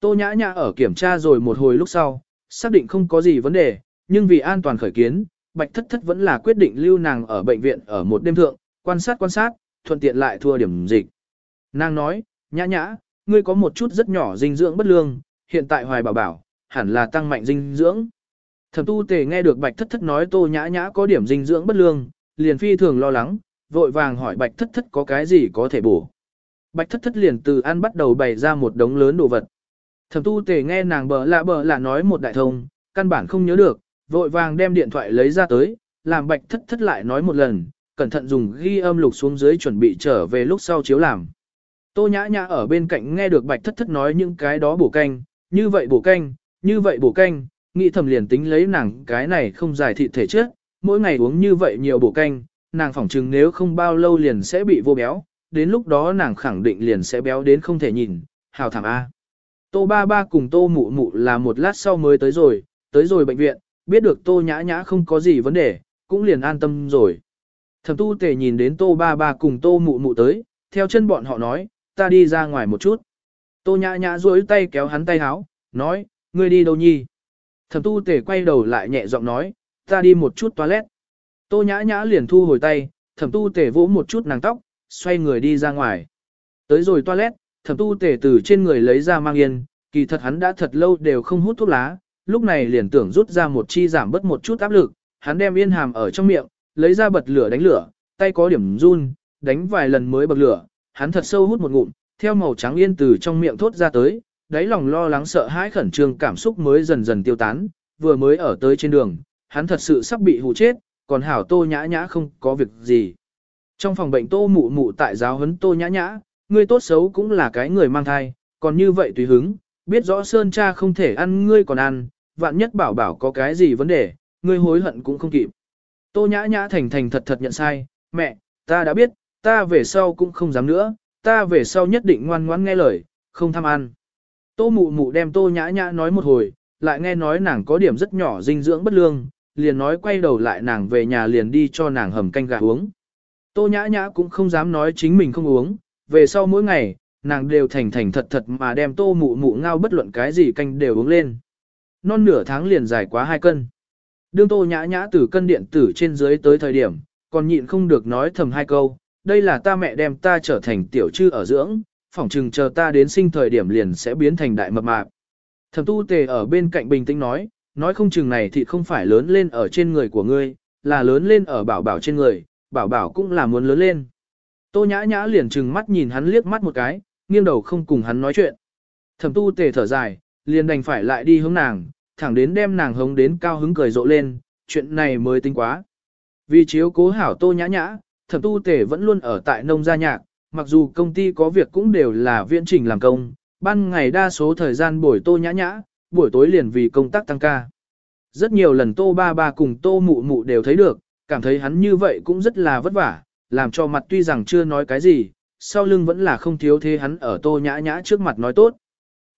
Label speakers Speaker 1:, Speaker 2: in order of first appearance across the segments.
Speaker 1: Tô nhã nhã ở kiểm tra rồi một hồi lúc sau, xác định không có gì vấn đề, nhưng vì an toàn khởi kiến, bạch thất thất vẫn là quyết định lưu nàng ở bệnh viện ở một đêm thượng, quan sát quan sát, thuận tiện lại thua điểm dịch. Nàng nói, nhã nhã, ngươi có một chút rất nhỏ dinh dưỡng bất lương, hiện tại hoài bảo bảo, hẳn là tăng mạnh dinh dưỡng. Thẩm tu tề nghe được bạch thất thất nói tô nhã nhã có điểm dinh dưỡng bất lương, liền phi thường lo lắng, vội vàng hỏi bạch thất thất có cái gì có thể bổ. Bạch thất thất liền từ ăn bắt đầu bày ra một đống lớn đồ vật. Thẩm tu tề nghe nàng bờ lạ bờ lạ nói một đại thông, căn bản không nhớ được, vội vàng đem điện thoại lấy ra tới, làm bạch thất thất lại nói một lần, cẩn thận dùng ghi âm lục xuống dưới chuẩn bị trở về lúc sau chiếu làm. Tô nhã nhã ở bên cạnh nghe được bạch thất thất nói những cái đó bổ canh, như vậy bổ canh, như vậy bổ canh, nghĩ thầm liền tính lấy nàng cái này không giải thị thể chết, mỗi ngày uống như vậy nhiều bổ canh, nàng phỏng chừng nếu không bao lâu liền sẽ bị vô béo, đến lúc đó nàng khẳng định liền sẽ béo đến không thể nhìn, hào thảm A. Tô ba ba cùng tô mụ mụ là một lát sau mới tới rồi, tới rồi bệnh viện, biết được tô nhã nhã không có gì vấn đề, cũng liền an tâm rồi. Thẩm tu tề nhìn đến tô ba ba cùng tô mụ mụ tới, theo chân bọn họ nói, ta đi ra ngoài một chút. Tô nhã nhã duỗi tay kéo hắn tay háo, nói, ngươi đi đâu nhi? Thẩm tu tề quay đầu lại nhẹ giọng nói, ta đi một chút toilet. Tô nhã nhã liền thu hồi tay, thẩm tu tề vỗ một chút nàng tóc, xoay người đi ra ngoài. Tới rồi toilet, thẩm tu tề từ trên người lấy ra mang yên, kỳ thật hắn đã thật lâu đều không hút thuốc lá, lúc này liền tưởng rút ra một chi giảm bớt một chút áp lực, hắn đem yên hàm ở trong miệng, lấy ra bật lửa đánh lửa, tay có điểm run, đánh vài lần mới bật lửa, hắn thật sâu hút một ngụm, theo màu trắng yên từ trong miệng thốt ra tới, đáy lòng lo lắng sợ hãi khẩn trương cảm xúc mới dần dần tiêu tán, vừa mới ở tới trên đường, hắn thật sự sắp bị hù chết, còn hảo tô nhã nhã không có việc gì. Trong phòng bệnh tô mụ mụ tại giáo huấn tô nhã nhã, ngươi tốt xấu cũng là cái người mang thai, còn như vậy tùy hứng, biết rõ sơn cha không thể ăn ngươi còn ăn, vạn nhất bảo bảo có cái gì vấn đề, ngươi hối hận cũng không kịp. Tô nhã nhã thành thành thật thật nhận sai, mẹ, ta đã biết, ta về sau cũng không dám nữa, ta về sau nhất định ngoan ngoãn nghe lời, không tham ăn. Tô mụ mụ đem tô nhã nhã nói một hồi, lại nghe nói nàng có điểm rất nhỏ dinh dưỡng bất lương, liền nói quay đầu lại nàng về nhà liền đi cho nàng hầm canh gà uống. Tô nhã nhã cũng không dám nói chính mình không uống, về sau mỗi ngày, nàng đều thành thành thật thật mà đem tô mụ mụ ngao bất luận cái gì canh đều uống lên. Non nửa tháng liền dài quá hai cân. Đương tô nhã nhã từ cân điện tử trên dưới tới thời điểm, còn nhịn không được nói thầm hai câu, đây là ta mẹ đem ta trở thành tiểu trư ở dưỡng, phỏng chừng chờ ta đến sinh thời điểm liền sẽ biến thành đại mập mạp. Thẩm tu tề ở bên cạnh bình tĩnh nói, nói không chừng này thì không phải lớn lên ở trên người của ngươi, là lớn lên ở bảo bảo trên người, bảo bảo cũng là muốn lớn lên. Tô nhã nhã liền trừng mắt nhìn hắn liếc mắt một cái, nghiêng đầu không cùng hắn nói chuyện. Thẩm tu tề thở dài, liền đành phải lại đi hướng nàng, thẳng đến đem nàng hống đến cao hứng cười rộ lên, chuyện này mới tính quá. Vì chiếu cố hảo tô nhã nhã, thẩm tu tề vẫn luôn ở tại nông gia nhạc, mặc dù công ty có việc cũng đều là viễn trình làm công, ban ngày đa số thời gian buổi tô nhã nhã, buổi tối liền vì công tác tăng ca. Rất nhiều lần tô ba ba cùng tô mụ mụ đều thấy được, cảm thấy hắn như vậy cũng rất là vất vả, làm cho mặt tuy rằng chưa nói cái gì, sau lưng vẫn là không thiếu thế hắn ở tô nhã nhã trước mặt nói tốt.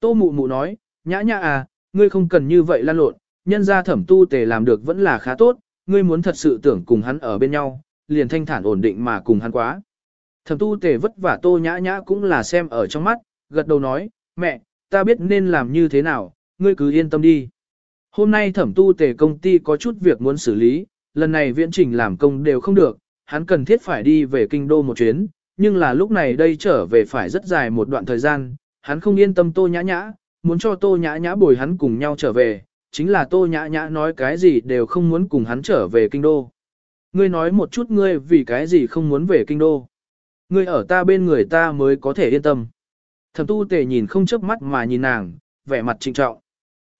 Speaker 1: Tô mụ mụ nói, nhã nhã à, ngươi không cần như vậy lan lộn, nhân gia thẩm tu tề làm được vẫn là khá tốt, ngươi muốn thật sự tưởng cùng hắn ở bên nhau, liền thanh thản ổn định mà cùng hắn quá. Thẩm tu tề vất vả tô nhã nhã cũng là xem ở trong mắt, gật đầu nói, mẹ, ta biết nên làm như thế nào, ngươi cứ yên tâm đi. Hôm nay thẩm tu tề công ty có chút việc muốn xử lý, lần này viễn trình làm công đều không được, hắn cần thiết phải đi về kinh đô một chuyến, nhưng là lúc này đây trở về phải rất dài một đoạn thời gian, hắn không yên tâm tô nhã nhã, muốn cho tô nhã nhã bồi hắn cùng nhau trở về, chính là tô nhã nhã nói cái gì đều không muốn cùng hắn trở về kinh đô. Ngươi nói một chút ngươi vì cái gì không muốn về kinh đô. Ngươi ở ta bên người ta mới có thể yên tâm. Thẩm tu tề nhìn không chớp mắt mà nhìn nàng, vẻ mặt trịnh trọng.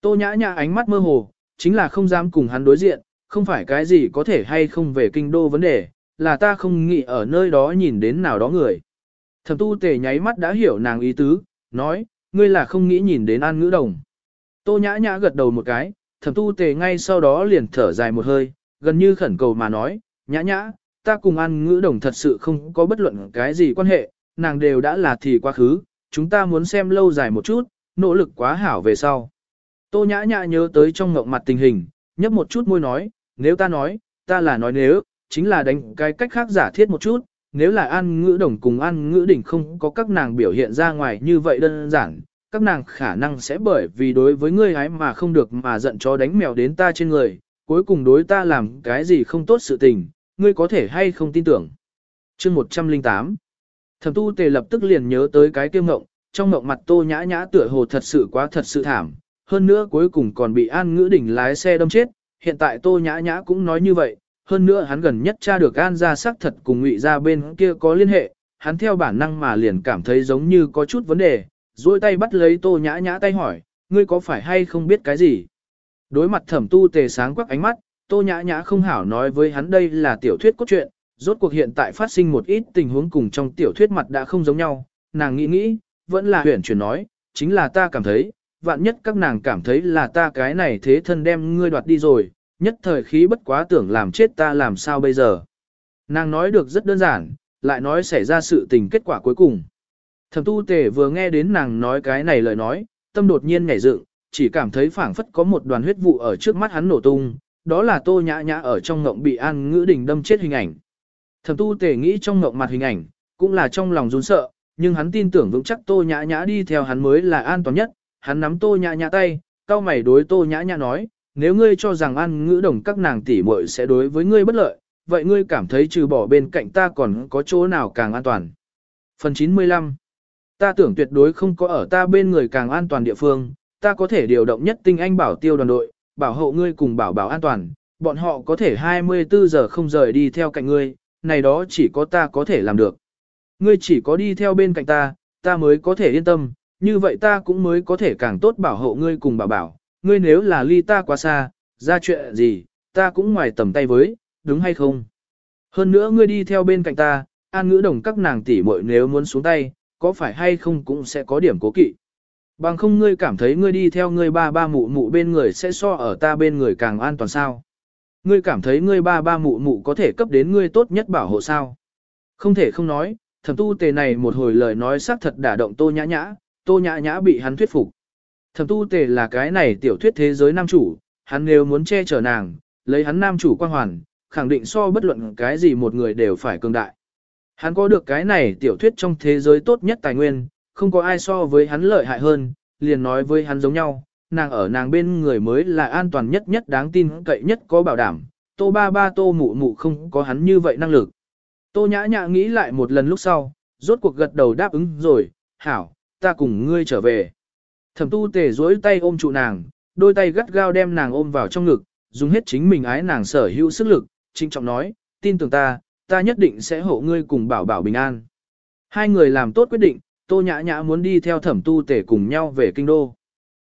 Speaker 1: Tô nhã nhã ánh mắt mơ hồ, chính là không dám cùng hắn đối diện, không phải cái gì có thể hay không về kinh đô vấn đề, là ta không nghĩ ở nơi đó nhìn đến nào đó người. Thẩm tu tề nháy mắt đã hiểu nàng ý tứ, nói, ngươi là không nghĩ nhìn đến an ngữ đồng. Tô nhã nhã gật đầu một cái, thẩm tu tề ngay sau đó liền thở dài một hơi, gần như khẩn cầu mà nói, nhã nhã, ta cùng an ngữ đồng thật sự không có bất luận cái gì quan hệ, nàng đều đã là thì quá khứ, chúng ta muốn xem lâu dài một chút, nỗ lực quá hảo về sau. Tô nhã nhã nhớ tới trong ngộng mặt tình hình, nhấp một chút môi nói, nếu ta nói, ta là nói nếu, chính là đánh cái cách khác giả thiết một chút, nếu là an ngữ đồng cùng an ngữ đỉnh không có các nàng biểu hiện ra ngoài như vậy đơn giản, các nàng khả năng sẽ bởi vì đối với ngươi hái mà không được mà giận chó đánh mèo đến ta trên người, cuối cùng đối ta làm cái gì không tốt sự tình, ngươi có thể hay không tin tưởng. chương 108 Thẩm tu tề lập tức liền nhớ tới cái kiêu ngộng, trong ngộng mặt tô nhã nhã tựa hồ thật sự quá thật sự thảm, hơn nữa cuối cùng còn bị an ngữ đỉnh lái xe đâm chết, hiện tại tô nhã nhã cũng nói như vậy, hơn nữa hắn gần nhất tra được an gia xác thật cùng ngụy gia bên kia có liên hệ, hắn theo bản năng mà liền cảm thấy giống như có chút vấn đề, duỗi tay bắt lấy tô nhã nhã tay hỏi, ngươi có phải hay không biết cái gì? Đối mặt thẩm tu tề sáng quắc ánh mắt, tô nhã nhã không hảo nói với hắn đây là tiểu thuyết cốt truyện, rốt cuộc hiện tại phát sinh một ít tình huống cùng trong tiểu thuyết mặt đã không giống nhau, nàng nghĩ nghĩ, vẫn là huyền chuyển nói, chính là ta cảm thấy, vạn nhất các nàng cảm thấy là ta cái này thế thân đem ngươi đoạt đi rồi, nhất thời khí bất quá tưởng làm chết ta làm sao bây giờ. Nàng nói được rất đơn giản, lại nói xảy ra sự tình kết quả cuối cùng. Thẩm tu tề vừa nghe đến nàng nói cái này lời nói, tâm đột nhiên nhảy dựng, chỉ cảm thấy phảng phất có một đoàn huyết vụ ở trước mắt hắn nổ tung, đó là tô nhã nhã ở trong ngộng bị an ngữ đình đâm chết hình ảnh. Thẩm tu tề nghĩ trong ngộng mặt hình ảnh, cũng là trong lòng run sợ, nhưng hắn tin tưởng vững chắc tô nhã nhã đi theo hắn mới là an toàn nhất, hắn nắm tô nhã nhã tay, cao mày đối tô nhã nhã nói, nếu ngươi cho rằng ăn ngữ đồng các nàng tỷ muội sẽ đối với ngươi bất lợi, vậy ngươi cảm thấy trừ bỏ bên cạnh ta còn có chỗ nào càng an toàn. Phần 95 Ta tưởng tuyệt đối không có ở ta bên người càng an toàn địa phương, ta có thể điều động nhất tinh anh bảo tiêu đoàn đội, bảo hộ ngươi cùng bảo bảo an toàn, bọn họ có thể 24 giờ không rời đi theo cạnh ngươi, này đó chỉ có ta có thể làm được. Ngươi chỉ có đi theo bên cạnh ta, ta mới có thể yên tâm, như vậy ta cũng mới có thể càng tốt bảo hộ ngươi cùng bảo bảo, ngươi nếu là ly ta quá xa, ra chuyện gì, ta cũng ngoài tầm tay với, đúng hay không? Hơn nữa ngươi đi theo bên cạnh ta, an ngữ đồng các nàng tỷ muội nếu muốn xuống tay, có phải hay không cũng sẽ có điểm cố kỵ. Bằng không ngươi cảm thấy ngươi đi theo ngươi ba ba mụ mụ bên người sẽ so ở ta bên người càng an toàn sao? Ngươi cảm thấy ngươi ba ba mụ mụ có thể cấp đến ngươi tốt nhất bảo hộ sao? Không thể không nói, thẩm tu tề này một hồi lời nói xác thật đả động tô nhã nhã, tô nhã nhã bị hắn thuyết phục. Thẩm tu tề là cái này tiểu thuyết thế giới nam chủ, hắn nếu muốn che chở nàng, lấy hắn nam chủ quan hoàn, khẳng định so bất luận cái gì một người đều phải cường đại. Hắn có được cái này tiểu thuyết trong thế giới tốt nhất tài nguyên, không có ai so với hắn lợi hại hơn, liền nói với hắn giống nhau, nàng ở nàng bên người mới là an toàn nhất nhất đáng tin cậy nhất có bảo đảm, tô ba ba tô mụ mụ không có hắn như vậy năng lực. Tô nhã nhã nghĩ lại một lần lúc sau, rốt cuộc gật đầu đáp ứng rồi, hảo, ta cùng ngươi trở về. Thẩm tu tề duỗi tay ôm trụ nàng, đôi tay gắt gao đem nàng ôm vào trong ngực, dùng hết chính mình ái nàng sở hữu sức lực, trinh trọng nói, tin tưởng ta, ta nhất định sẽ hộ ngươi cùng bảo bảo bình an. Hai người làm tốt quyết định, tô nhã nhã muốn đi theo thẩm tu Tề cùng nhau về kinh đô.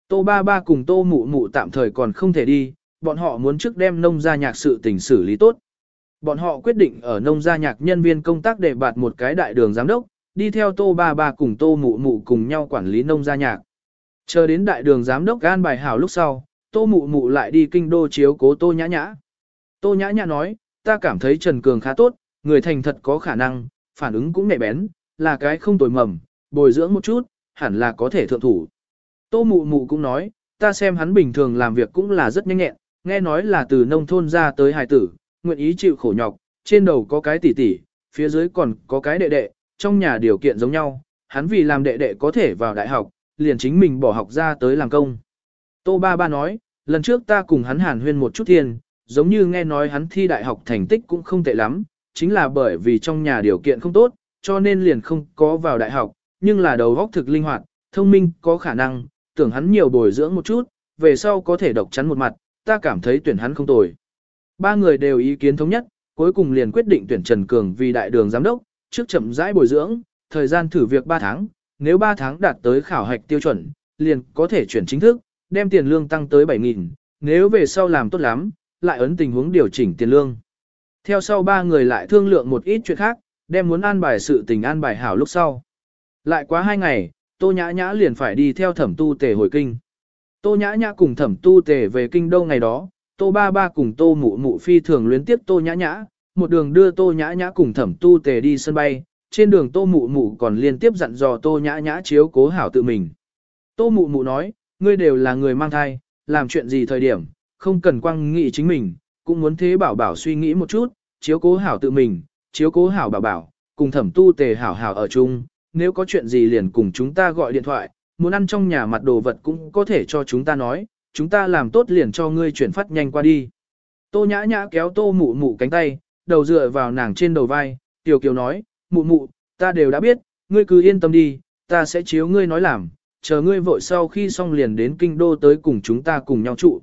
Speaker 1: Tô ba ba cùng tô mụ mụ tạm thời còn không thể đi, bọn họ muốn trước đem nông gia nhạc sự tình xử lý tốt. Bọn họ quyết định ở nông gia nhạc nhân viên công tác để bạt một cái đại đường giám đốc, đi theo tô ba ba cùng tô mụ mụ cùng nhau quản lý nông gia nhạc. Chờ đến đại đường giám đốc gan bài hảo lúc sau, tô mụ mụ lại đi kinh đô chiếu cố tô nhã nhã. Tô nhã nhã nói, ta cảm thấy Trần Cường khá tốt, người thành thật có khả năng, phản ứng cũng nhạy bén, là cái không tồi mầm, bồi dưỡng một chút, hẳn là có thể thượng thủ. Tô mụ mụ cũng nói, ta xem hắn bình thường làm việc cũng là rất nhanh nhẹn, nghe nói là từ nông thôn ra tới hài tử, nguyện ý chịu khổ nhọc, trên đầu có cái tỷ tỷ, phía dưới còn có cái đệ đệ, trong nhà điều kiện giống nhau, hắn vì làm đệ đệ có thể vào đại học, liền chính mình bỏ học ra tới làm công. Tô ba ba nói, lần trước ta cùng hắn hàn huyên một chút thiên, giống như nghe nói hắn thi đại học thành tích cũng không tệ lắm, chính là bởi vì trong nhà điều kiện không tốt, cho nên liền không có vào đại học, nhưng là đầu óc thực linh hoạt, thông minh, có khả năng, tưởng hắn nhiều bồi dưỡng một chút, về sau có thể độc chắn một mặt, ta cảm thấy tuyển hắn không tồi. Ba người đều ý kiến thống nhất, cuối cùng liền quyết định tuyển Trần Cường vì đại đường giám đốc, trước chậm rãi bồi dưỡng, thời gian thử việc 3 tháng, nếu 3 tháng đạt tới khảo hạch tiêu chuẩn, liền có thể chuyển chính thức, đem tiền lương tăng tới 7.000, nếu về sau làm tốt lắm, lại ấn tình huống điều chỉnh tiền lương. Theo sau ba người lại thương lượng một ít chuyện khác, đem muốn an bài sự tình an bài hảo lúc sau. Lại quá hai ngày, Tô Nhã Nhã liền phải đi theo thẩm tu tề hồi kinh. Tô Nhã Nhã cùng thẩm tu tề về kinh đâu ngày đó, Tô Ba Ba cùng Tô Mụ Mụ phi thường luyến tiếp Tô Nhã Nhã, một đường đưa Tô Nhã Nhã cùng thẩm tu tề đi sân bay, trên đường Tô Mụ Mụ còn liên tiếp dặn dò Tô Nhã Nhã chiếu cố hảo tự mình. Tô Mụ Mụ nói, ngươi đều là người mang thai, làm chuyện gì thời điểm, không cần quăng nghĩ chính mình, cũng muốn thế bảo bảo suy nghĩ một chút, chiếu cố hảo tự mình, chiếu cố hảo bảo bảo, cùng thẩm tu tề hảo hảo ở chung, nếu có chuyện gì liền cùng chúng ta gọi điện thoại, muốn ăn trong nhà mặt đồ vật cũng có thể cho chúng ta nói, chúng ta làm tốt liền cho ngươi chuyển phát nhanh qua đi. Tô nhã nhã kéo tô mụ mụ cánh tay, đầu dựa vào nàng trên đầu vai, tiểu kiều nói, mụ mụ, ta đều đã biết, ngươi cứ yên tâm đi, ta sẽ chiếu ngươi nói làm, chờ ngươi vội sau khi xong liền đến kinh đô tới cùng chúng ta cùng nhau trụ.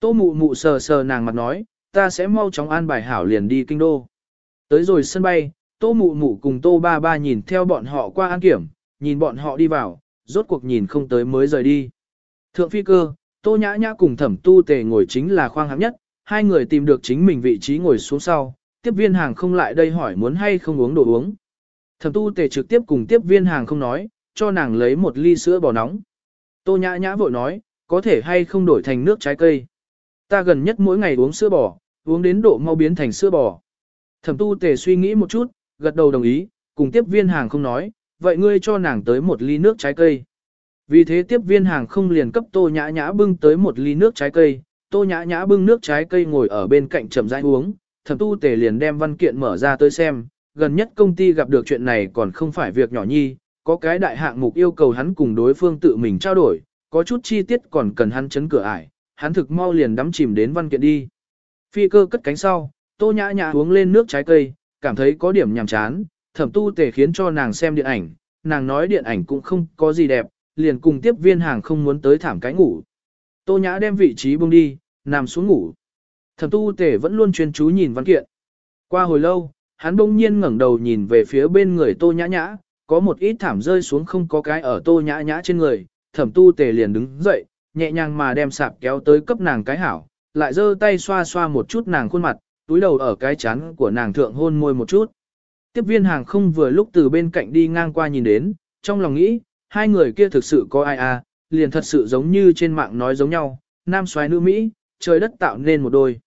Speaker 1: Tô mụ mụ sờ sờ nàng mặt nói, ta sẽ mau chóng an bài hảo liền đi kinh đô. Tới rồi sân bay, tô mụ mụ cùng tô ba ba nhìn theo bọn họ qua an kiểm, nhìn bọn họ đi vào, rốt cuộc nhìn không tới mới rời đi. Thượng phi cơ, tô nhã nhã cùng thẩm tu tề ngồi chính là khoang hạng nhất, hai người tìm được chính mình vị trí ngồi xuống sau, tiếp viên hàng không lại đây hỏi muốn hay không uống đồ uống. Thẩm tu tề trực tiếp cùng tiếp viên hàng không nói, cho nàng lấy một ly sữa bò nóng. Tô nhã nhã vội nói, có thể hay không đổi thành nước trái cây. Ta gần nhất mỗi ngày uống sữa bò, uống đến độ mau biến thành sữa bò. Thẩm tu tề suy nghĩ một chút, gật đầu đồng ý, cùng tiếp viên hàng không nói, vậy ngươi cho nàng tới một ly nước trái cây. Vì thế tiếp viên hàng không liền cấp tô nhã nhã bưng tới một ly nước trái cây, tô nhã nhã bưng nước trái cây ngồi ở bên cạnh chậm rãi uống, thẩm tu tề liền đem văn kiện mở ra tới xem, gần nhất công ty gặp được chuyện này còn không phải việc nhỏ nhi, có cái đại hạng mục yêu cầu hắn cùng đối phương tự mình trao đổi, có chút chi tiết còn cần hắn chấn cửa ải, hắn thực mau liền đắm chìm đến văn kiện đi. Phi cơ cất cánh sau, tô nhã nhã uống lên nước trái cây, cảm thấy có điểm nhàm chán, thẩm tu tề khiến cho nàng xem điện ảnh, nàng nói điện ảnh cũng không có gì đẹp, liền cùng tiếp viên hàng không muốn tới thảm cái ngủ. Tô nhã đem vị trí buông đi, nằm xuống ngủ. Thẩm tu tề vẫn luôn chuyên chú nhìn văn kiện. Qua hồi lâu, hắn bỗng nhiên ngẩng đầu nhìn về phía bên người tô nhã nhã, có một ít thảm rơi xuống không có cái ở tô nhã nhã trên người, thẩm tu tề liền đứng dậy, nhẹ nhàng mà đem sạp kéo tới cấp nàng cái hảo, lại giơ tay xoa xoa một chút nàng khuôn mặt, túi đầu ở cái chán của nàng thượng hôn môi một chút. Tiếp viên hàng không vừa lúc từ bên cạnh đi ngang qua nhìn đến, trong lòng nghĩ, hai người kia thực sự có ai à, liền thật sự giống như trên mạng nói giống nhau, nam soái nữ Mỹ, trời đất tạo nên một đôi.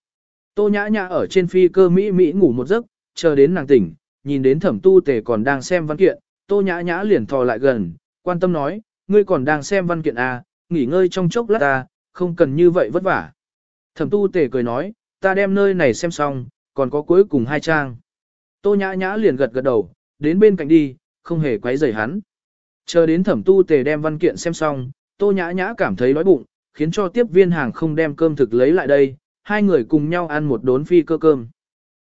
Speaker 1: Tô nhã nhã ở trên phi cơ Mỹ Mỹ ngủ một giấc, chờ đến nàng tỉnh, nhìn đến thẩm tu tề còn đang xem văn kiện, tô nhã nhã liền thò lại gần, quan tâm nói, ngươi còn đang xem văn kiện à, nghỉ ngơi trong chốc lát ta, không cần như vậy vất vả. Thẩm tu tề cười nói, ta đem nơi này xem xong, còn có cuối cùng hai trang. Tô nhã nhã liền gật gật đầu, đến bên cạnh đi, không hề quấy rầy hắn. Chờ đến thẩm tu tề đem văn kiện xem xong, tô nhã nhã cảm thấy đói bụng, khiến cho tiếp viên hàng không đem cơm thực lấy lại đây, hai người cùng nhau ăn một đốn phi cơ cơm.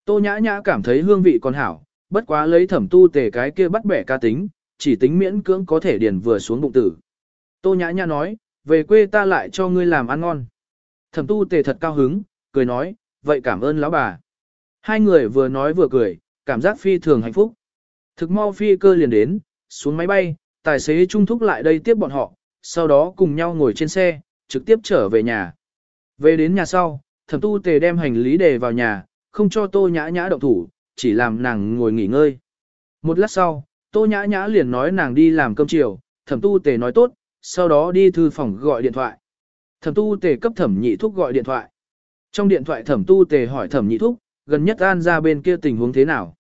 Speaker 1: Tô nhã nhã cảm thấy hương vị còn hảo, bất quá lấy thẩm tu tề cái kia bắt bẻ ca tính, chỉ tính miễn cưỡng có thể điền vừa xuống bụng tử. Tô nhã nhã nói, về quê ta lại cho ngươi làm ăn ngon. Thẩm tu tề thật cao hứng, cười nói, vậy cảm ơn lão bà. Hai người vừa nói vừa cười, cảm giác phi thường hạnh phúc. Thực mau phi cơ liền đến, xuống máy bay, tài xế trung thúc lại đây tiếp bọn họ, sau đó cùng nhau ngồi trên xe, trực tiếp trở về nhà. Về đến nhà sau, thẩm tu tề đem hành lý đề vào nhà, không cho tô nhã nhã động thủ, chỉ làm nàng ngồi nghỉ ngơi. Một lát sau, tô nhã nhã liền nói nàng đi làm cơm chiều, thẩm tu tề nói tốt, sau đó đi thư phòng gọi điện thoại. Thẩm tu tề cấp thẩm nhị thúc gọi điện thoại. Trong điện thoại thẩm tu tề hỏi thẩm nhị thúc, gần nhất an ra bên kia tình huống thế nào.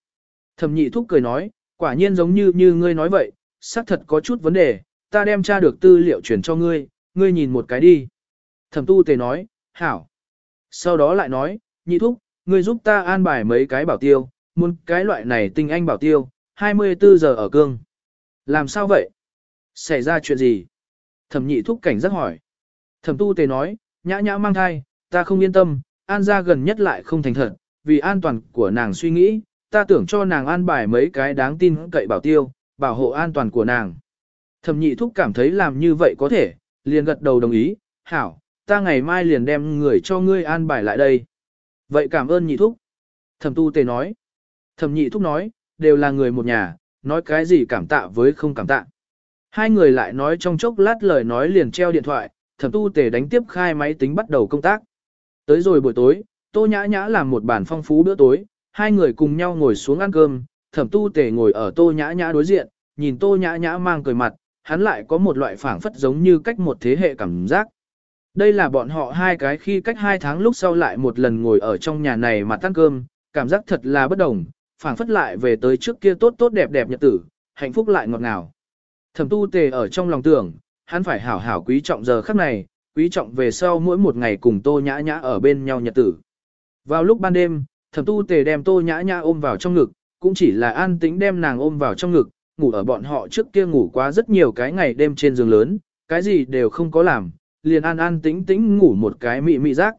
Speaker 1: Thẩm nhị thúc cười nói, quả nhiên giống như như ngươi nói vậy, xác thật có chút vấn đề, ta đem tra được tư liệu chuyển cho ngươi, ngươi nhìn một cái đi. Thẩm tu tề nói, hảo. Sau đó lại nói, nhị thúc, ngươi giúp ta an bài mấy cái bảo tiêu, muốn cái loại này tinh anh bảo tiêu, 24 giờ ở cương. Làm sao vậy? Xảy ra chuyện gì? Thẩm nhị thúc cảnh giác hỏi. Thẩm tu tề nói, nhã nhã mang thai, ta không yên tâm, an ra gần nhất lại không thành thật, vì an toàn của nàng suy nghĩ, ta tưởng cho nàng an bài mấy cái đáng tin cậy bảo tiêu, bảo hộ an toàn của nàng. Thẩm nhị thúc cảm thấy làm như vậy có thể, liền gật đầu đồng ý, hảo, ta ngày mai liền đem người cho ngươi an bài lại đây. Vậy cảm ơn nhị thúc. Thẩm tu tề nói. Thẩm nhị thúc nói, đều là người một nhà, nói cái gì cảm tạ với không cảm tạ. Hai người lại nói trong chốc lát lời nói liền treo điện thoại, thẩm tu tề đánh tiếp khai máy tính bắt đầu công tác. Tới rồi buổi tối, tô nhã nhã làm một bàn phong phú bữa tối, hai người cùng nhau ngồi xuống ăn cơm, thẩm tu tề ngồi ở tô nhã nhã đối diện, nhìn tô nhã nhã mang cười mặt, hắn lại có một loại phảng phất giống như cách một thế hệ cảm giác. Đây là bọn họ hai cái khi cách hai tháng lúc sau lại một lần ngồi ở trong nhà này mà tăng cơm, cảm giác thật là bất đồng, phảng phất lại về tới trước kia tốt tốt đẹp đẹp nhật tử, hạnh phúc lại ngọt ngào. Thẩm tu tề ở trong lòng tưởng, hắn phải hảo hảo quý trọng giờ khắc này, quý trọng về sau mỗi một ngày cùng tô nhã nhã ở bên nhau nhật tử. Vào lúc ban đêm, thẩm tu tề đem tô nhã nhã ôm vào trong ngực, cũng chỉ là an tĩnh đem nàng ôm vào trong ngực, ngủ ở bọn họ trước kia ngủ quá rất nhiều cái ngày đêm trên giường lớn, cái gì đều không có làm, liền an an tĩnh tĩnh ngủ một cái mị mị giác.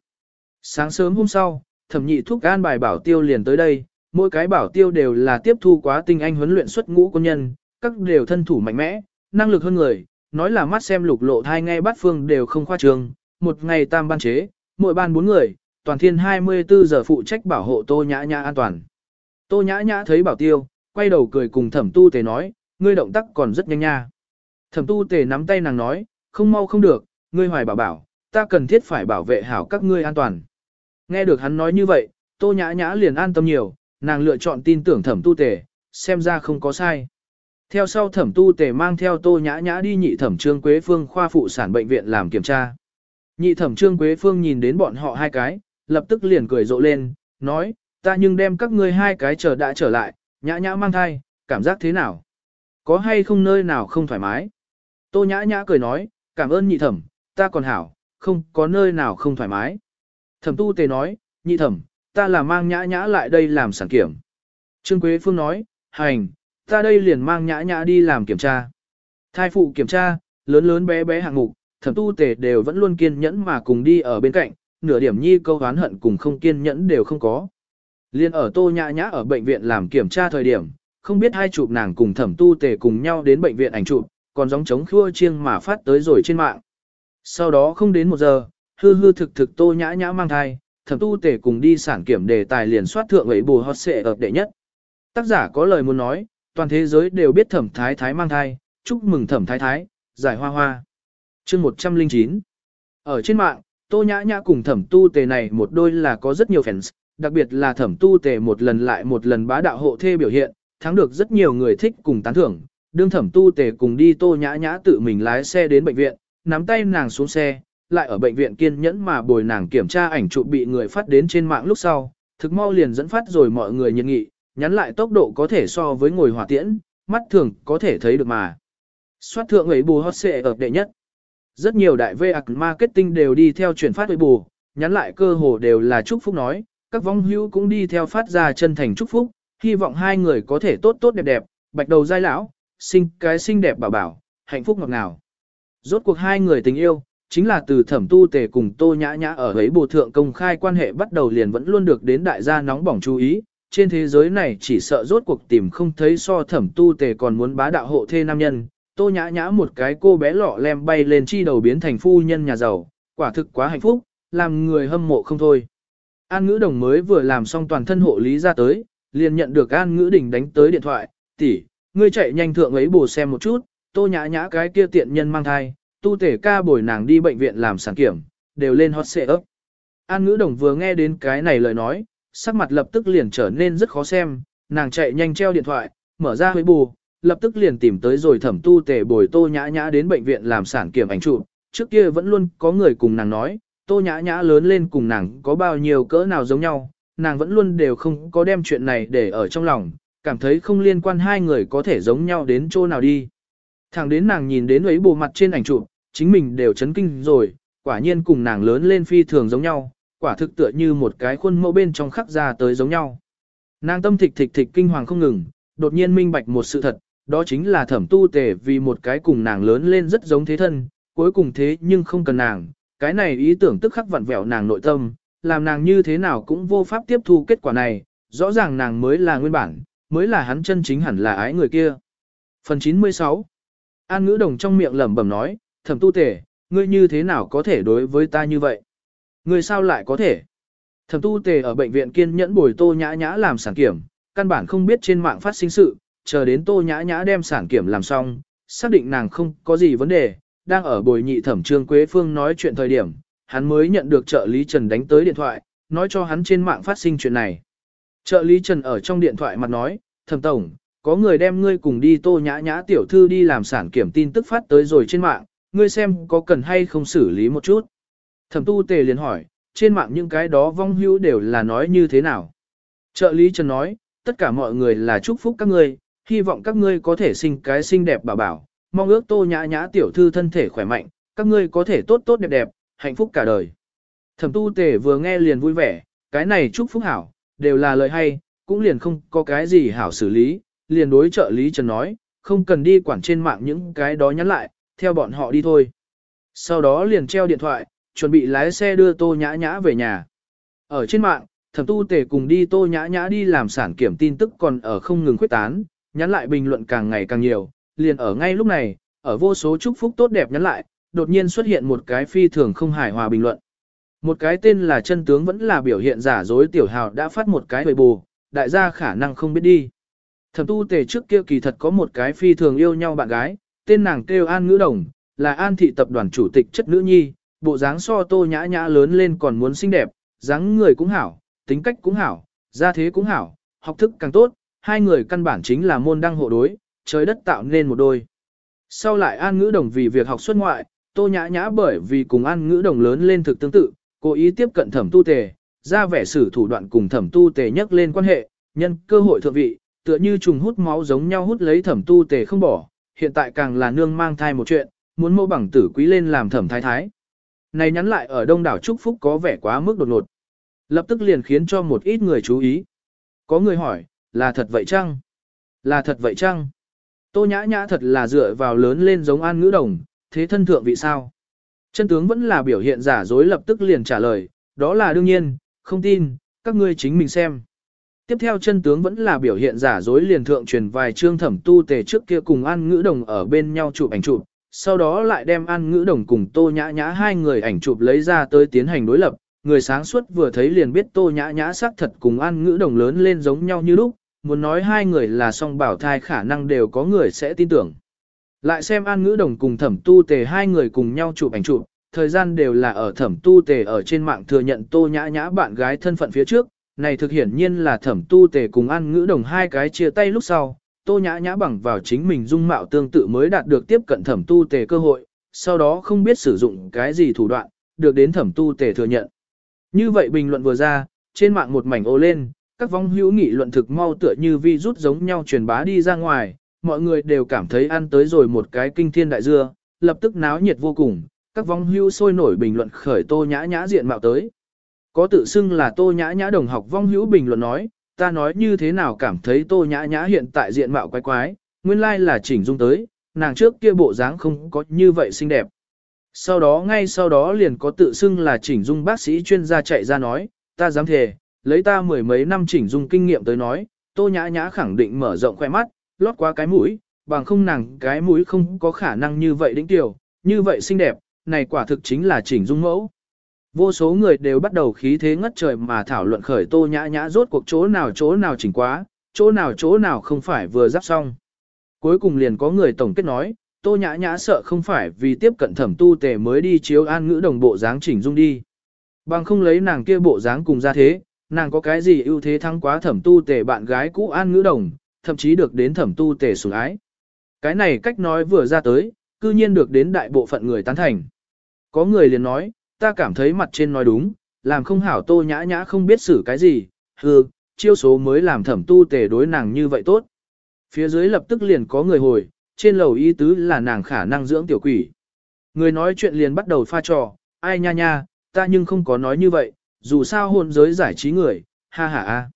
Speaker 1: Sáng sớm hôm sau, thẩm nhị thúc an bài bảo tiêu liền tới đây, mỗi cái bảo tiêu đều là tiếp thu quá tinh anh huấn luyện xuất ngũ quân nhân, các đều thân thủ mạnh mẽ, năng lực hơn người, nói là mắt xem lục lộ thai ngay bát phương đều không khoa trương, một ngày tam ban chế, mỗi ban bốn người, toàn thiên 24 giờ phụ trách bảo hộ tô nhã nhã an toàn. Tô nhã nhã thấy bảo tiêu, quay đầu cười cùng thẩm tu tề nói, ngươi động tác còn rất nhanh nha. Thẩm tu tề nắm tay nàng nói, không mau không được, ngươi hoài bảo bảo, ta cần thiết phải bảo vệ hảo các ngươi an toàn. Nghe được hắn nói như vậy, tô nhã nhã liền an tâm nhiều, nàng lựa chọn tin tưởng thẩm tu tề, xem ra không có sai. Theo sau thẩm tu tề mang theo tô nhã nhã đi nhị thẩm trương quế phương khoa phụ sản bệnh viện làm kiểm tra. Nhị thẩm trương quế phương nhìn đến bọn họ hai cái, lập tức liền cười rộ lên, nói, ta nhưng đem các ngươi hai cái chờ đã trở lại, nhã nhã mang thai, cảm giác thế nào? Có hay không nơi nào không thoải mái? Tô nhã nhã cười nói, cảm ơn nhị thẩm, ta còn hảo, không có nơi nào không thoải mái. Thẩm tu tề nói, nhị thẩm, ta là mang nhã nhã lại đây làm sản kiểm. Trương Quế Phương nói, hành, ta đây liền mang nhã nhã đi làm kiểm tra. Thai phụ kiểm tra, lớn lớn bé bé hạng mục, thẩm tu tề đều vẫn luôn kiên nhẫn mà cùng đi ở bên cạnh, nửa điểm nhi câu hán hận cùng không kiên nhẫn đều không có. Liên ở tô nhã nhã ở bệnh viện làm kiểm tra thời điểm, không biết hai chụp nàng cùng thẩm tu tề cùng nhau đến bệnh viện ảnh chụp, còn giống chống khua chiêng mà phát tới rồi trên mạng. Sau đó không đến một giờ, hư hư thực thực tô nhã nhã mang thai, thẩm tu tề cùng đi sản kiểm đề tài liền soát thượng ấy bù hot xệ ập đệ nhất. Tác giả có lời muốn nói, toàn thế giới đều biết thẩm thái thái mang thai, chúc mừng thẩm thái thái, giải hoa hoa. chương 109 Ở trên mạng, tô nhã nhã cùng thẩm tu tề này một đôi là có rất nhiều fans, đặc biệt là thẩm tu tề một lần lại một lần bá đạo hộ thê biểu hiện, thắng được rất nhiều người thích cùng tán thưởng. Đương thẩm tu tề cùng đi tô nhã nhã tự mình lái xe đến bệnh viện, nắm tay nàng xuống xe, lại ở bệnh viện kiên nhẫn mà bồi nàng kiểm tra ảnh chụp bị người phát đến trên mạng lúc sau, thực mau liền dẫn phát rồi mọi người nhiệt nghị, nhắn lại tốc độ có thể so với ngồi hỏa tiễn, mắt thường có thể thấy được mà. Xoát thượng ấy bù hot xệ ở đệ nhất. Rất nhiều đại vê ạc marketing đều đi theo chuyển phát với bù, nhắn lại cơ hồ đều là chúc phúc nói, các vong hữu cũng đi theo phát ra chân thành chúc phúc, hy vọng hai người có thể tốt tốt đẹp đẹp, bạch đầu dai lão, sinh cái xinh đẹp bảo bảo, hạnh phúc ngọt ngào. Rốt cuộc hai người tình yêu, chính là từ thẩm tu tề cùng tô nhã nhã ở ấy bồ thượng công khai quan hệ bắt đầu liền vẫn luôn được đến đại gia nóng bỏng chú ý. Trên thế giới này chỉ sợ rốt cuộc tìm không thấy so thẩm tu tề còn muốn bá đạo hộ thê nam nhân. Tô nhã nhã một cái cô bé lọ lem bay lên chi đầu biến thành phu nhân nhà giàu, quả thực quá hạnh phúc, làm người hâm mộ không thôi. An ngữ đồng mới vừa làm xong toàn thân hộ lý ra tới, liền nhận được An ngữ đình đánh tới điện thoại, tỷ, ngươi chạy nhanh thượng ấy bổ xem một chút, tô nhã nhã cái kia tiện nhân mang thai, tu tể ca bồi nàng đi bệnh viện làm sản kiểm, đều lên hot xệ ấp. An ngữ đồng vừa nghe đến cái này lời nói, sắc mặt lập tức liền trở nên rất khó xem, nàng chạy nhanh treo điện thoại, mở ra hơi bù, lập tức liền tìm tới rồi thẩm tu tể bồi tô nhã nhã đến bệnh viện làm sản kiểm ảnh chụp. Trước kia vẫn luôn có người cùng nàng nói, tô nhã nhã lớn lên cùng nàng có bao nhiêu cỡ nào giống nhau, nàng vẫn luôn đều không có đem chuyện này để ở trong lòng, cảm thấy không liên quan hai người có thể giống nhau đến chỗ nào đi. Thẳng đến nàng nhìn đến ấy bộ mặt trên ảnh chụp, chính mình đều chấn kinh rồi, quả nhiên cùng nàng lớn lên phi thường giống nhau, quả thực tựa như một cái khuôn mẫu bên trong khắc ra tới giống nhau. Nàng tâm thịch thịch thịch kinh hoàng không ngừng, đột nhiên minh bạch một sự thật, đó chính là thẩm tu tề vì một cái cùng nàng lớn lên rất giống thế thân, cuối cùng thế nhưng không cần nàng, cái này ý tưởng tức khắc vặn vẹo nàng nội tâm, làm nàng như thế nào cũng vô pháp tiếp thu kết quả này, rõ ràng nàng mới là nguyên bản, mới là hắn chân chính hẳn là ái người kia. Phần 96 An ngữ đồng trong miệng lẩm bẩm nói, thẩm tu tể, ngươi như thế nào có thể đối với ta như vậy? Ngươi sao lại có thể? Thẩm tu tề ở bệnh viện kiên nhẫn bồi tô nhã nhã làm sản kiểm, căn bản không biết trên mạng phát sinh sự, chờ đến tô nhã nhã đem sản kiểm làm xong, xác định nàng không có gì vấn đề, đang ở bồi nhị thẩm trương Quế Phương nói chuyện thời điểm, hắn mới nhận được trợ lý Trần đánh tới điện thoại, nói cho hắn trên mạng phát sinh chuyện này. Trợ lý Trần ở trong điện thoại mặt nói, thẩm tổng, có người đem ngươi cùng đi tô nhã nhã tiểu thư đi làm sản kiểm tin tức phát tới rồi trên mạng, ngươi xem có cần hay không xử lý một chút. Thẩm tu tề liền hỏi, trên mạng những cái đó vong hữu đều là nói như thế nào. Trợ lý Trần nói, tất cả mọi người là chúc phúc các ngươi, hy vọng các ngươi có thể sinh cái xinh đẹp bảo bảo, mong ước tô nhã nhã tiểu thư thân thể khỏe mạnh, các ngươi có thể tốt tốt đẹp đẹp, hạnh phúc cả đời. Thẩm tu tề vừa nghe liền vui vẻ, cái này chúc phúc hảo, đều là lời hay, cũng liền không có cái gì hảo xử lý, liền đối trợ lý Trần nói, không cần đi quản trên mạng những cái đó nhắn lại, theo bọn họ đi thôi. Sau đó liền treo điện thoại, chuẩn bị lái xe đưa tô nhã nhã về nhà. Ở trên mạng, thẩm tu tề cùng đi tô nhã nhã đi làm sản kiểm tin tức còn ở không ngừng khuyết tán, nhắn lại bình luận càng ngày càng nhiều, liền ở ngay lúc này, ở vô số chúc phúc tốt đẹp nhắn lại, đột nhiên xuất hiện một cái phi thường không hài hòa bình luận. Một cái tên là chân tướng vẫn là biểu hiện giả dối tiểu hào đã phát một cái bầy bù, đại gia khả năng không biết đi. Thẩm tu tề trước kia kỳ thật có một cái phi thường yêu nhau bạn gái, tên nàng kêu An Ngữ Đồng, là An thị tập đoàn chủ tịch chất nữ nhi, bộ dáng so tô nhã nhã lớn lên còn muốn xinh đẹp, dáng người cũng hảo, tính cách cũng hảo, gia thế cũng hảo, học thức càng tốt, hai người căn bản chính là môn đăng hộ đối, trời đất tạo nên một đôi. Sau lại An Ngữ Đồng vì việc học xuất ngoại, Tô Nhã Nhã bởi vì cùng An Ngữ Đồng lớn lên thực tương tự, cố ý tiếp cận Thẩm Tu Tề, ra vẻ sử thủ đoạn cùng Thẩm Tu Tề nhắc lên quan hệ, nhân cơ hội thượng vị, tựa như trùng hút máu giống nhau hút lấy Thẩm Tu Tề không bỏ, hiện tại càng là nương mang thai một chuyện, muốn mẫu bằng tử quý lên làm Thẩm Thái Thái. Này nhắn lại ở đông đảo Trúc Phúc có vẻ quá mức đột ngột. Lập tức liền khiến cho một ít người chú ý. Có người hỏi, là thật vậy chăng? Là thật vậy chăng? Tô nhã nhã thật là dựa vào lớn lên giống an ngữ đồng, thế thân thượng vị sao? Chân tướng vẫn là biểu hiện giả dối lập tức liền trả lời, đó là đương nhiên, không tin, các ngươi chính mình xem. Tiếp theo chân tướng vẫn là biểu hiện giả dối liền thượng truyền vài chương thẩm tu tề trước kia cùng an ngữ đồng ở bên nhau chụp ảnh chụp, sau đó lại đem an ngữ đồng cùng tô nhã nhã hai người ảnh chụp lấy ra tới tiến hành đối lập, người sáng suốt vừa thấy liền biết tô nhã nhã xác thật cùng an ngữ đồng lớn lên giống nhau như lúc, muốn nói hai người là song bảo thai khả năng đều có người sẽ tin tưởng. Lại xem an ngữ đồng cùng thẩm tu tề hai người cùng nhau chụp ảnh chụp, thời gian đều là ở thẩm tu tề ở trên mạng thừa nhận tô nhã nhã bạn gái thân phận phía trước, này thực hiển nhiên là thẩm tu tề cùng ăn ngữ đồng hai cái chia tay lúc sau, tô nhã nhã bằng vào chính mình dung mạo tương tự mới đạt được tiếp cận thẩm tu tề cơ hội, sau đó không biết sử dụng cái gì thủ đoạn, được đến thẩm tu tề thừa nhận. Như vậy bình luận vừa ra, trên mạng một mảnh ô lên, các vong hữu nghị luận thực mau tựa như vi rút giống nhau truyền bá đi ra ngoài, mọi người đều cảm thấy ăn tới rồi một cái kinh thiên đại dưa, lập tức náo nhiệt vô cùng, các vong hữu sôi nổi bình luận khởi tô nhã nhã diện mạo tới. Có tự xưng là tô nhã nhã đồng học vong hữu bình luận nói, ta nói như thế nào cảm thấy tô nhã nhã hiện tại diện mạo quái quái, nguyên lai là chỉnh dung tới, nàng trước kia bộ dáng không có như vậy xinh đẹp. Sau đó ngay sau đó liền có tự xưng là chỉnh dung bác sĩ chuyên gia chạy ra nói, ta dám thề, lấy ta mười mấy năm chỉnh dung kinh nghiệm tới nói, tô nhã nhã khẳng định mở rộng khoe mắt, lót qua cái mũi, bằng không nàng cái mũi không có khả năng như vậy đỉnh tiểu, như vậy xinh đẹp, này quả thực chính là chỉnh dung mẫu. Vô số người đều bắt đầu khí thế ngất trời mà thảo luận khởi tô nhã nhã rốt cuộc chỗ nào chỗ nào chỉnh quá, chỗ nào chỗ nào không phải vừa giáp xong. Cuối cùng liền có người tổng kết nói, tô nhã nhã sợ không phải vì tiếp cận thẩm tu tề mới đi chiếu an ngữ đồng bộ dáng chỉnh dung đi. Bằng không lấy nàng kia bộ dáng cùng ra thế, nàng có cái gì ưu thế thắng quá thẩm tu tề bạn gái cũ an ngữ đồng, thậm chí được đến thẩm tu tề sủng ái. Cái này cách nói vừa ra tới, cư nhiên được đến đại bộ phận người tán thành. Có người liền nói, ta cảm thấy mặt trên nói đúng, làm không hảo tô nhã nhã không biết xử cái gì, Hừ, chiêu số mới làm thẩm tu tề đối nàng như vậy tốt. Phía dưới lập tức liền có người hồi, trên lầu ý tứ là nàng khả năng dưỡng tiểu quỷ. Người nói chuyện liền bắt đầu pha trò, ai nha nha, ta nhưng không có nói như vậy, dù sao hôn giới giải trí người, ha ha a.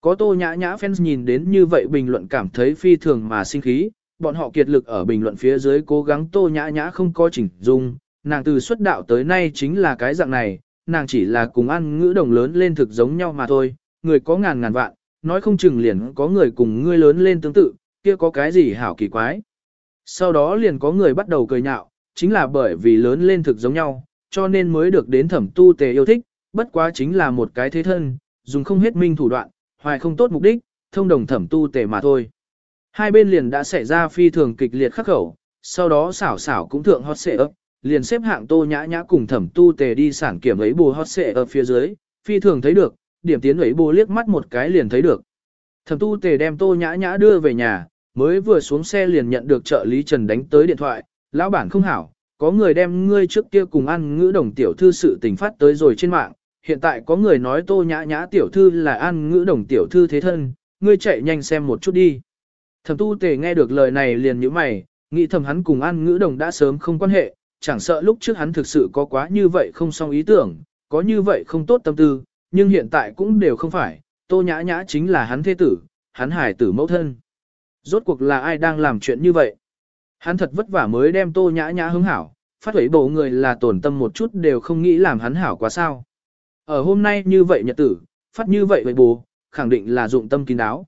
Speaker 1: Có tô nhã nhã fans nhìn đến như vậy bình luận cảm thấy phi thường mà sinh khí, bọn họ kiệt lực ở bình luận phía dưới cố gắng tô nhã nhã không có chỉnh dung, nàng từ xuất đạo tới nay chính là cái dạng này, nàng chỉ là cùng ăn ngữ đồng lớn lên thực giống nhau mà thôi, người có ngàn ngàn vạn, nói không chừng liền có người cùng ngươi lớn lên tương tự, kia có cái gì hảo kỳ quái. Sau đó liền có người bắt đầu cười nhạo, chính là bởi vì lớn lên thực giống nhau, cho nên mới được đến thẩm tu tề yêu thích, bất quá chính là một cái thế thân, dùng không hết minh thủ đoạn, hoài không tốt mục đích, thông đồng thẩm tu tề mà thôi. Hai bên liền đã xảy ra phi thường kịch liệt khắc khẩu, sau đó xảo xảo cũng thượng hot xệ ấp, liền xếp hạng tô nhã nhã cùng thẩm tu tề đi sản kiểm ấy bù hot xệ ở phía dưới, phi thường thấy được, điểm tiến ấy bù liếc mắt một cái liền thấy được. Thẩm tu tề đem tô nhã nhã đưa về nhà, mới vừa xuống xe liền nhận được trợ lý Trần đánh tới điện thoại, lão bản không hảo, có người đem ngươi trước kia cùng ăn ngữ đồng tiểu thư sự tình phát tới rồi trên mạng, hiện tại có người nói tô nhã nhã tiểu thư là ăn ngữ đồng tiểu thư thế thân, ngươi chạy nhanh xem một chút đi. Thẩm tu tề nghe được lời này liền nhíu mày, nghĩ thầm hắn cùng ăn ngữ đồng đã sớm không quan hệ, chẳng sợ lúc trước hắn thực sự có quá như vậy không xong ý tưởng, có như vậy không tốt tâm tư, nhưng hiện tại cũng đều không phải, tô nhã nhã chính là hắn thế tử, hắn hải tử mẫu thân. Rốt cuộc là ai đang làm chuyện như vậy? Hắn thật vất vả mới đem tô nhã nhã hứng hảo, phát huấy bộ người là tổn tâm một chút đều không nghĩ làm hắn hảo quá sao. Ở hôm nay như vậy nhật tử, phát như vậy với bố, khẳng định là dụng tâm kín đáo.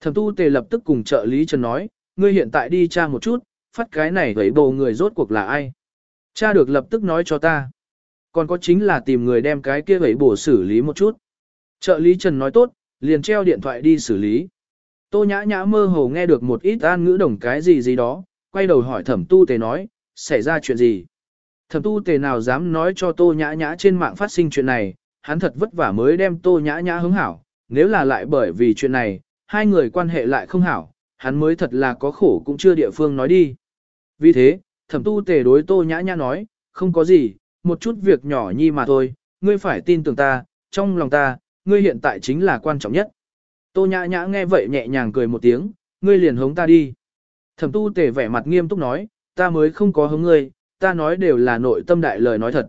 Speaker 1: Thẩm tu tề lập tức cùng trợ lý Trần nói, ngươi hiện tại đi tra một chút, phát cái này với bồ người rốt cuộc là ai. Cha được lập tức nói cho ta. Còn có chính là tìm người đem cái kia vẩy bổ xử lý một chút. Trợ lý Trần nói tốt, liền treo điện thoại đi xử lý. Tô nhã nhã mơ hồ nghe được một ít an ngữ đồng cái gì gì đó, quay đầu hỏi thẩm tu tề nói, xảy ra chuyện gì. Thẩm tu tề nào dám nói cho tô nhã nhã trên mạng phát sinh chuyện này, hắn thật vất vả mới đem tô nhã nhã hứng hảo, nếu là lại bởi vì chuyện này, hai người quan hệ lại không hảo, hắn mới thật là có khổ cũng chưa địa phương nói đi. Vì thế, thẩm tu tề đối tô nhã nhã nói, không có gì, một chút việc nhỏ nhi mà thôi, ngươi phải tin tưởng ta, trong lòng ta, ngươi hiện tại chính là quan trọng nhất. Tô nhã nhã nghe vậy nhẹ nhàng cười một tiếng, ngươi liền hống ta đi. Thẩm tu tề vẻ mặt nghiêm túc nói, ta mới không có hống ngươi, ta nói đều là nội tâm đại lời nói thật.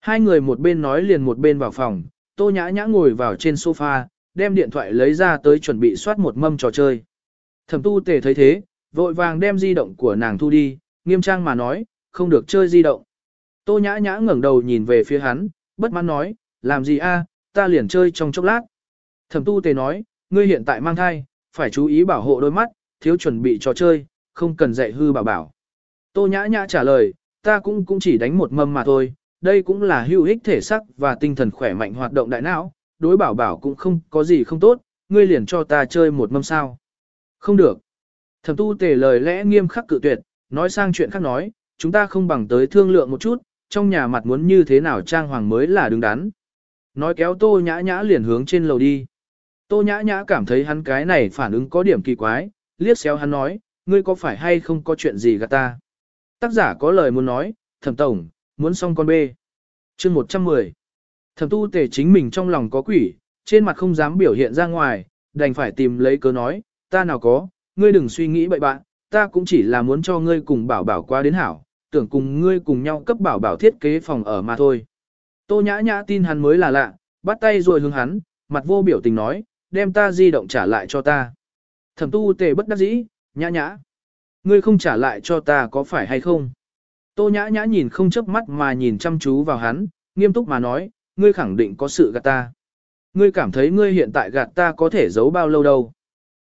Speaker 1: Hai người một bên nói liền một bên vào phòng, tô nhã nhã ngồi vào trên sofa, đem điện thoại lấy ra tới chuẩn bị soát một mâm trò chơi. Thẩm tu tề thấy thế, vội vàng đem di động của nàng thu đi, nghiêm trang mà nói, không được chơi di động. Tô nhã nhã ngẩng đầu nhìn về phía hắn, bất mãn nói, làm gì a, ta liền chơi trong chốc lát. Thẩm tu tề nói, ngươi hiện tại mang thai, phải chú ý bảo hộ đôi mắt, thiếu chuẩn bị trò chơi, không cần dạy hư bảo bảo. Tô nhã nhã trả lời, ta cũng cũng chỉ đánh một mâm mà thôi, đây cũng là hữu ích thể sắc và tinh thần khỏe mạnh hoạt động đại não, đối bảo bảo cũng không có gì không tốt, ngươi liền cho ta chơi một mâm sao. Không được. Thẩm tu tề lời lẽ nghiêm khắc cự tuyệt, nói sang chuyện khác nói, chúng ta không bằng tới thương lượng một chút, trong nhà mặt muốn như thế nào trang hoàng mới là đứng đắn. Nói kéo tô nhã nhã liền hướng trên lầu đi. Tô nhã nhã cảm thấy hắn cái này phản ứng có điểm kỳ quái, liếc xéo hắn nói, ngươi có phải hay không có chuyện gì gạt ta. Tác giả có lời muốn nói, thẩm tổng, muốn xong con bê. chương 110. Thẩm tu tề chính mình trong lòng có quỷ, trên mặt không dám biểu hiện ra ngoài, đành phải tìm lấy cớ nói, ta nào có, ngươi đừng suy nghĩ bậy bạn, ta cũng chỉ là muốn cho ngươi cùng bảo bảo qua đến hảo, tưởng cùng ngươi cùng nhau cấp bảo bảo thiết kế phòng ở mà thôi. Tô nhã nhã tin hắn mới là lạ, bắt tay rồi hướng hắn, mặt vô biểu tình nói, đem ta di động trả lại cho ta. Thẩm tu tề bất đắc dĩ, nhã nhã. Ngươi không trả lại cho ta có phải hay không? Tô nhã nhã nhìn không chớp mắt mà nhìn chăm chú vào hắn, nghiêm túc mà nói, ngươi khẳng định có sự gạt ta. Ngươi cảm thấy ngươi hiện tại gạt ta có thể giấu bao lâu đâu.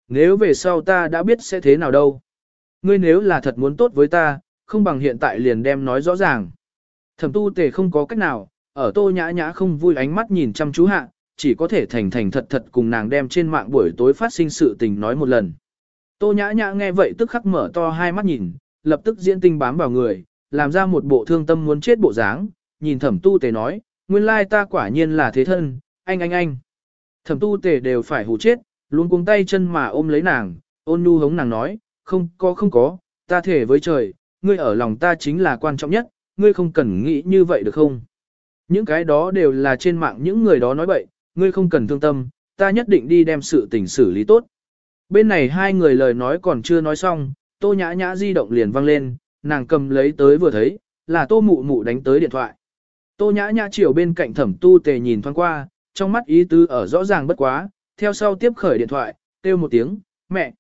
Speaker 1: Nếu về sau ta đã biết sẽ thế nào đâu. Ngươi nếu là thật muốn tốt với ta, không bằng hiện tại liền đem nói rõ ràng. Thẩm tu tề không có cách nào, ở tô nhã nhã không vui ánh mắt nhìn chăm chú hạ, chỉ có thể thành thành thật thật cùng nàng đem trên mạng buổi tối phát sinh sự tình nói một lần. Tô nhã nhã nghe vậy tức khắc mở to hai mắt nhìn, lập tức diễn tinh bám vào người, làm ra một bộ thương tâm muốn chết bộ dáng, nhìn thẩm tu tề nói, nguyên lai ta quả nhiên là thế thân, anh anh anh. Thẩm tu tề đều phải hù chết, luôn cuống tay chân mà ôm lấy nàng, ôn nu hống nàng nói, không có không có, ta thể với trời, ngươi ở lòng ta chính là quan trọng nhất, ngươi không cần nghĩ như vậy được không? Những cái đó đều là trên mạng những người đó nói bậy, ngươi không cần thương tâm, ta nhất định đi đem sự tình xử lý tốt. Bên này hai người lời nói còn chưa nói xong, tô nhã nhã di động liền vang lên, nàng cầm lấy tới vừa thấy, là tô mụ mụ đánh tới điện thoại. Tô nhã nhã chiều bên cạnh thẩm tu tề nhìn thoáng qua, trong mắt ý tứ ở rõ ràng bất quá, theo sau tiếp khởi điện thoại, kêu một tiếng, mẹ.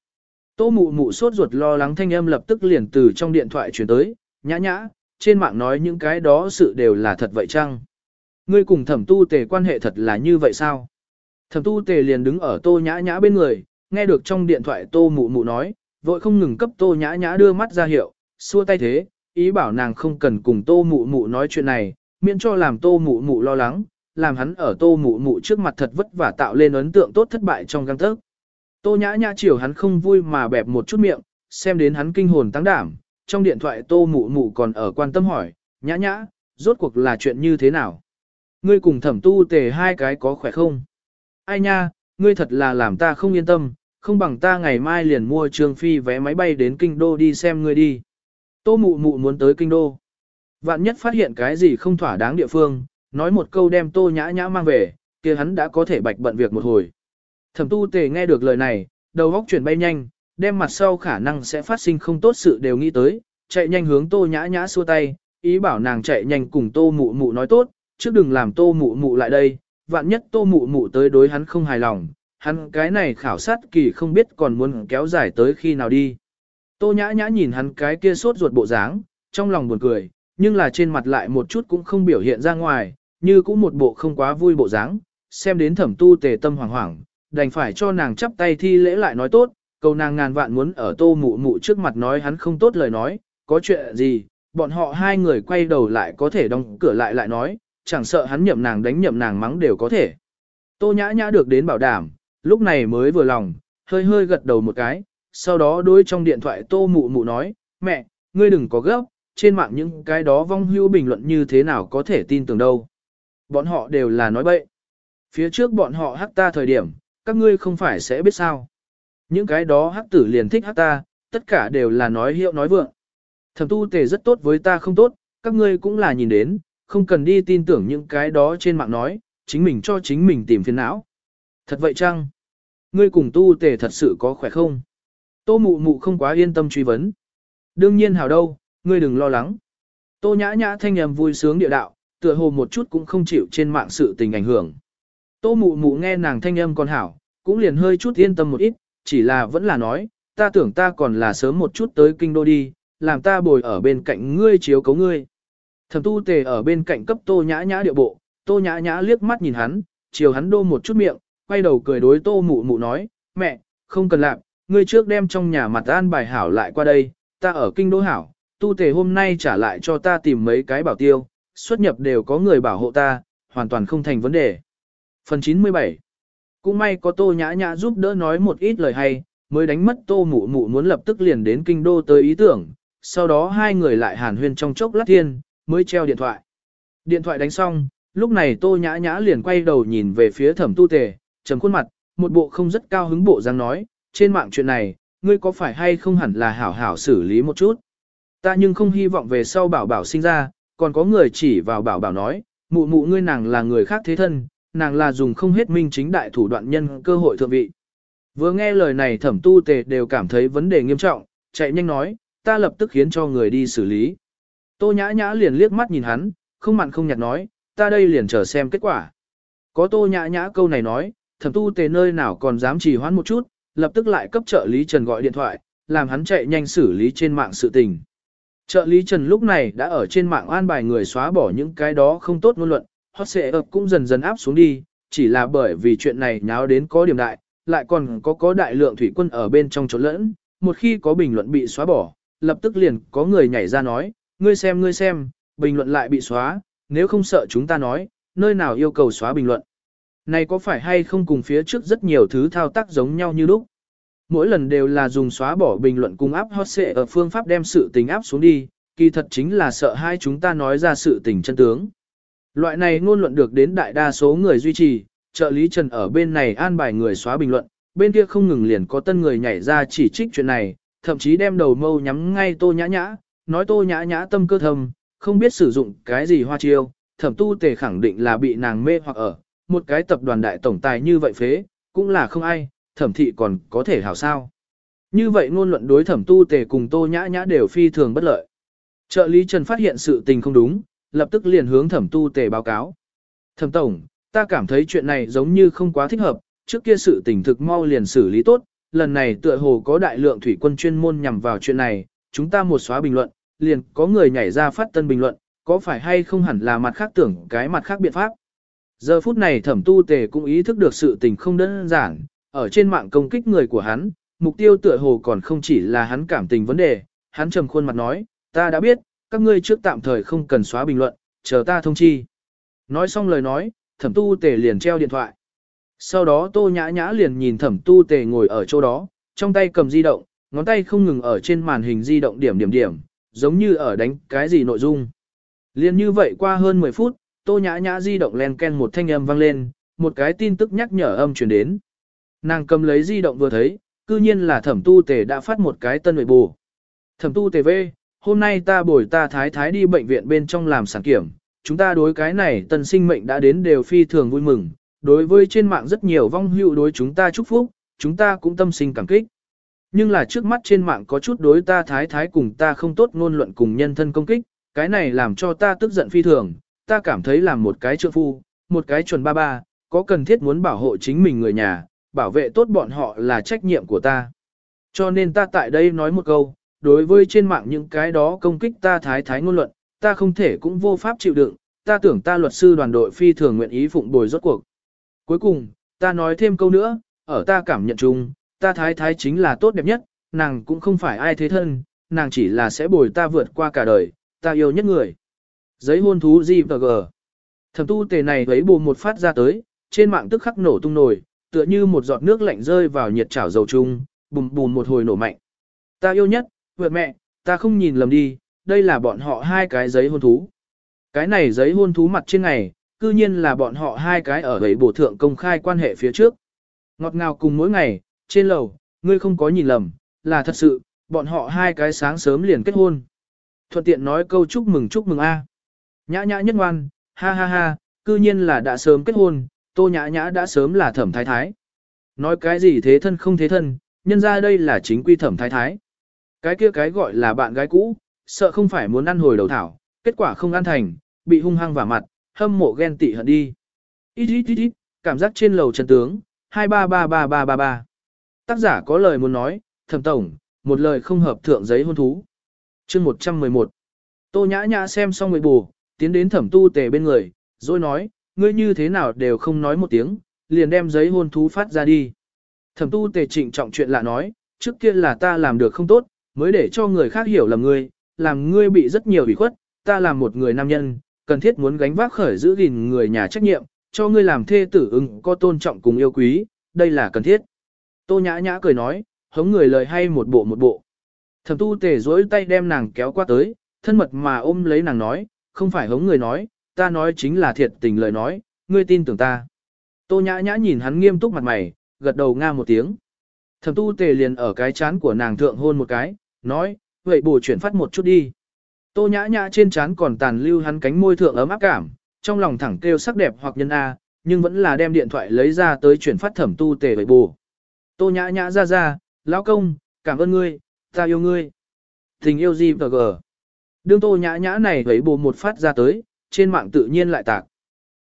Speaker 1: Tô mụ mụ sốt ruột lo lắng thanh âm lập tức liền từ trong điện thoại chuyển tới, nhã nhã, trên mạng nói những cái đó sự đều là thật vậy chăng? Ngươi cùng thẩm tu tề quan hệ thật là như vậy sao? Thẩm tu tề liền đứng ở tô nhã nhã bên người, nghe được trong điện thoại tô mụ mụ nói, vội không ngừng cấp tô nhã nhã đưa mắt ra hiệu, xua tay thế, ý bảo nàng không cần cùng tô mụ mụ nói chuyện này, miễn cho làm tô mụ mụ lo lắng, làm hắn ở tô mụ mụ trước mặt thật vất vả tạo lên ấn tượng tốt thất bại trong găng tớc. Tô nhã nhã chiều hắn không vui mà bẹp một chút miệng, xem đến hắn kinh hồn tăng đảm, trong điện thoại tô mụ mụ còn ở quan tâm hỏi, nhã nhã, rốt cuộc là chuyện như thế nào? Ngươi cùng thẩm tu tề hai cái có khỏe không? Ai nha, ngươi thật là làm ta không yên tâm, không bằng ta ngày mai liền mua trường phi vé máy bay đến kinh đô đi xem ngươi đi. Tô mụ mụ muốn tới kinh đô. Vạn nhất phát hiện cái gì không thỏa đáng địa phương, nói một câu đem tô nhã nhã mang về, kia hắn đã có thể bạch bận việc một hồi. Thẩm tu tề nghe được lời này, đầu óc chuyển bay nhanh, đem mặt sau khả năng sẽ phát sinh không tốt sự đều nghĩ tới, chạy nhanh hướng tô nhã nhã xua tay, ý bảo nàng chạy nhanh cùng tô mụ mụ nói tốt, chứ đừng làm tô mụ mụ lại đây, vạn nhất tô mụ mụ tới đối hắn không hài lòng, hắn cái này khảo sát kỳ không biết còn muốn kéo dài tới khi nào đi. Tô nhã nhã nhìn hắn cái kia sốt ruột bộ dáng, trong lòng buồn cười, nhưng là trên mặt lại một chút cũng không biểu hiện ra ngoài, như cũng một bộ không quá vui bộ dáng, xem đến thẩm tu tề tâm hoảng hoảng, đành phải cho nàng chắp tay thi lễ lại nói tốt, cầu nàng ngàn vạn muốn ở tô mụ mụ trước mặt nói hắn không tốt lời nói, có chuyện gì, bọn họ hai người quay đầu lại có thể đóng cửa lại lại nói, chẳng sợ hắn nhậm nàng đánh nhậm nàng mắng đều có thể. Tô nhã nhã được đến bảo đảm, lúc này mới vừa lòng, hơi hơi gật đầu một cái, sau đó đối trong điện thoại tô mụ mụ nói, mẹ, ngươi đừng có gấp, trên mạng những cái đó vong hưu bình luận như thế nào có thể tin tưởng đâu. Bọn họ đều là nói bậy. Phía trước bọn họ hắc ta thời điểm, các ngươi không phải sẽ biết sao. Những cái đó hắc tử liền thích hắc ta, tất cả đều là nói hiệu nói vượng. Thẩm tu tề rất tốt với ta không tốt, các ngươi cũng là nhìn đến, không cần đi tin tưởng những cái đó trên mạng nói, chính mình cho chính mình tìm phiền não. Thật vậy chăng? Ngươi cùng tu tề thật sự có khỏe không? Tô mụ mụ không quá yên tâm truy vấn. Đương nhiên hảo đâu, ngươi đừng lo lắng. Tô nhã nhã thanh nhầm vui sướng địa đạo, tựa hồ một chút cũng không chịu trên mạng sự tình ảnh hưởng. Tô mụ mụ nghe nàng thanh âm còn hảo, cũng liền hơi chút yên tâm một ít, chỉ là vẫn là nói, ta tưởng ta còn là sớm một chút tới kinh đô đi, làm ta bồi ở bên cạnh ngươi chiếu cấu ngươi. Thẩm tu tề ở bên cạnh cấp tô nhã nhã điệu bộ, tô nhã nhã liếc mắt nhìn hắn, chiều hắn đô một chút miệng, quay đầu cười đối tô mụ mụ nói, mẹ, không cần làm, ngươi trước đem trong nhà mặt an bài hảo lại qua đây, ta ở kinh đô hảo, tu tề hôm nay trả lại cho ta tìm mấy cái bảo tiêu, xuất nhập đều có người bảo hộ ta, hoàn toàn không thành vấn đề. Phần 97 Cũng may có tô nhã nhã giúp đỡ nói một ít lời hay, mới đánh mất tô mụ mụ muốn lập tức liền đến kinh đô tới ý tưởng, sau đó hai người lại hàn huyên trong chốc lát thiên, mới treo điện thoại. Điện thoại đánh xong, lúc này tô nhã nhã liền quay đầu nhìn về phía thẩm tu tề, trầm khuôn mặt, một bộ không rất cao hứng bộ dáng nói, trên mạng chuyện này, ngươi có phải hay không hẳn là hảo hảo xử lý một chút. Ta nhưng không hy vọng về sau bảo bảo sinh ra, còn có người chỉ vào bảo bảo nói, mụ mụ ngươi nàng là người khác thế thân, nàng là dùng không hết minh chính đại thủ đoạn nhân cơ hội thượng vị. Vừa nghe lời này thẩm tu tề đều cảm thấy vấn đề nghiêm trọng, chạy nhanh nói, ta lập tức khiến cho người đi xử lý. Tô nhã nhã liền liếc mắt nhìn hắn, không mặn không nhạt nói, ta đây liền chờ xem kết quả. Có tô nhã nhã câu này nói, thẩm tu tề nơi nào còn dám trì hoãn một chút, lập tức lại cấp trợ lý Trần gọi điện thoại, làm hắn chạy nhanh xử lý trên mạng sự tình. Trợ lý Trần lúc này đã ở trên mạng an bài người xóa bỏ những cái đó không tốt ngôn luận, hot xệ ập cũng dần dần áp xuống đi, chỉ là bởi vì chuyện này nháo đến có điểm đại, lại còn có có đại lượng thủy quân ở bên trong chỗ lẫn, một khi có bình luận bị xóa bỏ, lập tức liền có người nhảy ra nói, ngươi xem ngươi xem, bình luận lại bị xóa, nếu không sợ chúng ta nói, nơi nào yêu cầu xóa bình luận. Này có phải hay không cùng phía trước rất nhiều thứ thao tác giống nhau như lúc? Mỗi lần đều là dùng xóa bỏ bình luận cùng áp hot xệ ở phương pháp đem sự tình áp xuống đi, kỳ thật chính là sợ hai chúng ta nói ra sự tình chân tướng. Loại này ngôn luận được đến đại đa số người duy trì, trợ lý Trần ở bên này an bài người xóa bình luận, bên kia không ngừng liền có tân người nhảy ra chỉ trích chuyện này, thậm chí đem đầu mâu nhắm ngay tô nhã nhã, nói tô nhã nhã tâm cơ thầm, không biết sử dụng cái gì hoa chiêu, thẩm tu tề khẳng định là bị nàng mê hoặc ở, một cái tập đoàn đại tổng tài như vậy phế, cũng là không ai, thẩm thị còn có thể hảo sao. Như vậy ngôn luận đối thẩm tu tề cùng tô nhã nhã đều phi thường bất lợi. Trợ lý Trần phát hiện sự tình không đúng, lập tức liền hướng thẩm tu tề báo cáo. Thẩm tổng, ta cảm thấy chuyện này giống như không quá thích hợp, trước kia sự tình thực mau liền xử lý tốt, lần này tựa hồ có đại lượng thủy quân chuyên môn nhằm vào chuyện này, chúng ta một xóa bình luận, liền có người nhảy ra phát tân bình luận, có phải hay không hẳn là mặt khác tưởng cái mặt khác biện pháp. Giờ phút này thẩm tu tề cũng ý thức được sự tình không đơn giản, ở trên mạng công kích người của hắn, mục tiêu tựa hồ còn không chỉ là hắn cảm tình vấn đề, hắn trầm khuôn mặt nói, ta đã biết, các ngươi trước tạm thời không cần xóa bình luận, chờ ta thông chi. Nói xong lời nói, thẩm tu tề liền treo điện thoại. Sau đó tô nhã nhã liền nhìn thẩm tu tề ngồi ở chỗ đó, trong tay cầm di động, ngón tay không ngừng ở trên màn hình di động điểm điểm điểm, giống như ở đánh cái gì nội dung. Liên như vậy qua hơn 10 phút, tô nhã nhã di động len ken một thanh âm vang lên, một cái tin tức nhắc nhở âm truyền đến. Nàng cầm lấy di động vừa thấy, cư nhiên là thẩm tu tề đã phát một cái tân nội bù. Thẩm tu tề về, hôm nay ta bồi ta thái thái đi bệnh viện bên trong làm sản kiểm, chúng ta đối cái này tân sinh mệnh đã đến đều phi thường vui mừng, đối với trên mạng rất nhiều vong hữu đối chúng ta chúc phúc, chúng ta cũng tâm sinh cảm kích. Nhưng là trước mắt trên mạng có chút đối ta thái thái cùng ta không tốt ngôn luận cùng nhân thân công kích, cái này làm cho ta tức giận phi thường, ta cảm thấy làm một cái trượng phu, một cái chuẩn ba ba, có cần thiết muốn bảo hộ chính mình người nhà, bảo vệ tốt bọn họ là trách nhiệm của ta. Cho nên ta tại đây nói một câu, đối với trên mạng những cái đó công kích ta thái thái ngôn luận, ta không thể cũng vô pháp chịu đựng, ta tưởng ta luật sư đoàn đội phi thường nguyện ý phụng bồi rốt cuộc. Cuối cùng, ta nói thêm câu nữa, ở ta cảm nhận chung, ta thái thái chính là tốt đẹp nhất, nàng cũng không phải ai thế thân, nàng chỉ là sẽ bồi ta vượt qua cả đời, ta yêu nhất người. Giấy hôn thú GVG. Thẩm tu tề này thấy bù một phát ra tới, trên mạng tức khắc nổ tung nổi, tựa như một giọt nước lạnh rơi vào nhiệt chảo dầu chung, bùm bùm một hồi nổ mạnh. Ta yêu nhất, vượt mẹ, ta không nhìn lầm đi, đây là bọn họ hai cái giấy hôn thú. Cái này giấy hôn thú mặt trên này, cư nhiên là bọn họ hai cái ở ấy bổ thượng công khai quan hệ phía trước. Ngọt ngào cùng mỗi ngày, trên lầu, ngươi không có nhìn lầm, là thật sự, bọn họ hai cái sáng sớm liền kết hôn. Thuận tiện nói câu chúc mừng chúc mừng a. Nhã nhã nhất ngoan, ha ha ha, cư nhiên là đã sớm kết hôn, tô nhã nhã đã sớm là thẩm thái thái. Nói cái gì thế thân không thế thân, nhân ra đây là chính quy thẩm thái thái. Cái kia cái gọi là bạn gái cũ, sợ không phải muốn ăn hồi đầu thảo, kết quả không ăn thành, bị hung hăng vào mặt, hâm mộ ghen tị hận đi. Ít ít ít ít, cảm giác trên lầu chân tướng, 233333. Tác giả có lời muốn nói, thẩm tổng, một lời không hợp thượng giấy hôn thú. chương 111. Tô nhã nhã xem xong người bù, tiến đến thẩm tu tề bên người, rồi nói, ngươi như thế nào đều không nói một tiếng, liền đem giấy hôn thú phát ra đi. Thẩm tu tề trịnh trọng chuyện lạ nói, trước kia là ta làm được không tốt, mới để cho người khác hiểu lầm ngươi, làm ngươi bị rất nhiều ủy khuất, ta làm một người nam nhân, cần thiết muốn gánh vác khởi giữ gìn người nhà trách nhiệm, cho ngươi làm thê tử ứng có tôn trọng cùng yêu quý, đây là cần thiết. Tô nhã nhã cười nói, hống người lời hay một bộ một bộ. Thẩm tu tề dối tay đem nàng kéo qua tới, thân mật mà ôm lấy nàng nói, không phải hống người nói, ta nói chính là thiệt tình lời nói, ngươi tin tưởng ta. Tô nhã nhã nhìn hắn nghiêm túc mặt mày, gật đầu nga một tiếng. Thẩm tu tề liền ở cái chán của nàng thượng hôn một cái, nói, vậy bổ chuyển phát một chút đi. Tô nhã nhã trên chán còn tàn lưu hắn cánh môi thượng ấm áp cảm, trong lòng thẳng kêu sắc đẹp hoặc nhân A, nhưng vẫn là đem điện thoại lấy ra tới chuyển phát thẩm tu tề vậy bù. Tô nhã nhã ra ra, lão công, cảm ơn ngươi, ta yêu ngươi. Tình yêu gì và gờ. Đương tô nhã nhã này vậy bù một phát ra tới, trên mạng tự nhiên lại tạc.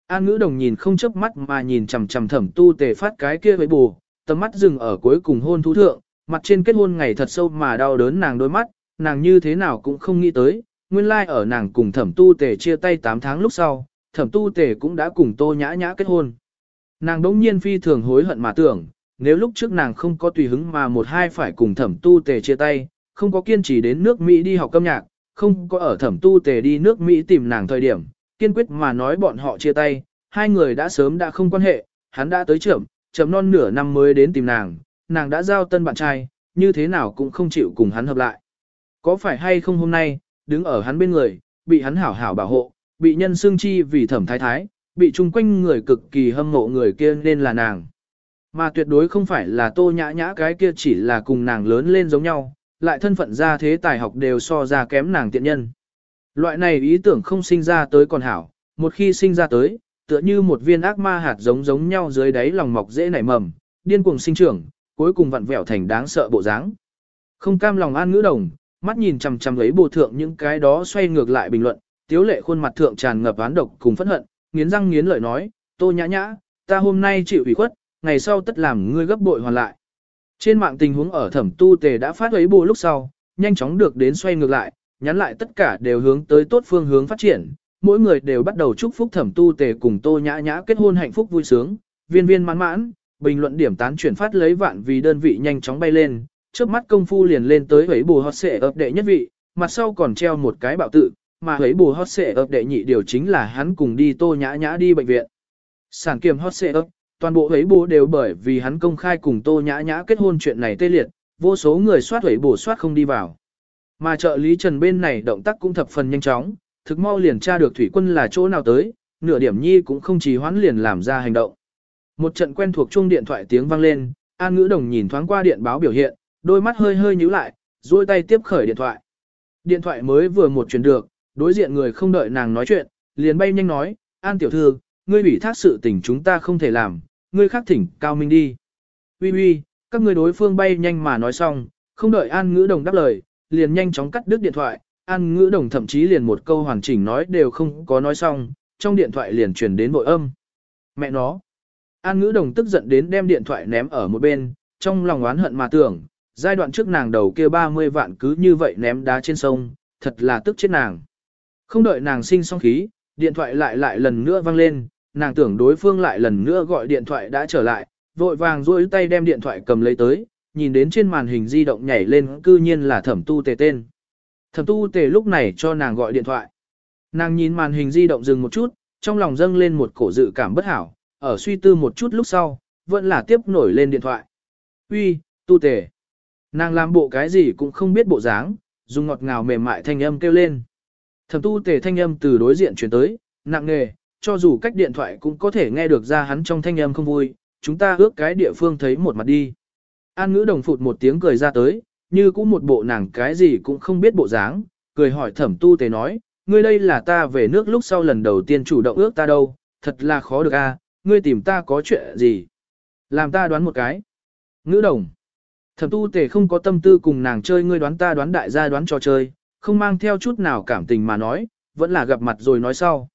Speaker 1: An ngữ đồng nhìn không chớp mắt mà nhìn chằm chằm thẩm tu tề phát cái kia với bù, tầm mắt dừng ở cuối cùng hôn thú thượng, mặt trên kết hôn ngày thật sâu mà đau đớn nàng đôi mắt, nàng như thế nào cũng không nghĩ tới, nguyên lai like ở nàng cùng thẩm tu tề chia tay 8 tháng lúc sau, thẩm tu tề cũng đã cùng tô nhã nhã kết hôn. Nàng đống nhiên phi thường hối hận mà tưởng, nếu lúc trước nàng không có tùy hứng mà một hai phải cùng thẩm tu tề chia tay, không có kiên trì đến nước Mỹ đi học âm nhạc, không có ở thẩm tu tề đi nước Mỹ tìm nàng thời điểm, kiên quyết mà nói bọn họ chia tay, hai người đã sớm đã không quan hệ, hắn đã tới trưởng, chấm non nửa năm mới đến tìm nàng, nàng đã giao tân bạn trai, như thế nào cũng không chịu cùng hắn hợp lại. Có phải hay không hôm nay, đứng ở hắn bên người, bị hắn hảo hảo bảo hộ, bị nhân xương chi vì thẩm thái thái, bị chung quanh người cực kỳ hâm mộ người kia nên là nàng. Mà tuyệt đối không phải là tô nhã nhã cái kia chỉ là cùng nàng lớn lên giống nhau, lại thân phận ra thế tài học đều so ra kém nàng tiện nhân. Loại này ý tưởng không sinh ra tới còn hảo, một khi sinh ra tới, tựa như một viên ác ma hạt giống giống nhau dưới đáy lòng mọc dễ nảy mầm, điên cuồng sinh trưởng, cuối cùng vặn vẹo thành đáng sợ bộ dáng. Không cam lòng an ngữ đồng, mắt nhìn chằm chằm lấy bộ thượng những cái đó xoay ngược lại bình luận, tiếu lệ khuôn mặt thượng tràn ngập án độc cùng phẫn hận, nghiến răng nghiến lợi nói, tô nhã nhã, ta hôm nay chịu ủy khuất, ngày sau tất làm ngươi gấp bội hoàn lại. Trên mạng tình huống ở thẩm tu tề đã phát ấy bộ lúc sau, nhanh chóng được đến xoay ngược lại, nhắn lại tất cả đều hướng tới tốt phương hướng phát triển, mỗi người đều bắt đầu chúc phúc thẩm tu tề cùng tô nhã nhã kết hôn hạnh phúc vui sướng, viên viên mãn mãn, bình luận điểm tán chuyển phát lấy vạn vì đơn vị nhanh chóng bay lên, trước mắt công phu liền lên tới hấy bù hot xệ ập đệ nhất vị, mặt sau còn treo một cái bạo tự, mà hấy bù hot xệ ập đệ nhị điều chính là hắn cùng đi tô nhã nhã đi bệnh viện. Sản kiềm hot xệ ập, toàn bộ hấy bù đều bởi vì hắn công khai cùng tô nhã nhã kết hôn chuyện này tê liệt, vô số người soát hấy bù soát không đi vào. Mà trợ lý Trần bên này động tác cũng thập phần nhanh chóng, thực mau liền tra được thủy quân là chỗ nào tới, nửa điểm nhi cũng không trì hoãn liền làm ra hành động. Một trận quen thuộc chuông điện thoại tiếng vang lên, An Ngữ Đồng nhìn thoáng qua điện báo biểu hiện, đôi mắt hơi hơi nhíu lại, duỗi tay tiếp khởi điện thoại. Điện thoại mới vừa một chuyển được, đối diện người không đợi nàng nói chuyện, liền bay nhanh nói, An tiểu thư, ngươi bị thác sự tình chúng ta không thể làm, ngươi khác thỉnh Cao Minh đi. Uy uy, các ngươi đối phương bay nhanh mà nói xong, không đợi An Ngữ Đồng đáp lời, liền nhanh chóng cắt đứt điện thoại, An Ngữ Đồng thậm chí liền một câu hoàn chỉnh nói đều không có nói xong, trong điện thoại liền truyền đến vội âm. Mẹ nó. An Ngữ Đồng tức giận đến đem điện thoại ném ở một bên, trong lòng oán hận mà tưởng, giai đoạn trước nàng đầu kia 30 vạn cứ như vậy ném đá trên sông, thật là tức chết nàng. Không đợi nàng sinh xong khí, điện thoại lại lại lần nữa vang lên, nàng tưởng đối phương lại lần nữa gọi điện thoại đã trở lại, vội vàng duỗi tay đem điện thoại cầm lấy tới, nhìn đến trên màn hình di động nhảy lên cư nhiên là thẩm tu tề tên. Thẩm tu tề lúc này cho nàng gọi điện thoại. Nàng nhìn màn hình di động dừng một chút, trong lòng dâng lên một cổ dự cảm bất hảo, ở suy tư một chút lúc sau, vẫn là tiếp nổi lên điện thoại. Uy, tu tề. Nàng làm bộ cái gì cũng không biết bộ dáng, dùng ngọt ngào mềm mại thanh âm kêu lên. Thẩm tu tề thanh âm từ đối diện chuyển tới, nặng nề, cho dù cách điện thoại cũng có thể nghe được ra hắn trong thanh âm không vui, chúng ta ước cái địa phương thấy một mặt đi. An ngữ đồng phụt một tiếng cười ra tới, như cũng một bộ nàng cái gì cũng không biết bộ dáng, cười hỏi thẩm tu tề nói, ngươi đây là ta về nước lúc sau lần đầu tiên chủ động ước ta đâu, thật là khó được a, ngươi tìm ta có chuyện gì. Làm ta đoán một cái. Ngữ đồng. Thẩm tu tề không có tâm tư cùng nàng chơi ngươi đoán ta đoán đại gia đoán trò chơi, không mang theo chút nào cảm tình mà nói, vẫn là gặp mặt rồi nói sau.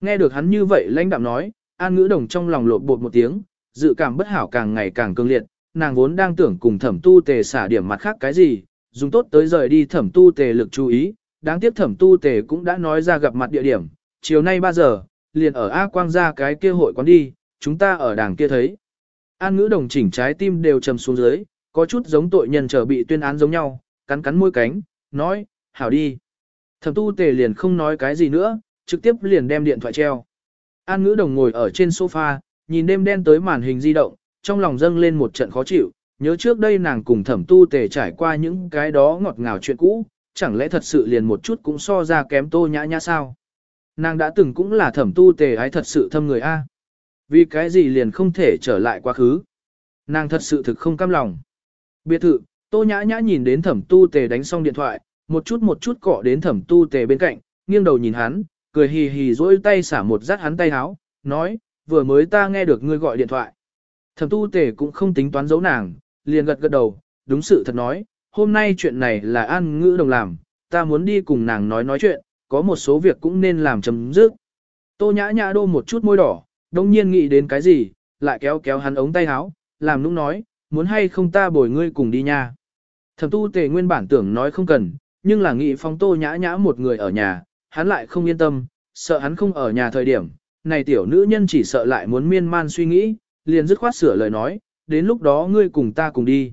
Speaker 1: Nghe được hắn như vậy lãnh đạm nói, an ngữ đồng trong lòng lột bột một tiếng, dự cảm bất hảo càng ngày càng cương liệt, nàng vốn đang tưởng cùng thẩm tu tề xả điểm mặt khác cái gì, dùng tốt tới rời đi thẩm tu tề lực chú ý, đáng tiếc thẩm tu tề cũng đã nói ra gặp mặt địa điểm, chiều nay 3 giờ, liền ở A Quang ra cái kia hội quán đi, chúng ta ở đảng kia thấy. An ngữ đồng chỉnh trái tim đều trầm xuống dưới, có chút giống tội nhân trở bị tuyên án giống nhau, cắn cắn môi cánh, nói, hảo đi. Thẩm tu tề liền không nói cái gì nữa, trực tiếp liền đem điện thoại treo. An ngữ đồng ngồi ở trên sofa, nhìn đêm đen tới màn hình di động, trong lòng dâng lên một trận khó chịu, nhớ trước đây nàng cùng thẩm tu tề trải qua những cái đó ngọt ngào chuyện cũ, chẳng lẽ thật sự liền một chút cũng so ra kém tô nhã nhã sao? Nàng đã từng cũng là thẩm tu tề ái thật sự thâm người A. Vì cái gì liền không thể trở lại quá khứ? Nàng thật sự thực không cam lòng. Biệt thự, tô nhã nhã nhìn đến thẩm tu tề đánh xong điện thoại, một chút một chút cọ đến thẩm tu tề bên cạnh, nghiêng đầu nhìn hắn, cười hì hì dỗi tay xả một rát hắn tay háo, nói, vừa mới ta nghe được ngươi gọi điện thoại. Thẩm tu tề cũng không tính toán giấu nàng, liền gật gật đầu, đúng sự thật nói, hôm nay chuyện này là an ngữ đồng làm, ta muốn đi cùng nàng nói nói chuyện, có một số việc cũng nên làm chấm dứt. Tô nhã nhã đô một chút môi đỏ, đông nhiên nghĩ đến cái gì, lại kéo kéo hắn ống tay áo, làm nũng nói, muốn hay không ta bồi ngươi cùng đi nha. Thẩm tu tề nguyên bản tưởng nói không cần, nhưng là nghĩ phong tô nhã nhã một người ở nhà, hắn lại không yên tâm, sợ hắn không ở nhà thời điểm, này tiểu nữ nhân chỉ sợ lại muốn miên man suy nghĩ, liền dứt khoát sửa lời nói, đến lúc đó ngươi cùng ta cùng đi.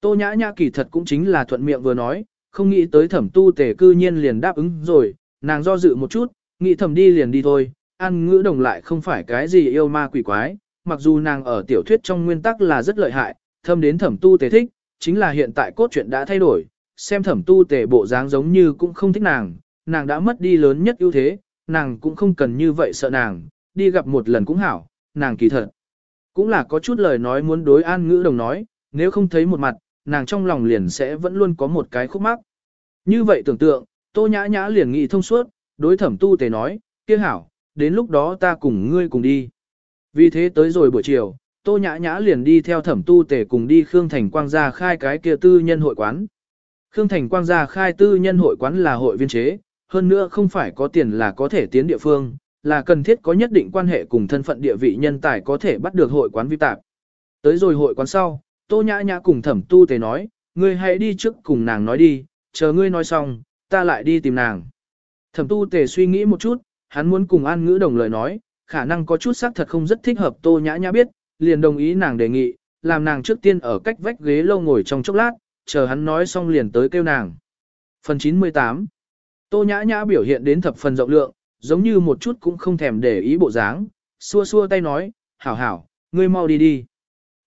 Speaker 1: Tô nhã nhã kỳ thật cũng chính là thuận miệng vừa nói, không nghĩ tới thẩm tu tề cư nhiên liền đáp ứng rồi, nàng do dự một chút, nghĩ thẩm đi liền đi thôi, ăn ngữ đồng lại không phải cái gì yêu ma quỷ quái, mặc dù nàng ở tiểu thuyết trong nguyên tắc là rất lợi hại, thâm đến thẩm tu tề thích, chính là hiện tại cốt truyện đã thay đổi, xem thẩm tu tề bộ dáng giống như cũng không thích nàng, nàng đã mất đi lớn nhất ưu thế, nàng cũng không cần như vậy sợ nàng, đi gặp một lần cũng hảo, nàng kỳ thật. Cũng là có chút lời nói muốn đối an ngữ đồng nói, nếu không thấy một mặt, nàng trong lòng liền sẽ vẫn luôn có một cái khúc mắc. Như vậy tưởng tượng, tô nhã nhã liền nghĩ thông suốt, đối thẩm tu tề nói, kia hảo, đến lúc đó ta cùng ngươi cùng đi. Vì thế tới rồi buổi chiều, tô nhã nhã liền đi theo thẩm tu tề cùng đi Khương Thành Quang gia khai cái kia tư nhân hội quán. Khương Thành Quang gia khai tư nhân hội quán là hội viên chế, hơn nữa không phải có tiền là có thể tiến địa phương, là cần thiết có nhất định quan hệ cùng thân phận địa vị nhân tài có thể bắt được hội quán vi tạp. Tới rồi hội quán sau, Tô Nhã Nhã cùng thẩm tu tề nói, ngươi hãy đi trước cùng nàng nói đi, chờ ngươi nói xong, ta lại đi tìm nàng. Thẩm tu tề suy nghĩ một chút, hắn muốn cùng an ngữ đồng lời nói, khả năng có chút xác thật không rất thích hợp Tô Nhã Nhã biết, liền đồng ý nàng đề nghị, làm nàng trước tiên ở cách vách ghế lâu ngồi trong chốc lát, chờ hắn nói xong liền tới kêu nàng. Phần 98 Tô Nhã Nhã biểu hiện đến thập phần rộng lượng, giống như một chút cũng không thèm để ý bộ dáng, xua xua tay nói, hảo hảo, ngươi mau đi đi.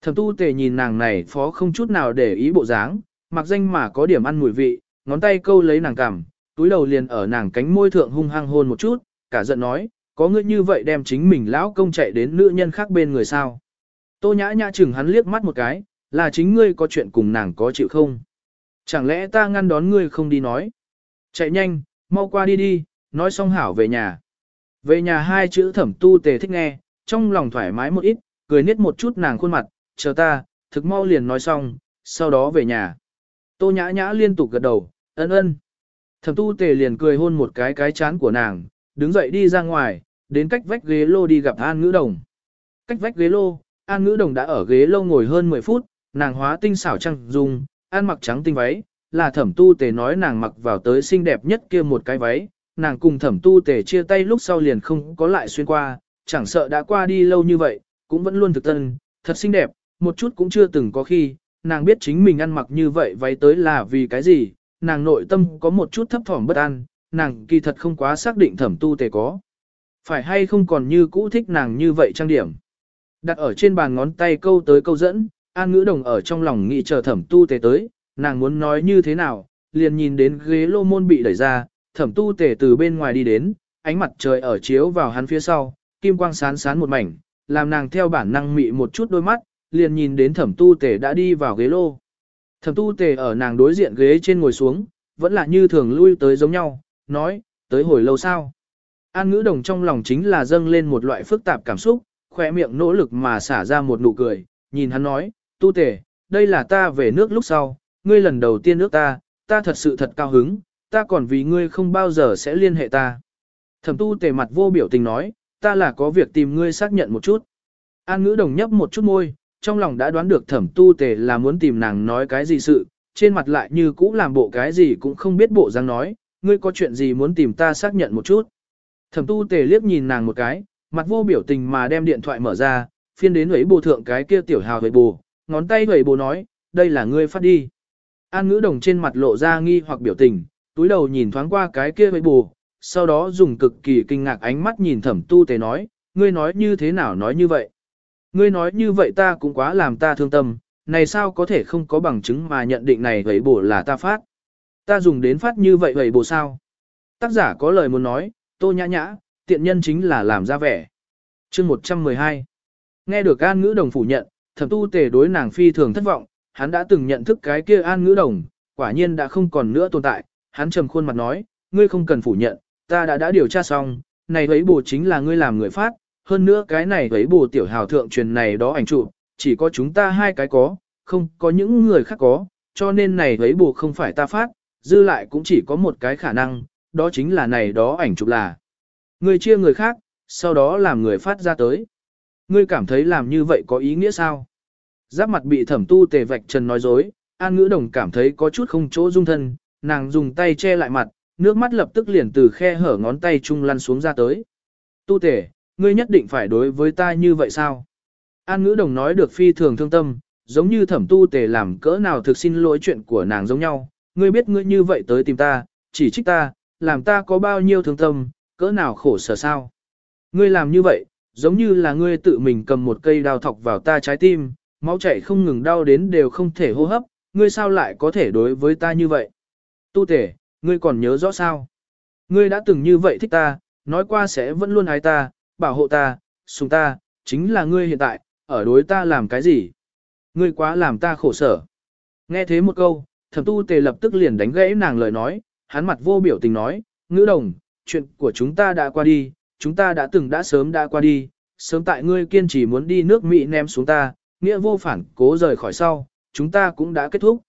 Speaker 1: Thẩm tu tề nhìn nàng này phó không chút nào để ý bộ dáng, mặc danh mà có điểm ăn mùi vị, ngón tay câu lấy nàng cằm, túi đầu liền ở nàng cánh môi thượng hung hăng hôn một chút, cả giận nói, có ngươi như vậy đem chính mình lão công chạy đến nữ nhân khác bên người sao. Tô nhã nhã chừng hắn liếc mắt một cái, là chính ngươi có chuyện cùng nàng có chịu không? Chẳng lẽ ta ngăn đón ngươi không đi nói? Chạy nhanh, mau qua đi đi, nói xong hảo về nhà. Về nhà hai chữ thẩm tu tề thích nghe, trong lòng thoải mái một ít, cười niết một chút nàng khuôn mặt, chờ ta, thực mau liền nói xong, sau đó về nhà. Tô nhã nhã liên tục gật đầu, ân ân. Thẩm tu tề liền cười hôn một cái cái chán của nàng, đứng dậy đi ra ngoài, đến cách vách ghế lô đi gặp An Ngữ Đồng. Cách vách ghế lô, An Ngữ Đồng đã ở ghế lô ngồi hơn 10 phút, nàng hóa tinh xảo trăng dung, ăn mặc trắng tinh váy, là thẩm tu tề nói nàng mặc vào tới xinh đẹp nhất kia một cái váy, nàng cùng thẩm tu tề chia tay lúc sau liền không có lại xuyên qua, chẳng sợ đã qua đi lâu như vậy, cũng vẫn luôn thực tân, thật xinh đẹp, một chút cũng chưa từng có khi, nàng biết chính mình ăn mặc như vậy váy tới là vì cái gì, nàng nội tâm có một chút thấp thỏm bất an, nàng kỳ thật không quá xác định thẩm tu tề có. Phải hay không còn như cũ thích nàng như vậy trang điểm. Đặt ở trên bàn ngón tay câu tới câu dẫn, An Ngữ Đồng ở trong lòng nghĩ chờ thẩm tu tề tới, nàng muốn nói như thế nào, liền nhìn đến ghế lô môn bị đẩy ra, thẩm tu tề từ bên ngoài đi đến, ánh mặt trời ở chiếu vào hắn phía sau, kim quang sán sán một mảnh, làm nàng theo bản năng mị một chút đôi mắt, liền nhìn đến thẩm tu tề đã đi vào ghế lô. Thẩm tu tề ở nàng đối diện ghế trên ngồi xuống, vẫn là như thường lui tới giống nhau, nói, tới hồi lâu sao. An ngữ đồng trong lòng chính là dâng lên một loại phức tạp cảm xúc, khỏe miệng nỗ lực mà xả ra một nụ cười, nhìn hắn nói, tu tề, đây là ta về nước lúc sau, ngươi lần đầu tiên nước ta, ta thật sự thật cao hứng, ta còn vì ngươi không bao giờ sẽ liên hệ ta. Thẩm tu tề mặt vô biểu tình nói, ta là có việc tìm ngươi xác nhận một chút. An ngữ đồng nhấp một chút môi, trong lòng đã đoán được thẩm tu tề là muốn tìm nàng nói cái gì sự, trên mặt lại như cũ làm bộ cái gì cũng không biết bộ dáng nói, ngươi có chuyện gì muốn tìm ta xác nhận một chút. Thẩm tu tề liếc nhìn nàng một cái, mặt vô biểu tình mà đem điện thoại mở ra, phiên đến ấy bồ thượng cái kia tiểu hào với bồ, ngón tay vẩy bồ nói, đây là ngươi phát đi. An ngữ đồng trên mặt lộ ra nghi hoặc biểu tình, túi đầu nhìn thoáng qua cái kia với bồ, sau đó dùng cực kỳ kinh ngạc ánh mắt nhìn thẩm tu tề nói, ngươi nói như thế nào nói như vậy. Ngươi nói như vậy ta cũng quá làm ta thương tâm, này sao có thể không có bằng chứng mà nhận định này vậy bổ là ta phát. Ta dùng đến phát như vậy vậy bổ sao. Tác giả có lời muốn nói, tô nhã nhã, tiện nhân chính là làm ra vẻ. chương 112 Nghe được an ngữ đồng phủ nhận, thẩm tu tề đối nàng phi thường thất vọng, hắn đã từng nhận thức cái kia an ngữ đồng, quả nhiên đã không còn nữa tồn tại, hắn trầm khuôn mặt nói, ngươi không cần phủ nhận, ta đã đã điều tra xong, này ấy bổ chính là ngươi làm người phát, hơn nữa cái này với bù tiểu hào thượng truyền này đó ảnh chụp, chỉ có chúng ta hai cái có, không có những người khác có, cho nên này với bù không phải ta phát, dư lại cũng chỉ có một cái khả năng, đó chính là này đó ảnh chụp là. người chia người khác, sau đó làm người phát ra tới. Ngươi cảm thấy làm như vậy có ý nghĩa sao? Giáp mặt bị thẩm tu tề vạch trần nói dối, An Ngữ Đồng cảm thấy có chút không chỗ dung thân, nàng dùng tay che lại mặt, nước mắt lập tức liền từ khe hở ngón tay chung lăn xuống ra tới. Tu tề, ngươi nhất định phải đối với ta như vậy sao? An ngữ đồng nói được phi thường thương tâm, giống như thẩm tu tề làm cỡ nào thực xin lỗi chuyện của nàng giống nhau. Ngươi biết ngươi như vậy tới tìm ta, chỉ trích ta, làm ta có bao nhiêu thương tâm, cỡ nào khổ sở sao? Ngươi làm như vậy, giống như là ngươi tự mình cầm một cây đào thọc vào ta trái tim, máu chảy không ngừng đau đến đều không thể hô hấp, ngươi sao lại có thể đối với ta như vậy? Tu tể, ngươi còn nhớ rõ sao? Ngươi đã từng như vậy thích ta, nói qua sẽ vẫn luôn ái ta, bảo hộ ta, sùng ta, chính là ngươi hiện tại, ở đối ta làm cái gì? Ngươi quá làm ta khổ sở. Nghe thế một câu, thẩm tu tề lập tức liền đánh gãy nàng lời nói, hắn mặt vô biểu tình nói, ngữ đồng, chuyện của chúng ta đã qua đi, chúng ta đã từng đã sớm đã qua đi, sớm tại ngươi kiên trì muốn đi nước Mỹ ném xuống ta, nghĩa vô phản cố rời khỏi sau, chúng ta cũng đã kết thúc.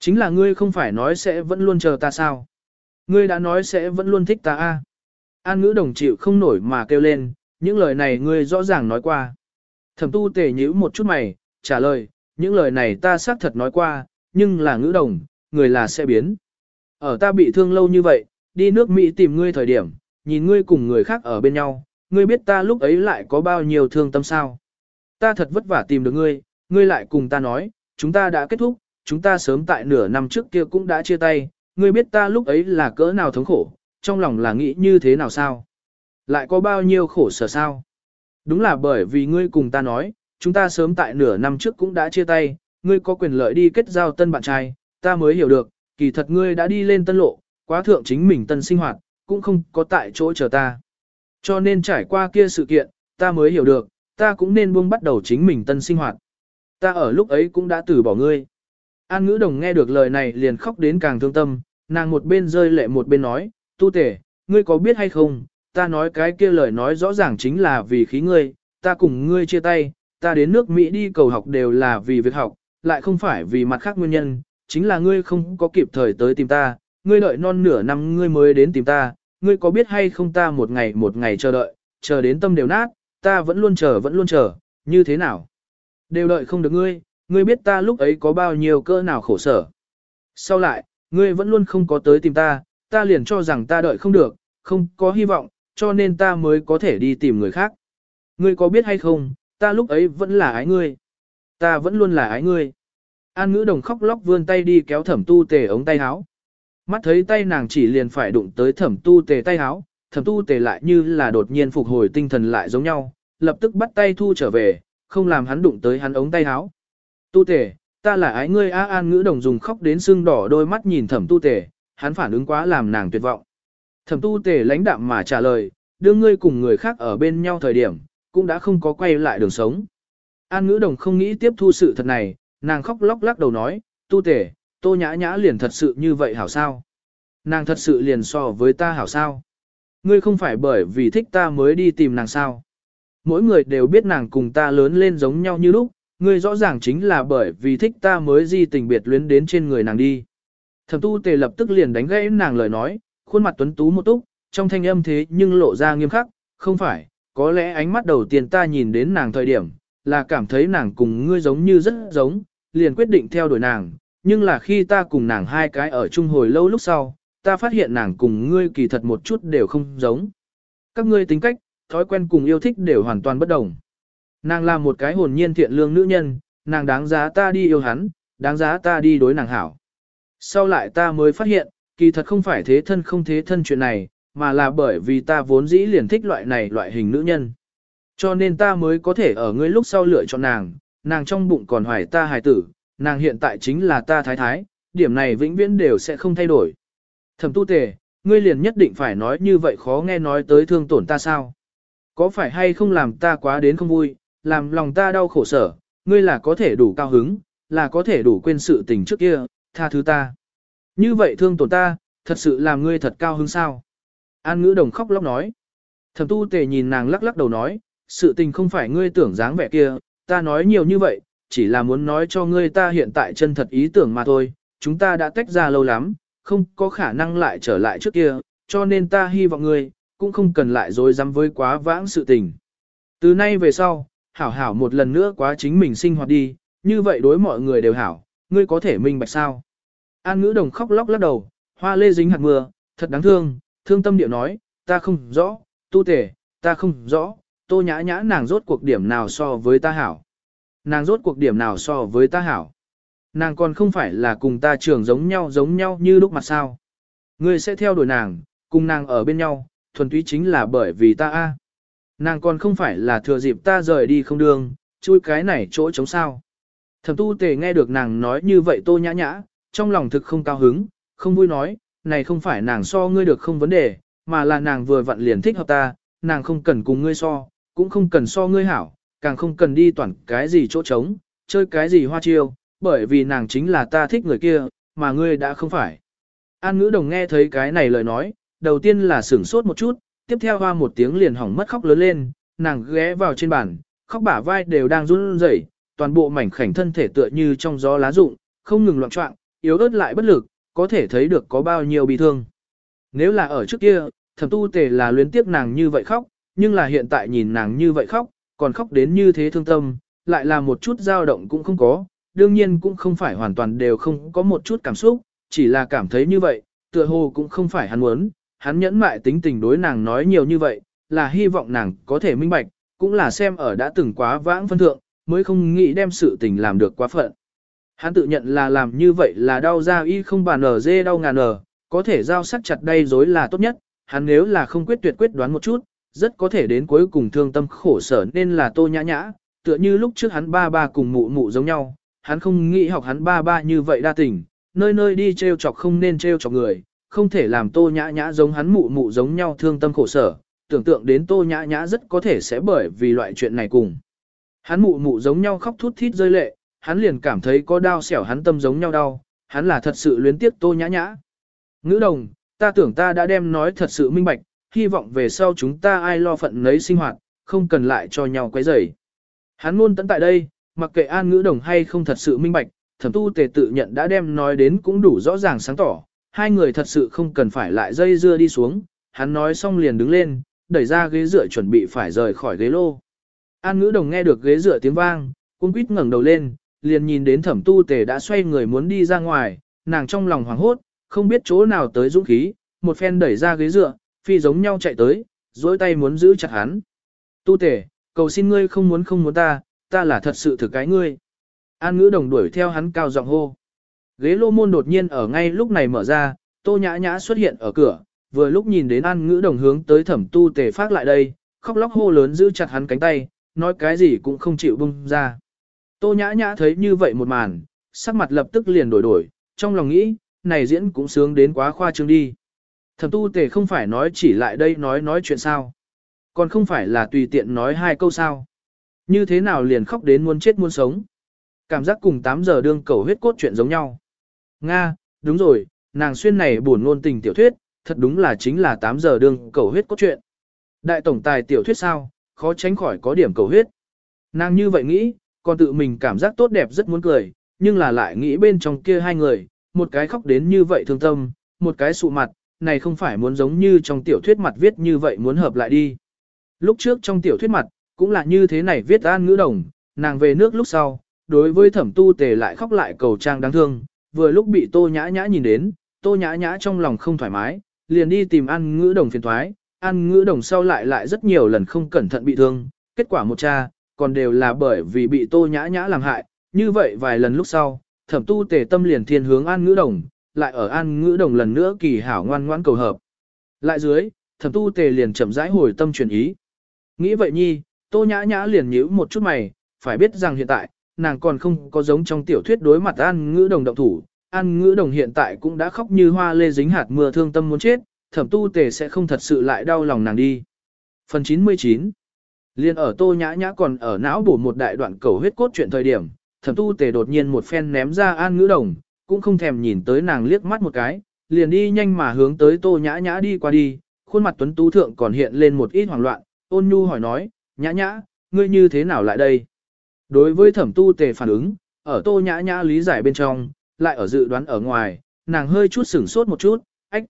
Speaker 1: Chính là ngươi không phải nói sẽ vẫn luôn chờ ta sao? Ngươi đã nói sẽ vẫn luôn thích ta a. À? An ngữ đồng chịu không nổi mà kêu lên, những lời này ngươi rõ ràng nói qua. Thẩm tu tề nhíu một chút mày, trả lời, những lời này ta xác thật nói qua, nhưng là ngữ đồng, người là sẽ biến. Ở ta bị thương lâu như vậy, đi nước Mỹ tìm ngươi thời điểm, nhìn ngươi cùng người khác ở bên nhau, ngươi biết ta lúc ấy lại có bao nhiêu thương tâm sao. Ta thật vất vả tìm được ngươi, ngươi lại cùng ta nói, chúng ta đã kết thúc, chúng ta sớm tại nửa năm trước kia cũng đã chia tay, ngươi biết ta lúc ấy là cỡ nào thống khổ, trong lòng là nghĩ như thế nào sao? Lại có bao nhiêu khổ sở sao? Đúng là bởi vì ngươi cùng ta nói, chúng ta sớm tại nửa năm trước cũng đã chia tay, ngươi có quyền lợi đi kết giao tân bạn trai, ta mới hiểu được, kỳ thật ngươi đã đi lên tân lộ, quá thượng chính mình tân sinh hoạt, cũng không có tại chỗ chờ ta. Cho nên trải qua kia sự kiện, ta mới hiểu được, ta cũng nên buông bắt đầu chính mình tân sinh hoạt. Ta ở lúc ấy cũng đã từ bỏ ngươi. An ngữ đồng nghe được lời này liền khóc đến càng thương tâm, nàng một bên rơi lệ một bên nói, tu tể, ngươi có biết hay không, ta nói cái kia lời nói rõ ràng chính là vì khí ngươi, ta cùng ngươi chia tay, ta đến nước Mỹ đi cầu học đều là vì việc học, lại không phải vì mặt khác nguyên nhân, chính là ngươi không có kịp thời tới tìm ta, ngươi đợi non nửa năm ngươi mới đến tìm ta, ngươi có biết hay không ta một ngày một ngày chờ đợi, chờ đến tâm đều nát, ta vẫn luôn chờ vẫn luôn chờ, như thế nào? Đều đợi không được ngươi, ngươi biết ta lúc ấy có bao nhiêu cỡ nào khổ sở. Sau lại, ngươi vẫn luôn không có tới tìm ta, ta liền cho rằng ta đợi không được, không có hy vọng, cho nên ta mới có thể đi tìm người khác. Ngươi có biết hay không, ta lúc ấy vẫn là ái ngươi. Ta vẫn luôn là ái ngươi. An ngữ đồng khóc lóc vươn tay đi kéo thẩm tu tề ống tay áo. Mắt thấy tay nàng chỉ liền phải đụng tới thẩm tu tề tay áo, thẩm tu tề lại như là đột nhiên phục hồi tinh thần lại giống nhau, lập tức bắt tay thu trở về, không làm hắn đụng tới hắn ống tay áo. Tu tề, ta là ái ngươi a an ngữ đồng dùng khóc đến sưng đỏ đôi mắt nhìn thẩm tu tề, hắn phản ứng quá làm nàng tuyệt vọng. Thẩm tu tề lãnh đạm mà trả lời, đưa ngươi cùng người khác ở bên nhau thời điểm, cũng đã không có quay lại đường sống. An ngữ đồng không nghĩ tiếp thu sự thật này, nàng khóc lóc lắc đầu nói, tu tề, tô nhã nhã liền thật sự như vậy hảo sao? Nàng thật sự liền so với ta hảo sao? Ngươi không phải bởi vì thích ta mới đi tìm nàng sao? Mỗi người đều biết nàng cùng ta lớn lên giống nhau như lúc, ngươi rõ ràng chính là bởi vì thích ta mới di tình biệt luyến đến trên người nàng đi. Thẩm tu tề lập tức liền đánh gãy nàng lời nói, khuôn mặt tuấn tú một túc, trong thanh âm thế nhưng lộ ra nghiêm khắc, không phải, có lẽ ánh mắt đầu tiên ta nhìn đến nàng thời điểm, là cảm thấy nàng cùng ngươi giống như rất giống, liền quyết định theo đuổi nàng, nhưng là khi ta cùng nàng hai cái ở chung hồi lâu lúc sau, ta phát hiện nàng cùng ngươi kỳ thật một chút đều không giống. Các ngươi tính cách, thói quen cùng yêu thích đều hoàn toàn bất đồng. Nàng là một cái hồn nhiên thiện lương nữ nhân, nàng đáng giá ta đi yêu hắn, đáng giá ta đi đối nàng hảo. Sau lại ta mới phát hiện, kỳ thật không phải thế thân không thế thân chuyện này, mà là bởi vì ta vốn dĩ liền thích loại này loại hình nữ nhân. Cho nên ta mới có thể ở ngươi lúc sau lựa chọn nàng, nàng trong bụng còn hoài ta hài tử, nàng hiện tại chính là ta thái thái, điểm này vĩnh viễn đều sẽ không thay đổi. Thẩm tu tề, ngươi liền nhất định phải nói như vậy khó nghe nói tới thương tổn ta sao? Có phải hay không làm ta quá đến không vui, làm lòng ta đau khổ sở, ngươi là có thể đủ cao hứng, là có thể đủ quên sự tình trước kia, tha thứ ta. Như vậy thương tổn ta, thật sự làm ngươi thật cao hứng sao? An ngữ đồng khóc lóc nói. Thẩm tu tề nhìn nàng lắc lắc đầu nói, sự tình không phải ngươi tưởng dáng vẻ kia, ta nói nhiều như vậy, chỉ là muốn nói cho ngươi ta hiện tại chân thật ý tưởng mà thôi, chúng ta đã tách ra lâu lắm, không có khả năng lại trở lại trước kia, cho nên ta hy vọng ngươi, cũng không cần lại dối dám với quá vãng sự tình. Từ nay về sau, hảo hảo một lần nữa quá chính mình sinh hoạt đi, như vậy đối mọi người đều hảo, ngươi có thể minh bạch sao. An ngữ đồng khóc lóc lắc đầu, hoa lê dính hạt mưa, thật đáng thương, thương tâm điệu nói, ta không rõ, tu tể, ta không rõ, tô nhã nhã nàng rốt cuộc điểm nào so với ta hảo. Nàng rốt cuộc điểm nào so với ta hảo. Nàng còn không phải là cùng ta trường giống nhau giống nhau như lúc mặt sao. Ngươi sẽ theo đuổi nàng, cùng nàng ở bên nhau, thuần túy chính là bởi vì ta a. Nàng còn không phải là thừa dịp ta rời đi không đường, chui cái này chỗ chống sao. Thẩm tu tề nghe được nàng nói như vậy tô nhã nhã, trong lòng thực không cao hứng, không vui nói, này không phải nàng so ngươi được không vấn đề, mà là nàng vừa vặn liền thích hợp ta, nàng không cần cùng ngươi so, cũng không cần so ngươi hảo, càng không cần đi toàn cái gì chỗ trống, chơi cái gì hoa chiêu, bởi vì nàng chính là ta thích người kia, mà ngươi đã không phải. An ngữ đồng nghe thấy cái này lời nói, đầu tiên là sửng sốt một chút, tiếp theo hoa một tiếng liền hỏng mất khóc lớn lên, nàng ghé vào trên bàn, khóc bả vai đều đang run rẩy, toàn bộ mảnh khảnh thân thể tựa như trong gió lá rụng, không ngừng loạn trọng, yếu ớt lại bất lực, có thể thấy được có bao nhiêu bị thương. Nếu là ở trước kia, thẩm tu tề là luyến tiếc nàng như vậy khóc, nhưng là hiện tại nhìn nàng như vậy khóc, còn khóc đến như thế thương tâm, lại là một chút dao động cũng không có, đương nhiên cũng không phải hoàn toàn đều không có một chút cảm xúc, chỉ là cảm thấy như vậy, tựa hồ cũng không phải hắn muốn, hắn nhẫn mại tính tình đối nàng nói nhiều như vậy, là hy vọng nàng có thể minh bạch, cũng là xem ở đã từng quá vãng phân thượng, mới không nghĩ đem sự tình làm được quá phận. Hắn tự nhận là làm như vậy là đau ra y không bàn ở dê đau ngàn ở, có thể giao sắc chặt đây dối là tốt nhất, hắn nếu là không quyết tuyệt quyết đoán một chút, rất có thể đến cuối cùng thương tâm khổ sở nên là tô nhã nhã, tựa như lúc trước hắn ba ba cùng mụ mụ giống nhau, hắn không nghĩ học hắn ba ba như vậy đa tình, nơi nơi đi treo chọc không nên treo chọc người, không thể làm tô nhã nhã giống hắn mụ mụ giống nhau thương tâm khổ sở, tưởng tượng đến tô nhã nhã rất có thể sẽ bởi vì loại chuyện này cùng. Hắn mụ mụ giống nhau khóc thút thít rơi lệ, hắn liền cảm thấy có đau xẻo hắn tâm giống nhau đau, hắn là thật sự luyến tiếc tô nhã nhã. Ngữ đồng, ta tưởng ta đã đem nói thật sự minh bạch, hy vọng về sau chúng ta ai lo phận nấy sinh hoạt, không cần lại cho nhau quấy rầy. Hắn luôn tận tại đây, mặc kệ an ngữ đồng hay không thật sự minh bạch, thẩm tu tề tự nhận đã đem nói đến cũng đủ rõ ràng sáng tỏ, hai người thật sự không cần phải lại dây dưa đi xuống, hắn nói xong liền đứng lên, đẩy ra ghế dựa chuẩn bị phải rời khỏi ghế lô. An ngữ đồng nghe được ghế dựa tiếng vang, cung quýt ngẩng đầu lên, liền nhìn đến thẩm tu tề đã xoay người muốn đi ra ngoài, nàng trong lòng hoảng hốt, không biết chỗ nào tới dũng khí, một phen đẩy ra ghế dựa, phi giống nhau chạy tới, dối tay muốn giữ chặt hắn. Tu tề cầu xin ngươi không muốn không muốn ta, ta là thật sự thực cái ngươi. An ngữ đồng đuổi theo hắn cao giọng hô. Ghế lô môn đột nhiên ở ngay lúc này mở ra, tô nhã nhã xuất hiện ở cửa, vừa lúc nhìn đến an ngữ đồng hướng tới thẩm tu tề phát lại đây, khóc lóc hô lớn giữ chặt hắn cánh tay, nói cái gì cũng không chịu bung ra. Tô nhã nhã thấy như vậy một màn, sắc mặt lập tức liền đổi đổi, trong lòng nghĩ, này diễn cũng sướng đến quá khoa trương đi. Thẩm tu tề không phải nói chỉ lại đây nói nói chuyện sao. Còn không phải là tùy tiện nói hai câu sao. Như thế nào liền khóc đến muốn chết muốn sống. Cảm giác cùng 8 giờ đương cầu huyết cốt chuyện giống nhau. Nga, đúng rồi, nàng xuyên này buồn ngôn tình tiểu thuyết, thật đúng là chính là 8 giờ đương cầu huyết cốt chuyện. Đại tổng tài tiểu thuyết sao, khó tránh khỏi có điểm cầu huyết. Nàng như vậy nghĩ, còn tự mình cảm giác tốt đẹp rất muốn cười, nhưng là lại nghĩ bên trong kia hai người, một cái khóc đến như vậy thương tâm, một cái sụ mặt, này không phải muốn giống như trong tiểu thuyết mặt viết như vậy muốn hợp lại đi. Lúc trước trong tiểu thuyết mặt, cũng là như thế này viết an ngữ đồng, nàng về nước lúc sau, đối với thẩm tu tề lại khóc lại cầu trang đáng thương, vừa lúc bị tô nhã nhã nhìn đến, tô nhã nhã trong lòng không thoải mái, liền đi tìm an ngữ đồng phiền thoái, an ngữ đồng sau lại lại rất nhiều lần không cẩn thận bị thương, kết quả một cha, còn đều là bởi vì bị tô nhã nhã làm hại, như vậy vài lần lúc sau, thẩm tu tề tâm liền thiên hướng an ngữ đồng, lại ở an ngữ đồng lần nữa kỳ hảo ngoan ngoãn cầu hợp. Lại dưới, thẩm tu tề liền chậm rãi hồi tâm chuyển ý. Nghĩ vậy nhi, tô nhã nhã liền nhíu một chút mày, phải biết rằng hiện tại, nàng còn không có giống trong tiểu thuyết đối mặt an ngữ đồng động thủ. An ngữ đồng hiện tại cũng đã khóc như hoa lê dính hạt mưa thương tâm muốn chết, thẩm tu tề sẽ không thật sự lại đau lòng nàng đi. Phần 99 Liên ở tô nhã nhã còn ở não bổ một đại đoạn cầu huyết cốt chuyện thời điểm, thẩm tu tề đột nhiên một phen ném ra an ngữ đồng, cũng không thèm nhìn tới nàng liếc mắt một cái, liền đi nhanh mà hướng tới tô nhã nhã đi qua đi, khuôn mặt tuấn tú thượng còn hiện lên một ít hoảng loạn, ôn nhu hỏi nói, nhã nhã, ngươi như thế nào lại đây? Đối với thẩm tu tề phản ứng, ở tô nhã nhã lý giải bên trong, lại ở dự đoán ở ngoài, nàng hơi chút sửng sốt một chút, ách.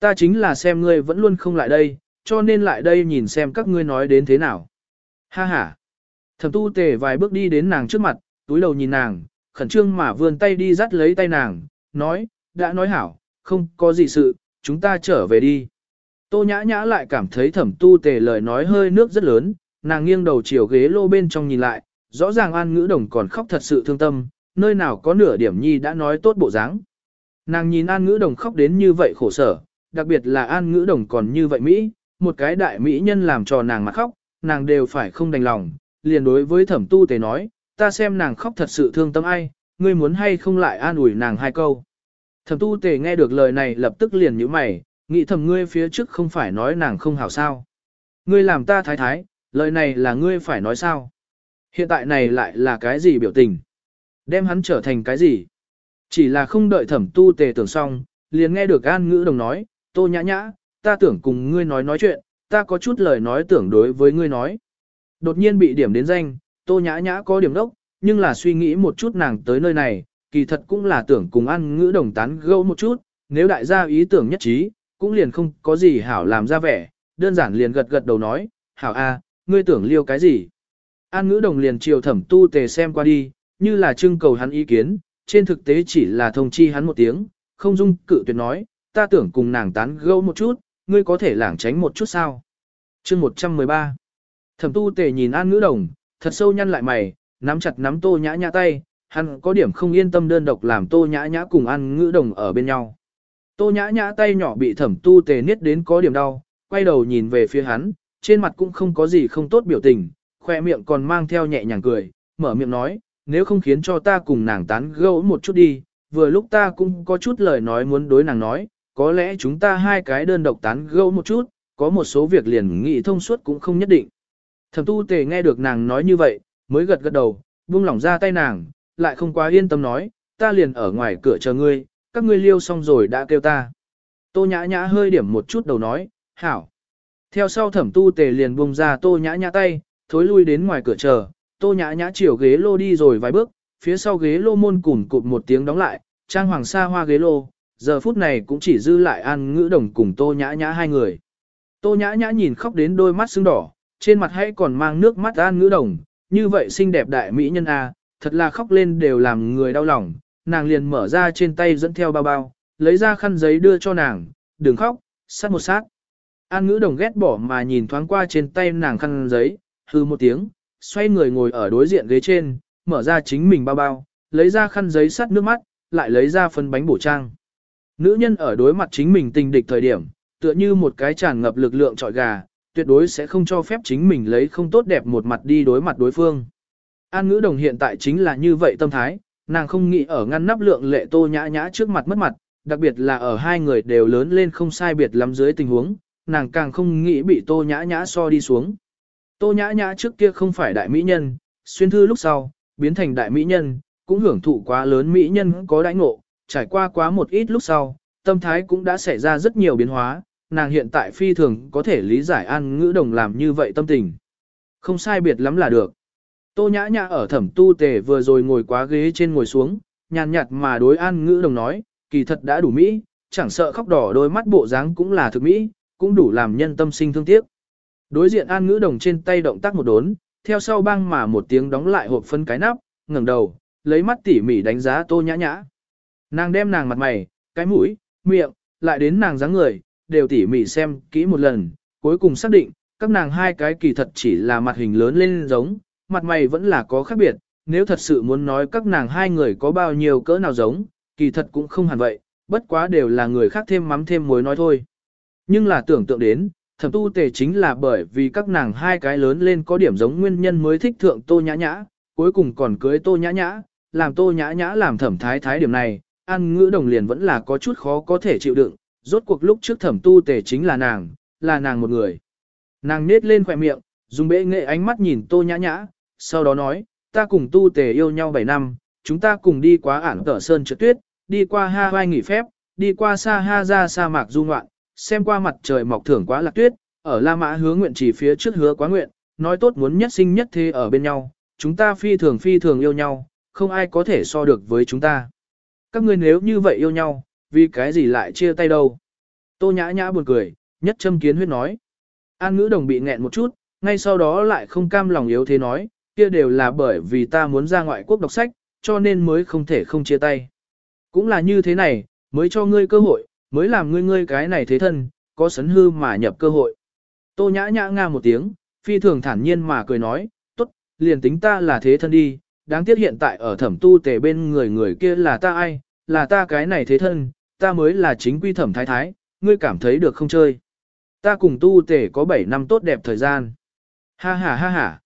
Speaker 1: Ta chính là xem ngươi vẫn luôn không lại đây, cho nên lại đây nhìn xem các ngươi nói đến thế nào. Ha ha. Thẩm tu tề vài bước đi đến nàng trước mặt, túi đầu nhìn nàng, khẩn trương mà vươn tay đi dắt lấy tay nàng, nói, đã nói hảo, không có gì sự, chúng ta trở về đi. Tô nhã nhã lại cảm thấy thẩm tu tề lời nói hơi nước rất lớn, nàng nghiêng đầu chiều ghế lô bên trong nhìn lại, rõ ràng an ngữ đồng còn khóc thật sự thương tâm, nơi nào có nửa điểm nhi đã nói tốt bộ dáng. Nàng nhìn an ngữ đồng khóc đến như vậy khổ sở, đặc biệt là an ngữ đồng còn như vậy Mỹ, một cái đại Mỹ nhân làm cho nàng mà khóc, nàng đều phải không đành lòng, liền đối với thẩm tu tề nói, ta xem nàng khóc thật sự thương tâm ai, ngươi muốn hay không lại an ủi nàng hai câu. Thẩm tu tề nghe được lời này lập tức liền nhíu mày, nghĩ thầm ngươi phía trước không phải nói nàng không hảo sao. Ngươi làm ta thái thái, lời này là ngươi phải nói sao. Hiện tại này lại là cái gì biểu tình? Đem hắn trở thành cái gì? Chỉ là không đợi thẩm tu tề tưởng xong, liền nghe được an ngữ đồng nói, tô nhã nhã, ta tưởng cùng ngươi nói nói chuyện, ta có chút lời nói tưởng đối với ngươi nói. Đột nhiên bị điểm đến danh, tô nhã nhã có điểm đốc, nhưng là suy nghĩ một chút nàng tới nơi này, kỳ thật cũng là tưởng cùng an ngữ đồng tán gẫu một chút, nếu đại gia ý tưởng nhất trí, cũng liền không có gì hảo làm ra vẻ, đơn giản liền gật gật đầu nói, hảo a, ngươi tưởng liêu cái gì. An ngữ đồng liền chiều thẩm tu tề xem qua đi, như là trưng cầu hắn ý kiến, trên thực tế chỉ là thông chi hắn một tiếng, không dung cự tuyệt nói, ta tưởng cùng nàng tán gẫu một chút, ngươi có thể lảng tránh một chút sao. chương 113 Thẩm tu tề nhìn an ngữ đồng, thật sâu nhăn lại mày, nắm chặt nắm tô nhã nhã tay, hắn có điểm không yên tâm đơn độc làm tô nhã nhã cùng an ngữ đồng ở bên nhau. Tô nhã nhã tay nhỏ bị thẩm tu tề niết đến có điểm đau, quay đầu nhìn về phía hắn, trên mặt cũng không có gì không tốt biểu tình, khoe miệng còn mang theo nhẹ nhàng cười, mở miệng nói, nếu không khiến cho ta cùng nàng tán gẫu một chút đi, vừa lúc ta cũng có chút lời nói muốn đối nàng nói, có lẽ chúng ta hai cái đơn độc tán gẫu một chút, có một số việc liền nghĩ thông suốt cũng không nhất định. Thẩm tu tề nghe được nàng nói như vậy, mới gật gật đầu, buông lỏng ra tay nàng, lại không quá yên tâm nói, ta liền ở ngoài cửa chờ ngươi, các ngươi liêu xong rồi đã kêu ta. Tô nhã nhã hơi điểm một chút đầu nói, hảo. Theo sau thẩm tu tề liền buông ra tô nhã nhã tay, thối lui đến ngoài cửa chờ, tô nhã nhã chiều ghế lô đi rồi vài bước, phía sau ghế lô môn cùn cụt một tiếng đóng lại, trang hoàng sa hoa ghế lô, giờ phút này cũng chỉ dư lại an ngữ đồng cùng tô nhã nhã hai người. Tô nhã nhã nhìn khóc đến đôi mắt sưng đỏ, trên mặt hãy còn mang nước mắt an ngữ đồng, như vậy xinh đẹp đại mỹ nhân a, thật là khóc lên đều làm người đau lòng, nàng liền mở ra trên tay dẫn theo bao bao, lấy ra khăn giấy đưa cho nàng, đừng khóc, sát một sát. An ngữ đồng ghét bỏ mà nhìn thoáng qua trên tay nàng khăn giấy, hư một tiếng, xoay người ngồi ở đối diện ghế trên, mở ra chính mình bao bao, lấy ra khăn giấy sắt nước mắt, lại lấy ra phân bánh bổ trang. Nữ nhân ở đối mặt chính mình tình địch thời điểm, tựa như một cái tràn ngập lực lượng trọi gà, tuyệt đối sẽ không cho phép chính mình lấy không tốt đẹp một mặt đi đối mặt đối phương. An ngữ đồng hiện tại chính là như vậy tâm thái, nàng không nghĩ ở ngăn nắp lượng lệ tô nhã nhã trước mặt mất mặt, đặc biệt là ở hai người đều lớn lên không sai biệt lắm dưới tình huống, nàng càng không nghĩ bị tô nhã nhã so đi xuống. Tô nhã nhã trước kia không phải đại mỹ nhân, xuyên thư lúc sau, biến thành đại mỹ nhân, cũng hưởng thụ quá lớn mỹ nhân có đãi ngộ, trải qua quá một ít lúc sau, tâm thái cũng đã xảy ra rất nhiều biến hóa, nàng hiện tại phi thường có thể lý giải an ngữ đồng làm như vậy tâm tình. Không sai biệt lắm là được. Tô nhã nhã ở thẩm tu tề vừa rồi ngồi quá ghế trên ngồi xuống, nhàn nhạt mà đối an ngữ đồng nói, kỳ thật đã đủ mỹ, chẳng sợ khóc đỏ đôi mắt bộ dáng cũng là thực mỹ, cũng đủ làm nhân tâm sinh thương tiếc. Đối diện an ngữ đồng trên tay động tác một đốn, theo sau băng mà một tiếng đóng lại hộp phân cái nắp, ngẩng đầu, lấy mắt tỉ mỉ đánh giá tô nhã nhã. Nàng đem nàng mặt mày, cái mũi, miệng, lại đến nàng dáng người, đều tỉ mỉ xem kỹ một lần, cuối cùng xác định, các nàng hai cái kỳ thật chỉ là mặt hình lớn lên giống, mặt mày vẫn là có khác biệt, nếu thật sự muốn nói các nàng hai người có bao nhiêu cỡ nào giống, kỳ thật cũng không hẳn vậy, bất quá đều là người khác thêm mắm thêm muối nói thôi. Nhưng là tưởng tượng đến, thẩm tu tề chính là bởi vì các nàng hai cái lớn lên có điểm giống nguyên nhân mới thích thượng tô nhã nhã, cuối cùng còn cưới tô nhã nhã, làm tô nhã nhã làm thẩm thái thái điểm này, An ngữ đồng liền vẫn là có chút khó có thể chịu đựng, rốt cuộc lúc trước thẩm tu tề chính là nàng, là nàng một người. Nàng nết lên khỏe miệng, dùng bệ nghệ ánh mắt nhìn tô nhã nhã, sau đó nói, ta cùng tu tề yêu nhau 7 năm, chúng ta cùng đi qua ản tở sơn trượt tuyết, đi qua ha vai nghỉ phép, đi qua sa ha ra sa mạc du ngoạn, xem qua mặt trời mọc thưởng quá lạc tuyết, ở La Mã hứa nguyện chỉ phía trước hứa quá nguyện, nói tốt muốn nhất sinh nhất thế ở bên nhau, chúng ta phi thường phi thường yêu nhau, không ai có thể so được với chúng ta. Các ngươi nếu như vậy yêu nhau, vì cái gì lại chia tay đâu? Tô nhã nhã buồn cười, nhất châm kiến huyết nói. An ngữ đồng bị nghẹn một chút, ngay sau đó lại không cam lòng yếu thế nói, kia đều là bởi vì ta muốn ra ngoại quốc đọc sách, cho nên mới không thể không chia tay. Cũng là như thế này, mới cho ngươi cơ hội, mới làm ngươi ngươi cái này thế thân, có sấn hư mà nhập cơ hội. Tô nhã nhã nga một tiếng, phi thường thản nhiên mà cười nói, tốt, liền tính ta là thế thân đi, đáng tiếc hiện tại ở thẩm tu tề bên người người kia là ta ai, là ta cái này thế thân, ta mới là chính quy thẩm thái thái, ngươi cảm thấy được không chơi. Ta cùng tu tề có 7 năm tốt đẹp thời gian. Ha ha ha ha.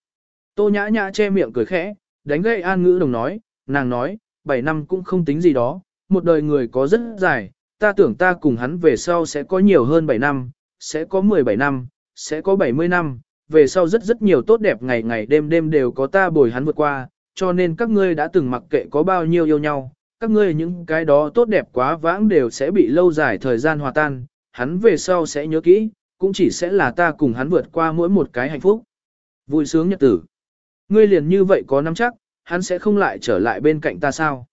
Speaker 1: Tô nhã nhã che miệng cười khẽ, đánh gậy an ngữ đồng nói, nàng nói, 7 năm cũng không tính gì đó, một đời người có rất dài, ta tưởng ta cùng hắn về sau sẽ có nhiều hơn 7 năm, sẽ có 17 năm, sẽ có 70 năm, về sau rất rất nhiều tốt đẹp ngày ngày đêm đêm đều có ta bồi hắn vượt qua, cho nên các ngươi đã từng mặc kệ có bao nhiêu yêu nhau, các ngươi những cái đó tốt đẹp quá vãng đều sẽ bị lâu dài thời gian hòa tan, hắn về sau sẽ nhớ kỹ, cũng chỉ sẽ là ta cùng hắn vượt qua mỗi một cái hạnh phúc. Vui sướng nhật tử. Ngươi liền như vậy có nắm chắc, hắn sẽ không lại trở lại bên cạnh ta sao?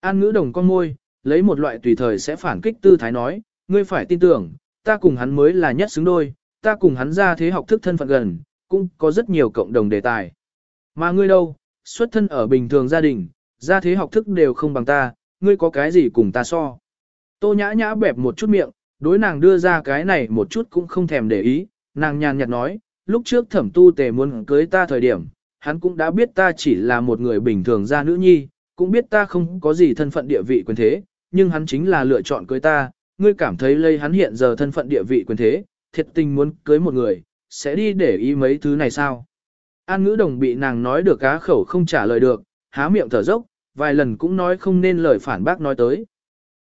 Speaker 1: An ngữ đồng con môi, lấy một loại tùy thời sẽ phản kích tư thái nói, ngươi phải tin tưởng, ta cùng hắn mới là nhất xứng đôi, ta cùng hắn ra thế học thức thân phận gần, cũng có rất nhiều cộng đồng đề tài. Mà ngươi đâu, xuất thân ở bình thường gia đình, gia thế học thức đều không bằng ta, ngươi có cái gì cùng ta so. Tô nhã nhã bẹp một chút miệng, đối nàng đưa ra cái này một chút cũng không thèm để ý, nàng nhàn nhạt nói, lúc trước thẩm tu tề muốn cưới ta thời điểm, hắn cũng đã biết ta chỉ là một người bình thường gia nữ nhi, cũng biết ta không có gì thân phận địa vị quyền thế, nhưng hắn chính là lựa chọn cưới ta, ngươi cảm thấy lây hắn hiện giờ thân phận địa vị quyền thế, thiệt tình muốn cưới một người, sẽ đi để ý mấy thứ này sao? An ngữ đồng bị nàng nói được cá khẩu không trả lời được, há miệng thở dốc, vài lần cũng nói không nên lời phản bác nói tới.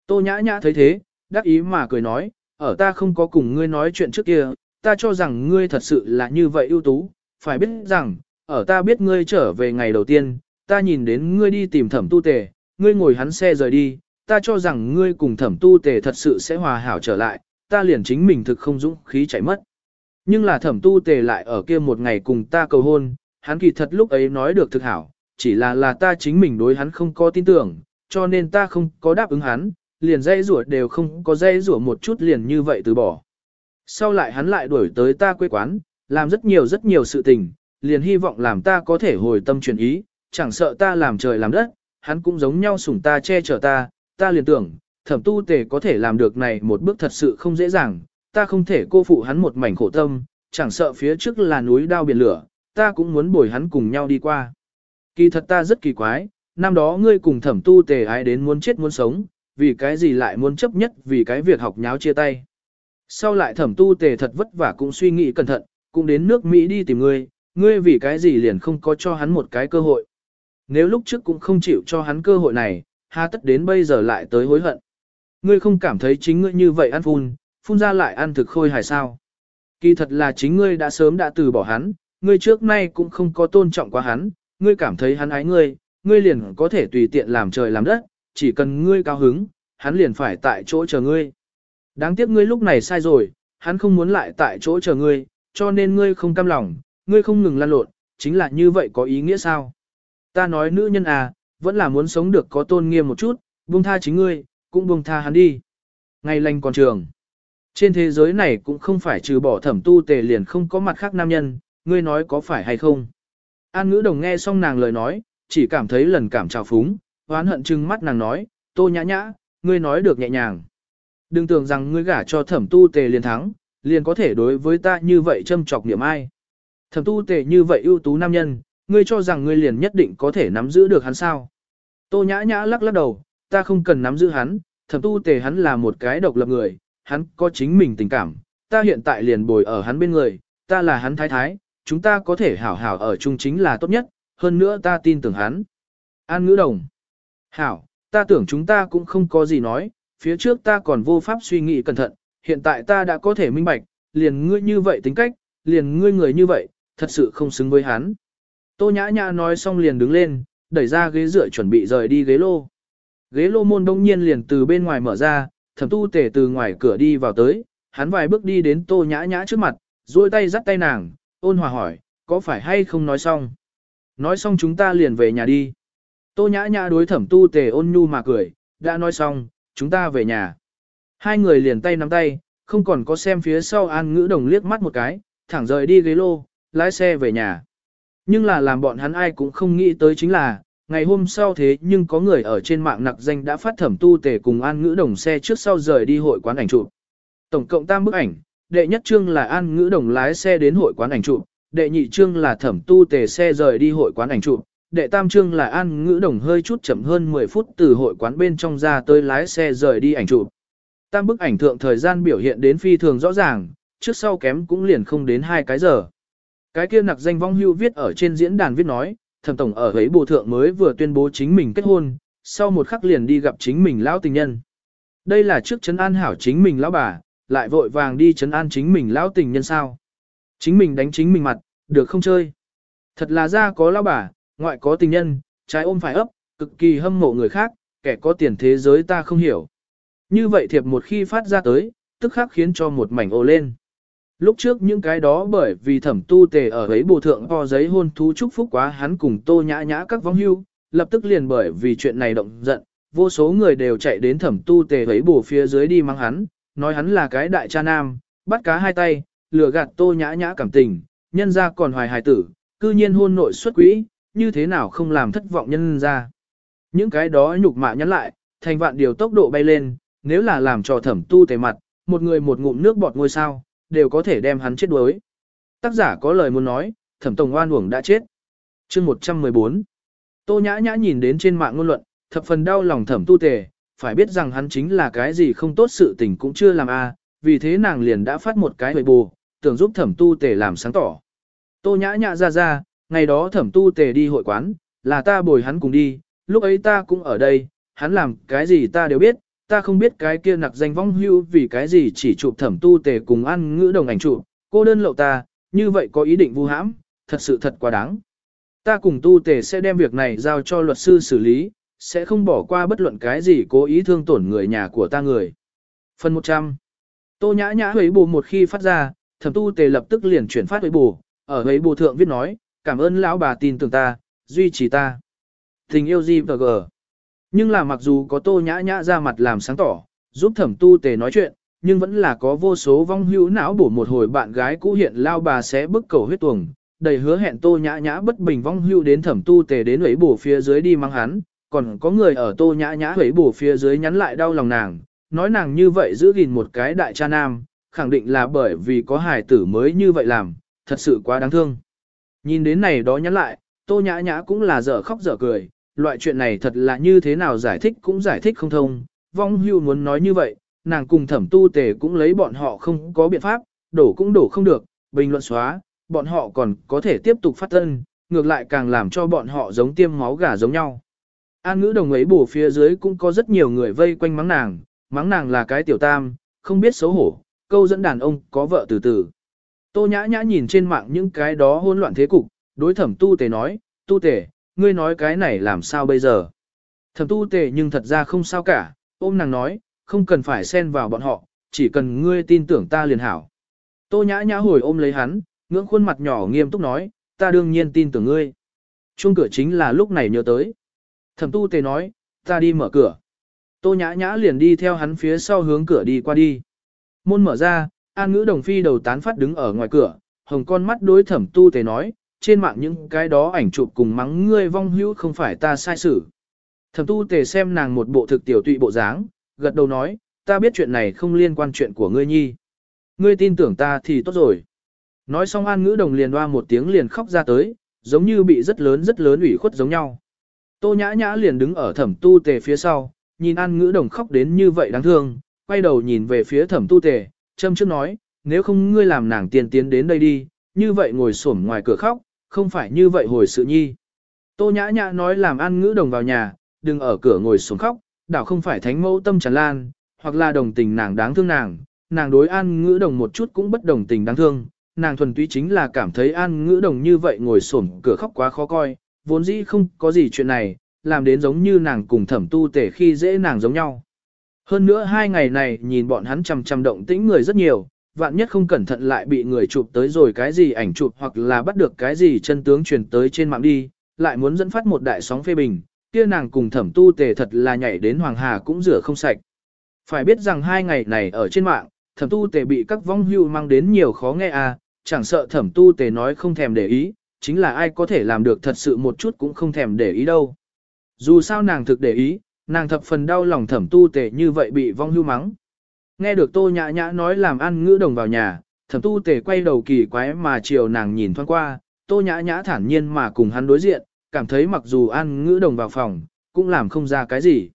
Speaker 1: Tô nhã nhã thấy thế, đắc ý mà cười nói, ở ta không có cùng ngươi nói chuyện trước kia, ta cho rằng ngươi thật sự là như vậy ưu tú, phải biết rằng, ở ta biết ngươi trở về ngày đầu tiên, ta nhìn đến ngươi đi tìm thẩm tu tề, ngươi ngồi hắn xe rời đi, ta cho rằng ngươi cùng thẩm tu tề thật sự sẽ hòa hảo trở lại, ta liền chính mình thực không dũng khí chạy mất. Nhưng là thẩm tu tề lại ở kia một ngày cùng ta cầu hôn, hắn kỳ thật lúc ấy nói được thực hảo, chỉ là là ta chính mình đối hắn không có tin tưởng, cho nên ta không có đáp ứng hắn, liền dây rủa đều không có dây rủa một chút liền như vậy từ bỏ. Sau lại hắn lại đuổi tới ta quê quán, làm rất nhiều rất nhiều sự tình, liền hy vọng làm ta có thể hồi tâm chuyển ý, chẳng sợ ta làm trời làm đất, hắn cũng giống nhau sủng ta che chở ta, ta liền tưởng, thẩm tu tề có thể làm được này một bước thật sự không dễ dàng, ta không thể cô phụ hắn một mảnh khổ tâm, chẳng sợ phía trước là núi đao biển lửa, ta cũng muốn bồi hắn cùng nhau đi qua. Kỳ thật ta rất kỳ quái, năm đó ngươi cùng thẩm tu tề ái đến muốn chết muốn sống, vì cái gì lại muốn chấp nhất vì cái việc học nháo chia tay. Sau lại thẩm tu tề thật vất vả cũng suy nghĩ cẩn thận, cũng đến nước Mỹ đi tìm ngươi, ngươi vì cái gì liền không có cho hắn một cái cơ hội. Nếu lúc trước cũng không chịu cho hắn cơ hội này, hà tất đến bây giờ lại tới hối hận. Ngươi không cảm thấy chính ngươi như vậy ăn phun, phun ra lại ăn thực khôi hài sao. Kỳ thật là chính ngươi đã sớm đã từ bỏ hắn, ngươi trước nay cũng không có tôn trọng qua hắn, ngươi cảm thấy hắn ái ngươi, ngươi liền có thể tùy tiện làm trời làm đất, chỉ cần ngươi cao hứng, hắn liền phải tại chỗ chờ ngươi. Đáng tiếc ngươi lúc này sai rồi, hắn không muốn lại tại chỗ chờ ngươi, cho nên ngươi không cam lòng, ngươi không ngừng lan lộn, chính là như vậy có ý nghĩa sao? Ta nói nữ nhân à, vẫn là muốn sống được có tôn nghiêm một chút, buông tha chính ngươi, cũng buông tha hắn đi. Ngày lành còn trường. Trên thế giới này cũng không phải trừ bỏ thẩm tu tề liền không có mặt khác nam nhân, ngươi nói có phải hay không? An ngữ đồng nghe xong nàng lời nói, chỉ cảm thấy lần cảm trào phúng, hoán hận chừng mắt nàng nói, tô nhã nhã, ngươi nói được nhẹ nhàng. Đừng tưởng rằng ngươi gả cho thẩm tu tề liền thắng, liền có thể đối với ta như vậy châm chọc niệm ai. Thẩm tu tề như vậy ưu tú nam nhân, ngươi cho rằng ngươi liền nhất định có thể nắm giữ được hắn sao. Tô nhã nhã lắc lắc đầu, ta không cần nắm giữ hắn, thẩm tu tề hắn là một cái độc lập người, hắn có chính mình tình cảm, ta hiện tại liền bồi ở hắn bên người, ta là hắn thái thái, chúng ta có thể hảo hảo ở chung chính là tốt nhất, hơn nữa ta tin tưởng hắn. An ngữ đồng. Hảo, ta tưởng chúng ta cũng không có gì nói, phía trước ta còn vô pháp suy nghĩ cẩn thận, hiện tại ta đã có thể minh bạch, liền ngươi như vậy tính cách, liền ngươi người như vậy, thật sự không xứng với hắn. Tô nhã nhã nói xong liền đứng lên, đẩy ra ghế dựa chuẩn bị rời đi ghế lô. Ghế lô môn đông nhiên liền từ bên ngoài mở ra, thẩm tu tể từ ngoài cửa đi vào tới, hắn vài bước đi đến tô nhã nhã trước mặt, duỗi tay dắt tay nàng, ôn hòa hỏi, có phải hay không nói xong? Nói xong chúng ta liền về nhà đi. Tô nhã nhã đối thẩm tu tề ôn nhu mà cười, đã nói xong, chúng ta về nhà. Hai người liền tay nắm tay, không còn có xem phía sau an ngữ đồng liếc mắt một cái, thẳng rời đi ghế lô, lái xe về nhà. Nhưng là làm bọn hắn ai cũng không nghĩ tới chính là, ngày hôm sau thế nhưng có người ở trên mạng nặc danh đã phát thẩm tu tề cùng an ngữ đồng xe trước sau rời đi hội quán ảnh chụp. Tổng cộng tam bức ảnh, đệ nhất trương là an ngữ đồng lái xe đến hội quán ảnh chụp, đệ nhị trương là thẩm tu tề xe rời đi hội quán ảnh chụp, đệ tam trương là an ngữ đồng hơi chút chậm hơn 10 phút từ hội quán bên trong ra tới lái xe rời đi ảnh chụp. Tam bức ảnh thượng thời gian biểu hiện đến phi thường rõ ràng, trước sau kém cũng liền không đến hai cái giờ. Cái kia nặc danh vong hưu viết ở trên diễn đàn viết nói, thẩm tổng ở ấy bộ thượng mới vừa tuyên bố chính mình kết hôn, sau một khắc liền đi gặp chính mình lão tình nhân. Đây là trước chấn an hảo chính mình lão bà, lại vội vàng đi chấn an chính mình lão tình nhân sao. Chính mình đánh chính mình mặt, được không chơi. Thật là ra có lão bà, ngoại có tình nhân, trái ôm phải ấp, cực kỳ hâm mộ người khác, kẻ có tiền thế giới ta không hiểu. Như vậy thiệp một khi phát ra tới, tức khắc khiến cho một mảnh ô lên. Lúc trước những cái đó bởi vì thẩm tu tề ở ấy bồ thượng ho giấy hôn thú chúc phúc quá hắn cùng tô nhã nhã các vong hưu, lập tức liền bởi vì chuyện này động giận, vô số người đều chạy đến thẩm tu tề ấy bồ phía dưới đi mang hắn, nói hắn là cái đại cha nam, bắt cá hai tay, lừa gạt tô nhã nhã cảm tình, nhân ra còn hoài hài tử, cư nhiên hôn nội xuất quỹ, như thế nào không làm thất vọng nhân ra. Những cái đó nhục mạ nhắn lại, thành vạn điều tốc độ bay lên, nếu là làm cho thẩm tu tề mặt, một người một ngụm nước bọt ngôi sao, đều có thể đem hắn chết đuối. Tác giả có lời muốn nói, thẩm tổng oan uổng đã chết. chương 114 Tô nhã nhã nhìn đến trên mạng ngôn luận, thập phần đau lòng thẩm tu tề, phải biết rằng hắn chính là cái gì không tốt sự tình cũng chưa làm a vì thế nàng liền đã phát một cái hồi bù, tưởng giúp thẩm tu tề làm sáng tỏ. Tô nhã nhã ra ra, ngày đó thẩm tu tề đi hội quán, là ta bồi hắn cùng đi, lúc ấy ta cũng ở đây, hắn làm cái gì ta đều biết, ta không biết cái kia nặc danh vong hưu vì cái gì chỉ chụp thẩm tu tề cùng ăn ngữ đồng ảnh chụp, cô đơn lậu ta, như vậy có ý định vu hãm, thật sự thật quá đáng. Ta cùng tu tề sẽ đem việc này giao cho luật sư xử lý, sẽ không bỏ qua bất luận cái gì cố ý thương tổn người nhà của ta người. Phần 100 Tô nhã nhã huế bù một khi phát ra, thẩm tu tề lập tức liền chuyển phát huế bù, ở huế bù thượng viết nói, cảm ơn lão bà tin tưởng ta, duy trì ta. Tình yêu gì và gờ. Nhưng là mặc dù có tô nhã nhã ra mặt làm sáng tỏ, giúp thẩm tu tề nói chuyện, nhưng vẫn là có vô số vong hữu não bổ một hồi bạn gái cũ hiện lao bà sẽ bức cầu huyết tuồng, đầy hứa hẹn tô nhã nhã bất bình vong hữu đến thẩm tu tề đến ấy bổ phía dưới đi mang hắn, còn có người ở tô nhã nhã ấy bổ phía dưới nhắn lại đau lòng nàng, nói nàng như vậy giữ gìn một cái đại cha nam, khẳng định là bởi vì có hài tử mới như vậy làm, thật sự quá đáng thương. Nhìn đến này đó nhắn lại, tô nhã nhã cũng là dở khóc dở cười, loại chuyện này thật là như thế nào giải thích cũng giải thích không thông. Vong hưu muốn nói như vậy, nàng cùng thẩm tu tề cũng lấy bọn họ không có biện pháp, đổ cũng đổ không được, bình luận xóa, bọn họ còn có thể tiếp tục phát tân, ngược lại càng làm cho bọn họ giống tiêm máu gà giống nhau. An ngữ đồng ấy bổ phía dưới cũng có rất nhiều người vây quanh mắng nàng, mắng nàng là cái tiểu tam, không biết xấu hổ, câu dẫn đàn ông có vợ từ từ. Tô nhã nhã nhìn trên mạng những cái đó hỗn loạn thế cục, đối thẩm tu tề nói, tu tề, ngươi nói cái này làm sao bây giờ? Thẩm tu tề nhưng thật ra không sao cả, ôm nàng nói, không cần phải xen vào bọn họ, chỉ cần ngươi tin tưởng ta liền hảo. Tô nhã nhã hồi ôm lấy hắn, ngưỡng khuôn mặt nhỏ nghiêm túc nói, ta đương nhiên tin tưởng ngươi. Chuông cửa chính là lúc này nhớ tới. Thẩm tu tề nói, ta đi mở cửa. Tô nhã nhã liền đi theo hắn phía sau hướng cửa đi qua đi. Môn mở ra, an ngữ đồng phi đầu tán phát đứng ở ngoài cửa, hồng con mắt đối thẩm tu tề nói, trên mạng những cái đó ảnh chụp cùng mắng ngươi vong hữu không phải ta sai xử. Thẩm tu tề xem nàng một bộ thực tiểu tụy bộ dáng, gật đầu nói, ta biết chuyện này không liên quan chuyện của ngươi nhi. Ngươi tin tưởng ta thì tốt rồi. Nói xong an ngữ đồng liền hoa một tiếng liền khóc ra tới, giống như bị rất lớn rất lớn ủy khuất giống nhau. Tô nhã nhã liền đứng ở thẩm tu tề phía sau, nhìn an ngữ đồng khóc đến như vậy đáng thương, quay đầu nhìn về phía thẩm tu tề, châm trước nói, nếu không ngươi làm nàng tiền tiến đến đây đi, như vậy ngồi xổm ngoài cửa khóc, không phải như vậy hồi sự nhi. Tô nhã nhã nói làm an ngữ đồng vào nhà, đừng ở cửa ngồi xuống khóc, đảo không phải thánh mẫu tâm tràn lan, hoặc là đồng tình nàng đáng thương nàng, nàng đối an ngữ đồng một chút cũng bất đồng tình đáng thương, nàng thuần túy chính là cảm thấy an ngữ đồng như vậy ngồi xổm cửa khóc quá khó coi, vốn dĩ không có gì chuyện này, làm đến giống như nàng cùng thẩm tu tể khi dễ nàng giống nhau. Hơn nữa hai ngày này nhìn bọn hắn chằm chằm động tĩnh người rất nhiều, vạn nhất không cẩn thận lại bị người chụp tới rồi cái gì ảnh chụp hoặc là bắt được cái gì chân tướng truyền tới trên mạng đi, lại muốn dẫn phát một đại sóng phê bình, kia nàng cùng thẩm tu tề thật là nhảy đến Hoàng Hà cũng rửa không sạch. Phải biết rằng hai ngày này ở trên mạng, thẩm tu tề bị các vong hưu mang đến nhiều khó nghe à, chẳng sợ thẩm tu tề nói không thèm để ý, chính là ai có thể làm được thật sự một chút cũng không thèm để ý đâu. Dù sao nàng thực để ý, nàng thập phần đau lòng thẩm tu tề như vậy bị vong hưu mắng. Nghe được tô nhã nhã nói làm ăn ngữ đồng vào nhà, thẩm tu tề quay đầu kỳ quái mà chiều nàng nhìn thoáng qua, tô nhã nhã thản nhiên mà cùng hắn đối diện, cảm thấy mặc dù ăn ngữ đồng vào phòng, cũng làm không ra cái gì.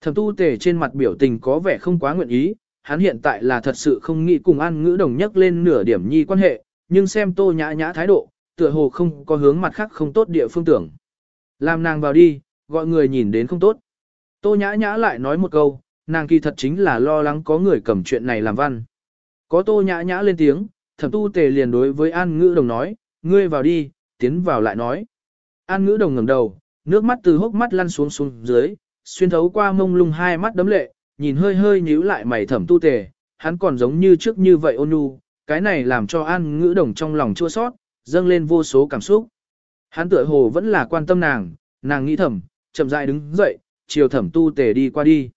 Speaker 1: Thẩm tu tề trên mặt biểu tình có vẻ không quá nguyện ý, hắn hiện tại là thật sự không nghĩ cùng ăn ngữ đồng nhắc lên nửa điểm nhi quan hệ, nhưng xem tô nhã nhã thái độ, tựa hồ không có hướng mặt khác không tốt địa phương tưởng. Làm nàng vào đi, gọi người nhìn đến không tốt. Tô nhã nhã lại nói một câu, nàng kỳ thật chính là lo lắng có người cầm chuyện này làm văn. Có tô nhã nhã lên tiếng, thẩm tu tề liền đối với an ngữ đồng nói, ngươi vào đi, tiến vào lại nói. An ngữ đồng ngẩng đầu, nước mắt từ hốc mắt lăn xuống xuống dưới, xuyên thấu qua mông lung hai mắt đấm lệ, nhìn hơi hơi nhíu lại mày thẩm tu tề, hắn còn giống như trước như vậy ôn nhu, cái này làm cho an ngữ đồng trong lòng chua sót, dâng lên vô số cảm xúc. Hắn tựa hồ vẫn là quan tâm nàng, nàng nghĩ thầm, chậm rãi đứng dậy, chiều thẩm tu tề đi qua đi.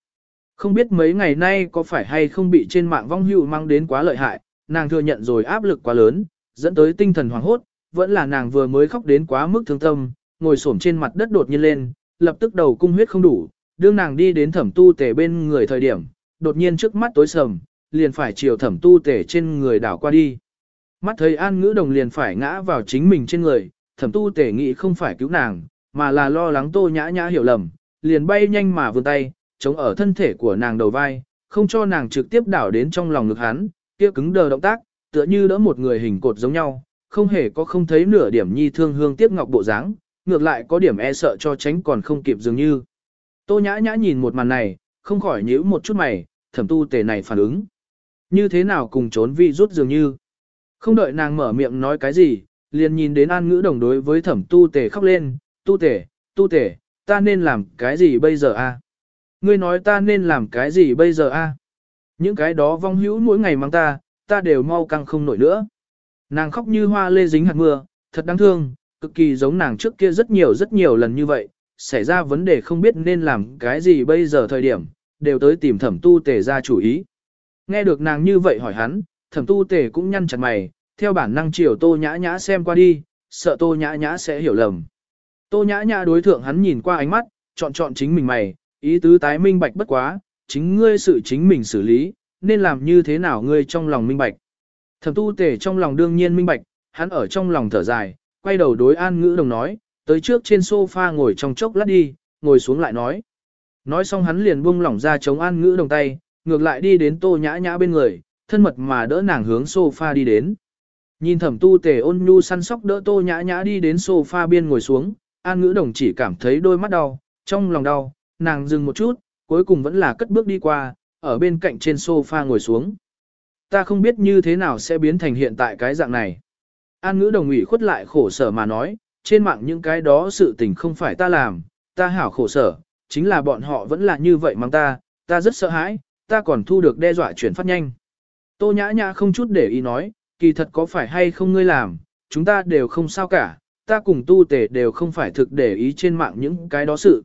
Speaker 1: Không biết mấy ngày nay có phải hay không bị trên mạng vong hữu mang đến quá lợi hại, nàng thừa nhận rồi áp lực quá lớn, dẫn tới tinh thần hoảng hốt, vẫn là nàng vừa mới khóc đến quá mức thương tâm, ngồi xổm trên mặt đất đột nhiên lên, lập tức đầu cung huyết không đủ, đương nàng đi đến thẩm tu tề bên người thời điểm, đột nhiên trước mắt tối sầm, liền phải chiều thẩm tu tề trên người đảo qua đi. Mắt thấy an ngữ đồng liền phải ngã vào chính mình trên người, thẩm tu tề nghĩ không phải cứu nàng, mà là lo lắng tô nhã nhã hiểu lầm, liền bay nhanh mà vươn tay, chống ở thân thể của nàng đầu vai, không cho nàng trực tiếp đảo đến trong lòng ngực hắn, kia cứng đờ động tác, tựa như đỡ một người hình cột giống nhau, không hề có không thấy nửa điểm nhi thương hương tiếc ngọc bộ dáng, ngược lại có điểm e sợ cho tránh còn không kịp dường như. Tô nhã nhã nhìn một màn này, không khỏi nhíu một chút mày, thẩm tu tề này phản ứng. Như thế nào cùng trốn vi rút dường như. Không đợi nàng mở miệng nói cái gì, liền nhìn đến an ngữ đồng đối với thẩm tu tề khóc lên, tu tề, tu tề, ta nên làm cái gì bây giờ a? Ngươi nói ta nên làm cái gì bây giờ a? Những cái đó vong hữu mỗi ngày mang ta, ta đều mau căng không nổi nữa. Nàng khóc như hoa lê dính hạt mưa, thật đáng thương, cực kỳ giống nàng trước kia rất nhiều rất nhiều lần như vậy, xảy ra vấn đề không biết nên làm cái gì bây giờ thời điểm, đều tới tìm thẩm tu tề ra chủ ý. Nghe được nàng như vậy hỏi hắn, thẩm tu tề cũng nhăn chặt mày, theo bản năng chiều tô nhã nhã xem qua đi, sợ tô nhã nhã sẽ hiểu lầm. Tô nhã nhã đối thượng hắn nhìn qua ánh mắt, chọn chọn chính mình mày, ý tứ tái minh bạch bất quá, chính ngươi sự chính mình xử lý, nên làm như thế nào ngươi trong lòng minh bạch. Thẩm tu tể trong lòng đương nhiên minh bạch, hắn ở trong lòng thở dài, quay đầu đối an ngữ đồng nói, tới trước trên sofa ngồi trong chốc lát đi, ngồi xuống lại nói. Nói xong hắn liền buông lỏng ra chống an ngữ đồng tay, ngược lại đi đến tô nhã nhã bên người, thân mật mà đỡ nàng hướng sofa đi đến. Nhìn thẩm tu tề ôn nhu săn sóc đỡ tô nhã nhã đi đến sofa bên ngồi xuống, an ngữ đồng chỉ cảm thấy đôi mắt đau, trong lòng đau, nàng dừng một chút, cuối cùng vẫn là cất bước đi qua, ở bên cạnh trên sofa ngồi xuống. Ta không biết như thế nào sẽ biến thành hiện tại cái dạng này. An ngữ đồng ủy khuất lại khổ sở mà nói, trên mạng những cái đó sự tình không phải ta làm, ta hảo khổ sở, chính là bọn họ vẫn là như vậy mang ta, ta rất sợ hãi, ta còn thu được đe dọa chuyển phát nhanh. Tô nhã nhã không chút để ý nói, kỳ thật có phải hay không ngươi làm, chúng ta đều không sao cả, ta cùng tu tề đều không phải thực để ý trên mạng những cái đó sự.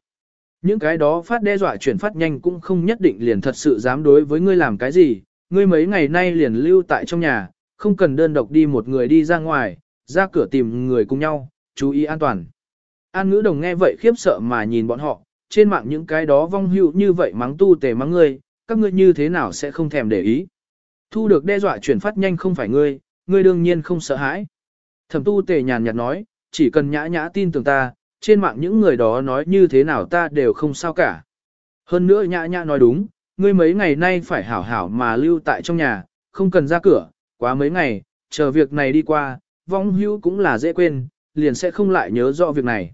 Speaker 1: Những cái đó phát đe dọa chuyển phát nhanh cũng không nhất định liền thật sự dám đối với ngươi làm cái gì, ngươi mấy ngày nay liền lưu tại trong nhà, không cần đơn độc đi một người đi ra ngoài, ra cửa tìm người cùng nhau, chú ý an toàn. An ngữ đồng nghe vậy khiếp sợ mà nhìn bọn họ, trên mạng những cái đó vong hữu như vậy mắng tu tề mắng ngươi, các ngươi như thế nào sẽ không thèm để ý. Thu được đe dọa chuyển phát nhanh không phải ngươi, ngươi đương nhiên không sợ hãi. Thẩm tu tề nhàn nhạt nói, chỉ cần nhã nhã tin tưởng ta, trên mạng những người đó nói như thế nào ta đều không sao cả. Hơn nữa nhã nhã nói đúng, ngươi mấy ngày nay phải hảo hảo mà lưu tại trong nhà, không cần ra cửa, quá mấy ngày, chờ việc này đi qua, vong hữu cũng là dễ quên, liền sẽ không lại nhớ rõ việc này.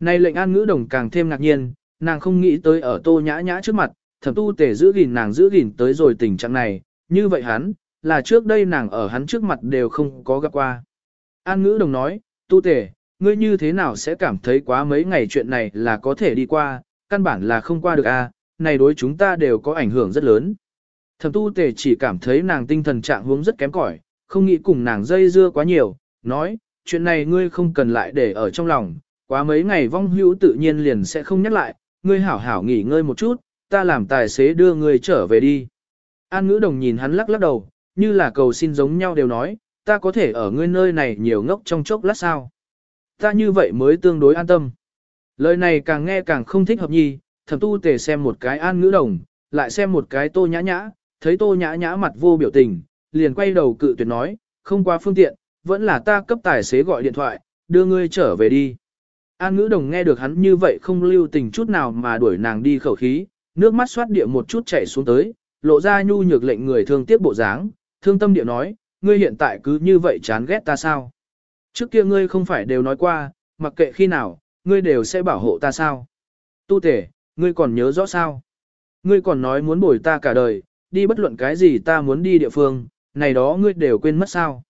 Speaker 1: Này lệnh an ngữ đồng càng thêm ngạc nhiên, nàng không nghĩ tới ở tô nhã nhã trước mặt, thẩm tu tể giữ gìn nàng giữ gìn tới rồi tình trạng này, như vậy hắn, là trước đây nàng ở hắn trước mặt đều không có gặp qua. An ngữ đồng nói, tu tể, ngươi như thế nào sẽ cảm thấy quá mấy ngày chuyện này là có thể đi qua, căn bản là không qua được a, này đối chúng ta đều có ảnh hưởng rất lớn. Thẩm tu Tề chỉ cảm thấy nàng tinh thần trạng huống rất kém cỏi, không nghĩ cùng nàng dây dưa quá nhiều, nói, chuyện này ngươi không cần lại để ở trong lòng, quá mấy ngày vong hữu tự nhiên liền sẽ không nhắc lại, ngươi hảo hảo nghỉ ngơi một chút, ta làm tài xế đưa ngươi trở về đi. An ngữ đồng nhìn hắn lắc lắc đầu, như là cầu xin giống nhau đều nói, ta có thể ở ngươi nơi này nhiều ngốc trong chốc lát sao. Ta như vậy mới tương đối an tâm. Lời này càng nghe càng không thích hợp nhi, thẩm tu tề xem một cái an ngữ đồng, lại xem một cái tô nhã nhã, thấy tô nhã nhã mặt vô biểu tình, liền quay đầu cự tuyệt nói, không qua phương tiện, vẫn là ta cấp tài xế gọi điện thoại, đưa ngươi trở về đi. An ngữ đồng nghe được hắn như vậy không lưu tình chút nào mà đuổi nàng đi khẩu khí, nước mắt xoát địa một chút chảy xuống tới, lộ ra nhu nhược lệnh người thương tiếc bộ dáng, thương tâm địa nói, ngươi hiện tại cứ như vậy chán ghét ta sao? Trước kia ngươi không phải đều nói qua, mặc kệ khi nào, ngươi đều sẽ bảo hộ ta sao? Tu tể, ngươi còn nhớ rõ sao? Ngươi còn nói muốn bồi ta cả đời, đi bất luận cái gì ta muốn đi địa phương, này đó ngươi đều quên mất sao?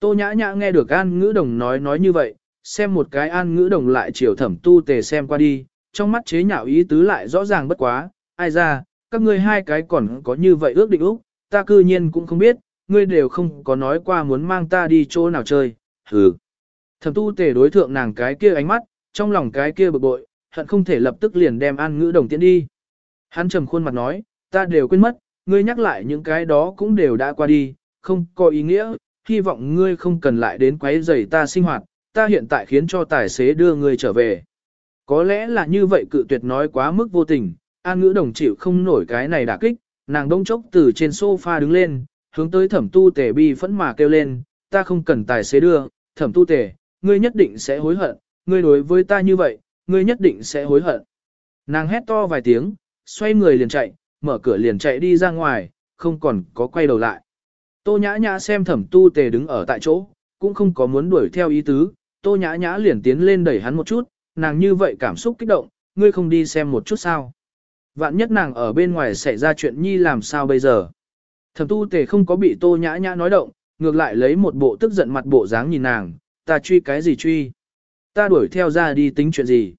Speaker 1: Tô nhã nhã nghe được an ngữ đồng nói nói như vậy, xem một cái an ngữ đồng lại chiều thẩm tu tề xem qua đi, trong mắt chế nhạo ý tứ lại rõ ràng bất quá, ai ra, các ngươi hai cái còn có như vậy ước định úc, ta cư nhiên cũng không biết, ngươi đều không có nói qua muốn mang ta đi chỗ nào chơi, hừ. Thẩm tu tề đối thượng nàng cái kia ánh mắt, trong lòng cái kia bực bội, hận không thể lập tức liền đem an ngữ đồng tiễn đi. Hắn trầm khuôn mặt nói, ta đều quên mất, ngươi nhắc lại những cái đó cũng đều đã qua đi, không có ý nghĩa, hy vọng ngươi không cần lại đến quấy rầy ta sinh hoạt, ta hiện tại khiến cho tài xế đưa ngươi trở về. Có lẽ là như vậy cự tuyệt nói quá mức vô tình, an ngữ đồng chịu không nổi cái này đả kích, nàng đông chốc từ trên sofa đứng lên, hướng tới thẩm tu tề bi phẫn mà kêu lên, ta không cần tài xế đưa, thẩm tu tề, ngươi nhất định sẽ hối hận, ngươi đối với ta như vậy, ngươi nhất định sẽ hối hận. Nàng hét to vài tiếng, xoay người liền chạy, mở cửa liền chạy đi ra ngoài, không còn có quay đầu lại. Tô nhã nhã xem thẩm tu tề đứng ở tại chỗ, cũng không có muốn đuổi theo ý tứ, tô nhã nhã liền tiến lên đẩy hắn một chút, nàng như vậy cảm xúc kích động, ngươi không đi xem một chút sao. Vạn nhất nàng ở bên ngoài xảy ra chuyện nhi làm sao bây giờ. Thẩm tu tề không có bị tô nhã nhã nói động, ngược lại lấy một bộ tức giận mặt bộ dáng nhìn nàng, ta truy cái gì truy. Ta đuổi theo ra đi tính chuyện gì.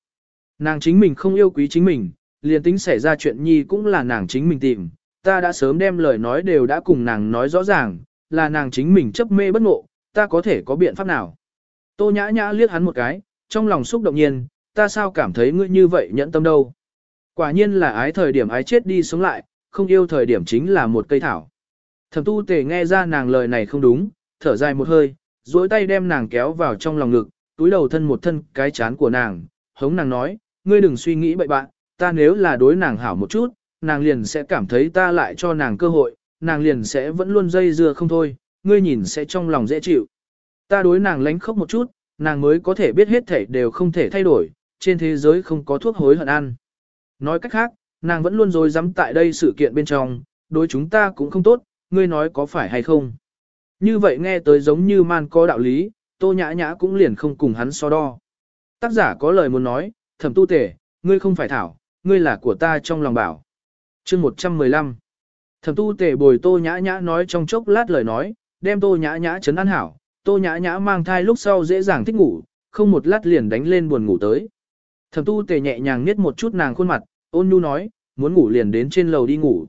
Speaker 1: Nàng chính mình không yêu quý chính mình, liền tính xảy ra chuyện nhi cũng là nàng chính mình tìm, ta đã sớm đem lời nói đều đã cùng nàng nói rõ ràng, là nàng chính mình chấp mê bất ngộ, ta có thể có biện pháp nào. Tô nhã nhã liếc hắn một cái, trong lòng xúc động nhiên, ta sao cảm thấy ngươi như vậy nhẫn tâm đâu. Quả nhiên là ái thời điểm ái chết đi sống lại, không yêu thời điểm chính là một cây thảo. Thẩm tu tề nghe ra nàng lời này không đúng, thở dài một hơi, duỗi tay đem nàng kéo vào trong lòng ngực, túi đầu thân một thân cái chán của nàng, hống nàng nói, ngươi đừng suy nghĩ bậy bạn, ta nếu là đối nàng hảo một chút, nàng liền sẽ cảm thấy ta lại cho nàng cơ hội, nàng liền sẽ vẫn luôn dây dưa không thôi, ngươi nhìn sẽ trong lòng dễ chịu. Ta đối nàng lánh khóc một chút, nàng mới có thể biết hết thể đều không thể thay đổi, trên thế giới không có thuốc hối hận ăn. Nói cách khác, nàng vẫn luôn dối dám tại đây sự kiện bên trong, đối chúng ta cũng không tốt, ngươi nói có phải hay không. Như vậy nghe tới giống như man có đạo lý, tô nhã nhã cũng liền không cùng hắn so đo. Tác giả có lời muốn nói, thẩm tu tể, ngươi không phải thảo, ngươi là của ta trong lòng bảo. chương 115 Thẩm tu tể bồi tô nhã nhã nói trong chốc lát lời nói, đem tô nhã nhã chấn an hảo, tô nhã nhã mang thai lúc sau dễ dàng thích ngủ, không một lát liền đánh lên buồn ngủ tới. Thẩm tu tể nhẹ nhàng niết một chút nàng khuôn mặt, ôn nhu nói, muốn ngủ liền đến trên lầu đi ngủ.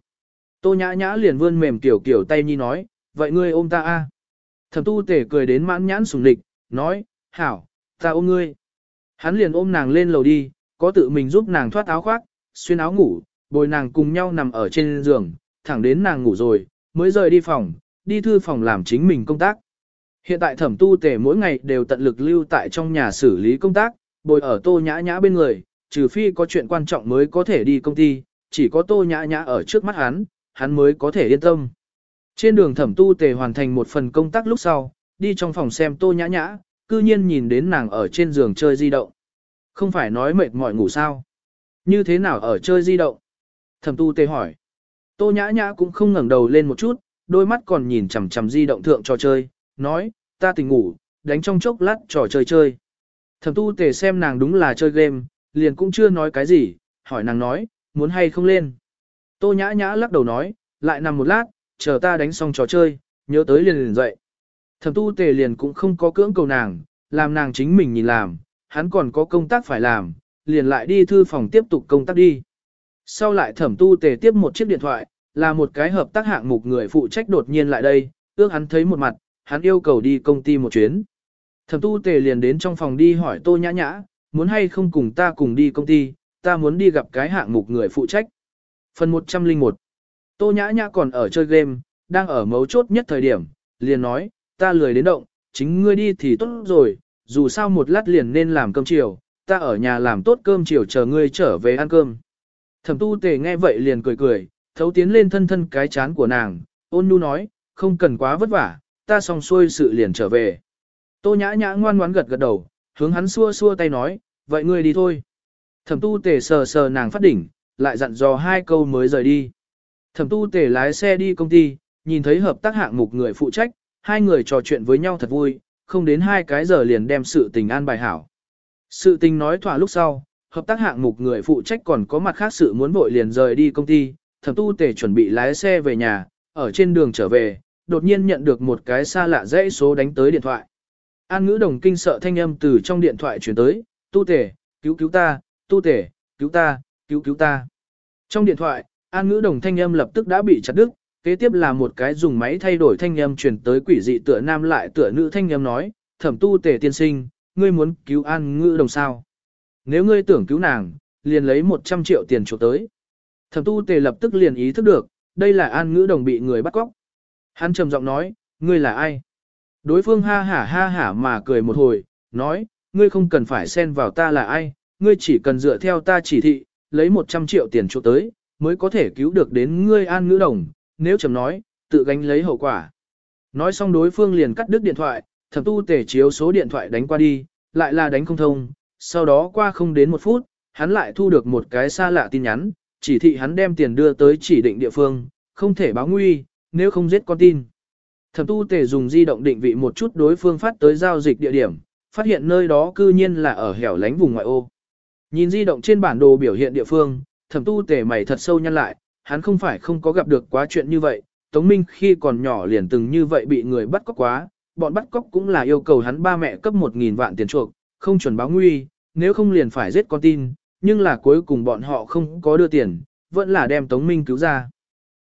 Speaker 1: Tô nhã nhã liền vươn mềm kiểu kiểu tay nhi nói, vậy ngươi ôm ta a Thẩm tu tể cười đến mãn nhãn sùng địch, nói, hảo, ta ôm ngươi. Hắn liền ôm nàng lên lầu đi, có tự mình giúp nàng thoát áo khoác, xuyên áo ngủ, bồi nàng cùng nhau nằm ở trên giường, thẳng đến nàng ngủ rồi, mới rời đi phòng, đi thư phòng làm chính mình công tác. Hiện tại thẩm tu tể mỗi ngày đều tận lực lưu tại trong nhà xử lý công tác, bồi ở tô nhã nhã bên người, trừ phi có chuyện quan trọng mới có thể đi công ty, chỉ có tô nhã nhã ở trước mắt hắn, hắn mới có thể yên tâm. Trên đường thẩm tu tề hoàn thành một phần công tác lúc sau, đi trong phòng xem tô nhã nhã, cư nhiên nhìn đến nàng ở trên giường chơi di động. Không phải nói mệt mỏi ngủ sao? Như thế nào ở chơi di động? Thẩm tu tề hỏi. Tô nhã nhã cũng không ngẩng đầu lên một chút, đôi mắt còn nhìn chằm chằm di động thượng trò chơi, nói, ta tỉnh ngủ, đánh trong chốc lát trò chơi chơi. Thẩm tu tề xem nàng đúng là chơi game, liền cũng chưa nói cái gì, hỏi nàng nói, muốn hay không lên. Tô nhã nhã lắc đầu nói, lại nằm một lát, chờ ta đánh xong trò chơi, nhớ tới liền liền dậy. Thẩm tu tề liền cũng không có cưỡng cầu nàng, làm nàng chính mình nhìn làm, hắn còn có công tác phải làm, liền lại đi thư phòng tiếp tục công tác đi. Sau lại thẩm tu tề tiếp một chiếc điện thoại, là một cái hợp tác hạng mục người phụ trách đột nhiên lại đây, ước hắn thấy một mặt, hắn yêu cầu đi công ty một chuyến. Thẩm tu tề liền đến trong phòng đi hỏi tô nhã nhã, muốn hay không cùng ta cùng đi công ty, ta muốn đi gặp cái hạng mục người phụ trách. Phần 101 Tô nhã nhã còn ở chơi game, đang ở mấu chốt nhất thời điểm, liền nói, ta lười đến động, chính ngươi đi thì tốt rồi, dù sao một lát liền nên làm cơm chiều, ta ở nhà làm tốt cơm chiều chờ ngươi trở về ăn cơm. Thẩm tu tề nghe vậy liền cười cười, thấu tiến lên thân thân cái chán của nàng, ôn nhu nói, không cần quá vất vả, ta xong xuôi sự liền trở về. Tô nhã nhã ngoan ngoãn gật gật đầu, hướng hắn xua xua tay nói, vậy ngươi đi thôi. Thẩm tu tề sờ sờ nàng phát đỉnh, lại dặn dò hai câu mới rời đi. Thẩm tu tề lái xe đi công ty, nhìn thấy hợp tác hạng mục người phụ trách, hai người trò chuyện với nhau thật vui, không đến hai cái giờ liền đem sự tình an bài hảo. Sự tình nói thỏa lúc sau, hợp tác hạng mục người phụ trách còn có mặt khác sự muốn vội liền rời đi công ty, thẩm tu tề chuẩn bị lái xe về nhà, ở trên đường trở về, đột nhiên nhận được một cái xa lạ dãy số đánh tới điện thoại. An ngữ đồng kinh sợ thanh âm từ trong điện thoại chuyển tới, tu tề, cứu cứu ta, tu tề, cứu ta, cứu cứu ta. Trong điện thoại, an ngữ đồng thanh âm lập tức đã bị chặt đứt, kế tiếp là một cái dùng máy thay đổi thanh âm chuyển tới quỷ dị tựa nam lại tựa nữ thanh âm nói, thẩm tu tề tiên sinh, ngươi muốn cứu an ngữ đồng sao. Nếu ngươi tưởng cứu nàng, liền lấy 100 triệu tiền chuộc tới. Thẩm tu tề lập tức liền ý thức được, đây là an ngữ đồng bị người bắt cóc. Hắn trầm giọng nói, ngươi là ai? Đối phương ha hả ha hả mà cười một hồi, nói, ngươi không cần phải xen vào ta là ai, ngươi chỉ cần dựa theo ta chỉ thị, lấy 100 triệu tiền chuộc tới, mới có thể cứu được đến ngươi an ngữ đồng, nếu chầm nói, tự gánh lấy hậu quả. Nói xong đối phương liền cắt đứt điện thoại, thẩm tu tể chiếu số điện thoại đánh qua đi, lại là đánh không thông, sau đó qua không đến một phút, hắn lại thu được một cái xa lạ tin nhắn, chỉ thị hắn đem tiền đưa tới chỉ định địa phương, không thể báo nguy, nếu không giết con tin. Thẩm tu tể dùng di động định vị một chút đối phương phát tới giao dịch địa điểm, phát hiện nơi đó cư nhiên là ở hẻo lánh vùng ngoại ô. Nhìn di động trên bản đồ biểu hiện địa phương, thẩm tu tể mày thật sâu nhăn lại, hắn không phải không có gặp được quá chuyện như vậy, Tống Minh khi còn nhỏ liền từng như vậy bị người bắt cóc quá, bọn bắt cóc cũng là yêu cầu hắn ba mẹ cấp 1.000 vạn tiền chuộc, không chuẩn báo nguy, nếu không liền phải giết con tin, nhưng là cuối cùng bọn họ không có đưa tiền, vẫn là đem Tống Minh cứu ra.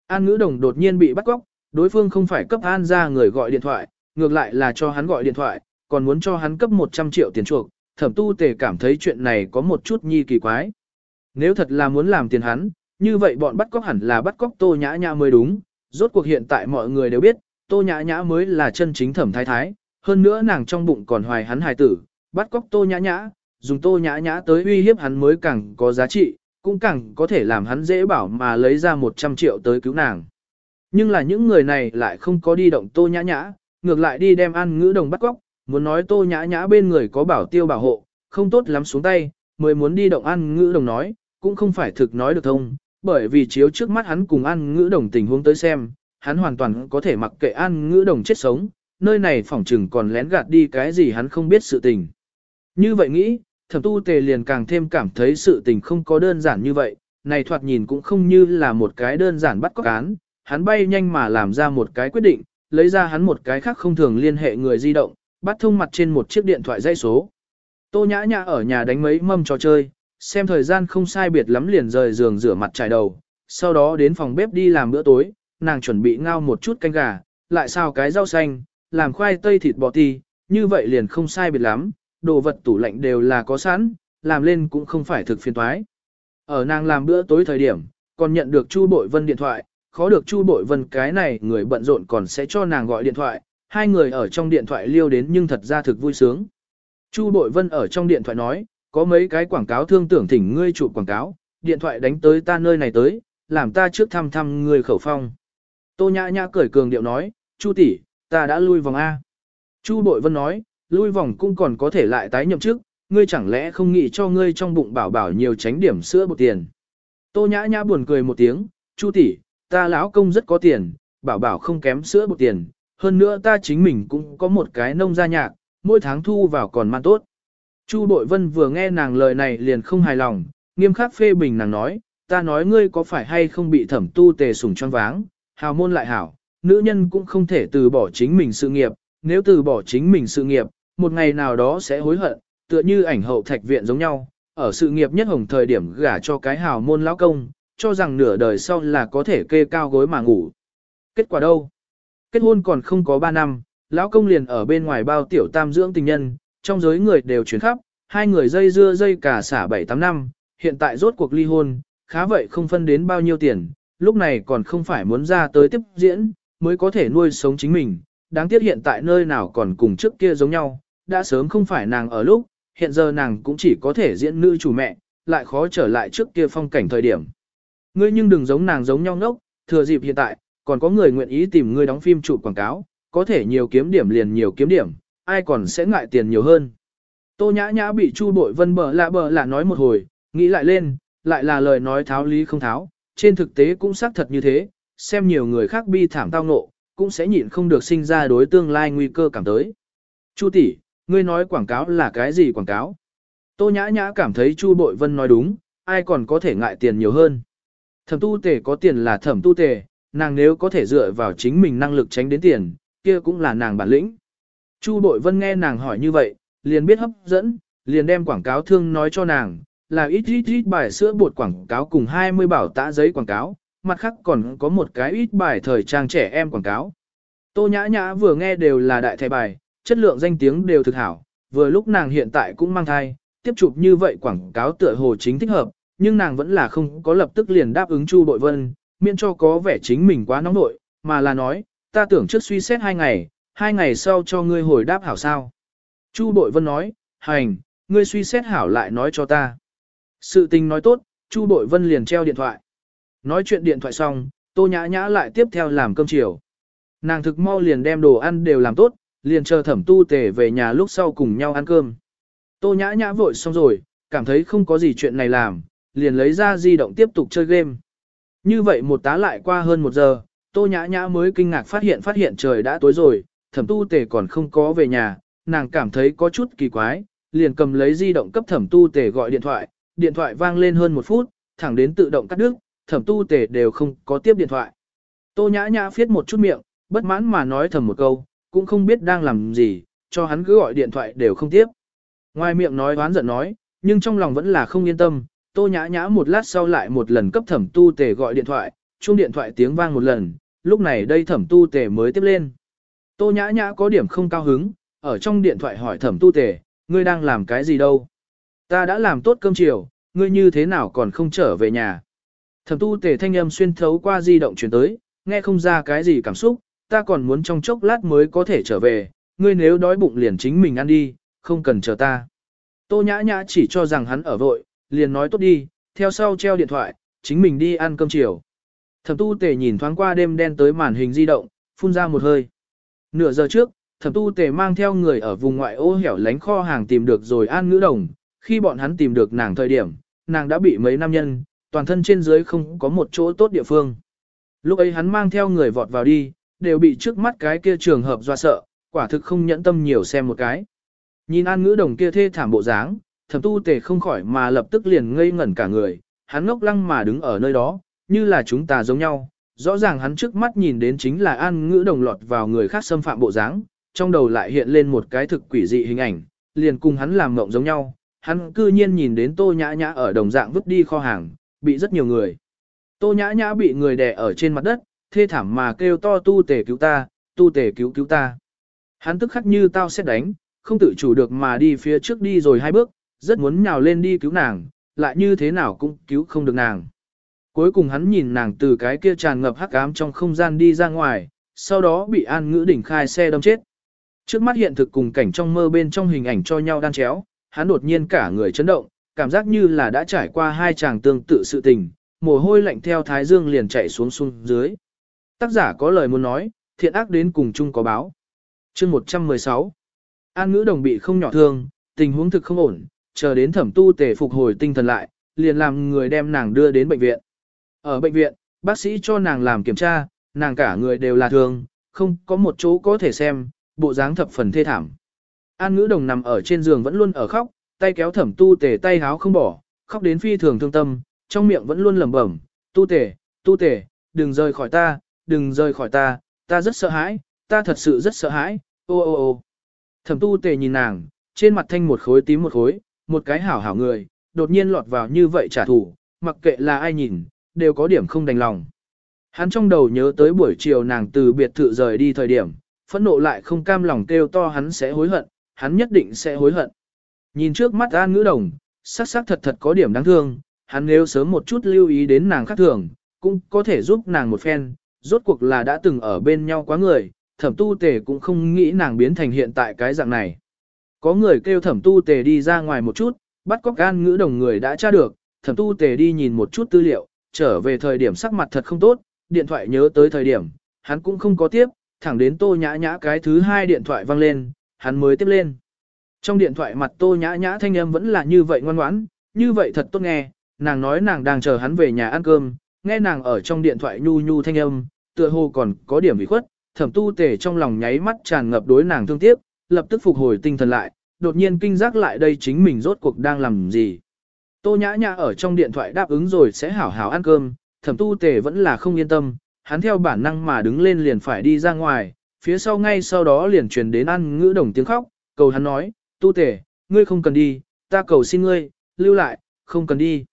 Speaker 1: An ngữ đồng đột nhiên bị bắt cóc, đối phương không phải cấp An ra người gọi điện thoại, ngược lại là cho hắn gọi điện thoại, còn muốn cho hắn cấp 100 triệu tiền chuộc, thẩm tu tề cảm thấy chuyện này có một chút nhi kỳ quái. Nếu thật là muốn làm tiền hắn, như vậy bọn bắt cóc hẳn là bắt cóc tô nhã nhã mới đúng, rốt cuộc hiện tại mọi người đều biết, tô nhã nhã mới là chân chính thẩm thái thái, hơn nữa nàng trong bụng còn hoài hắn hài tử, bắt cóc tô nhã nhã, dùng tô nhã nhã tới uy hiếp hắn mới càng có giá trị, cũng càng có thể làm hắn dễ bảo mà lấy ra 100 triệu tới cứu nàng. Nhưng là những người này lại không có đi động tô nhã nhã, ngược lại đi đem ăn ngữ đồng bắt cóc muốn nói tô nhã nhã bên người có bảo tiêu bảo hộ, không tốt lắm xuống tay, mới muốn đi động ăn ngữ đồng nói, cũng không phải thực nói được thông, bởi vì chiếu trước mắt hắn cùng ăn ngữ đồng tình huống tới xem, hắn hoàn toàn có thể mặc kệ ăn ngữ đồng chết sống, nơi này phỏng trừng còn lén gạt đi cái gì hắn không biết sự tình. Như vậy nghĩ, thẩm tu tề liền càng thêm cảm thấy sự tình không có đơn giản như vậy, này thoạt nhìn cũng không như là một cái đơn giản bắt cóc án, hắn bay nhanh mà làm ra một cái quyết định, lấy ra hắn một cái khác không thường liên hệ người di động, bắt thông mặt trên một chiếc điện thoại dây số. Tô nhã nhã ở nhà đánh mấy mâm trò chơi, xem thời gian không sai biệt lắm liền rời giường rửa mặt trải đầu, sau đó đến phòng bếp đi làm bữa tối, nàng chuẩn bị ngao một chút canh gà, lại xào cái rau xanh, làm khoai tây thịt bò ti, như vậy liền không sai biệt lắm, đồ vật tủ lạnh đều là có sẵn, làm lên cũng không phải thực phiền toái. Ở nàng làm bữa tối thời điểm, còn nhận được Chu Bội Vân điện thoại, khó được Chu Bội Vân cái này người bận rộn còn sẽ cho nàng gọi điện thoại, hai người ở trong điện thoại liêu đến nhưng thật ra thực vui sướng. Chu Bội Vân ở trong điện thoại nói, có mấy cái quảng cáo thương tưởng thỉnh ngươi chụp quảng cáo, điện thoại đánh tới ta nơi này tới, làm ta trước thăm thăm người khẩu phong. Tô Nhã Nhã cười cường điệu nói, Chu tỷ, ta đã lui vòng A. Chu Bội Vân nói, lui vòng cũng còn có thể lại tái nhậm chức, ngươi chẳng lẽ không nghĩ cho ngươi trong bụng bảo bảo nhiều tránh điểm sữa bột tiền. Tô Nhã Nhã buồn cười một tiếng, Chu tỷ, ta lão công rất có tiền, bảo bảo không kém sữa bột tiền, hơn nữa ta chính mình cũng có một cái nông gia nhạc, mỗi tháng thu vào còn man tốt. Chu Bội Vân vừa nghe nàng lời này liền không hài lòng, nghiêm khắc phê bình nàng nói, ta nói ngươi có phải hay không bị thẩm tu tề sủng choáng váng, hào môn lại hảo, nữ nhân cũng không thể từ bỏ chính mình sự nghiệp, nếu từ bỏ chính mình sự nghiệp, một ngày nào đó sẽ hối hận, tựa như ảnh hậu thạch viện giống nhau, ở sự nghiệp nhất hồng thời điểm gả cho cái hào môn lão công, cho rằng nửa đời sau là có thể kê cao gối mà ngủ. Kết quả đâu? Kết hôn còn không có 3 năm, lão công liền ở bên ngoài bao tiểu tam dưỡng tình nhân, trong giới người đều chuyển khắp, hai người dây dưa dây cả xả 7-8 năm, hiện tại rốt cuộc ly hôn, khá vậy không phân đến bao nhiêu tiền, lúc này còn không phải muốn ra tới tiếp diễn, mới có thể nuôi sống chính mình, đáng tiếc hiện tại nơi nào còn cùng trước kia giống nhau, đã sớm không phải nàng ở lúc, hiện giờ nàng cũng chỉ có thể diễn nữ chủ mẹ, lại khó trở lại trước kia phong cảnh thời điểm. Ngươi nhưng đừng giống nàng giống nhau ngốc, thừa dịp hiện tại, còn có người nguyện ý tìm ngươi đóng phim chụp quảng cáo, có thể nhiều kiếm điểm liền nhiều kiếm điểm, ai còn sẽ ngại tiền nhiều hơn. Tô nhã nhã bị Chu Bội Vân bờ lạ bờ lạ nói một hồi, nghĩ lại lên, lại là lời nói tháo lý không tháo, trên thực tế cũng xác thật như thế, xem nhiều người khác bi thảm tao ngộ, cũng sẽ nhịn không được sinh ra đối tương lai nguy cơ cảm tới. Chu tỷ, ngươi nói quảng cáo là cái gì quảng cáo? Tô nhã nhã cảm thấy Chu Bội Vân nói đúng, ai còn có thể ngại tiền nhiều hơn. Thẩm tu tề có tiền là thẩm tu tề, nàng nếu có thể dựa vào chính mình năng lực tránh đến tiền, kia cũng là nàng bản lĩnh. Chu Bội Vân nghe nàng hỏi như vậy, liền biết hấp dẫn, liền đem quảng cáo thương nói cho nàng, là ít ít ít bài sữa bột quảng cáo cùng 20 bảo tã giấy quảng cáo, mặt khác còn có một cái ít bài thời trang trẻ em quảng cáo. Tô Nhã Nhã vừa nghe đều là đại thẻ bài, chất lượng danh tiếng đều thực hảo, vừa lúc nàng hiện tại cũng mang thai, tiếp chụp như vậy quảng cáo tựa hồ chính thích hợp, nhưng nàng vẫn là không có lập tức liền đáp ứng Chu Bội Vân, miễn cho có vẻ chính mình quá nóng nội, mà là nói, ta tưởng trước suy xét hai ngày, hai ngày sau cho ngươi hồi đáp hảo sao. Chu Bội Vân nói, hành, ngươi suy xét hảo lại nói cho ta. Sự tình nói tốt, Chu Bội Vân liền treo điện thoại. Nói chuyện điện thoại xong, Tô Nhã Nhã lại tiếp theo làm cơm chiều. Nàng thực mau liền đem đồ ăn đều làm tốt, liền chờ thẩm tu tề về nhà lúc sau cùng nhau ăn cơm. Tô Nhã Nhã vội xong rồi, cảm thấy không có gì chuyện này làm, liền lấy ra di động tiếp tục chơi game. Như vậy một tá lại qua hơn một giờ, Tô Nhã Nhã mới kinh ngạc phát hiện phát hiện trời đã tối rồi, thẩm tu tề còn không có về nhà, nàng cảm thấy có chút kỳ quái, liền cầm lấy di động cấp thẩm tu tề gọi điện thoại, điện thoại vang lên hơn một phút, thẳng đến tự động cắt đứt, thẩm tu tề đều không có tiếp điện thoại. Tô nhã nhã phiết một chút miệng, bất mãn mà nói thầm một câu, cũng không biết đang làm gì, cho hắn cứ gọi điện thoại đều không tiếp. Ngoài miệng nói oán giận nói, nhưng trong lòng vẫn là không yên tâm, tô nhã nhã một lát sau lại một lần cấp thẩm tu tề gọi điện thoại, chuông điện thoại tiếng vang một lần, lúc này đây thẩm tu tề mới tiếp lên. Tô nhã nhã có điểm không cao hứng, ở trong điện thoại hỏi thẩm tu tề, ngươi đang làm cái gì đâu? Ta đã làm tốt cơm chiều, ngươi như thế nào còn không trở về nhà? Thẩm tu tề thanh âm xuyên thấu qua di động chuyển tới, nghe không ra cái gì cảm xúc, ta còn muốn trong chốc lát mới có thể trở về, ngươi nếu đói bụng liền chính mình ăn đi, không cần chờ ta. Tô nhã nhã chỉ cho rằng hắn ở vội, liền nói tốt đi, theo sau treo điện thoại, chính mình đi ăn cơm chiều. Thẩm tu tề nhìn thoáng qua đêm đen tới màn hình di động, phun ra một hơi. Nửa giờ trước, thẩm tu tề mang theo người ở vùng ngoại ô hẻo lánh kho hàng tìm được rồi an ngữ đồng. Khi bọn hắn tìm được nàng thời điểm, nàng đã bị mấy nam nhân, toàn thân trên dưới không có một chỗ tốt địa phương. Lúc ấy hắn mang theo người vọt vào đi, đều bị trước mắt cái kia trường hợp do sợ, quả thực không nhẫn tâm nhiều xem một cái. Nhìn an ngữ đồng kia thê thảm bộ dáng, thẩm tu tề không khỏi mà lập tức liền ngây ngẩn cả người, hắn ngốc lăng mà đứng ở nơi đó, như là chúng ta giống nhau. Rõ ràng hắn trước mắt nhìn đến chính là an ngữ đồng lọt vào người khác xâm phạm bộ dáng, trong đầu lại hiện lên một cái thực quỷ dị hình ảnh, liền cùng hắn làm mộng giống nhau. Hắn cư nhiên nhìn đến tô nhã nhã ở đồng dạng vứt đi kho hàng, bị rất nhiều người. Tô nhã nhã bị người đè ở trên mặt đất, thê thảm mà kêu to tu tề cứu ta, tu tề cứu cứu ta. Hắn tức khắc như tao sẽ đánh, không tự chủ được mà đi phía trước đi rồi hai bước, rất muốn nhào lên đi cứu nàng, lại như thế nào cũng cứu không được nàng. Cuối cùng hắn nhìn nàng từ cái kia tràn ngập hắc ám trong không gian đi ra ngoài, sau đó bị an ngữ đỉnh khai xe đâm chết. Trước mắt hiện thực cùng cảnh trong mơ bên trong hình ảnh cho nhau đan chéo, hắn đột nhiên cả người chấn động, cảm giác như là đã trải qua hai chàng tương tự sự tình, mồ hôi lạnh theo thái dương liền chạy xuống xuống dưới. Tác giả có lời muốn nói, thiện ác đến cùng chung có báo. chương 116 An ngữ đồng bị không nhỏ thương, tình huống thực không ổn, chờ đến thẩm tu tề phục hồi tinh thần lại, liền làm người đem nàng đưa đến bệnh viện. Ở bệnh viện, bác sĩ cho nàng làm kiểm tra, nàng cả người đều là thương, không có một chỗ có thể xem, bộ dáng thập phần thê thảm. An ngữ đồng nằm ở trên giường vẫn luôn ở khóc, tay kéo thẩm tu tề tay háo không bỏ, khóc đến phi thường thương tâm, trong miệng vẫn luôn lẩm bẩm, tu tề, tu tề, đừng rời khỏi ta, đừng rời khỏi ta, ta rất sợ hãi, ta thật sự rất sợ hãi, ô ô ô. Thẩm tu tề nhìn nàng, trên mặt thanh một khối tím một khối, một cái hảo hảo người, đột nhiên lọt vào như vậy trả thù, mặc kệ là ai nhìn, đều có điểm không đành lòng. Hắn trong đầu nhớ tới buổi chiều nàng từ biệt thự rời đi thời điểm, phẫn nộ lại không cam lòng kêu to hắn sẽ hối hận, hắn nhất định sẽ hối hận. Nhìn trước mắt An Ngữ Đồng, sắc sắc thật thật có điểm đáng thương, hắn nếu sớm một chút lưu ý đến nàng khác thường, cũng có thể giúp nàng một phen, rốt cuộc là đã từng ở bên nhau quá người, thẩm tu tề cũng không nghĩ nàng biến thành hiện tại cái dạng này. Có người kêu thẩm tu tề đi ra ngoài một chút, bắt cóc gan ngữ đồng người đã tra được, thẩm tu tề đi nhìn một chút tư liệu, trở về thời điểm sắc mặt thật không tốt, điện thoại nhớ tới thời điểm, hắn cũng không có tiếp, thẳng đến tô nhã nhã cái thứ hai điện thoại vang lên, hắn mới tiếp lên. Trong điện thoại mặt tô nhã nhã thanh âm vẫn là như vậy ngoan ngoãn, như vậy thật tốt nghe, nàng nói nàng đang chờ hắn về nhà ăn cơm, nghe nàng ở trong điện thoại nhu nhu thanh âm, tựa hồ còn có điểm bị khuất, thẩm tu tề trong lòng nháy mắt tràn ngập đối nàng thương tiếc, lập tức phục hồi tinh thần lại, đột nhiên kinh giác lại đây chính mình rốt cuộc đang làm gì. Tô nhã nhã ở trong điện thoại đáp ứng rồi sẽ hảo hảo ăn cơm, thẩm tu tề vẫn là không yên tâm, hắn theo bản năng mà đứng lên liền phải đi ra ngoài, phía sau ngay sau đó liền truyền đến ăn ngữ đồng tiếng khóc, cầu hắn nói, tu tề, ngươi không cần đi, ta cầu xin ngươi, lưu lại, không cần đi.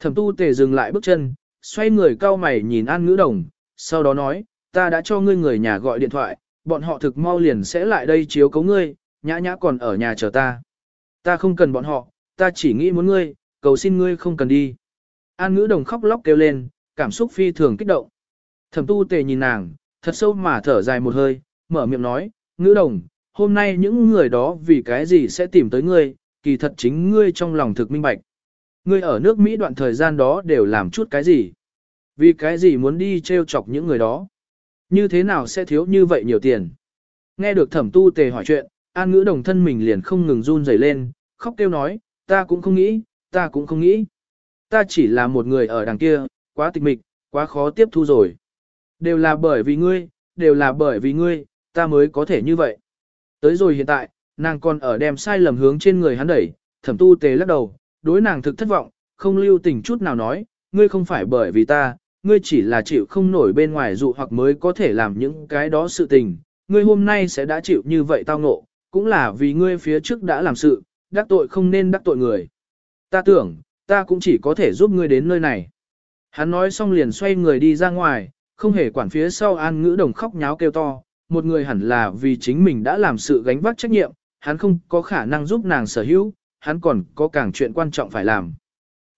Speaker 1: Thẩm tu tề dừng lại bước chân, xoay người cao mày nhìn an ngữ đồng, sau đó nói, ta đã cho ngươi người nhà gọi điện thoại, bọn họ thực mau liền sẽ lại đây chiếu cấu ngươi, nhã nhã còn ở nhà chờ ta. Ta không cần bọn họ, ta chỉ nghĩ muốn ngươi, cầu xin ngươi không cần đi. An ngữ đồng khóc lóc kêu lên, cảm xúc phi thường kích động. Thẩm tu tề nhìn nàng, thật sâu mà thở dài một hơi, mở miệng nói, ngữ đồng, hôm nay những người đó vì cái gì sẽ tìm tới ngươi, kỳ thật chính ngươi trong lòng thực minh bạch. Ngươi ở nước Mỹ đoạn thời gian đó đều làm chút cái gì? Vì cái gì muốn đi treo chọc những người đó? Như thế nào sẽ thiếu như vậy nhiều tiền? Nghe được thẩm tu tề hỏi chuyện, an ngữ đồng thân mình liền không ngừng run rẩy lên, khóc kêu nói, ta cũng không nghĩ, ta cũng không nghĩ. Ta chỉ là một người ở đằng kia, quá tịch mịch, quá khó tiếp thu rồi. Đều là bởi vì ngươi, đều là bởi vì ngươi, ta mới có thể như vậy. Tới rồi hiện tại, nàng còn ở đem sai lầm hướng trên người hắn đẩy, thẩm tu tề lắc đầu, đối nàng thực thất vọng, không lưu tình chút nào nói, ngươi không phải bởi vì ta, ngươi chỉ là chịu không nổi bên ngoài dụ hoặc mới có thể làm những cái đó sự tình, ngươi hôm nay sẽ đã chịu như vậy tao ngộ, cũng là vì ngươi phía trước đã làm sự, đắc tội không nên đắc tội người. Ta tưởng, ta cũng chỉ có thể giúp ngươi đến nơi này. Hắn nói xong liền xoay người đi ra ngoài, không hề quản phía sau an ngữ đồng khóc nháo kêu to, một người hẳn là vì chính mình đã làm sự gánh vác trách nhiệm, hắn không có khả năng giúp nàng sở hữu, hắn còn có càng chuyện quan trọng phải làm.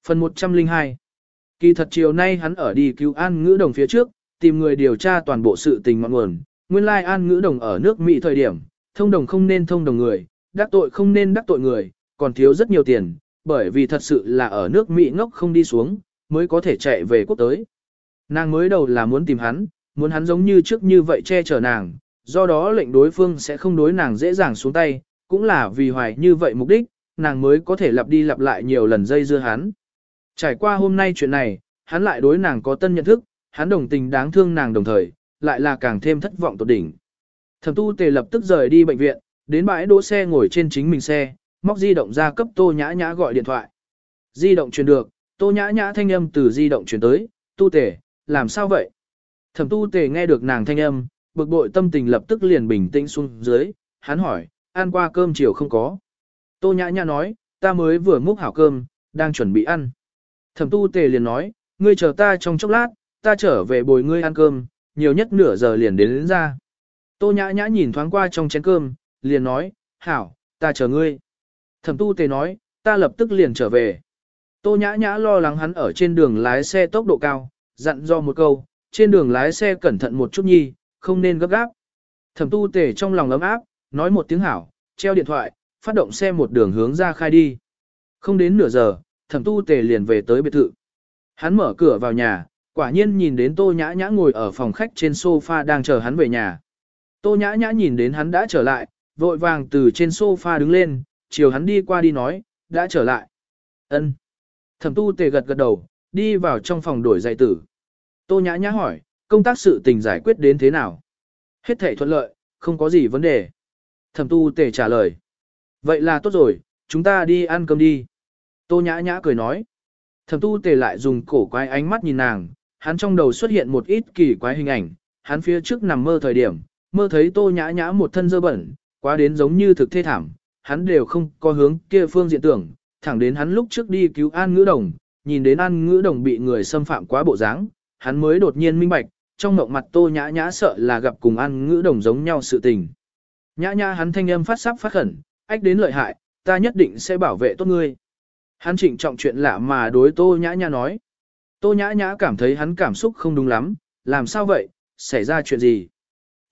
Speaker 1: Phần 102 Kỳ thật chiều nay hắn ở đi cứu An Ngữ Đồng phía trước, tìm người điều tra toàn bộ sự tình ngọn nguồn. Nguyên lai An Ngữ Đồng ở nước Mỹ thời điểm, thông đồng không nên thông đồng người, đắc tội không nên đắc tội người, còn thiếu rất nhiều tiền, bởi vì thật sự là ở nước Mỹ ngốc không đi xuống, mới có thể chạy về quốc tới. Nàng mới đầu là muốn tìm hắn, muốn hắn giống như trước như vậy che chở nàng, do đó lệnh đối phương sẽ không đối nàng dễ dàng xuống tay, cũng là vì hoài như vậy mục đích, nàng mới có thể lặp đi lặp lại nhiều lần dây dưa hắn. Trải qua hôm nay chuyện này, hắn lại đối nàng có tân nhận thức, hắn đồng tình đáng thương nàng đồng thời, lại là càng thêm thất vọng tột đỉnh. Thẩm tu tề lập tức rời đi bệnh viện, đến bãi đỗ xe ngồi trên chính mình xe, móc di động ra cấp tô nhã nhã gọi điện thoại. Di động truyền được, tô nhã nhã thanh âm từ di động truyền tới, tu tề, làm sao vậy? Thẩm tu tề nghe được nàng thanh âm, bực bội tâm tình lập tức liền bình tĩnh xuống dưới, hắn hỏi, ăn qua cơm chiều không có. Tô nhã nhã nói, ta mới vừa múc hảo cơm, đang chuẩn bị ăn. Thẩm tu tề liền nói, ngươi chờ ta trong chốc lát, ta trở về bồi ngươi ăn cơm, nhiều nhất nửa giờ liền đến, đến ra. Tô nhã nhã nhìn thoáng qua trong chén cơm, liền nói, hảo, ta chờ ngươi. Thẩm tu tề nói, ta lập tức liền trở về. Tô nhã nhã lo lắng hắn ở trên đường lái xe tốc độ cao, dặn do một câu, trên đường lái xe cẩn thận một chút nhi, không nên gấp gáp. Thẩm tu tề trong lòng ấm áp, nói một tiếng hảo, treo điện thoại, phát động xe một đường hướng ra khai đi. Không đến nửa giờ, thẩm tu tề liền về tới biệt thự. Hắn mở cửa vào nhà, quả nhiên nhìn đến tô nhã nhã ngồi ở phòng khách trên sofa đang chờ hắn về nhà. Tô nhã nhã nhìn đến hắn đã trở lại, vội vàng từ trên sofa đứng lên, chiều hắn đi qua đi nói, đã trở lại. ân Thẩm tu tề gật gật đầu, đi vào trong phòng đổi giày tử. Tô nhã nhã hỏi, công tác sự tình giải quyết đến thế nào? Hết thể thuận lợi, không có gì vấn đề. Thẩm tu tề trả lời. Vậy là tốt rồi, chúng ta đi ăn cơm đi. Tô nhã nhã cười nói. Thẩm tu tề lại dùng cổ quái ánh mắt nhìn nàng, hắn trong đầu xuất hiện một ít kỳ quái hình ảnh, hắn phía trước nằm mơ thời điểm, mơ thấy tô nhã nhã một thân dơ bẩn, quá đến giống như thực thê thảm, hắn đều không có hướng kia phương diện tưởng, thẳng đến hắn lúc trước đi cứu An Ngữ Đồng, nhìn đến An Ngữ Đồng bị người xâm phạm quá bộ dáng, hắn mới đột nhiên minh bạch, trong mộng mặt tô nhã nhã sợ là gặp cùng An Ngữ Đồng giống nhau sự tình. Nhã nhã hắn thanh âm phát sắp phát khẩn, ách đến lợi hại, ta nhất định sẽ bảo vệ tốt ngươi. Hắn trịnh trọng chuyện lạ mà đối tô nhã nhã nói. Tô nhã nhã cảm thấy hắn cảm xúc không đúng lắm, làm sao vậy, xảy ra chuyện gì.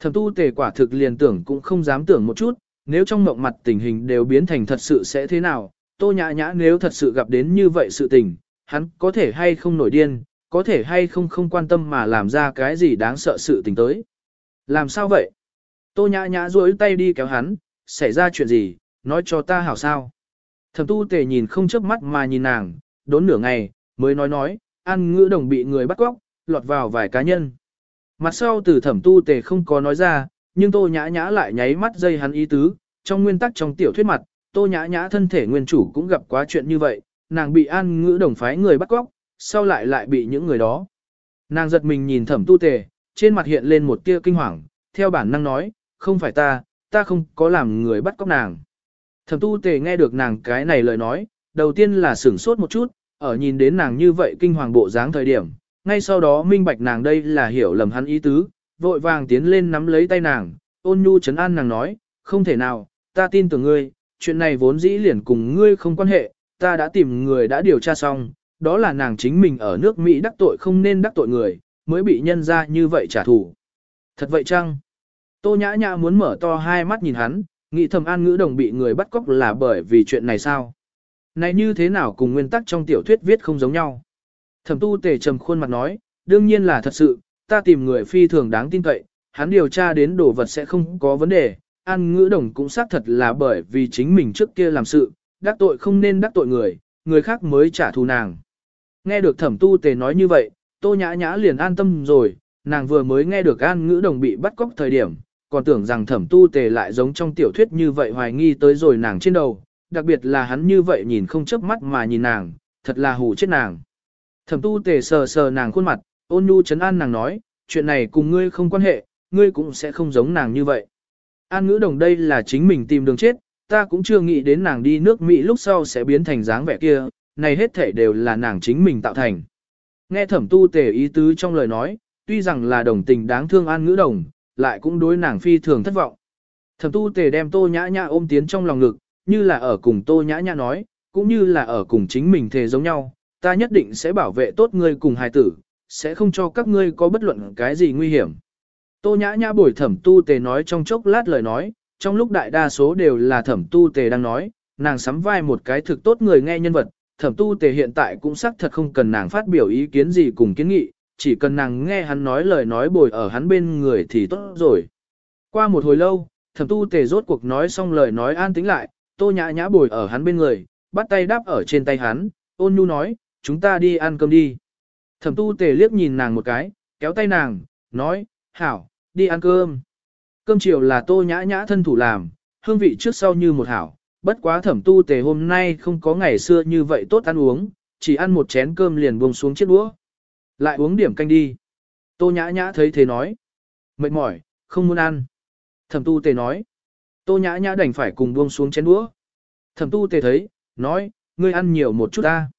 Speaker 1: Thẩm tu tề quả thực liền tưởng cũng không dám tưởng một chút, nếu trong mộng mặt tình hình đều biến thành thật sự sẽ thế nào, tô nhã nhã nếu thật sự gặp đến như vậy sự tình, hắn có thể hay không nổi điên, có thể hay không không quan tâm mà làm ra cái gì đáng sợ sự tình tới. Làm sao vậy? Tô nhã nhã duỗi tay đi kéo hắn, xảy ra chuyện gì, nói cho ta hảo sao. Thẩm tu tề nhìn không chớp mắt mà nhìn nàng, đốn nửa ngày, mới nói nói, ăn ngữ đồng bị người bắt cóc, lọt vào vài cá nhân. Mặt sau từ thẩm tu tề không có nói ra, nhưng tô nhã nhã lại nháy mắt dây hắn ý tứ, trong nguyên tắc trong tiểu thuyết mặt, tô nhã nhã thân thể nguyên chủ cũng gặp quá chuyện như vậy, nàng bị an ngữ đồng phái người bắt cóc, sau lại lại bị những người đó. Nàng giật mình nhìn thẩm tu tề, trên mặt hiện lên một tia kinh hoàng, theo bản năng nói, không phải ta, ta không có làm người bắt cóc nàng. Thẩm tu tề nghe được nàng cái này lời nói, đầu tiên là sửng sốt một chút, ở nhìn đến nàng như vậy kinh hoàng bộ dáng thời điểm, ngay sau đó minh bạch nàng đây là hiểu lầm hắn ý tứ, vội vàng tiến lên nắm lấy tay nàng, ôn nhu chấn an nàng nói, không thể nào, ta tin tưởng ngươi, chuyện này vốn dĩ liền cùng ngươi không quan hệ, ta đã tìm người đã điều tra xong, đó là nàng chính mình ở nước Mỹ đắc tội không nên đắc tội người, mới bị nhân ra như vậy trả thù. Thật vậy chăng? Tô nhã nhã muốn mở to hai mắt nhìn hắn, nghĩ thầm an ngữ đồng bị người bắt cóc là bởi vì chuyện này sao? Này như thế nào cùng nguyên tắc trong tiểu thuyết viết không giống nhau? Thẩm tu tề trầm khuôn mặt nói, đương nhiên là thật sự, ta tìm người phi thường đáng tin cậy, hắn điều tra đến đồ vật sẽ không có vấn đề, an ngữ đồng cũng xác thật là bởi vì chính mình trước kia làm sự, đắc tội không nên đắc tội người, người khác mới trả thù nàng. Nghe được thẩm tu tề nói như vậy, tô nhã nhã liền an tâm rồi, nàng vừa mới nghe được an ngữ đồng bị bắt cóc thời điểm, còn tưởng rằng thẩm tu tề lại giống trong tiểu thuyết như vậy hoài nghi tới rồi nàng trên đầu, đặc biệt là hắn như vậy nhìn không chớp mắt mà nhìn nàng, thật là hù chết nàng. Thẩm tu tề sờ sờ nàng khuôn mặt, ôn nhu chấn an nàng nói, chuyện này cùng ngươi không quan hệ, ngươi cũng sẽ không giống nàng như vậy. An ngữ đồng đây là chính mình tìm đường chết, ta cũng chưa nghĩ đến nàng đi nước Mỹ lúc sau sẽ biến thành dáng vẻ kia, này hết thể đều là nàng chính mình tạo thành. Nghe thẩm tu tề ý tứ trong lời nói, tuy rằng là đồng tình đáng thương an ngữ đồng, lại cũng đối nàng phi thường thất vọng. Thẩm tu tề đem tô nhã nhã ôm tiến trong lòng ngực, như là ở cùng tô nhã nhã nói, cũng như là ở cùng chính mình thề giống nhau, ta nhất định sẽ bảo vệ tốt ngươi cùng hài tử, sẽ không cho các ngươi có bất luận cái gì nguy hiểm. Tô nhã nhã bồi thẩm tu tề nói trong chốc lát lời nói, trong lúc đại đa số đều là thẩm tu tề đang nói, nàng sắm vai một cái thực tốt người nghe nhân vật, thẩm tu tề hiện tại cũng xác thật không cần nàng phát biểu ý kiến gì cùng kiến nghị, chỉ cần nàng nghe hắn nói lời nói bồi ở hắn bên người thì tốt rồi. Qua một hồi lâu, thẩm tu tề rốt cuộc nói xong lời nói an tĩnh lại, tô nhã nhã bồi ở hắn bên người, bắt tay đáp ở trên tay hắn, ôn nhu nói, chúng ta đi ăn cơm đi. Thẩm tu tề liếc nhìn nàng một cái, kéo tay nàng, nói, hảo, đi ăn cơm. Cơm chiều là tô nhã nhã thân thủ làm, hương vị trước sau như một hảo, bất quá thẩm tu tề hôm nay không có ngày xưa như vậy tốt ăn uống, chỉ ăn một chén cơm liền buông xuống chiếc đũa. Lại uống điểm canh đi. Tô nhã nhã thấy thế nói. Mệt mỏi, không muốn ăn. Thẩm tu tề nói. Tô nhã nhã đành phải cùng buông xuống chén đũa. Thẩm tu tề thấy, nói, ngươi ăn nhiều một chút ta.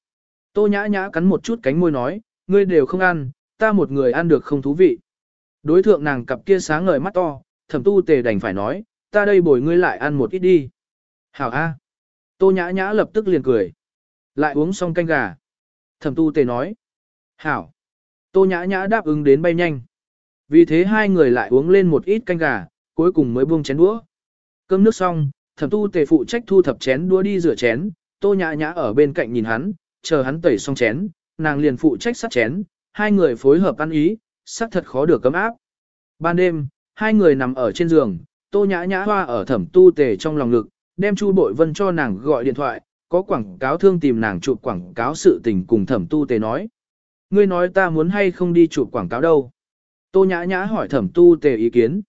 Speaker 1: Tô nhã nhã cắn một chút cánh môi nói, ngươi đều không ăn, ta một người ăn được không thú vị. Đối thượng nàng cặp kia sáng ngời mắt to, thẩm tu tề đành phải nói, ta đây bồi ngươi lại ăn một ít đi. Hảo A. Tô nhã nhã lập tức liền cười. Lại uống xong canh gà. Thẩm tu tề nói. Hảo. Tô nhã nhã đáp ứng đến bay nhanh. Vì thế hai người lại uống lên một ít canh gà, cuối cùng mới buông chén đũa. Cơm nước xong, thẩm tu tề phụ trách thu thập chén đũa đi rửa chén, tô nhã nhã ở bên cạnh nhìn hắn, chờ hắn tẩy xong chén, nàng liền phụ trách sát chén, hai người phối hợp ăn ý, sắc thật khó được cấm áp. Ban đêm, hai người nằm ở trên giường, tô nhã nhã hoa ở thẩm tu tề trong lòng ngực, đem Chu Bội Vân cho nàng gọi điện thoại, có quảng cáo thương tìm nàng chụp quảng cáo sự tình cùng thẩm tu tề nói. Ngươi nói ta muốn hay không đi chụp quảng cáo đâu? Tô nhã nhã hỏi thẩm tu tề ý kiến.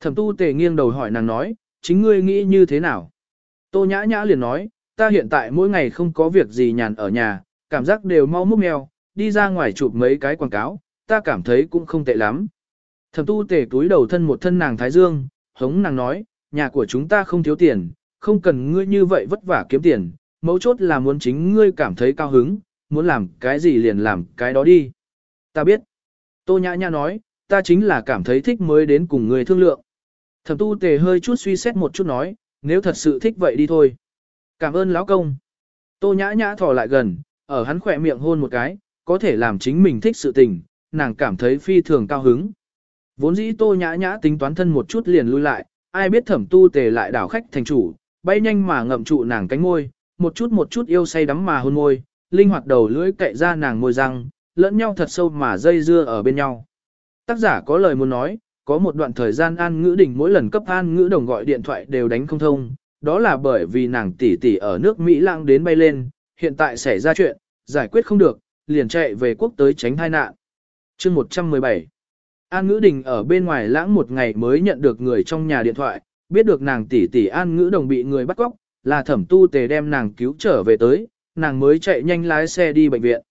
Speaker 1: Thẩm tu tề nghiêng đầu hỏi nàng nói, chính ngươi nghĩ như thế nào? Tô nhã nhã liền nói, ta hiện tại mỗi ngày không có việc gì nhàn ở nhà, cảm giác đều mau múc mèo, đi ra ngoài chụp mấy cái quảng cáo, ta cảm thấy cũng không tệ lắm. Thẩm tu tề túi đầu thân một thân nàng thái dương, hống nàng nói, nhà của chúng ta không thiếu tiền, không cần ngươi như vậy vất vả kiếm tiền, mấu chốt là muốn chính ngươi cảm thấy cao hứng, muốn làm cái gì liền làm cái đó đi. Ta biết. Tô nhã nhã nói, ta chính là cảm thấy thích mới đến cùng ngươi thương lượng. Thẩm tu tề hơi chút suy xét một chút nói, nếu thật sự thích vậy đi thôi. Cảm ơn lão công. Tô nhã nhã thò lại gần, ở hắn khỏe miệng hôn một cái, có thể làm chính mình thích sự tình, nàng cảm thấy phi thường cao hứng. Vốn dĩ tô nhã nhã tính toán thân một chút liền lui lại, ai biết thẩm tu tề lại đảo khách thành chủ, bay nhanh mà ngậm trụ nàng cánh môi, một chút một chút yêu say đắm mà hôn môi, linh hoạt đầu lưỡi cậy ra nàng môi răng, lẫn nhau thật sâu mà dây dưa ở bên nhau. Tác giả có lời muốn nói, có một đoạn thời gian An Ngữ Đình mỗi lần cấp An Ngữ Đồng gọi điện thoại đều đánh không thông, đó là bởi vì nàng tỷ tỷ ở nước Mỹ lãng đến bay lên, hiện tại xảy ra chuyện, giải quyết không được, liền chạy về quốc tới tránh tai nạn. Chương 117 An Ngữ Đình ở bên ngoài lãng một ngày mới nhận được người trong nhà điện thoại, biết được nàng tỷ tỷ An Ngữ Đồng bị người bắt cóc, là thẩm tu tề đem nàng cứu trở về tới, nàng mới chạy nhanh lái xe đi bệnh viện.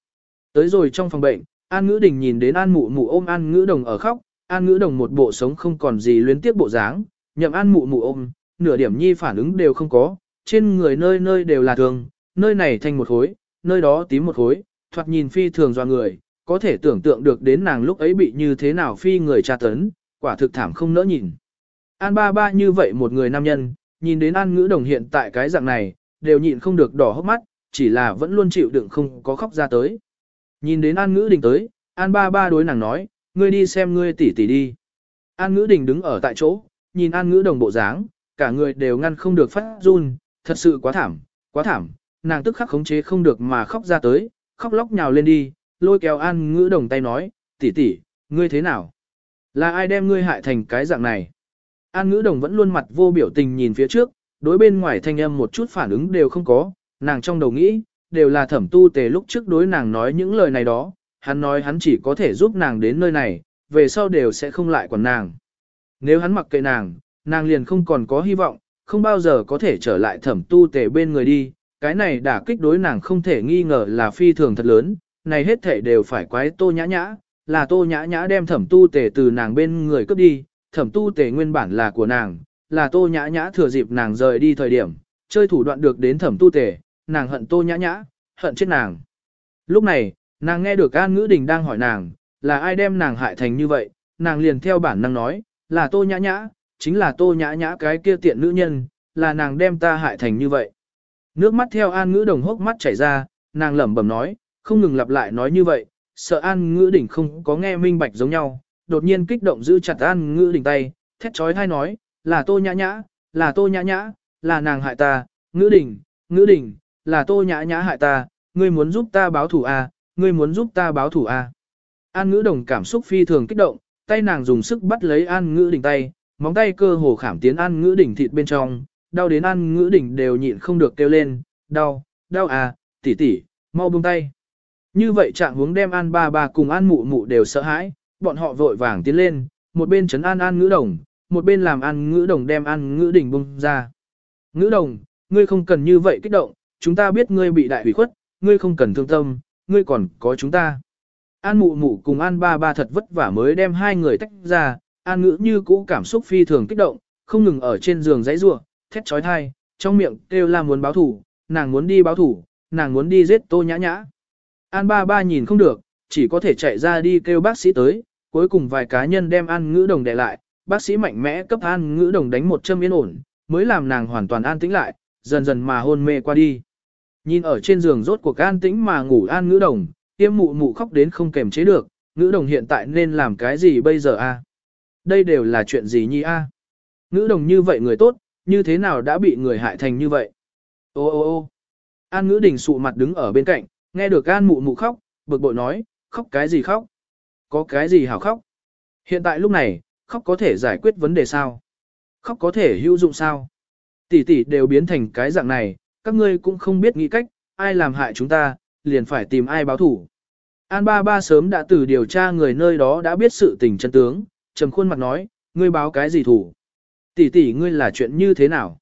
Speaker 1: Tới rồi trong phòng bệnh, An Ngữ Đình nhìn đến An Mụ Mụ ôm An Ngữ Đồng ở khóc, An Ngữ Đồng một bộ sống không còn gì luyến tiếp bộ dáng, nhậm An Mụ Mụ ôm, nửa điểm nhi phản ứng đều không có, trên người nơi nơi đều là thường nơi này thành một khối, nơi đó tím một khối, thoạt nhìn phi thường do người, có thể tưởng tượng được đến nàng lúc ấy bị như thế nào phi người tra tấn, quả thực thảm không nỡ nhìn. An ba ba như vậy một người nam nhân, nhìn đến An ngữ đồng hiện tại cái dạng này, đều nhịn không được đỏ hốc mắt, chỉ là vẫn luôn chịu đựng không có khóc ra tới. Nhìn đến An ngữ đình tới, An ba ba đối nàng nói, ngươi đi xem ngươi tỷ tỷ đi. An ngữ đình đứng ở tại chỗ, nhìn An ngữ đồng bộ dáng, cả người đều ngăn không được phát run, thật sự quá thảm, quá thảm, nàng tức khắc khống chế không được mà khóc ra tới, khóc lóc nhào lên đi, lôi kéo An ngữ đồng tay nói, tỷ tỷ, ngươi thế nào? Là ai đem ngươi hại thành cái dạng này? An ngữ đồng vẫn luôn mặt vô biểu tình nhìn phía trước, đối bên ngoài thanh âm một chút phản ứng đều không có, nàng trong đầu nghĩ, đều là thẩm tu tề lúc trước đối nàng nói những lời này đó, hắn nói hắn chỉ có thể giúp nàng đến nơi này, về sau đều sẽ không lại quản nàng. Nếu hắn mặc kệ nàng, nàng liền không còn có hy vọng, không bao giờ có thể trở lại thẩm tu tề bên người đi, cái này đả kích đối nàng không thể nghi ngờ là phi thường thật lớn, này hết thể đều phải quái tô nhã nhã, là tô nhã nhã đem thẩm tu tề từ nàng bên người cướp đi, thẩm tu tề nguyên bản là của nàng, là tô nhã nhã thừa dịp nàng rời đi thời điểm, chơi thủ đoạn được đến thẩm tu tề, nàng hận tô nhã nhã, hận chết nàng. Lúc này, nàng nghe được An Ngữ Đình đang hỏi nàng, là ai đem nàng hại thành như vậy, nàng liền theo bản năng nói, là tô nhã nhã, chính là tô nhã nhã cái kia tiện nữ nhân, là nàng đem ta hại thành như vậy. Nước mắt theo An Ngữ Đồng hốc mắt chảy ra, nàng lẩm bẩm nói, không ngừng lặp lại nói như vậy, sợ An Ngữ đỉnh không có nghe minh bạch giống nhau, đột nhiên kích động giữ chặt An Ngữ đỉnh tay, thét chói tai nói, là Tô Nhã Nhã, là Tô Nhã Nhã, là nàng hại ta, Ngữ đỉnh Ngữ đỉnh là Tô Nhã Nhã hại ta, ngươi muốn giúp ta báo thủ à, ngươi muốn giúp ta báo thủ à. An ngữ đồng cảm xúc phi thường kích động, tay nàng dùng sức bắt lấy an ngữ đỉnh tay, móng tay cơ hồ khảm tiến an ngữ đỉnh thịt bên trong, đau đến an ngữ đỉnh đều nhịn không được kêu lên, đau, đau à, tỷ tỷ, mau buông tay. Như vậy trạng hướng đem an ba ba cùng an mụ mụ đều sợ hãi, bọn họ vội vàng tiến lên, một bên chấn an an ngữ đồng, một bên làm an ngữ đồng đem an ngữ đỉnh bung ra. Ngữ đồng, ngươi không cần như vậy kích động, chúng ta biết ngươi bị đại hủy khuất, ngươi không cần thương tâm, ngươi còn có chúng ta. An mụ mụ cùng an ba ba thật vất vả mới đem hai người tách ra, an ngữ như cũ cảm xúc phi thường kích động, không ngừng ở trên giường dãy rủa, thét trói thai, trong miệng kêu la muốn báo thủ, nàng muốn đi báo thủ, nàng muốn đi giết tô nhã nhã. An ba ba nhìn không được, chỉ có thể chạy ra đi kêu bác sĩ tới, cuối cùng vài cá nhân đem an ngữ đồng đè lại, bác sĩ mạnh mẽ cấp an ngữ đồng đánh một châm yên ổn, mới làm nàng hoàn toàn an tĩnh lại, dần dần mà hôn mê qua đi. Nhìn ở trên giường rốt cuộc an tĩnh mà ngủ an ngữ đồng, tiêm mụ mụ khóc đến không kềm chế được, ngữ đồng hiện tại nên làm cái gì bây giờ a? Đây đều là chuyện gì nhi a? Ngữ đồng như vậy người tốt, như thế nào đã bị người hại thành như vậy? Ô ô ô An ngữ đình sụ mặt đứng ở bên cạnh, nghe được an mụ mụ khóc, bực bội nói, khóc cái gì khóc? Có cái gì hảo khóc? Hiện tại lúc này, khóc có thể giải quyết vấn đề sao? Khóc có thể hữu dụng sao? Tỷ tỷ đều biến thành cái dạng này, các ngươi cũng không biết nghĩ cách, ai làm hại chúng ta, liền phải tìm ai báo thủ. An ba ba sớm đã từ điều tra người nơi đó đã biết sự tình chân tướng, trầm khuôn mặt nói, ngươi báo cái gì thủ? Tỷ tỷ ngươi là chuyện như thế nào?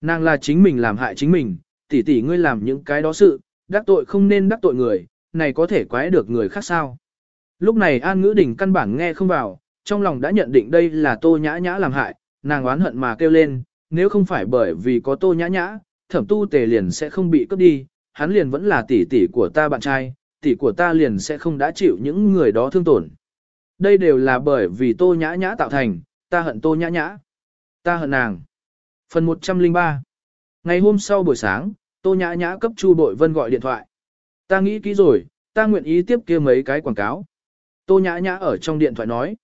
Speaker 1: Nàng là chính mình làm hại chính mình, tỷ tỷ ngươi làm những cái đó sự, đắc tội không nên đắc tội người, này có thể quái được người khác sao? Lúc này An Ngữ Đình căn bản nghe không vào, trong lòng đã nhận định đây là Tô Nhã Nhã làm hại, nàng oán hận mà kêu lên, nếu không phải bởi vì có Tô Nhã Nhã, thẩm tu tề liền sẽ không bị cướp đi, hắn liền vẫn là tỷ tỷ của ta bạn trai, tỷ của ta liền sẽ không đã chịu những người đó thương tổn. Đây đều là bởi vì Tô Nhã Nhã tạo thành, ta hận Tô Nhã Nhã. Ta hận nàng. Phần 103 Ngày hôm sau buổi sáng, Tô Nhã Nhã cấp Chu Bội Vân gọi điện thoại. Ta nghĩ kỹ rồi, ta nguyện ý tiếp kia mấy cái quảng cáo. Tô Nhã Nhã ở trong điện thoại nói.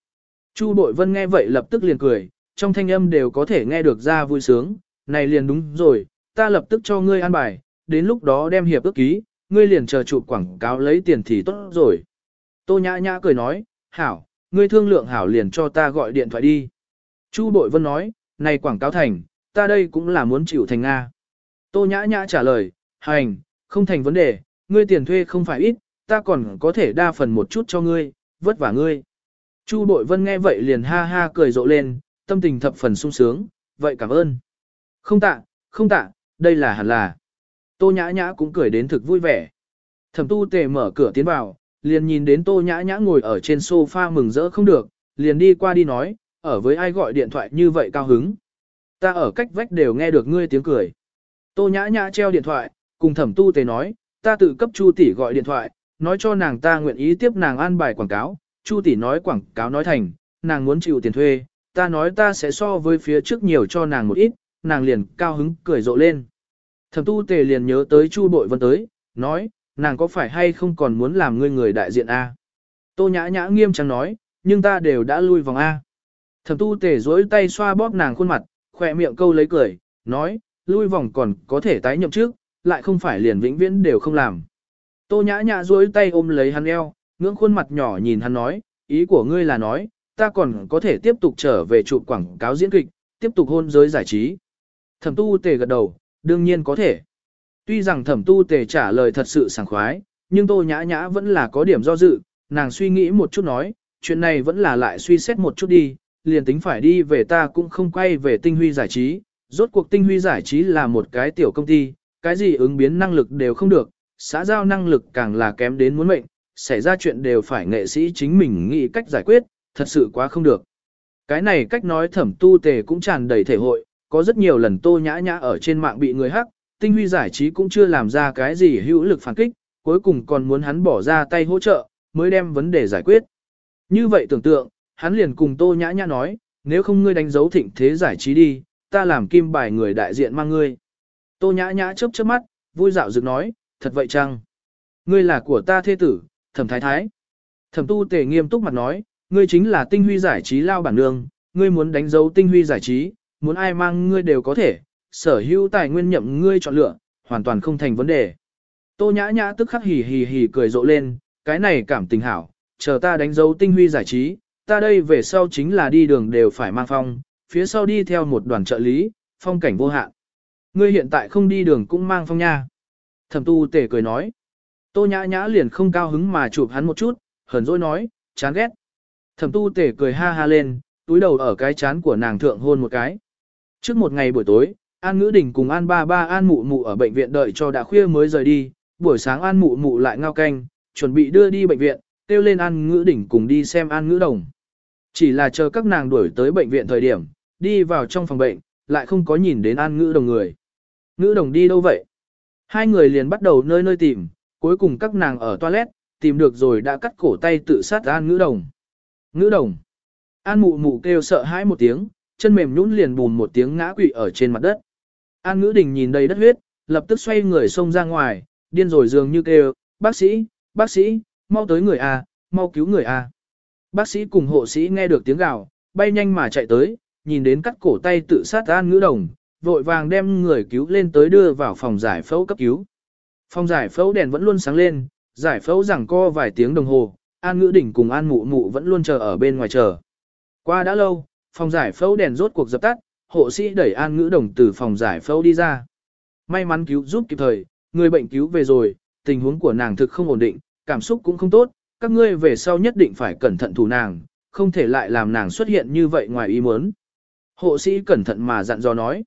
Speaker 1: Chu Bội Vân nghe vậy lập tức liền cười, trong thanh âm đều có thể nghe được ra vui sướng. Này liền đúng rồi, ta lập tức cho ngươi an bài, đến lúc đó đem hiệp ước ký, ngươi liền chờ chụp quảng cáo lấy tiền thì tốt rồi. Tô Nhã Nhã cười nói, hảo, ngươi thương lượng hảo liền cho ta gọi điện thoại đi. Chu Bội Vân nói, này quảng cáo thành, ta đây cũng là muốn chịu thành Nga. Tô Nhã Nhã trả lời, hành, không thành vấn đề, ngươi tiền thuê không phải ít, ta còn có thể đa phần một chút cho ngươi, vất vả ngươi. Chu Bội Vân nghe vậy liền ha ha cười rộ lên, tâm tình thập phần sung sướng, vậy cảm ơn. Không tạ, không tạ, đây là hẳn là. Tô Nhã Nhã cũng cười đến thực vui vẻ. Thẩm tu tề mở cửa tiến vào, liền nhìn đến Tô Nhã Nhã ngồi ở trên sofa mừng rỡ không được, liền đi qua đi nói, ở với ai gọi điện thoại như vậy cao hứng. Ta ở cách vách đều nghe được ngươi tiếng cười. Tô Nhã Nhã treo điện thoại, cùng thẩm tu tề nói, ta tự cấp Chu tỷ gọi điện thoại, nói cho nàng ta nguyện ý tiếp nàng an bài quảng cáo, Chu tỷ nói quảng cáo nói thành, nàng muốn chịu tiền thuê, ta nói ta sẽ so với phía trước nhiều cho nàng một ít, nàng liền cao hứng cười rộ lên. Thẩm tu tề liền nhớ tới Chu bội vân tới, nói, nàng có phải hay không còn muốn làm ngươi người đại diện A. Tô nhã nhã nghiêm trang nói, nhưng ta đều đã lui vòng A. Thẩm tu tề dối tay xoa bóp nàng khuôn mặt, khỏe miệng câu lấy cười, nói, lui vòng còn có thể tái nhậm trước, lại không phải liền vĩnh viễn đều không làm. Tô nhã nhã dối tay ôm lấy hắn eo, ngưỡng khuôn mặt nhỏ nhìn hắn nói, ý của ngươi là nói, ta còn có thể tiếp tục trở về chụp quảng cáo diễn kịch, tiếp tục hôn giới giải trí. Thẩm tu tề gật đầu, đương nhiên có thể. Tuy rằng thẩm tu tề trả lời thật sự sảng khoái, nhưng tô nhã nhã vẫn là có điểm do dự, nàng suy nghĩ một chút nói, chuyện này vẫn là lại suy xét một chút đi, liền tính phải đi về ta cũng không quay về tinh huy giải trí, rốt cuộc tinh huy giải trí là một cái tiểu công ty, cái gì ứng biến năng lực đều không được, xã giao năng lực càng là kém đến muốn mệnh, xảy ra chuyện đều phải nghệ sĩ chính mình nghĩ cách giải quyết, thật sự quá không được. Cái này cách nói thẩm tu tề cũng tràn đầy thể hội, có rất nhiều lần tô nhã nhã ở trên mạng bị người hắc, tinh huy giải trí cũng chưa làm ra cái gì hữu lực phản kích, cuối cùng còn muốn hắn bỏ ra tay hỗ trợ, mới đem vấn đề giải quyết. Như vậy tưởng tượng, hắn liền cùng tô nhã nhã nói, nếu không ngươi đánh dấu thịnh thế giải trí đi, ta làm kim bài người đại diện mang ngươi. Tô nhã nhã chớp chớp mắt, vui dạo dựng nói, thật vậy chăng? Ngươi là của ta thế tử, thẩm thái thái. Thẩm tu tề nghiêm túc mặt nói, ngươi chính là tinh huy giải trí lao bản nương, ngươi muốn đánh dấu tinh huy giải trí, muốn ai mang ngươi đều có thể, sở hữu tài nguyên nhậm ngươi chọn lựa, hoàn toàn không thành vấn đề. Tô nhã nhã tức khắc hì hì hì cười rộ lên, cái này cảm tình hảo, chờ ta đánh dấu tinh huy giải trí, ta đây về sau chính là đi đường đều phải mang phong, phía sau đi theo một đoàn trợ lý, phong cảnh vô hạn. Ngươi hiện tại không đi đường cũng mang phong nha. Thẩm tu tể cười nói. Tô nhã nhã liền không cao hứng mà chụp hắn một chút, hờn dỗi nói, chán ghét. Thẩm tu tể cười ha ha lên, túi đầu ở cái chán của nàng thượng hôn một cái. Trước một ngày buổi tối, An Ngữ Đình cùng An Ba Ba An Mụ Mụ ở bệnh viện đợi cho đã khuya mới rời đi, buổi sáng An Mụ Mụ lại ngao canh, chuẩn bị đưa đi bệnh viện, kêu lên An Ngữ Đình cùng đi xem An Ngữ Đồng. Chỉ là chờ các nàng đuổi tới bệnh viện thời điểm, đi vào trong phòng bệnh, lại không có nhìn đến An Ngữ Đồng người. Ngữ Đồng đi đâu vậy? Hai người liền bắt đầu nơi nơi tìm, cuối cùng các nàng ở toilet, tìm được rồi đã cắt cổ tay tự sát An Ngữ Đồng. Ngữ Đồng. An Mụ Mụ kêu sợ hãi một tiếng, chân mềm nhũn liền bùn một tiếng ngã quỵ ở trên mặt đất. An Ngữ Đình nhìn đầy đất huyết, lập tức xoay người xông ra ngoài, điên rồi dường như kêu, bác sĩ, bác sĩ, mau tới người A, mau cứu người A. Bác sĩ cùng hộ sĩ nghe được tiếng gào, bay nhanh mà chạy tới, nhìn đến cắt cổ tay tự sát An Ngữ Đồng, vội vàng đem người cứu lên tới đưa vào phòng giải phẫu cấp cứu. Phòng giải phẫu đèn vẫn luôn sáng lên, giải phẫu rằng co vài tiếng đồng hồ, An Ngữ Đình cùng An Mụ Mụ vẫn luôn chờ ở bên ngoài chờ. Qua đã lâu, phòng giải phẫu đèn rốt cuộc dập tắt, hộ sĩ đẩy An Ngữ Đồng từ phòng giải phẫu đi ra. May mắn cứu giúp kịp thời, người bệnh cứu về rồi, tình huống của nàng thực không ổn định, cảm xúc cũng không tốt, các ngươi về sau nhất định phải cẩn thận thủ nàng, không thể lại làm nàng xuất hiện như vậy ngoài ý muốn. Hộ sĩ cẩn thận mà dặn dò nói.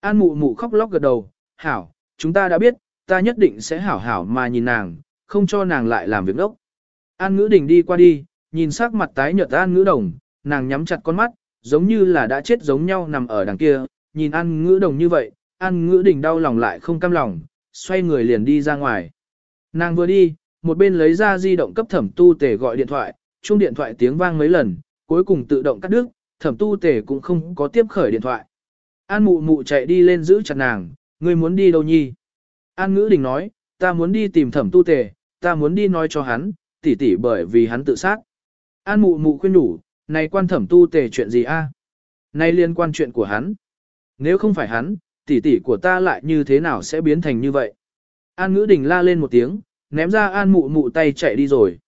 Speaker 1: An mụ mụ khóc lóc gật đầu, hảo, chúng ta đã biết, ta nhất định sẽ hảo hảo mà nhìn nàng, không cho nàng lại làm việc đốc. An ngữ đình đi qua đi, nhìn sắc mặt tái nhợt an ngữ đồng, nàng nhắm chặt con mắt, giống như là đã chết giống nhau nằm ở đằng kia, nhìn an ngữ đồng như vậy, an ngữ đình đau lòng lại không cam lòng, xoay người liền đi ra ngoài. Nàng vừa đi, một bên lấy ra di động cấp thẩm tu tề gọi điện thoại, chuông điện thoại tiếng vang mấy lần, cuối cùng tự động cắt đứt, thẩm tu tề cũng không có tiếp khởi điện thoại. An mụ mụ chạy đi lên giữ chặt nàng, ngươi muốn đi đâu nhi? An ngữ đình nói, ta muốn đi tìm thẩm tu tề, ta muốn đi nói cho hắn, tỉ tỉ bởi vì hắn tự sát. An mụ mụ khuyên đủ, này quan thẩm tu tề chuyện gì a? Này liên quan chuyện của hắn. Nếu không phải hắn, tỷ tỷ của ta lại như thế nào sẽ biến thành như vậy? An ngữ đình la lên một tiếng, ném ra an mụ mụ tay chạy đi rồi.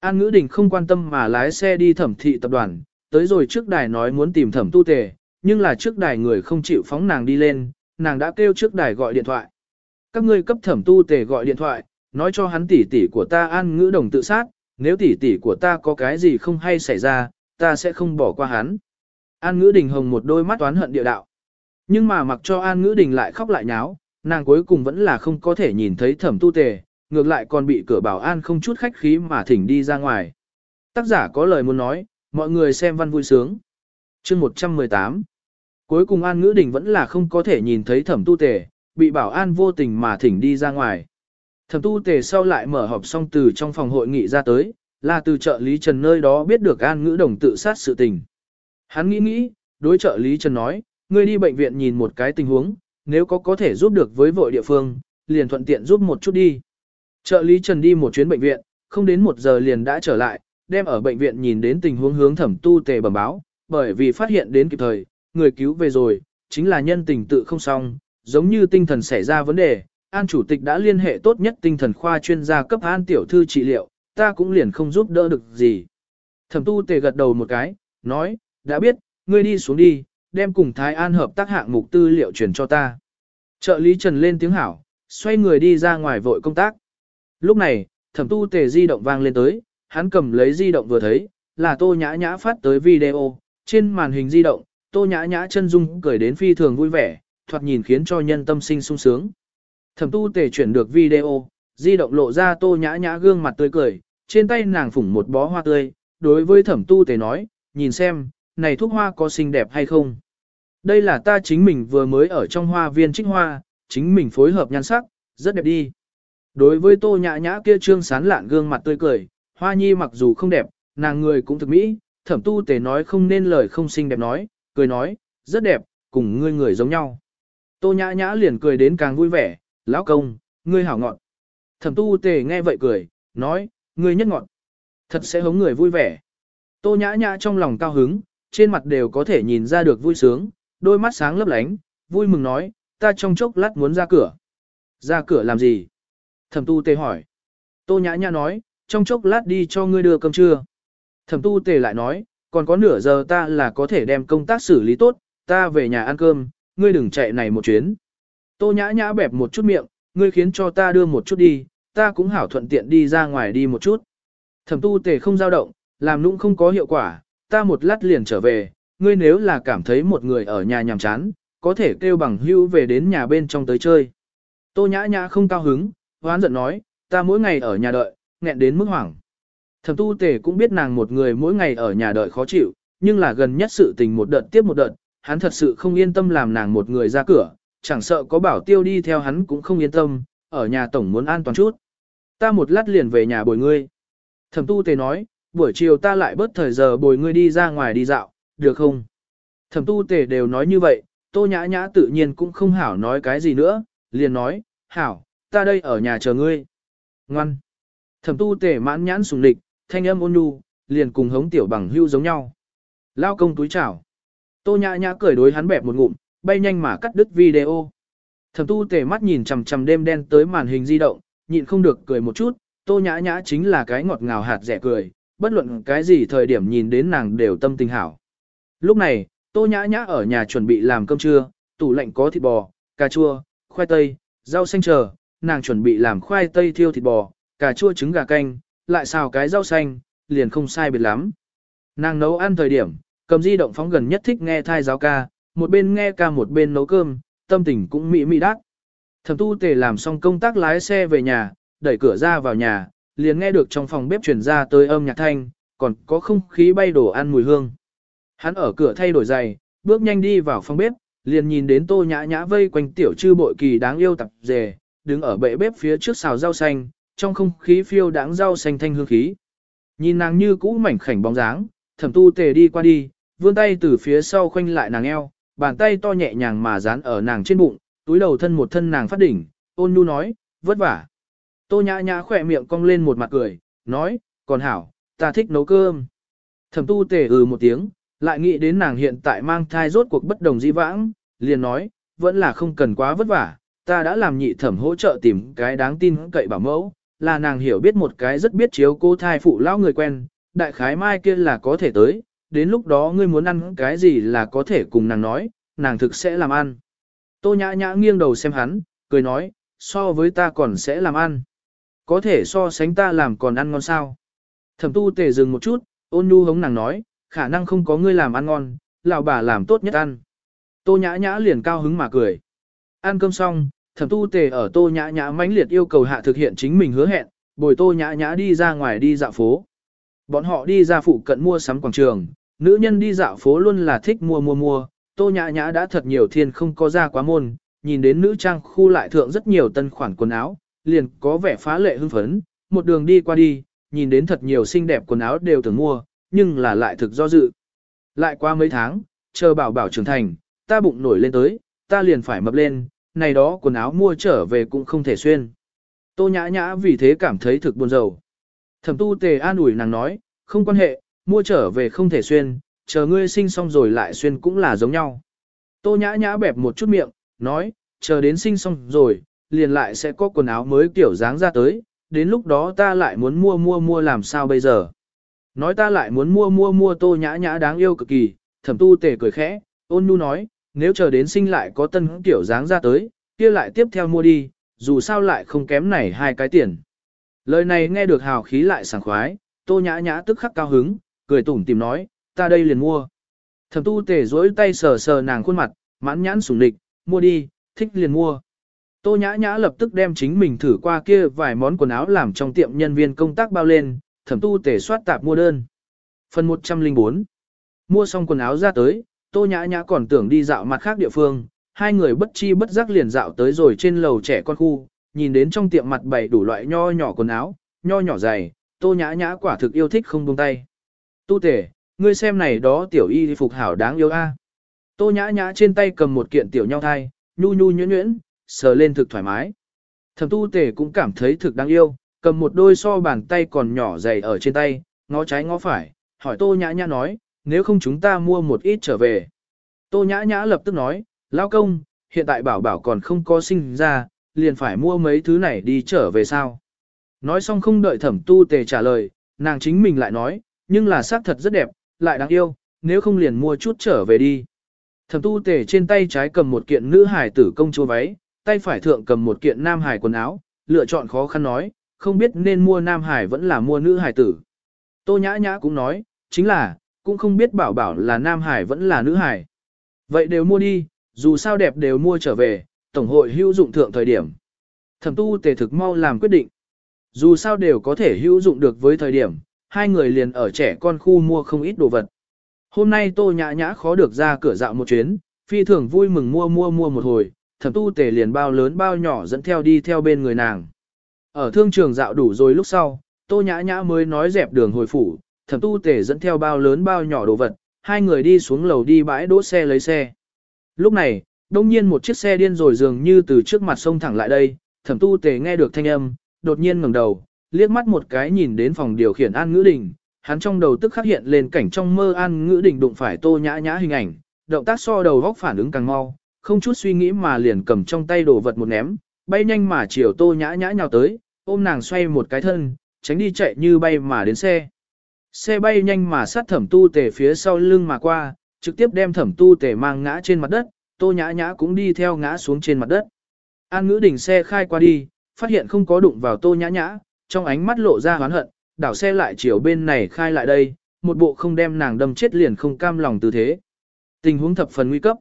Speaker 1: An ngữ đình không quan tâm mà lái xe đi thẩm thị tập đoàn, tới rồi trước đài nói muốn tìm thẩm tu tề, nhưng là trước đài người không chịu phóng nàng đi lên, nàng đã kêu trước đài gọi điện thoại. Các ngươi cấp thẩm tu tề gọi điện thoại, nói cho hắn tỷ tỷ của ta an ngữ đồng tự sát, nếu tỷ tỷ của ta có cái gì không hay xảy ra, ta sẽ không bỏ qua hắn. An ngữ đình hồng một đôi mắt toán hận địa đạo. Nhưng mà mặc cho an ngữ đình lại khóc lại nháo, nàng cuối cùng vẫn là không có thể nhìn thấy thẩm tu tề, ngược lại còn bị cửa bảo an không chút khách khí mà thỉnh đi ra ngoài. Tác giả có lời muốn nói, mọi người xem văn vui sướng. chương 118 Cuối cùng An Ngữ Đình vẫn là không có thể nhìn thấy thẩm tu tề, bị bảo an vô tình mà thỉnh đi ra ngoài. Thẩm tu tề sau lại mở họp xong từ trong phòng hội nghị ra tới, là từ trợ lý Trần nơi đó biết được An Ngữ Đồng tự sát sự tình. Hắn nghĩ nghĩ, đối trợ lý Trần nói, ngươi đi bệnh viện nhìn một cái tình huống, nếu có có thể giúp được với vội địa phương, liền thuận tiện giúp một chút đi. Trợ lý Trần đi một chuyến bệnh viện, không đến một giờ liền đã trở lại, đem ở bệnh viện nhìn đến tình huống hướng thẩm tu tề bẩm báo, bởi vì phát hiện đến kịp thời, người cứu về rồi, chính là nhân tình tự không xong, giống như tinh thần xảy ra vấn đề, An chủ tịch đã liên hệ tốt nhất tinh thần khoa chuyên gia cấp An tiểu thư trị liệu, ta cũng liền không giúp đỡ được gì. Thẩm tu tề gật đầu một cái, nói, đã biết, ngươi đi xuống đi, đem cùng Thái An hợp tác hạng mục tư liệu truyền cho ta. Trợ lý Trần lên tiếng hảo, xoay người đi ra ngoài vội công tác. Lúc này, thẩm tu tề di động vang lên tới, hắn cầm lấy di động vừa thấy, là tô nhã nhã phát tới video, trên màn hình di động, tô nhã nhã chân dung cười đến phi thường vui vẻ, thoạt nhìn khiến cho nhân tâm sinh sung sướng. Thẩm tu tề chuyển được video, di động lộ ra tô nhã nhã gương mặt tươi cười, trên tay nàng phủng một bó hoa tươi, đối với thẩm tu tề nói, nhìn xem, này thuốc hoa có xinh đẹp hay không. Đây là ta chính mình vừa mới ở trong hoa viên trích hoa, chính mình phối hợp nhan sắc, rất đẹp đi. Đối với tô nhã nhã kia trương sán lạn gương mặt tươi cười, hoa nhi mặc dù không đẹp, nàng người cũng thực mỹ, thẩm tu tề nói không nên lời không xinh đẹp nói, cười nói, rất đẹp, cùng ngươi người giống nhau. Tô nhã nhã liền cười đến càng vui vẻ, lão công, ngươi hảo ngọn. Thẩm tu tề nghe vậy cười, nói, ngươi nhất ngọn. Thật sẽ hống người vui vẻ. Tô nhã nhã trong lòng cao hứng, trên mặt đều có thể nhìn ra được vui sướng, đôi mắt sáng lấp lánh, vui mừng nói, ta trong chốc lát muốn ra cửa. Ra cửa làm gì? Thẩm tu tề hỏi. Tô nhã nhã nói, trong chốc lát đi cho ngươi đưa cơm trưa. Thẩm tu tề lại nói, còn có nửa giờ ta là có thể đem công tác xử lý tốt, ta về nhà ăn cơm, ngươi đừng chạy này một chuyến. Tô nhã nhã bẹp một chút miệng, ngươi khiến cho ta đưa một chút đi, ta cũng hảo thuận tiện đi ra ngoài đi một chút. Thẩm tu tề không dao động, làm nũng không có hiệu quả, ta một lát liền trở về, ngươi nếu là cảm thấy một người ở nhà nhàm chán, có thể kêu bằng hữu về đến nhà bên trong tới chơi. Tô nhã nhã không cao hứng, hoán giận nói, ta mỗi ngày ở nhà đợi, nghẹn đến mức hoảng. Thẩm tu tề cũng biết nàng một người mỗi ngày ở nhà đợi khó chịu, nhưng là gần nhất sự tình một đợt tiếp một đợt, hắn thật sự không yên tâm làm nàng một người ra cửa, chẳng sợ có bảo tiêu đi theo hắn cũng không yên tâm, ở nhà tổng muốn an toàn chút. Ta một lát liền về nhà bồi ngươi. Thẩm tu tề nói, buổi chiều ta lại bớt thời giờ bồi ngươi đi ra ngoài đi dạo, được không? Thẩm tu tề đều nói như vậy, tô nhã nhã tự nhiên cũng không hảo nói cái gì nữa, liền nói, hảo, ta đây ở nhà chờ ngươi. Ngoan. Thẩm tu tề mãn nhãn sùng địch, thanh âm ôn nhu, liền cùng hống tiểu bằng hưu giống nhau. Lao công túi chảo. Tô nhã nhã cười đối hắn bẹp một ngụm, bay nhanh mà cắt đứt video. Thẩm tu tề mắt nhìn chằm chằm đêm đen tới màn hình di động, nhịn không được cười một chút, tô nhã nhã chính là cái ngọt ngào hạt rẻ cười, bất luận cái gì thời điểm nhìn đến nàng đều tâm tình hảo. Lúc này, tô nhã nhã ở nhà chuẩn bị làm cơm trưa, tủ lạnh có thịt bò, cà chua, khoai tây, rau xanh chờ, nàng chuẩn bị làm khoai tây thiêu thịt bò, cà chua trứng gà canh, lại xào cái rau xanh, liền không sai biệt lắm. Nàng nấu ăn thời điểm, cầm di động phóng gần nhất thích nghe thai giáo ca, một bên nghe ca một bên nấu cơm, tâm tình cũng mỹ mỹ đát. Thẩm tu tề làm xong công tác lái xe về nhà, đẩy cửa ra vào nhà, liền nghe được trong phòng bếp truyền ra tới âm nhạc thanh, còn có không khí bay đổ ăn mùi hương. Hắn ở cửa thay đổi giày, bước nhanh đi vào phòng bếp, liền nhìn đến tô nhã nhã vây quanh tiểu trư bội kỳ đáng yêu tập dề, đứng ở bệ bếp phía trước xào rau xanh, trong không khí phiêu đáng rau xanh thanh hương khí. Nhìn nàng như cũ mảnh khảnh bóng dáng, thẩm tu tề đi qua đi, vươn tay từ phía sau khoanh lại nàng eo, bàn tay to nhẹ nhàng mà dán ở nàng trên bụng, túi đầu thân một thân nàng phát đỉnh, ôn nhu nói, vất vả. Tô nhã nhã khỏe miệng cong lên một mặt cười, nói, còn hảo, ta thích nấu cơm. Thẩm tu tề ừ một tiếng, lại nghĩ đến nàng hiện tại mang thai rốt cuộc bất đồng di vãng, liền nói, vẫn là không cần quá vất vả, ta đã làm nhị thẩm hỗ trợ tìm cái đáng tin cậy bảo mẫu, là nàng hiểu biết một cái rất biết chiếu cô thai phụ lao người quen, đại khái mai kia là có thể tới, đến lúc đó ngươi muốn ăn cái gì là có thể cùng nàng nói, nàng thực sẽ làm ăn. Tô nhã nhã nghiêng đầu xem hắn, cười nói, so với ta còn sẽ làm ăn. Có thể so sánh ta làm còn ăn ngon sao. Thẩm tu tề dừng một chút, ôn nhu hống nàng nói, khả năng không có ngươi làm ăn ngon, lão bà làm tốt nhất ăn. Tô nhã nhã liền cao hứng mà cười. Ăn cơm xong, thẩm tu tề ở tô nhã nhã mãnh liệt yêu cầu hạ thực hiện chính mình hứa hẹn, bồi tô nhã nhã đi ra ngoài đi dạo phố. Bọn họ đi ra phụ cận mua sắm quảng trường, nữ nhân đi dạo phố luôn là thích mua mua mua, tô nhã nhã đã thật nhiều thiên không có ra quá môn, nhìn đến nữ trang khu lại thượng rất nhiều tân khoản quần áo, liền có vẻ phá lệ hưng phấn, một đường đi qua đi, nhìn đến thật nhiều xinh đẹp quần áo đều tưởng mua, nhưng là lại thực do dự. Lại qua mấy tháng, chờ bảo bảo trưởng thành, ta bụng nổi lên tới, ta liền phải mập lên, này đó quần áo mua trở về cũng không thể xuyên. Tô nhã nhã vì thế cảm thấy thực buồn rầu. Thẩm tu tề an ủi nàng nói, không quan hệ, mua trở về không thể xuyên, chờ ngươi sinh xong rồi lại xuyên cũng là giống nhau. Tô nhã nhã bẹp một chút miệng, nói, chờ đến sinh xong rồi, liền lại sẽ có quần áo mới kiểu dáng ra tới, đến lúc đó ta lại muốn mua mua mua làm sao bây giờ. Nói ta lại muốn mua mua mua tô nhã nhã đáng yêu cực kỳ, thẩm tu tề cười khẽ, ôn nhu nói, nếu chờ đến sinh lại có tân kiểu dáng ra tới, kia lại tiếp theo mua đi, dù sao lại không kém này hai cái tiền. Lời này nghe được hào khí lại sảng khoái, tô nhã nhã tức khắc cao hứng, cười tủm tìm nói, ta đây liền mua. Thẩm tu tề dối tay sờ sờ nàng khuôn mặt, mãn nhãn sủng địch, mua đi, thích liền mua. Tô nhã nhã lập tức đem chính mình thử qua kia vài món quần áo làm trong tiệm nhân viên công tác bao lên, thẩm tu tề soát tạp mua đơn. Phần 104 Mua xong quần áo ra tới, tô nhã nhã còn tưởng đi dạo mặt khác địa phương, hai người bất chi bất giác liền dạo tới rồi trên lầu trẻ con khu, nhìn đến trong tiệm mặt bày đủ loại nho nhỏ quần áo, nho nhỏ dày, tô nhã nhã quả thực yêu thích không buông tay. Tu tể, ngươi xem này đó tiểu y phục hảo đáng yêu a. Tô nhã nhã trên tay cầm một kiện tiểu nhau thai, nhu nhu nhuyễn nhuyễn, sờ lên thực thoải mái. Thẩm tu tể cũng cảm thấy thực đáng yêu, cầm một đôi so bàn tay còn nhỏ dày ở trên tay, ngó trái ngó phải, hỏi tô nhã nhã nói, nếu không chúng ta mua một ít trở về. Tô nhã nhã lập tức nói, lao công, hiện tại bảo bảo còn không có sinh ra, liền phải mua mấy thứ này đi trở về sao. Nói xong không đợi thẩm tu tề trả lời, nàng chính mình lại nói, nhưng là xác thật rất đẹp, lại đáng yêu, nếu không liền mua chút trở về đi. Thẩm tu tề trên tay trái cầm một kiện nữ hải tử công chúa váy, tay phải thượng cầm một kiện nam hải quần áo, lựa chọn khó khăn nói, không biết nên mua nam hải vẫn là mua nữ hải tử. Tô nhã nhã cũng nói, chính là, cũng không biết bảo bảo là nam hải vẫn là nữ hải. Vậy đều mua đi, dù sao đẹp đều mua trở về, tổng hội hữu dụng thượng thời điểm. Thẩm tu tề thực mau làm quyết định. Dù sao đều có thể hữu dụng được với thời điểm, hai người liền ở trẻ con khu mua không ít đồ vật. Hôm nay tô nhã nhã khó được ra cửa dạo một chuyến, phi thường vui mừng mua mua mua một hồi, thẩm tu tề liền bao lớn bao nhỏ dẫn theo đi theo bên người nàng. Ở thương trường dạo đủ rồi lúc sau, tô nhã nhã mới nói dẹp đường hồi phủ, thẩm tu tề dẫn theo bao lớn bao nhỏ đồ vật, hai người đi xuống lầu đi bãi đỗ xe lấy xe. Lúc này, đông nhiên một chiếc xe điên rồi dường như từ trước mặt sông thẳng lại đây, thẩm tu tề nghe được thanh âm, đột nhiên ngẩng đầu, liếc mắt một cái nhìn đến phòng điều khiển An Ngữ Đình, hắn trong đầu tức khắc hiện lên cảnh trong mơ An Ngữ Đình đụng phải tô nhã nhã hình ảnh, động tác so đầu góc phản ứng càng mau, không chút suy nghĩ mà liền cầm trong tay đồ vật một ném, bay nhanh mà chiều tô nhã nhã nhào tới, ôm nàng xoay một cái thân, tránh đi chạy như bay mà đến xe. Xe bay nhanh mà sát thẩm tu tề phía sau lưng mà qua, trực tiếp đem thẩm tu tề mang ngã trên mặt đất, tô nhã nhã cũng đi theo ngã xuống trên mặt đất. An ngữ đỉnh xe khai qua đi, phát hiện không có đụng vào tô nhã nhã, trong ánh mắt lộ ra hoán hận, đảo xe lại chiều bên này khai lại đây, một bộ không đem nàng đâm chết liền không cam lòng tư thế. Tình huống thập phần nguy cấp.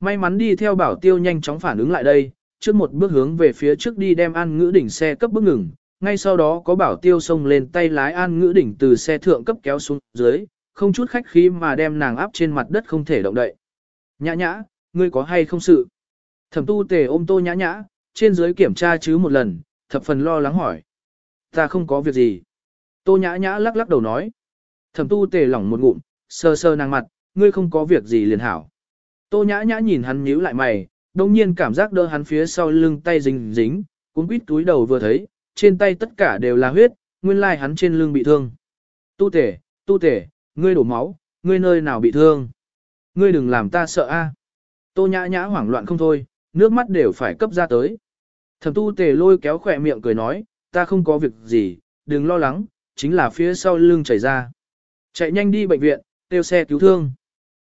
Speaker 1: May mắn đi theo bảo tiêu nhanh chóng phản ứng lại đây, trước một bước hướng về phía trước đi đem an ngữ đỉnh xe cấp bước ngừng, ngay sau đó có bảo tiêu xông lên tay lái an ngữ đỉnh từ xe thượng cấp kéo xuống dưới, không chút khách khí mà đem nàng áp trên mặt đất không thể động đậy. Nhã nhã, ngươi có hay không sự? Thẩm tu tề ôm tô nhã nhã, trên dưới kiểm tra chứ một lần, thập phần lo lắng hỏi. Ta không có việc gì. Tô nhã nhã lắc lắc đầu nói. Thẩm tu tề lỏng một ngụm, sơ sơ nàng mặt, ngươi không có việc gì liền hảo. Tô nhã nhã nhìn hắn nhíu lại mày, đồng nhiên cảm giác đỡ hắn phía sau lưng tay dính dính, cuốn quýt túi đầu vừa thấy, trên tay tất cả đều là huyết, nguyên lai hắn trên lưng bị thương. Tu tể, tu tể, ngươi đổ máu, ngươi nơi nào bị thương. Ngươi đừng làm ta sợ a. Tô nhã nhã hoảng loạn không thôi, nước mắt đều phải cấp ra tới. Thẩm tu tề lôi kéo khỏe miệng cười nói, ta không có việc gì, đừng lo lắng, chính là phía sau lưng chảy ra. Chạy nhanh đi bệnh viện, tiêu xe cứu thương.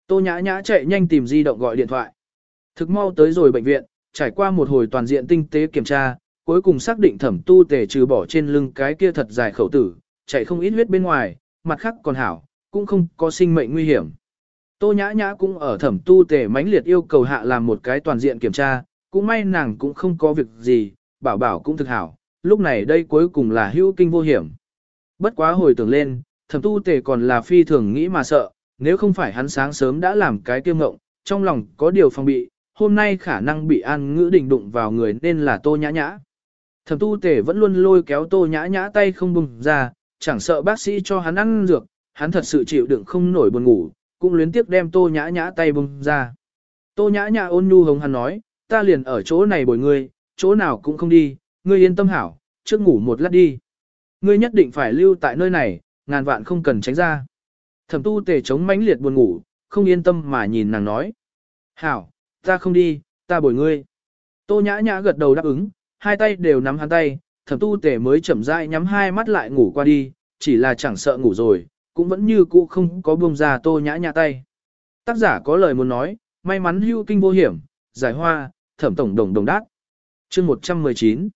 Speaker 1: Tô nhã nhã chạy nhanh tìm di động gọi điện thoại. Thực mau tới rồi bệnh viện, trải qua một hồi toàn diện tinh tế kiểm tra, cuối cùng xác định thẩm tu tề trừ bỏ trên lưng cái kia thật dài khẩu tử, chạy không ít huyết bên ngoài, mặt khác còn hảo, cũng không có sinh mệnh nguy hiểm. Tô nhã nhã cũng ở thẩm tu tề mãnh liệt yêu cầu hạ làm một cái toàn diện kiểm tra, cũng may nàng cũng không có việc gì, bảo bảo cũng thực hảo, lúc này đây cuối cùng là hữu kinh vô hiểm. Bất quá hồi tưởng lên, thẩm tu tề còn là phi thường nghĩ mà sợ, nếu không phải hắn sáng sớm đã làm cái kiêu ngộng, trong lòng có điều phòng bị, hôm nay khả năng bị an ngữ đình đụng vào người nên là tô nhã nhã. Thẩm tu tề vẫn luôn lôi kéo tô nhã nhã tay không bùng ra, chẳng sợ bác sĩ cho hắn ăn dược, hắn thật sự chịu đựng không nổi buồn ngủ, cũng luyến tiếc đem tô nhã nhã tay bùng ra. Tô nhã nhã ôn nhu hồng hắn nói, ta liền ở chỗ này bồi ngươi, chỗ nào cũng không đi, ngươi yên tâm hảo, trước ngủ một lát đi. Ngươi nhất định phải lưu tại nơi này, ngàn vạn không cần tránh ra. Thẩm tu tề chống mãnh liệt buồn ngủ, không yên tâm mà nhìn nàng nói. Hảo, ta không đi, ta bồi ngươi. Tô nhã nhã gật đầu đáp ứng, hai tay đều nắm hắn tay, thẩm tu tề mới chậm rãi nhắm hai mắt lại ngủ qua đi, chỉ là chẳng sợ ngủ rồi, cũng vẫn như cũ không có buông ra tô nhã nhã tay. Tác giả có lời muốn nói, may mắn hưu kinh vô hiểm, giải hoa, thẩm tổng đồng đồng đát. chương 119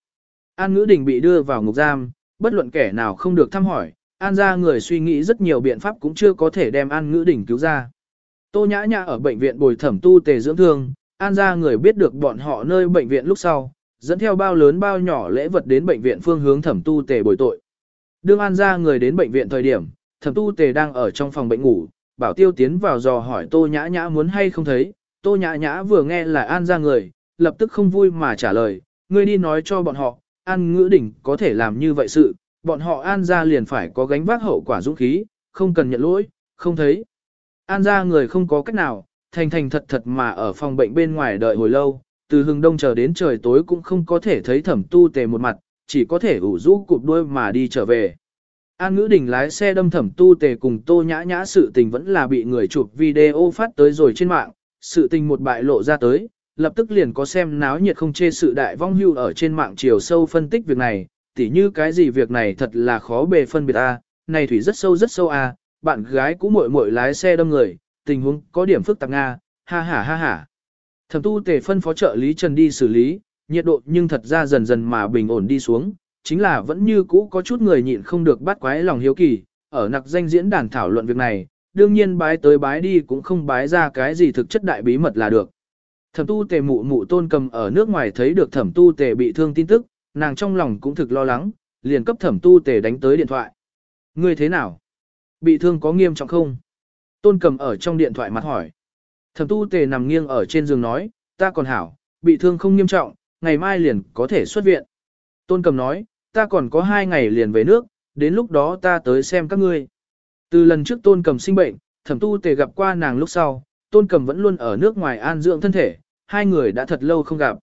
Speaker 1: An ngữ đình bị đưa vào ngục giam, bất luận kẻ nào không được thăm hỏi, an ra người suy nghĩ rất nhiều biện pháp cũng chưa có thể đem an ngữ đình cứu ra. Tô nhã nhã ở bệnh viện bồi thẩm tu tề dưỡng thương, an ra người biết được bọn họ nơi bệnh viện lúc sau, dẫn theo bao lớn bao nhỏ lễ vật đến bệnh viện phương hướng thẩm tu tề bồi tội. Đương an ra người đến bệnh viện thời điểm, thẩm tu tề đang ở trong phòng bệnh ngủ, bảo tiêu tiến vào dò hỏi tô nhã nhã muốn hay không thấy, tô nhã nhã vừa nghe là an ra người, lập tức không vui mà trả lời, ngươi đi nói cho bọn họ, an ngữ đỉnh có thể làm như vậy sự, bọn họ an ra liền phải có gánh vác hậu quả dũng khí, không cần nhận lỗi, không thấy. An ra người không có cách nào, thành thành thật thật mà ở phòng bệnh bên ngoài đợi hồi lâu, từ hừng đông chờ đến trời tối cũng không có thể thấy thẩm tu tề một mặt, chỉ có thể ủ rũ cụp đuôi mà đi trở về. An ngữ đình lái xe đâm thẩm tu tề cùng tô nhã nhã sự tình vẫn là bị người chụp video phát tới rồi trên mạng, sự tình một bại lộ ra tới, lập tức liền có xem náo nhiệt không chê sự đại vong hưu ở trên mạng chiều sâu phân tích việc này, tỉ như cái gì việc này thật là khó bề phân biệt a, này thủy rất sâu rất sâu a, bạn gái cũng muội muội lái xe đâm người, tình huống có điểm phức tạp nga, ha ha ha ha. Thẩm tu tề phân phó trợ lý Trần đi xử lý, nhiệt độ nhưng thật ra dần dần mà bình ổn đi xuống, chính là vẫn như cũ có chút người nhịn không được bắt quái lòng hiếu kỳ, ở nặc danh diễn đàn thảo luận việc này, đương nhiên bái tới bái đi cũng không bái ra cái gì thực chất đại bí mật là được. Thẩm tu tề mụ mụ tôn cầm ở nước ngoài thấy được thẩm tu tề bị thương tin tức, nàng trong lòng cũng thực lo lắng, liền cấp thẩm tu tề đánh tới điện thoại. Ngươi thế nào? Bị thương có nghiêm trọng không? Tôn cầm ở trong điện thoại mặt hỏi. Thẩm tu tề nằm nghiêng ở trên giường nói, ta còn hảo, bị thương không nghiêm trọng, ngày mai liền có thể xuất viện. Tôn cầm nói, ta còn có hai ngày liền về nước, đến lúc đó ta tới xem các ngươi. Từ lần trước tôn cầm sinh bệnh, thẩm tu tề gặp qua nàng lúc sau, tôn cầm vẫn luôn ở nước ngoài an dưỡng thân thể, hai người đã thật lâu không gặp.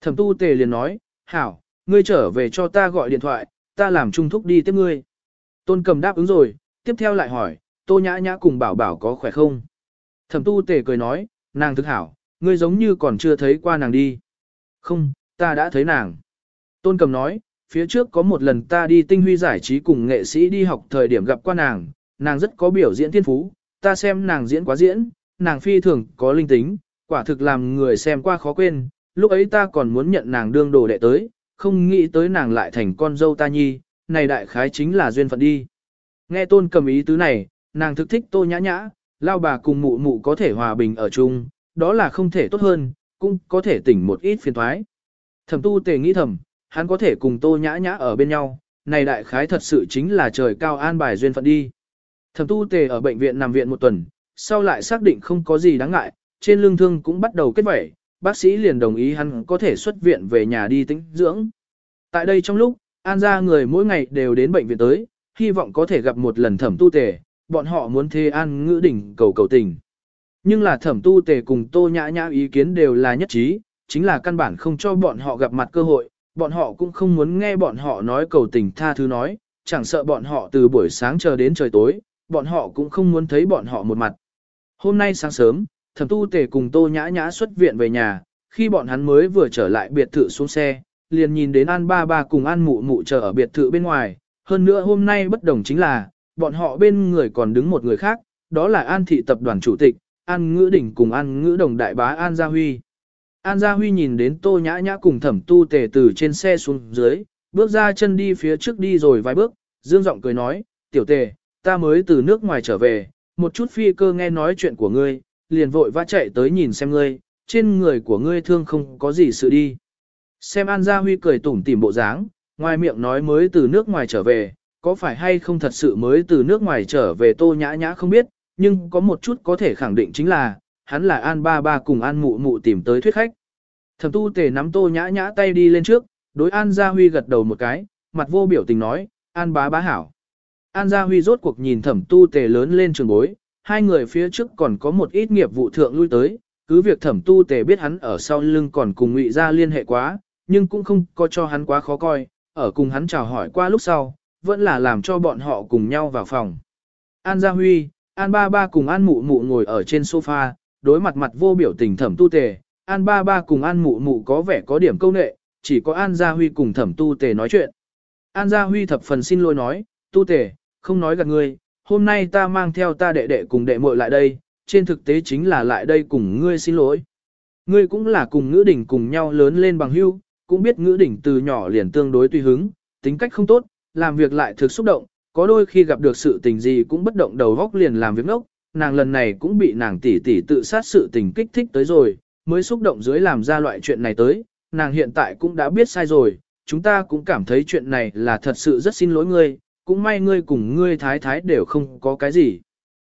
Speaker 1: Thẩm tu tề liền nói, hảo, ngươi trở về cho ta gọi điện thoại, ta làm trung thúc đi tiếp ngươi. Tôn cầm đáp ứng rồi, tiếp theo lại hỏi, tô nhã nhã cùng bảo bảo có khỏe không? Thẩm tu tề cười nói, nàng thức hảo, ngươi giống như còn chưa thấy qua nàng đi. Không, ta đã thấy nàng. Tôn cầm nói, phía trước có một lần ta đi tinh huy giải trí cùng nghệ sĩ đi học thời điểm gặp qua nàng, nàng rất có biểu diễn thiên phú, ta xem nàng diễn quá diễn, nàng phi thường có linh tính, quả thực làm người xem qua khó quên, lúc ấy ta còn muốn nhận nàng đương đồ đệ tới, không nghĩ tới nàng lại thành con dâu ta nhi, này đại khái chính là duyên phận đi. Nghe tôn cầm ý tứ này, nàng thực thích tô nhã nhã, lao bà cùng mụ mụ có thể hòa bình ở chung, đó là không thể tốt hơn, cũng có thể tỉnh một ít phiền thoái. Thẩm tu tề nghĩ thầm, hắn có thể cùng tô nhã nhã ở bên nhau, này đại khái thật sự chính là trời cao an bài duyên phận đi. Thẩm tu tề ở bệnh viện nằm viện một tuần, sau lại xác định không có gì đáng ngại, trên lưng thương cũng bắt đầu kết vẩy, bác sĩ liền đồng ý hắn có thể xuất viện về nhà đi tĩnh dưỡng. Tại đây trong lúc, an gia người mỗi ngày đều đến bệnh viện tới, hy vọng có thể gặp một lần thẩm tu tề, bọn họ muốn thê an ngữ đỉnh cầu cầu tình. Nhưng là thẩm tu tề cùng tô nhã nhã ý kiến đều là nhất trí, chính là căn bản không cho bọn họ gặp mặt cơ hội, bọn họ cũng không muốn nghe bọn họ nói cầu tình tha thứ nói, chẳng sợ bọn họ từ buổi sáng chờ đến trời tối, bọn họ cũng không muốn thấy bọn họ một mặt. Hôm nay sáng sớm, thẩm tu tề cùng tô nhã nhã xuất viện về nhà, khi bọn hắn mới vừa trở lại biệt thự xuống xe, liền nhìn đến An Ba Ba cùng An Mụ Mụ chờ ở biệt thự bên ngoài, hơn nữa hôm nay bất đồng chính là, bọn họ bên người còn đứng một người khác, đó là An Thị Tập đoàn Chủ tịch, An Ngữ Đỉnh cùng An Ngữ Đồng Đại Bá An Gia Huy. An Gia Huy nhìn đến Tô Nhã Nhã cùng thẩm tu tề từ trên xe xuống dưới, bước ra chân đi phía trước đi rồi vài bước, dương giọng cười nói, tiểu tề, ta mới từ nước ngoài trở về, một chút phi cơ nghe nói chuyện của ngươi, liền vội vã chạy tới nhìn xem ngươi, trên người của ngươi thương không có gì sự đi. Xem An Gia Huy cười tủm tỉm bộ dáng, ngoài miệng nói mới từ nước ngoài trở về, có phải hay không thật sự mới từ nước ngoài trở về tô nhã nhã không biết, nhưng có một chút có thể khẳng định chính là, hắn là An Ba Ba cùng An Mụ Mụ tìm tới thuyết khách. Thẩm tu tề nắm tô nhã nhã tay đi lên trước, đối An Gia Huy gật đầu một cái, mặt vô biểu tình nói, An bá bá hảo. An Gia Huy rốt cuộc nhìn thẩm tu tề lớn lên trường bối, hai người phía trước còn có một ít nghiệp vụ thượng lui tới, cứ việc thẩm tu tề biết hắn ở sau lưng còn cùng ngụy Gia liên hệ quá, nhưng cũng không có cho hắn quá khó coi, ở cùng hắn chào hỏi qua lúc sau, vẫn là làm cho bọn họ cùng nhau vào phòng. An Gia Huy, An Ba Ba cùng An Mụ Mụ ngồi ở trên sofa, đối mặt mặt vô biểu tình thẩm tu tề, An Ba Ba cùng An Mụ Mụ có vẻ có điểm câu nệ, chỉ có An Gia Huy cùng thẩm tu tề nói chuyện. An Gia Huy thập phần xin lỗi nói, tu tề, không nói gạt ngươi, hôm nay ta mang theo ta đệ đệ cùng đệ muội lại đây, trên thực tế chính là lại đây cùng ngươi xin lỗi. Ngươi cũng là cùng ngữ đỉnh cùng nhau lớn lên bằng hưu, cũng biết ngữ đỉnh từ nhỏ liền tương đối tùy hứng, tính cách không tốt, làm việc lại thực xúc động, có đôi khi gặp được sự tình gì cũng bất động đầu góc liền làm việc ngốc, nàng lần này cũng bị nàng tỷ tỷ tự sát sự tình kích thích tới rồi, mới xúc động dưới làm ra loại chuyện này tới, nàng hiện tại cũng đã biết sai rồi, chúng ta cũng cảm thấy chuyện này là thật sự rất xin lỗi ngươi, cũng may ngươi cùng ngươi thái thái đều không có cái gì.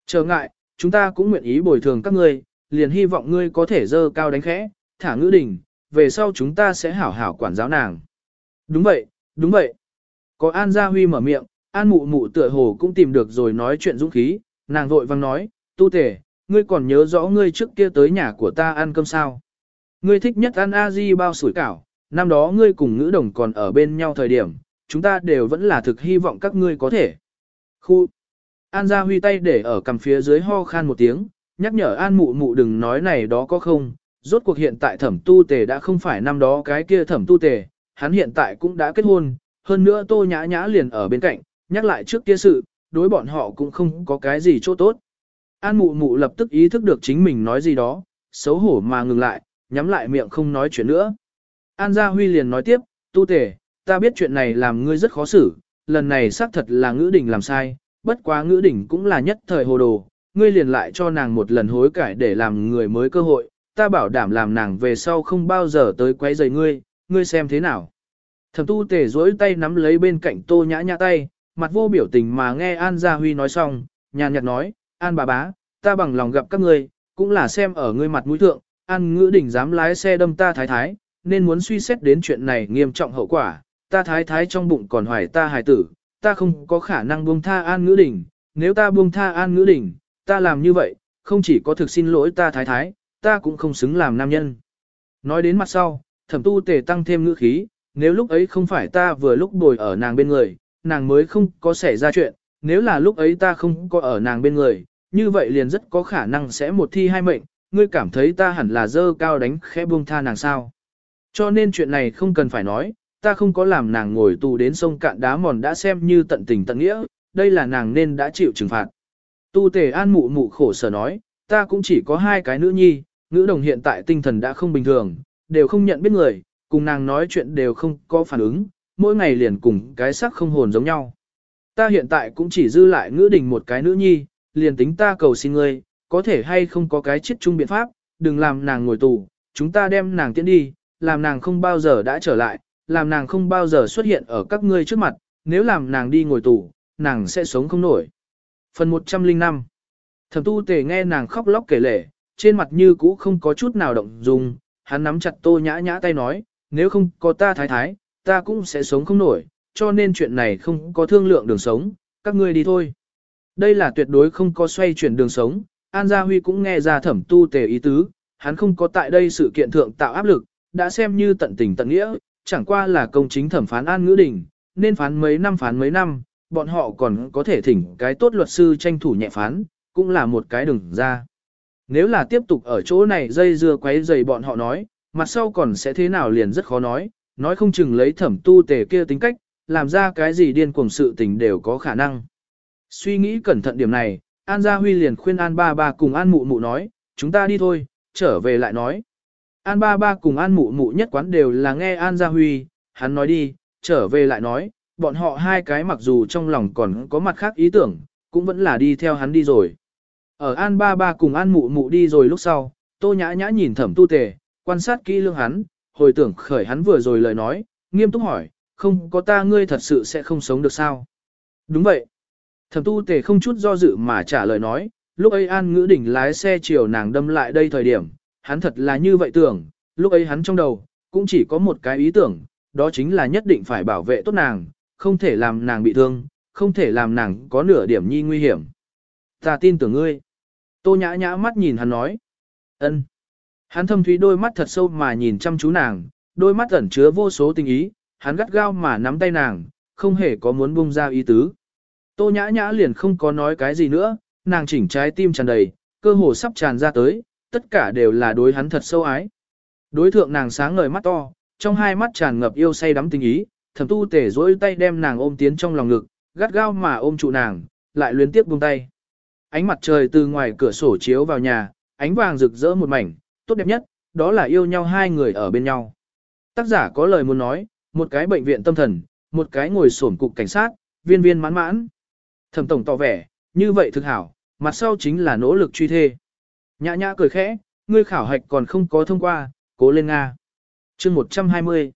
Speaker 1: Trở ngại, chúng ta cũng nguyện ý bồi thường các ngươi, liền hy vọng ngươi có thể dơ cao đánh khẽ, thả ngữ đỉnh, về sau chúng ta sẽ hảo hảo quản giáo nàng. Đúng vậy, đúng vậy. Có An Gia Huy mở miệng, An Mụ Mụ tựa hồ cũng tìm được rồi nói chuyện dũng khí, nàng vội vang nói, tu tể, ngươi còn nhớ rõ ngươi trước kia tới nhà của ta ăn cơm sao. Ngươi thích nhất ăn a di bao sủi cảo, năm đó ngươi cùng ngữ đồng còn ở bên nhau thời điểm, chúng ta đều vẫn là thực hy vọng các ngươi có thể. Khu! An Gia Huy tay để ở cầm phía dưới ho khan một tiếng, nhắc nhở An Mụ Mụ đừng nói này đó có không, rốt cuộc hiện tại thẩm tu tề đã không phải năm đó cái kia thẩm tu tề, hắn hiện tại cũng đã kết hôn, hơn nữa tô nhã nhã liền ở bên cạnh, nhắc lại trước kia sự, đối bọn họ cũng không có cái gì chỗ tốt. An mụ mụ lập tức ý thức được chính mình nói gì đó, xấu hổ mà ngừng lại, nhắm lại miệng không nói chuyện nữa. An Gia Huy liền nói tiếp, tu tề ta biết chuyện này làm ngươi rất khó xử, lần này xác thật là ngữ Đình làm sai, bất quá ngữ Đình cũng là nhất thời hồ đồ, ngươi liền lại cho nàng một lần hối cải để làm người mới cơ hội, ta bảo đảm làm nàng về sau không bao giờ tới quấy rầy ngươi, ngươi xem thế nào. Thẩm tu tể dối tay nắm lấy bên cạnh tô nhã nhã tay, mặt vô biểu tình mà nghe An Gia Huy nói xong, nhàn nhạt nói, An bà bá, ta bằng lòng gặp các ngươi, cũng là xem ở ngươi mặt mũi thượng, An ngữ Đình dám lái xe đâm ta thái thái, nên muốn suy xét đến chuyện này nghiêm trọng hậu quả, ta thái thái trong bụng còn hoài ta hài tử, ta không có khả năng buông tha An ngữ Đình. nếu ta buông tha An ngữ Đình, ta làm như vậy, không chỉ có thực xin lỗi ta thái thái, ta cũng không xứng làm nam nhân. Nói đến mặt sau, thẩm tu tề tăng thêm ngữ khí, nếu lúc ấy không phải ta vừa lúc bồi ở nàng bên người, nàng mới không có xảy ra chuyện, nếu là lúc ấy ta không có ở nàng bên người, như vậy liền rất có khả năng sẽ một thi hai mệnh, ngươi cảm thấy ta hẳn là dơ cao đánh khẽ buông tha nàng sao. Cho nên chuyện này không cần phải nói, ta không có làm nàng ngồi tù đến sông cạn đá mòn đã xem như tận tình tận nghĩa, đây là nàng nên đã chịu trừng phạt. Tu tề an mụ mụ khổ sở nói, ta cũng chỉ có hai cái nữ nhi, nữ đồng hiện tại tinh thần đã không bình thường, đều không nhận biết người, cùng nàng nói chuyện đều không có phản ứng, mỗi ngày liền cùng cái sắc không hồn giống nhau. Ta hiện tại cũng chỉ dư lại ngữ đình một cái nữ nhi, liền tính ta cầu xin ngươi, có thể hay không có cái chết chung biện pháp, đừng làm nàng ngồi tù, chúng ta đem nàng tiễn đi, làm nàng không bao giờ đã trở lại, làm nàng không bao giờ xuất hiện ở các ngươi trước mặt, nếu làm nàng đi ngồi tù, nàng sẽ sống không nổi. Phần 105 Thẩm tu tề nghe nàng khóc lóc kể lể, trên mặt như cũ không có chút nào động dung, hắn nắm chặt tô nhã nhã tay nói, nếu không có ta thái thái, ta cũng sẽ sống không nổi, cho nên chuyện này không có thương lượng đường sống, các ngươi đi thôi. Đây là tuyệt đối không có xoay chuyển đường sống, An Gia Huy cũng nghe ra thẩm tu tề ý tứ, hắn không có tại đây sự kiện thượng tạo áp lực, đã xem như tận tình tận nghĩa, chẳng qua là công chính thẩm phán An Ngữ Đình, nên phán mấy năm phán mấy năm, bọn họ còn có thể thỉnh cái tốt luật sư tranh thủ nhẹ phán, cũng là một cái đừng ra. Nếu là tiếp tục ở chỗ này dây dưa quấy dày bọn họ nói, mặt sau còn sẽ thế nào liền rất khó nói, nói không chừng lấy thẩm tu tề kia tính cách, làm ra cái gì điên cuồng sự tình đều có khả năng. Suy nghĩ cẩn thận điểm này, An Gia Huy liền khuyên An Ba Ba cùng An Mụ Mụ nói, chúng ta đi thôi, trở về lại nói. An Ba Ba cùng An Mụ Mụ nhất quán đều là nghe An Gia Huy, hắn nói đi, trở về lại nói, bọn họ hai cái mặc dù trong lòng còn có mặt khác ý tưởng, cũng vẫn là đi theo hắn đi rồi. Ở An Ba Ba cùng An Mụ Mụ đi rồi lúc sau, Tô Nhã Nhã nhìn thẩm tu tề, quan sát kỹ lương hắn, hồi tưởng khởi hắn vừa rồi lời nói, nghiêm túc hỏi, không có ta ngươi thật sự sẽ không sống được sao? Đúng vậy. Thẩm tu tề không chút do dự mà trả lời nói, lúc ấy An Ngữ Đỉnh lái xe chiều nàng đâm lại đây thời điểm, hắn thật là như vậy tưởng, lúc ấy hắn trong đầu, cũng chỉ có một cái ý tưởng, đó chính là nhất định phải bảo vệ tốt nàng, không thể làm nàng bị thương, không thể làm nàng có nửa điểm nhi nguy hiểm. Ta tin tưởng ngươi. Tô nhã nhã mắt nhìn hắn nói. ân. Hắn thâm thúy đôi mắt thật sâu mà nhìn chăm chú nàng, đôi mắt ẩn chứa vô số tình ý, hắn gắt gao mà nắm tay nàng, không hề có muốn buông ra ý tứ. Tô nhã nhã liền không có nói cái gì nữa, nàng chỉnh trái tim tràn đầy, cơ hồ sắp tràn ra tới, tất cả đều là đối hắn thật sâu ái. Đối thượng nàng sáng ngời mắt to, trong hai mắt tràn ngập yêu say đắm tình ý, thẩm tu tể dỗi tay đem nàng ôm tiến trong lòng ngực, gắt gao mà ôm trụ nàng, lại luyến tiếp buông tay. Ánh mặt trời từ ngoài cửa sổ chiếu vào nhà, ánh vàng rực rỡ một mảnh, tốt đẹp nhất, đó là yêu nhau hai người ở bên nhau. Tác giả có lời muốn nói, một cái bệnh viện tâm thần, một cái ngồi sổn cục cảnh sát, viên viên mãn mãn. Thẩm tổng tỏ vẻ, như vậy thực hảo, mặt sau chính là nỗ lực truy thê. Nhã nhã cười khẽ, ngươi khảo hạch còn không có thông qua, cố lên Nga. chương 120.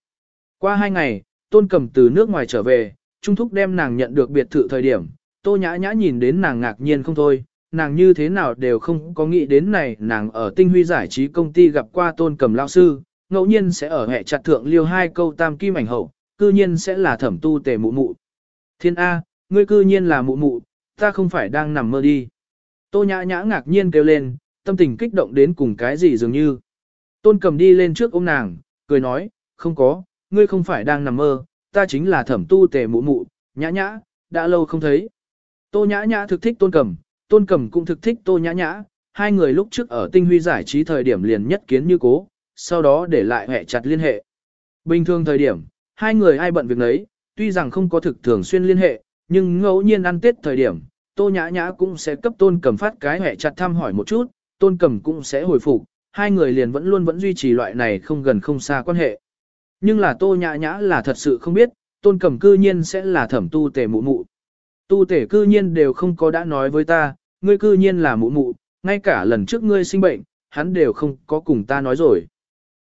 Speaker 1: Qua hai ngày, tôn cầm từ nước ngoài trở về, Trung Thúc đem nàng nhận được biệt thự thời điểm, tô nhã nhã nhìn đến nàng ngạc nhiên không thôi, nàng như thế nào đều không có nghĩ đến này nàng ở tinh huy giải trí công ty gặp qua tôn cầm lao sư, ngẫu nhiên sẽ ở hệ chặt thượng liêu hai câu tam kim ảnh hậu, cư nhiên sẽ là thẩm tu tề mụ mụ. Thiên A, ngươi cư nhiên là mụ mụ, ta không phải đang nằm mơ đi. Tô nhã nhã ngạc nhiên kêu lên, tâm tình kích động đến cùng cái gì dường như. Tôn cầm đi lên trước ôm nàng, cười nói, không có, ngươi không phải đang nằm mơ, ta chính là thẩm tu tề mụ mụ, nhã nhã, đã lâu không thấy. Tô nhã nhã thực thích tôn cầm, tôn cầm cũng thực thích tô nhã nhã, hai người lúc trước ở tinh huy giải trí thời điểm liền nhất kiến như cố, sau đó để lại hệ chặt liên hệ. Bình thường thời điểm, hai người ai bận việc nấy, tuy rằng không có thực thường xuyên liên hệ, nhưng ngẫu nhiên ăn tết thời điểm, tô nhã nhã cũng sẽ cấp tôn cầm phát cái hẹ chặt thăm hỏi một chút, tôn cầm cũng sẽ hồi phục, hai người liền vẫn luôn vẫn duy trì loại này không gần không xa quan hệ. Nhưng là tô nhã nhã là thật sự không biết, tôn cầm cư nhiên sẽ là thẩm tu tề mụ mụ. Tu tể cư nhiên đều không có đã nói với ta, ngươi cư nhiên là mụ mụ, ngay cả lần trước ngươi sinh bệnh, hắn đều không có cùng ta nói rồi.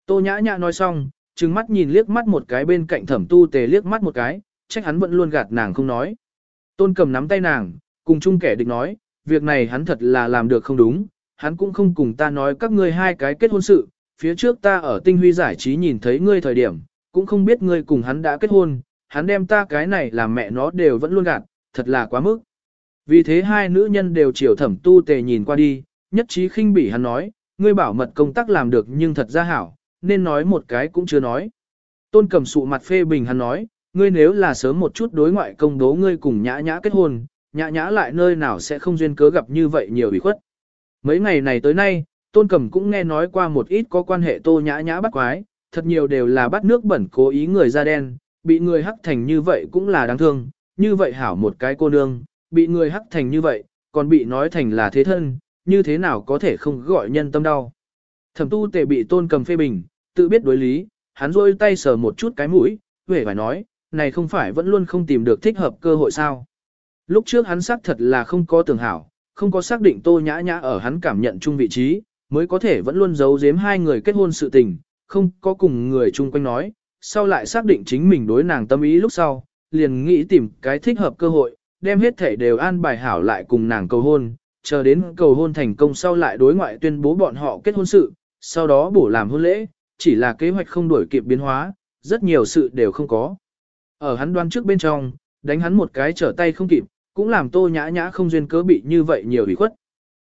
Speaker 1: Tô nhã nhã nói xong, trừng mắt nhìn liếc mắt một cái bên cạnh thẩm tu tề liếc mắt một cái, trách hắn vẫn luôn gạt nàng không nói. Tôn cầm nắm tay nàng, cùng chung kẻ địch nói, việc này hắn thật là làm được không đúng, hắn cũng không cùng ta nói các ngươi hai cái kết hôn sự, phía trước ta ở tinh huy giải trí nhìn thấy ngươi thời điểm, cũng không biết ngươi cùng hắn đã kết hôn, hắn đem ta cái này làm mẹ nó đều vẫn luôn gạt, thật là quá mức. Vì thế hai nữ nhân đều chiều thẩm tu tề nhìn qua đi, nhất trí khinh bỉ hắn nói, ngươi bảo mật công tác làm được nhưng thật ra hảo, nên nói một cái cũng chưa nói. Tôn cầm sụ mặt phê bình hắn nói, ngươi nếu là sớm một chút đối ngoại công đố ngươi cùng nhã nhã kết hôn, nhã nhã lại nơi nào sẽ không duyên cớ gặp như vậy nhiều ủy khuất. Mấy ngày này tới nay, tôn cầm cũng nghe nói qua một ít có quan hệ tô nhã nhã bắt quái, thật nhiều đều là bắt nước bẩn cố ý người da đen, bị người hắc thành như vậy cũng là đáng thương, như vậy hảo một cái cô nương, bị người hắc thành như vậy, còn bị nói thành là thế thân, như thế nào có thể không gọi nhân tâm đau. Thẩm tu tề bị tôn cầm phê bình, tự biết đối lý, hắn rôi tay sờ một chút cái mũi, vẻ phải nói, này không phải vẫn luôn không tìm được thích hợp cơ hội sao. Lúc trước hắn xác thật là không có tưởng hảo, không có xác định tô nhã nhã ở hắn cảm nhận chung vị trí, mới có thể vẫn luôn giấu giếm hai người kết hôn sự tình, không có cùng người chung quanh nói, sau lại xác định chính mình đối nàng tâm ý lúc sau, liền nghĩ tìm cái thích hợp cơ hội, đem hết thể đều an bài hảo lại cùng nàng cầu hôn, chờ đến cầu hôn thành công sau lại đối ngoại tuyên bố bọn họ kết hôn sự, sau đó bổ làm hôn lễ, chỉ là kế hoạch không đổi kịp biến hóa, rất nhiều sự đều không có. Ở hắn đoan trước bên trong, đánh hắn một cái trở tay không kịp, cũng làm tô nhã nhã không duyên cớ bị như vậy nhiều ủy khuất.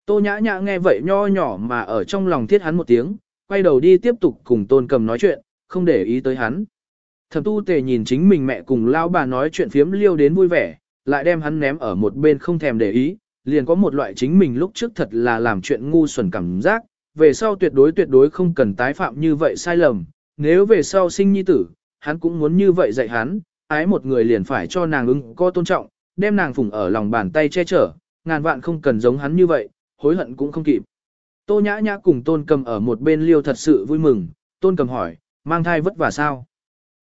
Speaker 1: Tô nhã nhã nghe vậy nho nhỏ mà ở trong lòng thiết hắn một tiếng, quay đầu đi tiếp tục cùng tôn cầm nói chuyện, không để ý tới hắn. Thẩm tu tề nhìn chính mình mẹ cùng lao bà nói chuyện phiếm liêu đến vui vẻ, lại đem hắn ném ở một bên không thèm để ý, liền có một loại chính mình lúc trước thật là làm chuyện ngu xuẩn cảm giác, về sau tuyệt đối tuyệt đối không cần tái phạm như vậy sai lầm, nếu về sau sinh nhi tử, hắn cũng muốn như vậy dạy hắn, ái một người liền phải cho nàng ứng có tôn trọng, đem nàng phủng ở lòng bàn tay che chở, ngàn vạn không cần giống hắn như vậy, hối hận cũng không kịp. Tô nhã nhã cùng tôn cầm ở một bên liêu thật sự vui mừng, tôn cầm hỏi, mang thai vất vả sao?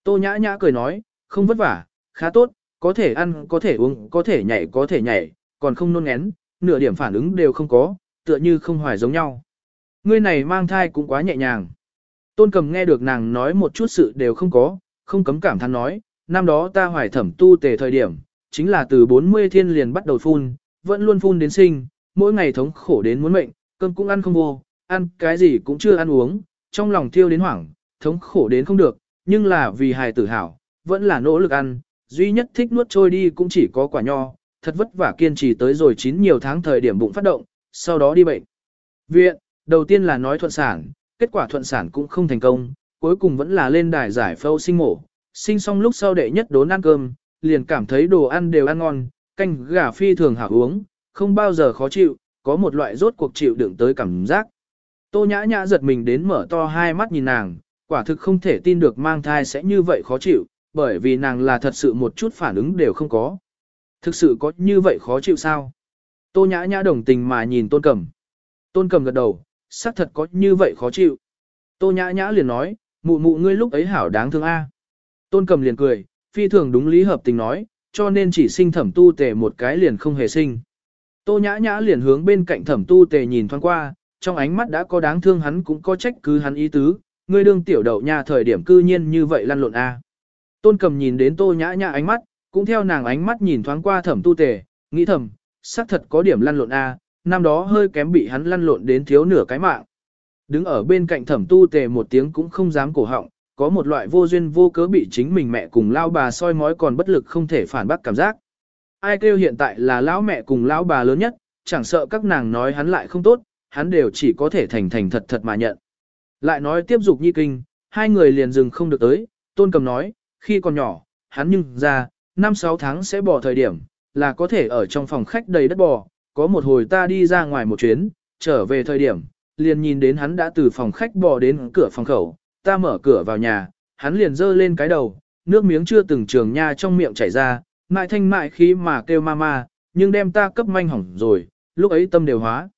Speaker 1: Tô nhã nhã cười nói, không vất vả, khá tốt, có thể ăn, có thể uống, có thể nhảy, có thể nhảy, còn không nôn ngén, nửa điểm phản ứng đều không có, tựa như không hoài giống nhau. Ngươi này mang thai cũng quá nhẹ nhàng. Tôn cầm nghe được nàng nói một chút sự đều không có, không cấm cảm thán nói, năm đó ta hoài thẩm tu tề thời điểm, chính là từ 40 thiên liền bắt đầu phun, vẫn luôn phun đến sinh, mỗi ngày thống khổ đến muốn mệnh, cơm cũng ăn không vô, ăn cái gì cũng chưa ăn uống, trong lòng thiêu đến hoảng, thống khổ đến không được, nhưng là vì hài tử hảo, vẫn là nỗ lực ăn, duy nhất thích nuốt trôi đi cũng chỉ có quả nho, thật vất vả kiên trì tới rồi chín nhiều tháng thời điểm bụng phát động, sau đó đi bệnh. Viện, đầu tiên là nói thuận sản, kết quả thuận sản cũng không thành công, cuối cùng vẫn là lên đài giải phẫu sinh mổ, sinh xong lúc sau đệ nhất đốn ăn cơm, liền cảm thấy đồ ăn đều ăn ngon, canh gà phi thường hảo uống, không bao giờ khó chịu, có một loại rốt cuộc chịu đựng tới cảm giác. Tô nhã nhã giật mình đến mở to hai mắt nhìn nàng, quả thực không thể tin được mang thai sẽ như vậy khó chịu, bởi vì nàng là thật sự một chút phản ứng đều không có. Thực sự có như vậy khó chịu sao? Tô nhã nhã đồng tình mà nhìn tôn cầm. Tôn cầm gật đầu, xác thật có như vậy khó chịu. Tô nhã nhã liền nói, mụ mụ ngươi lúc ấy hảo đáng thương a. Tôn cầm liền cười, phi thường đúng lý hợp tình nói, cho nên chỉ sinh thẩm tu tề một cái liền không hề sinh. Tô nhã nhã liền hướng bên cạnh thẩm tu tề nhìn thoáng qua, trong ánh mắt đã có đáng thương hắn cũng có trách cứ hắn ý tứ, ngươi đương tiểu đậu nha thời điểm cư nhiên như vậy lăn lộn a. Tôn cầm nhìn đến tô nhã nhã ánh mắt, cũng theo nàng ánh mắt nhìn thoáng qua thẩm tu tề, nghĩ thầm, xác thật có điểm lăn lộn a, năm đó hơi kém bị hắn lăn lộn đến thiếu nửa cái mạng. Đứng ở bên cạnh thẩm tu tề một tiếng cũng không dám cổ họng, có một loại vô duyên vô cớ bị chính mình mẹ cùng lao bà soi mói còn bất lực không thể phản bác cảm giác. Ai kêu hiện tại là lão mẹ cùng lão bà lớn nhất, chẳng sợ các nàng nói hắn lại không tốt, hắn đều chỉ có thể thành thành thật thật mà nhận. Lại nói tiếp dục nhi kinh, hai người liền dừng không được tới, tôn cầm nói, khi còn nhỏ, hắn nhưng ra, năm sáu tháng sẽ bỏ thời điểm, là có thể ở trong phòng khách đầy đất bò, có một hồi ta đi ra ngoài một chuyến, trở về thời điểm, liền nhìn đến hắn đã từ phòng khách bò đến cửa phòng khẩu, ta mở cửa vào nhà, hắn liền giơ lên cái đầu, nước miếng chưa từng trường nha trong miệng chảy ra, mại thanh mại khí mà kêu ma ma, nhưng đem ta cấp manh hỏng rồi, lúc ấy tâm đều hóa.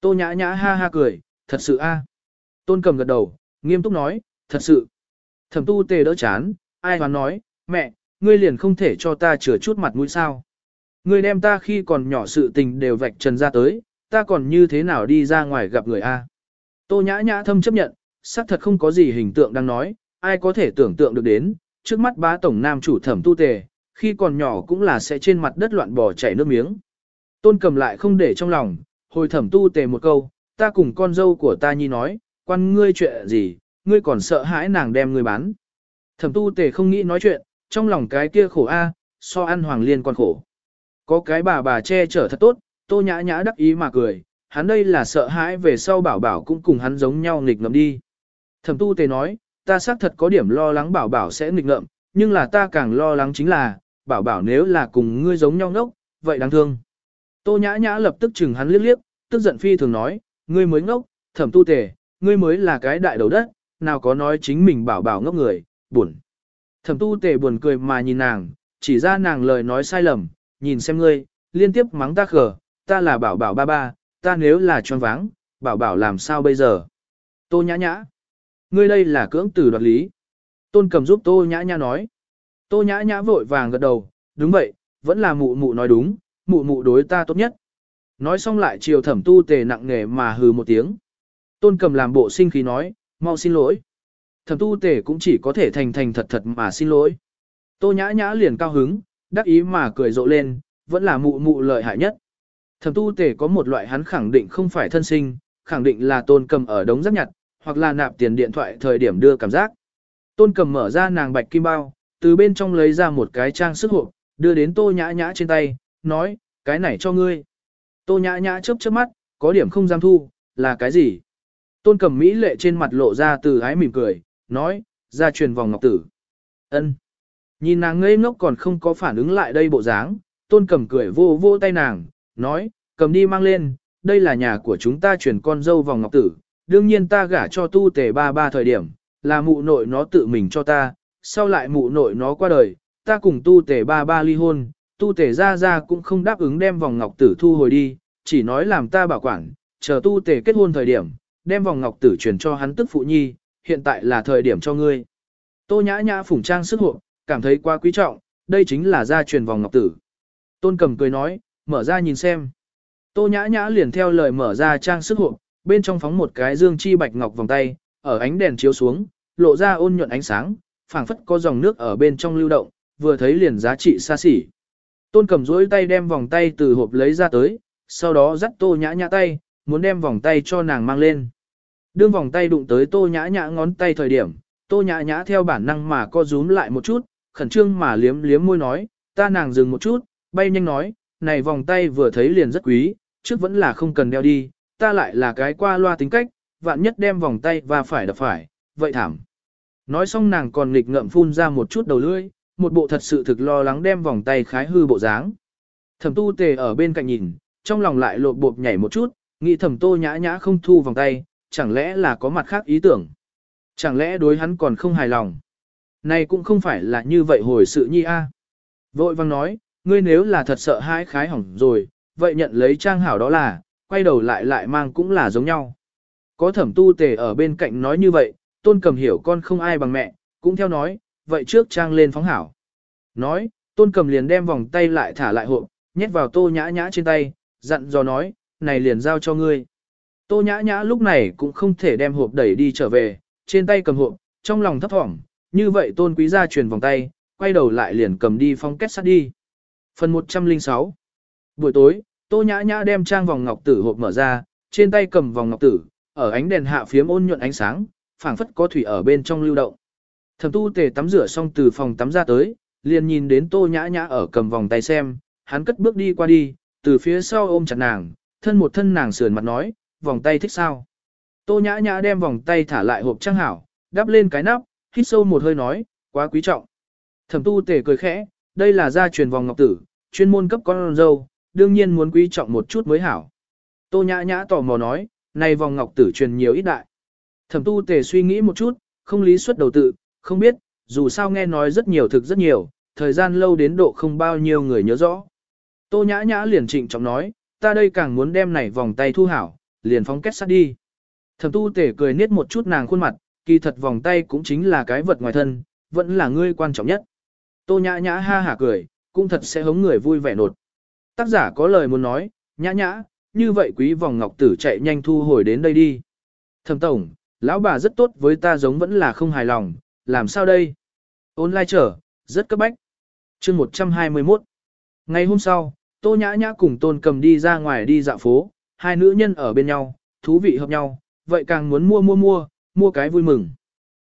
Speaker 1: Tô nhã nhã ha ha cười, thật sự a. Tôn cầm gật đầu, nghiêm túc nói, thật sự. Thẩm tu tề đỡ chán, ai hoán nói, mẹ, ngươi liền không thể cho ta chừa chút mặt mũi sao. Ngươi đem ta khi còn nhỏ sự tình đều vạch trần ra tới, ta còn như thế nào đi ra ngoài gặp người a? Tô nhã nhã thâm chấp nhận, xác thật không có gì hình tượng đang nói, ai có thể tưởng tượng được đến, trước mắt bá tổng nam chủ thẩm tu tề, khi còn nhỏ cũng là sẽ trên mặt đất loạn bò chảy nước miếng. Tôn cầm lại không để trong lòng, hồi thẩm tu tề một câu, ta cùng con dâu của ta nhi nói, quan ngươi chuyện gì, ngươi còn sợ hãi nàng đem ngươi bán. Thẩm tu tề không nghĩ nói chuyện, trong lòng cái kia khổ a, so ăn hoàng liên còn khổ. Có cái bà bà che chở thật tốt, tô nhã nhã đắc ý mà cười, hắn đây là sợ hãi về sau bảo bảo cũng cùng hắn giống nhau nghịch ngầm đi. Thẩm tu tề nói, ta xác thật có điểm lo lắng bảo bảo sẽ nghịch ngợm, nhưng là ta càng lo lắng chính là, bảo bảo nếu là cùng ngươi giống nhau ngốc, vậy đáng thương. Tô nhã nhã lập tức chừng hắn liếc liếc, tức giận phi thường nói, ngươi mới ngốc, thẩm tu tề, ngươi mới là cái đại đầu đất, nào có nói chính mình bảo bảo ngốc người, buồn. Thẩm tu tề buồn cười mà nhìn nàng, chỉ ra nàng lời nói sai lầm, nhìn xem ngươi, liên tiếp mắng ta khờ, ta là bảo bảo ba ba, ta nếu là choáng váng, bảo bảo làm sao bây giờ. Tô nhã nhã, ngươi đây là cưỡng tử đoạt lý. Tôn cầm giúp tô nhã nhã nói. Tô nhã nhã vội vàng gật đầu, đúng vậy, vẫn là mụ mụ nói đúng, mụ mụ đối ta tốt nhất. Nói xong lại chiều thẩm tu tề nặng nề mà hừ một tiếng. Tôn cầm làm bộ sinh khí nói, mau xin lỗi. Thẩm tu tề cũng chỉ có thể thành thành thật thật mà xin lỗi. Tô nhã nhã liền cao hứng, đắc ý mà cười rộ lên, vẫn là mụ mụ lợi hại nhất. Thẩm tu tề có một loại hắn khẳng định không phải thân sinh, khẳng định là tôn cầm ở đống rác nhặt, hoặc là nạp tiền điện thoại thời điểm đưa cảm giác. Tôn cầm mở ra nàng bạch kim bao, từ bên trong lấy ra một cái trang sức hộp, đưa đến tô nhã nhã trên tay, nói, cái này cho ngươi. Tô nhã nhã chớp chớp mắt, có điểm không dám thu, là cái gì? Tôn cầm mỹ lệ trên mặt lộ ra từ ái mỉm cười, nói, ra truyền vòng ngọc tử. ân Nhìn nàng ngây ngốc còn không có phản ứng lại đây bộ dáng, tôn cầm cười vô vô tay nàng, nói, cầm đi mang lên, đây là nhà của chúng ta truyền con dâu vòng ngọc tử, đương nhiên ta gả cho tu tề ba ba thời điểm, là mụ nội nó tự mình cho ta, sau lại mụ nội nó qua đời, ta cùng tu tề ba ba ly hôn, tu tề ra ra cũng không đáp ứng đem vòng ngọc tử thu hồi đi, chỉ nói làm ta bảo quản, chờ tu tề kết hôn thời điểm, đem vòng ngọc tử truyền cho hắn tức phụ nhi, hiện tại là thời điểm cho ngươi. Tô nhã nhã phủng trang sức hộ, cảm thấy quá quý trọng, đây chính là gia truyền vòng ngọc tử. Tôn cầm cười nói, mở ra nhìn xem. Tô nhã nhã liền theo lời mở ra trang sức hộ, bên trong phóng một cái dương chi bạch ngọc vòng tay, ở ánh đèn chiếu xuống, lộ ra ôn nhuận ánh sáng, phảng phất có dòng nước ở bên trong lưu động, vừa thấy liền giá trị xa xỉ. Tôn cầm duỗi tay đem vòng tay từ hộp lấy ra tới, sau đó dắt tô nhã nhã tay, muốn đem vòng tay cho nàng mang lên. Đương vòng tay đụng tới tô nhã nhã ngón tay thời điểm, tô nhã nhã theo bản năng mà co rúm lại một chút, khẩn trương mà liếm liếm môi nói, ta nàng dừng một chút, bay nhanh nói, này vòng tay vừa thấy liền rất quý, trước vẫn là không cần đeo đi, ta lại là cái qua loa tính cách, vạn nhất đem vòng tay và phải đập phải, vậy thảm. Nói xong nàng còn nghịch ngậm phun ra một chút đầu lưỡi, một bộ thật sự thực lo lắng đem vòng tay khái hư bộ dáng. Thẩm tu tề ở bên cạnh nhìn, trong lòng lại lột bột nhảy một chút, nghĩ thẩm tô nhã nhã không thu vòng tay, chẳng lẽ là có mặt khác ý tưởng. Chẳng lẽ đối hắn còn không hài lòng. Này cũng không phải là như vậy hồi sự nhi a. Vội vang nói, ngươi nếu là thật sợ hãi khái hỏng rồi, vậy nhận lấy trang hảo đó là, quay đầu lại lại mang cũng là giống nhau. Có thẩm tu tề ở bên cạnh nói như vậy, tôn cầm hiểu con không ai bằng mẹ, cũng theo nói, vậy trước trang lên phóng hảo. Nói, tôn cầm liền đem vòng tay lại thả lại hộp, nhét vào tô nhã nhã trên tay, dặn dò nói, này liền giao cho ngươi. Tô nhã nhã lúc này cũng không thể đem hộp đẩy đi trở về, trên tay cầm hộp, trong lòng thấp thỏm, như vậy tôn quý gia truyền vòng tay, quay đầu lại liền cầm đi phong kết sát đi. Phần 106 Buổi tối, tô nhã nhã đem trang vòng ngọc tử hộp mở ra, trên tay cầm vòng ngọc tử, ở ánh đèn hạ phiếm ôn nhuận ánh sáng, phảng phất có thủy ở bên trong lưu động. Thẩm tu tề tắm rửa xong từ phòng tắm ra tới, liền nhìn đến tô nhã nhã ở cầm vòng tay xem, hắn cất bước đi qua đi, từ phía sau ôm chặt nàng, thân một thân nàng sườn mặt nói, vòng tay thích sao. Tô nhã nhã đem vòng tay thả lại hộp trang hảo, đắp lên cái nắp, hít sâu một hơi nói, quá quý trọng. Thẩm tu tề cười khẽ, đây là gia truyền vòng ngọc tử, chuyên môn cấp con dâu, đương nhiên muốn quý trọng một chút mới hảo. Tô nhã nhã tò mò nói, này vòng ngọc tử truyền nhiều ít đại. Thẩm tu tề suy nghĩ một chút, không lý xuất đầu tự, không biết, dù sao nghe nói rất nhiều thực rất nhiều, thời gian lâu đến độ không bao nhiêu người nhớ rõ. Tô nhã nhã liền trịnh trọng nói, ta đây càng muốn đem này vòng tay thu hảo, liền phóng kết sát đi. Thẩm tu Tề cười niết một chút nàng khuôn mặt, kỳ thật vòng tay cũng chính là cái vật ngoài thân, vẫn là ngươi quan trọng nhất. Tô nhã nhã ha hả cười, cũng thật sẽ hống người vui vẻ nột. Tác giả có lời muốn nói, nhã nhã, như vậy quý vòng ngọc tử chạy nhanh thu hồi đến đây đi. Thẩm tổng, lão bà rất tốt với ta giống vẫn là không hài lòng, làm sao đây? Ôn lai trở, rất cấp bách. chương 121. Ngày hôm sau, Tô Nhã Nhã cùng Tôn Cầm đi ra ngoài đi dạo phố, hai nữ nhân ở bên nhau, thú vị hợp nhau, vậy càng muốn mua mua mua, mua cái vui mừng.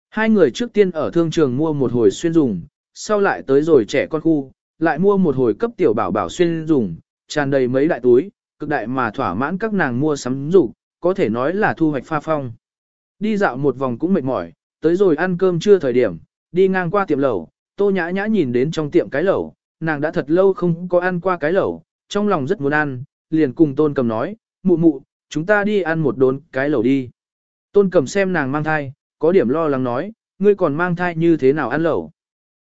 Speaker 1: Hai người trước tiên ở thương trường mua một hồi xuyên dùng, sau lại tới rồi trẻ con khu, lại mua một hồi cấp tiểu bảo bảo xuyên dùng, tràn đầy mấy đại túi, cực đại mà thỏa mãn các nàng mua sắm dục có thể nói là thu hoạch pha phong. Đi dạo một vòng cũng mệt mỏi, tới rồi ăn cơm trưa thời điểm, đi ngang qua tiệm lẩu, tô nhã nhã nhìn đến trong tiệm cái lẩu, nàng đã thật lâu không có ăn qua cái lẩu, trong lòng rất muốn ăn, liền cùng tôn cầm nói, mụ mụ, chúng ta đi ăn một đốn cái lẩu đi. Tôn cầm xem nàng mang thai, có điểm lo lắng nói, ngươi còn mang thai như thế nào ăn lẩu.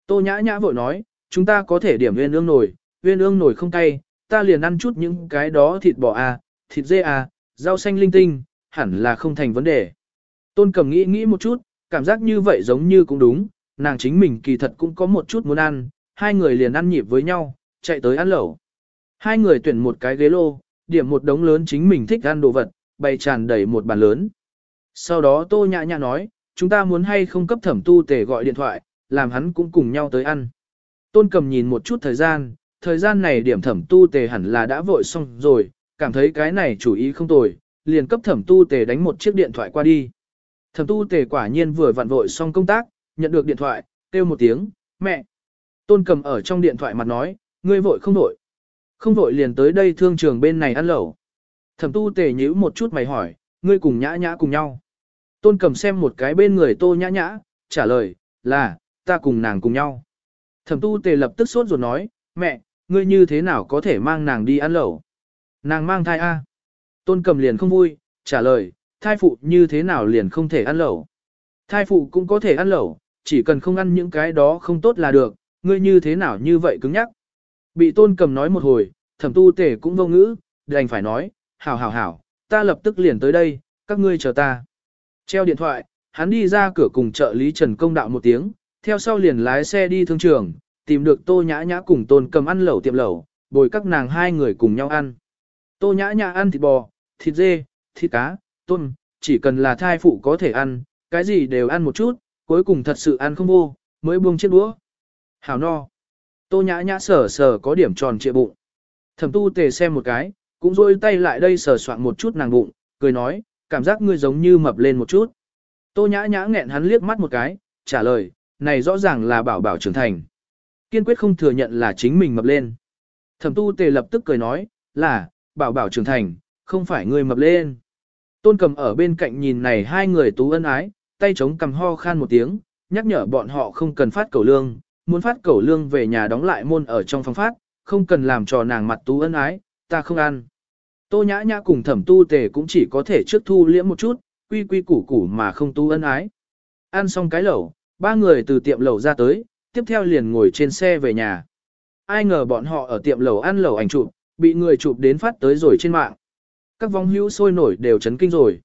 Speaker 1: Tô nhã nhã vội nói, chúng ta có thể điểm viên ương nổi, viên ương nổi không cay, ta liền ăn chút những cái đó thịt bò à, thịt dê à, rau xanh linh tinh, hẳn là không thành vấn đề. Tôn cầm nghĩ nghĩ một chút, cảm giác như vậy giống như cũng đúng, nàng chính mình kỳ thật cũng có một chút muốn ăn, hai người liền ăn nhịp với nhau, chạy tới ăn lẩu. Hai người tuyển một cái ghế lô, điểm một đống lớn chính mình thích ăn đồ vật, bày tràn đầy một bàn lớn. Sau đó tô nhã nhã nói, chúng ta muốn hay không cấp thẩm tu tề gọi điện thoại, làm hắn cũng cùng nhau tới ăn. Tôn cầm nhìn một chút thời gian, thời gian này điểm thẩm tu tề hẳn là đã vội xong rồi, cảm thấy cái này chủ ý không tồi, liền cấp thẩm tu tề đánh một chiếc điện thoại qua đi. Thẩm tu tề quả nhiên vừa vặn vội xong công tác, nhận được điện thoại, kêu một tiếng, mẹ. Tôn cầm ở trong điện thoại mặt nói, ngươi vội không vội. Không vội liền tới đây thương trường bên này ăn lẩu. Thẩm tu tề nhíu một chút mày hỏi, ngươi cùng nhã nhã cùng nhau. Tôn cầm xem một cái bên người tô nhã nhã, trả lời, là, ta cùng nàng cùng nhau. Thẩm tu tề lập tức sốt ruột nói, mẹ, ngươi như thế nào có thể mang nàng đi ăn lẩu? Nàng mang thai A. Tôn cầm liền không vui, trả lời, thai phụ như thế nào liền không thể ăn lẩu? Thai phụ cũng có thể ăn lẩu, chỉ cần không ăn những cái đó không tốt là được, ngươi như thế nào như vậy cứng nhắc. Bị tôn cầm nói một hồi, thẩm tu tề cũng vô ngữ, đành phải nói, hảo hảo hảo, ta lập tức liền tới đây, các ngươi chờ ta. Treo điện thoại, hắn đi ra cửa cùng trợ lý Trần Công Đạo một tiếng, theo sau liền lái xe đi thương trường, tìm được tô nhã nhã cùng tôn cầm ăn lẩu tiệm lẩu, bồi các nàng hai người cùng nhau ăn. Tô nhã nhã ăn thịt bò, thịt dê, thịt cá, tôm, chỉ cần là thai phụ có thể ăn, cái gì đều ăn một chút, cuối cùng thật sự ăn không vô, mới buông chiếc đũa. Hảo no. Tô nhã nhã sờ sờ có điểm tròn trịa bụng. Thẩm tu tề xem một cái, cũng rôi tay lại đây sờ soạn một chút nàng bụng, cười nói, cảm giác ngươi giống như mập lên một chút. Tô nhã nhã nghẹn hắn liếc mắt một cái, trả lời, này rõ ràng là bảo bảo trưởng thành. Kiên quyết không thừa nhận là chính mình mập lên. Thẩm tu tề lập tức cười nói, là, bảo bảo trưởng thành, không phải người mập lên. Tôn cầm ở bên cạnh nhìn này hai người tú ân ái, tay chống cầm ho khan một tiếng, nhắc nhở bọn họ không cần phát cầu lương, muốn phát cầu lương về nhà đóng lại môn ở trong phòng phát, không cần làm trò nàng mặt tú ân ái, ta không ăn. Tô nhã nhã cùng thẩm tu tề cũng chỉ có thể trước thu liễm một chút, quy quy củ củ mà không tu ân ái. Ăn xong cái lẩu, ba người từ tiệm lẩu ra tới, tiếp theo liền ngồi trên xe về nhà. Ai ngờ bọn họ ở tiệm lẩu ăn lẩu ảnh chụp, bị người chụp đến phát tới rồi trên mạng. Các vong hữu sôi nổi đều chấn kinh rồi.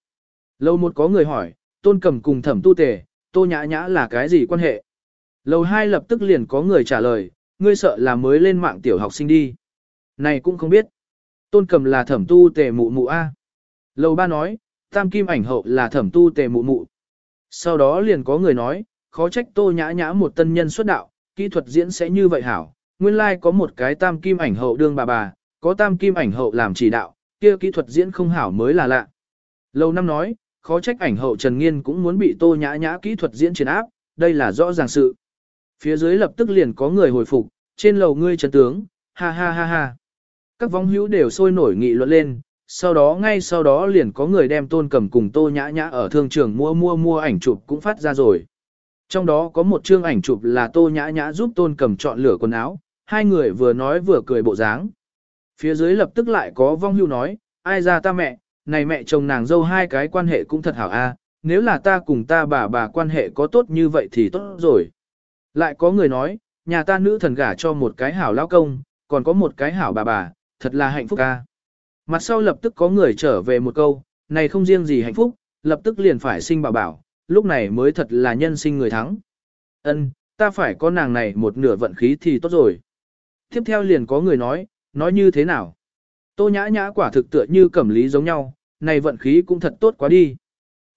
Speaker 1: Lâu một có người hỏi, tôn cầm cùng thẩm tu tề, tô nhã nhã là cái gì quan hệ? Lầu hai lập tức liền có người trả lời, ngươi sợ là mới lên mạng tiểu học sinh đi. Này cũng không biết. Tôn cầm là thẩm tu tề mụ mụ A. Lầu ba nói, tam kim ảnh hậu là thẩm tu tề mụ mụ. Sau đó liền có người nói, khó trách tô nhã nhã một tân nhân xuất đạo, kỹ thuật diễn sẽ như vậy hảo. Nguyên lai like có một cái tam kim ảnh hậu đương bà bà, có tam kim ảnh hậu làm chỉ đạo, kia kỹ thuật diễn không hảo mới là lạ. Lâu năm nói, khó trách ảnh hậu Trần Nghiên cũng muốn bị tô nhã nhã kỹ thuật diễn chiến áp, đây là rõ ràng sự. Phía dưới lập tức liền có người hồi phục, trên lầu ngươi trần tướng, ha ha ha ha. Các vong hữu đều sôi nổi nghị luận lên, sau đó ngay sau đó liền có người đem tôn cầm cùng tô nhã nhã ở thương trường mua mua mua ảnh chụp cũng phát ra rồi. Trong đó có một chương ảnh chụp là tô nhã nhã giúp tôn cầm chọn lửa quần áo, hai người vừa nói vừa cười bộ dáng. Phía dưới lập tức lại có vong hưu nói, ai ra ta mẹ, này mẹ chồng nàng dâu hai cái quan hệ cũng thật hảo a, nếu là ta cùng ta bà bà quan hệ có tốt như vậy thì tốt rồi. Lại có người nói, nhà ta nữ thần gả cho một cái hảo lao công, còn có một cái hảo bà bà, thật là hạnh phúc a Mặt sau lập tức có người trở về một câu, này không riêng gì hạnh phúc, lập tức liền phải sinh bảo bảo, lúc này mới thật là nhân sinh người thắng. Ân, ta phải có nàng này một nửa vận khí thì tốt rồi. Tiếp theo liền có người nói, nói như thế nào? Tô nhã nhã quả thực tựa như cẩm lý giống nhau, này vận khí cũng thật tốt quá đi.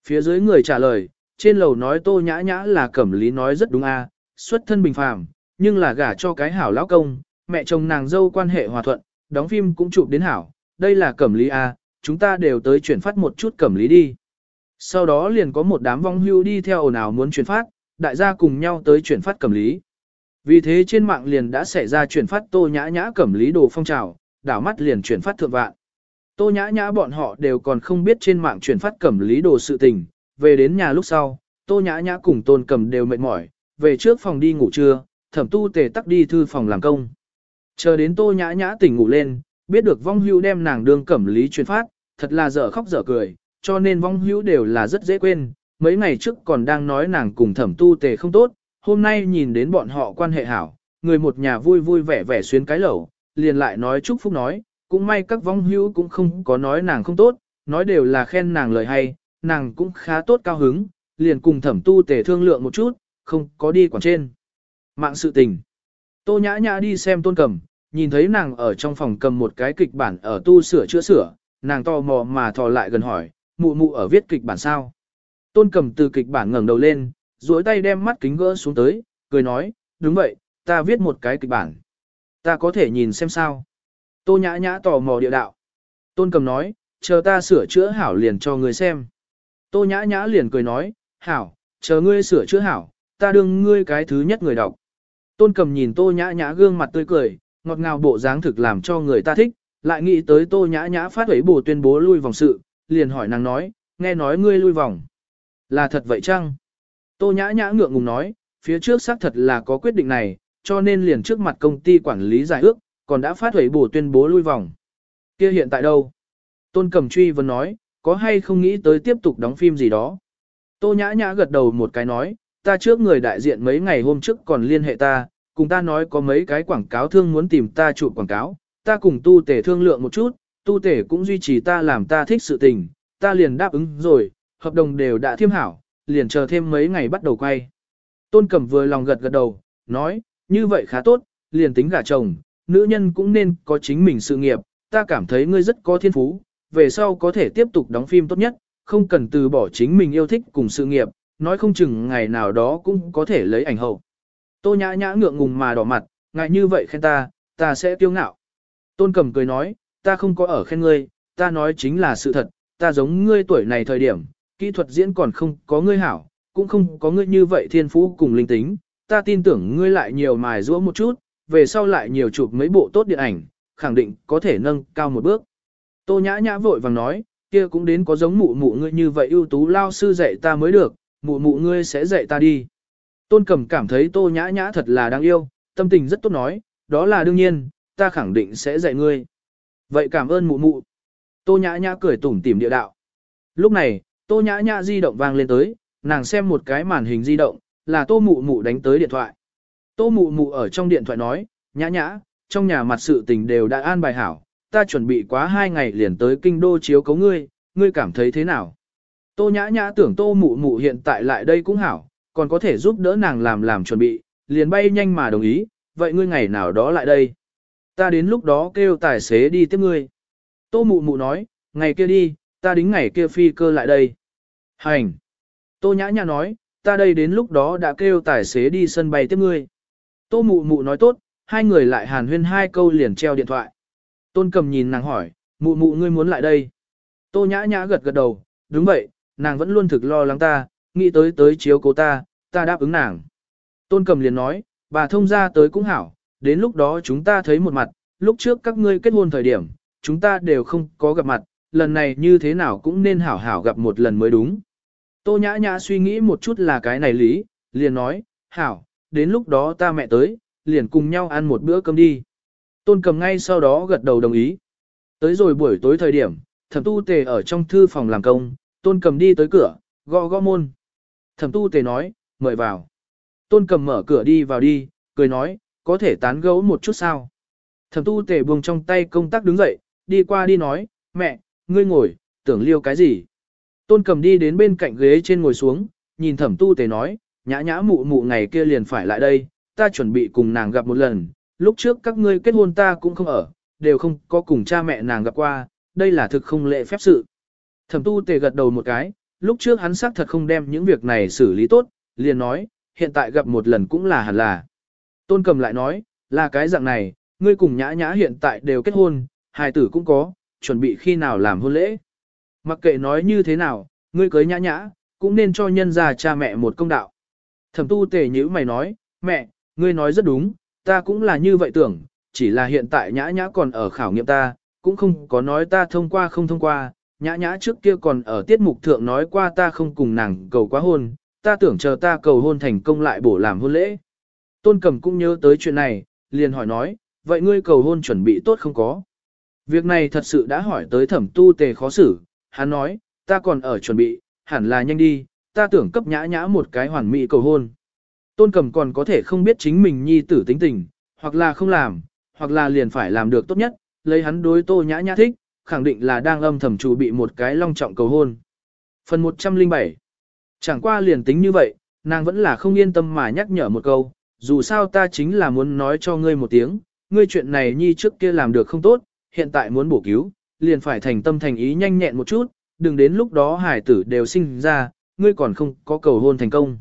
Speaker 1: Phía dưới người trả lời, trên lầu nói tô nhã nhã là cẩm lý nói rất đúng a, xuất thân bình phàm, nhưng là gả cho cái hảo lão công, mẹ chồng nàng dâu quan hệ hòa thuận, đóng phim cũng chụp đến hảo, đây là cẩm lý a, chúng ta đều tới chuyển phát một chút cẩm lý đi. Sau đó liền có một đám vong hưu đi theo ồn ào muốn chuyển phát, đại gia cùng nhau tới chuyển phát cẩm lý. Vì thế trên mạng liền đã xảy ra chuyển phát tô nhã nhã cẩm lý đồ phong trào, đảo mắt liền chuyển phát thượng vạn. Tô nhã nhã bọn họ đều còn không biết trên mạng chuyển phát cẩm lý đồ sự tình, về đến nhà lúc sau, tô nhã nhã cùng tôn cầm đều mệt mỏi, về trước phòng đi ngủ trưa, thẩm tu tề tắc đi thư phòng làm công. Chờ đến tô nhã nhã tỉnh ngủ lên, biết được vong hưu đem nàng đương cẩm lý chuyển phát, thật là dở khóc dở cười, cho nên vong hữu đều là rất dễ quên, mấy ngày trước còn đang nói nàng cùng thẩm tu tề không tốt, hôm nay nhìn đến bọn họ quan hệ hảo, người một nhà vui vui vẻ vẻ xuyến cái lẩu, liền lại nói chúc phúc nói, cũng may các vong hữu cũng không có nói nàng không tốt, nói đều là khen nàng lời hay, nàng cũng khá tốt cao hứng, liền cùng thẩm tu tề thương lượng một chút, không có đi quản trên. Mạng sự tình. Tô nhã nhã đi xem tôn cầm, nhìn thấy nàng ở trong phòng cầm một cái kịch bản ở tu sửa chữa sửa, nàng to mò mà thò lại gần hỏi, mụ mụ ở viết kịch bản sao. Tôn cầm từ kịch bản ngẩng đầu lên, duỗi tay đem mắt kính gỡ xuống tới, cười nói, đúng vậy, ta viết một cái kịch bản. Ta có thể nhìn xem sao. Tô nhã nhã tò mò địa đạo. Tôn cầm nói, chờ ta sửa chữa hảo liền cho người xem. Tô nhã nhã liền cười nói, hảo, chờ ngươi sửa chữa hảo, ta đương ngươi cái thứ nhất người đọc. Tôn cầm nhìn tô nhã nhã gương mặt tươi cười, ngọt ngào bộ dáng thực làm cho người ta thích, lại nghĩ tới tô nhã nhã phát ấy bổ tuyên bố lui vòng sự, liền hỏi nàng nói, nghe nói ngươi lui vòng. Là thật vậy chăng? Tô nhã nhã ngượng ngùng nói, phía trước xác thật là có quyết định này, cho nên liền trước mặt công ty quản lý giải ước, còn đã phát huẩy bổ tuyên bố lui vòng. Kia hiện tại đâu? Tôn Cẩm Truy vẫn nói, có hay không nghĩ tới tiếp tục đóng phim gì đó. Tô nhã nhã gật đầu một cái nói, ta trước người đại diện mấy ngày hôm trước còn liên hệ ta, cùng ta nói có mấy cái quảng cáo thương muốn tìm ta chụp quảng cáo, ta cùng tu tể thương lượng một chút, tu tể cũng duy trì ta làm ta thích sự tình, ta liền đáp ứng rồi, hợp đồng đều đã thiêm hảo, liền chờ thêm mấy ngày bắt đầu quay. Tôn Cẩm vừa lòng gật gật đầu, nói, như vậy khá tốt, liền tính gả chồng, nữ nhân cũng nên có chính mình sự nghiệp, ta cảm thấy ngươi rất có thiên phú, về sau có thể tiếp tục đóng phim tốt nhất, không cần từ bỏ chính mình yêu thích cùng sự nghiệp, nói không chừng ngày nào đó cũng có thể lấy ảnh hậu. Tô nhã nhã ngượng ngùng mà đỏ mặt, ngại như vậy khen ta, ta sẽ tiêu ngạo. Tôn cầm cười nói, ta không có ở khen ngươi, ta nói chính là sự thật, ta giống ngươi tuổi này thời điểm, kỹ thuật diễn còn không có ngươi hảo, cũng không có ngươi như vậy thiên phú cùng linh tính, ta tin tưởng ngươi lại nhiều mài giũa một chút, về sau lại nhiều chụp mấy bộ tốt điện ảnh, khẳng định có thể nâng cao một bước. Tô nhã nhã vội vàng nói, kia cũng đến có giống mụ mụ ngươi như vậy ưu tú lao sư dạy ta mới được, mụ mụ ngươi sẽ dạy ta đi. Tôn Cẩm cảm thấy tô nhã nhã thật là đáng yêu, tâm tình rất tốt nói, đó là đương nhiên, ta khẳng định sẽ dạy ngươi. Vậy cảm ơn mụ mụ. Tô nhã nhã cười tủm tỉm địa đạo. Lúc này, tô nhã nhã di động vang lên tới, nàng xem một cái màn hình di động, là tô mụ mụ đánh tới điện thoại. Tô mụ mụ ở trong điện thoại nói, nhã nhã, trong nhà mặt sự tình đều đã an bài hảo, ta chuẩn bị quá hai ngày liền tới kinh đô chiếu cấu ngươi, ngươi cảm thấy thế nào? Tô nhã nhã tưởng tô mụ mụ hiện tại lại đây cũng hảo, còn có thể giúp đỡ nàng làm làm chuẩn bị, liền bay nhanh mà đồng ý, vậy ngươi ngày nào đó lại đây. Ta đến lúc đó kêu tài xế đi tiếp ngươi. Tô mụ mụ nói, ngày kia đi, ta đính ngày kia phi cơ lại đây. Hành. Tô nhã nhã nói, ta đây đến lúc đó đã kêu tài xế đi sân bay tiếp ngươi. Tô mụ mụ nói tốt, hai người lại hàn huyên hai câu liền treo điện thoại. Tôn cầm nhìn nàng hỏi, mụ mụ ngươi muốn lại đây. Tô nhã nhã gật gật đầu, đúng vậy, nàng vẫn luôn thực lo lắng ta, nghĩ tới tới chiếu cố ta, ta đáp ứng nàng. Tôn cầm liền nói, bà thông ra tới cũng hảo, đến lúc đó chúng ta thấy một mặt, lúc trước các ngươi kết hôn thời điểm, chúng ta đều không có gặp mặt, lần này như thế nào cũng nên hảo hảo gặp một lần mới đúng. Tô nhã nhã suy nghĩ một chút là cái này lý, liền nói, hảo, đến lúc đó ta mẹ tới, liền cùng nhau ăn một bữa cơm đi. Tôn cầm ngay sau đó gật đầu đồng ý. Tới rồi buổi tối thời điểm, thẩm tu tề ở trong thư phòng làm công, tôn cầm đi tới cửa, gõ gõ môn. Thẩm tu tề nói, mời vào. Tôn cầm mở cửa đi vào đi, cười nói, có thể tán gẫu một chút sao. Thẩm tu tề buông trong tay công tác đứng dậy, đi qua đi nói, mẹ, ngươi ngồi, tưởng liêu cái gì. Tôn cầm đi đến bên cạnh ghế trên ngồi xuống, nhìn thẩm tu tề nói, nhã nhã mụ mụ ngày kia liền phải lại đây, ta chuẩn bị cùng nàng gặp một lần, lúc trước các ngươi kết hôn ta cũng không ở, đều không có cùng cha mẹ nàng gặp qua, đây là thực không lệ phép sự. Thẩm tu tề gật đầu một cái, lúc trước hắn xác thật không đem những việc này xử lý tốt, liền nói, hiện tại gặp một lần cũng là hẳn là. Tôn cầm lại nói, là cái dạng này, ngươi cùng nhã nhã hiện tại đều kết hôn, hài tử cũng có, chuẩn bị khi nào làm hôn lễ. Mặc kệ nói như thế nào, ngươi cưới nhã nhã, cũng nên cho nhân gia cha mẹ một công đạo. Thẩm tu tề nhữ mày nói, mẹ, ngươi nói rất đúng, ta cũng là như vậy tưởng, chỉ là hiện tại nhã nhã còn ở khảo nghiệm ta, cũng không có nói ta thông qua không thông qua, nhã nhã trước kia còn ở tiết mục thượng nói qua ta không cùng nàng cầu quá hôn, ta tưởng chờ ta cầu hôn thành công lại bổ làm hôn lễ. Tôn Cẩm cũng nhớ tới chuyện này, liền hỏi nói, vậy ngươi cầu hôn chuẩn bị tốt không có? Việc này thật sự đã hỏi tới thẩm tu tề khó xử, hắn nói, ta còn ở chuẩn bị, hẳn là nhanh đi, ta tưởng cấp nhã nhã một cái hoàn mỹ cầu hôn. Tôn Cẩm còn có thể không biết chính mình nhi tử tính tình, hoặc là không làm, hoặc là liền phải làm được tốt nhất, lấy hắn đối tô nhã nhã thích, khẳng định là đang âm thầm chủ bị một cái long trọng cầu hôn. Phần 107 Chẳng qua liền tính như vậy, nàng vẫn là không yên tâm mà nhắc nhở một câu, dù sao ta chính là muốn nói cho ngươi một tiếng, ngươi chuyện này nhi trước kia làm được không tốt, hiện tại muốn bổ cứu, liền phải thành tâm thành ý nhanh nhẹn một chút, đừng đến lúc đó hải tử đều sinh ra, ngươi còn không có cầu hôn thành công.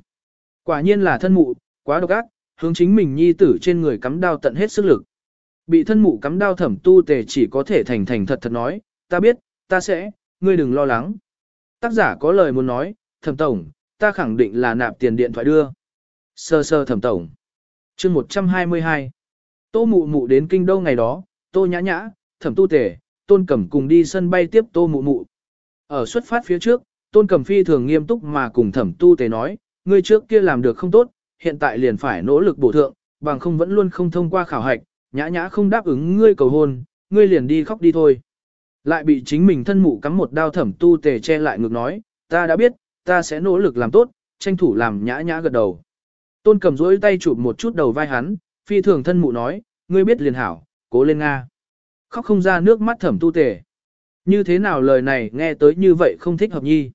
Speaker 1: Quả nhiên là thân mụ, quá độc ác, hướng chính mình nhi tử trên người cắm đao tận hết sức lực. Bị thân mụ cắm đao thẩm tu tề chỉ có thể thành thành thật thật nói, ta biết, ta sẽ, ngươi đừng lo lắng. Tác giả có lời muốn nói, thẩm tổng, ta khẳng định là nạp tiền điện thoại đưa. Sơ sơ thẩm tổng chương 122. Tô mụ mụ đến kinh đô ngày đó, tô nhã nhã, thẩm tu tề, tôn cẩm cùng đi sân bay tiếp tô mụ mụ. Ở xuất phát phía trước, tôn cẩm phi thường nghiêm túc mà cùng thẩm tu tề nói, ngươi trước kia làm được không tốt, hiện tại liền phải nỗ lực bổ thượng, bằng không vẫn luôn không thông qua khảo hạch, nhã nhã không đáp ứng ngươi cầu hôn, ngươi liền đi khóc đi thôi. Lại bị chính mình thân mụ cắm một đao thẩm tu tề che lại ngược nói, ta đã biết, ta sẽ nỗ lực làm tốt, tranh thủ làm nhã nhã gật đầu. Tôn cầm rỗi tay chụp một chút đầu vai hắn, phi thường thân mụ nói, ngươi biết liền hảo, cố lên Nga. Khóc không ra nước mắt thẩm tu tề. Như thế nào lời này nghe tới như vậy không thích hợp nhi.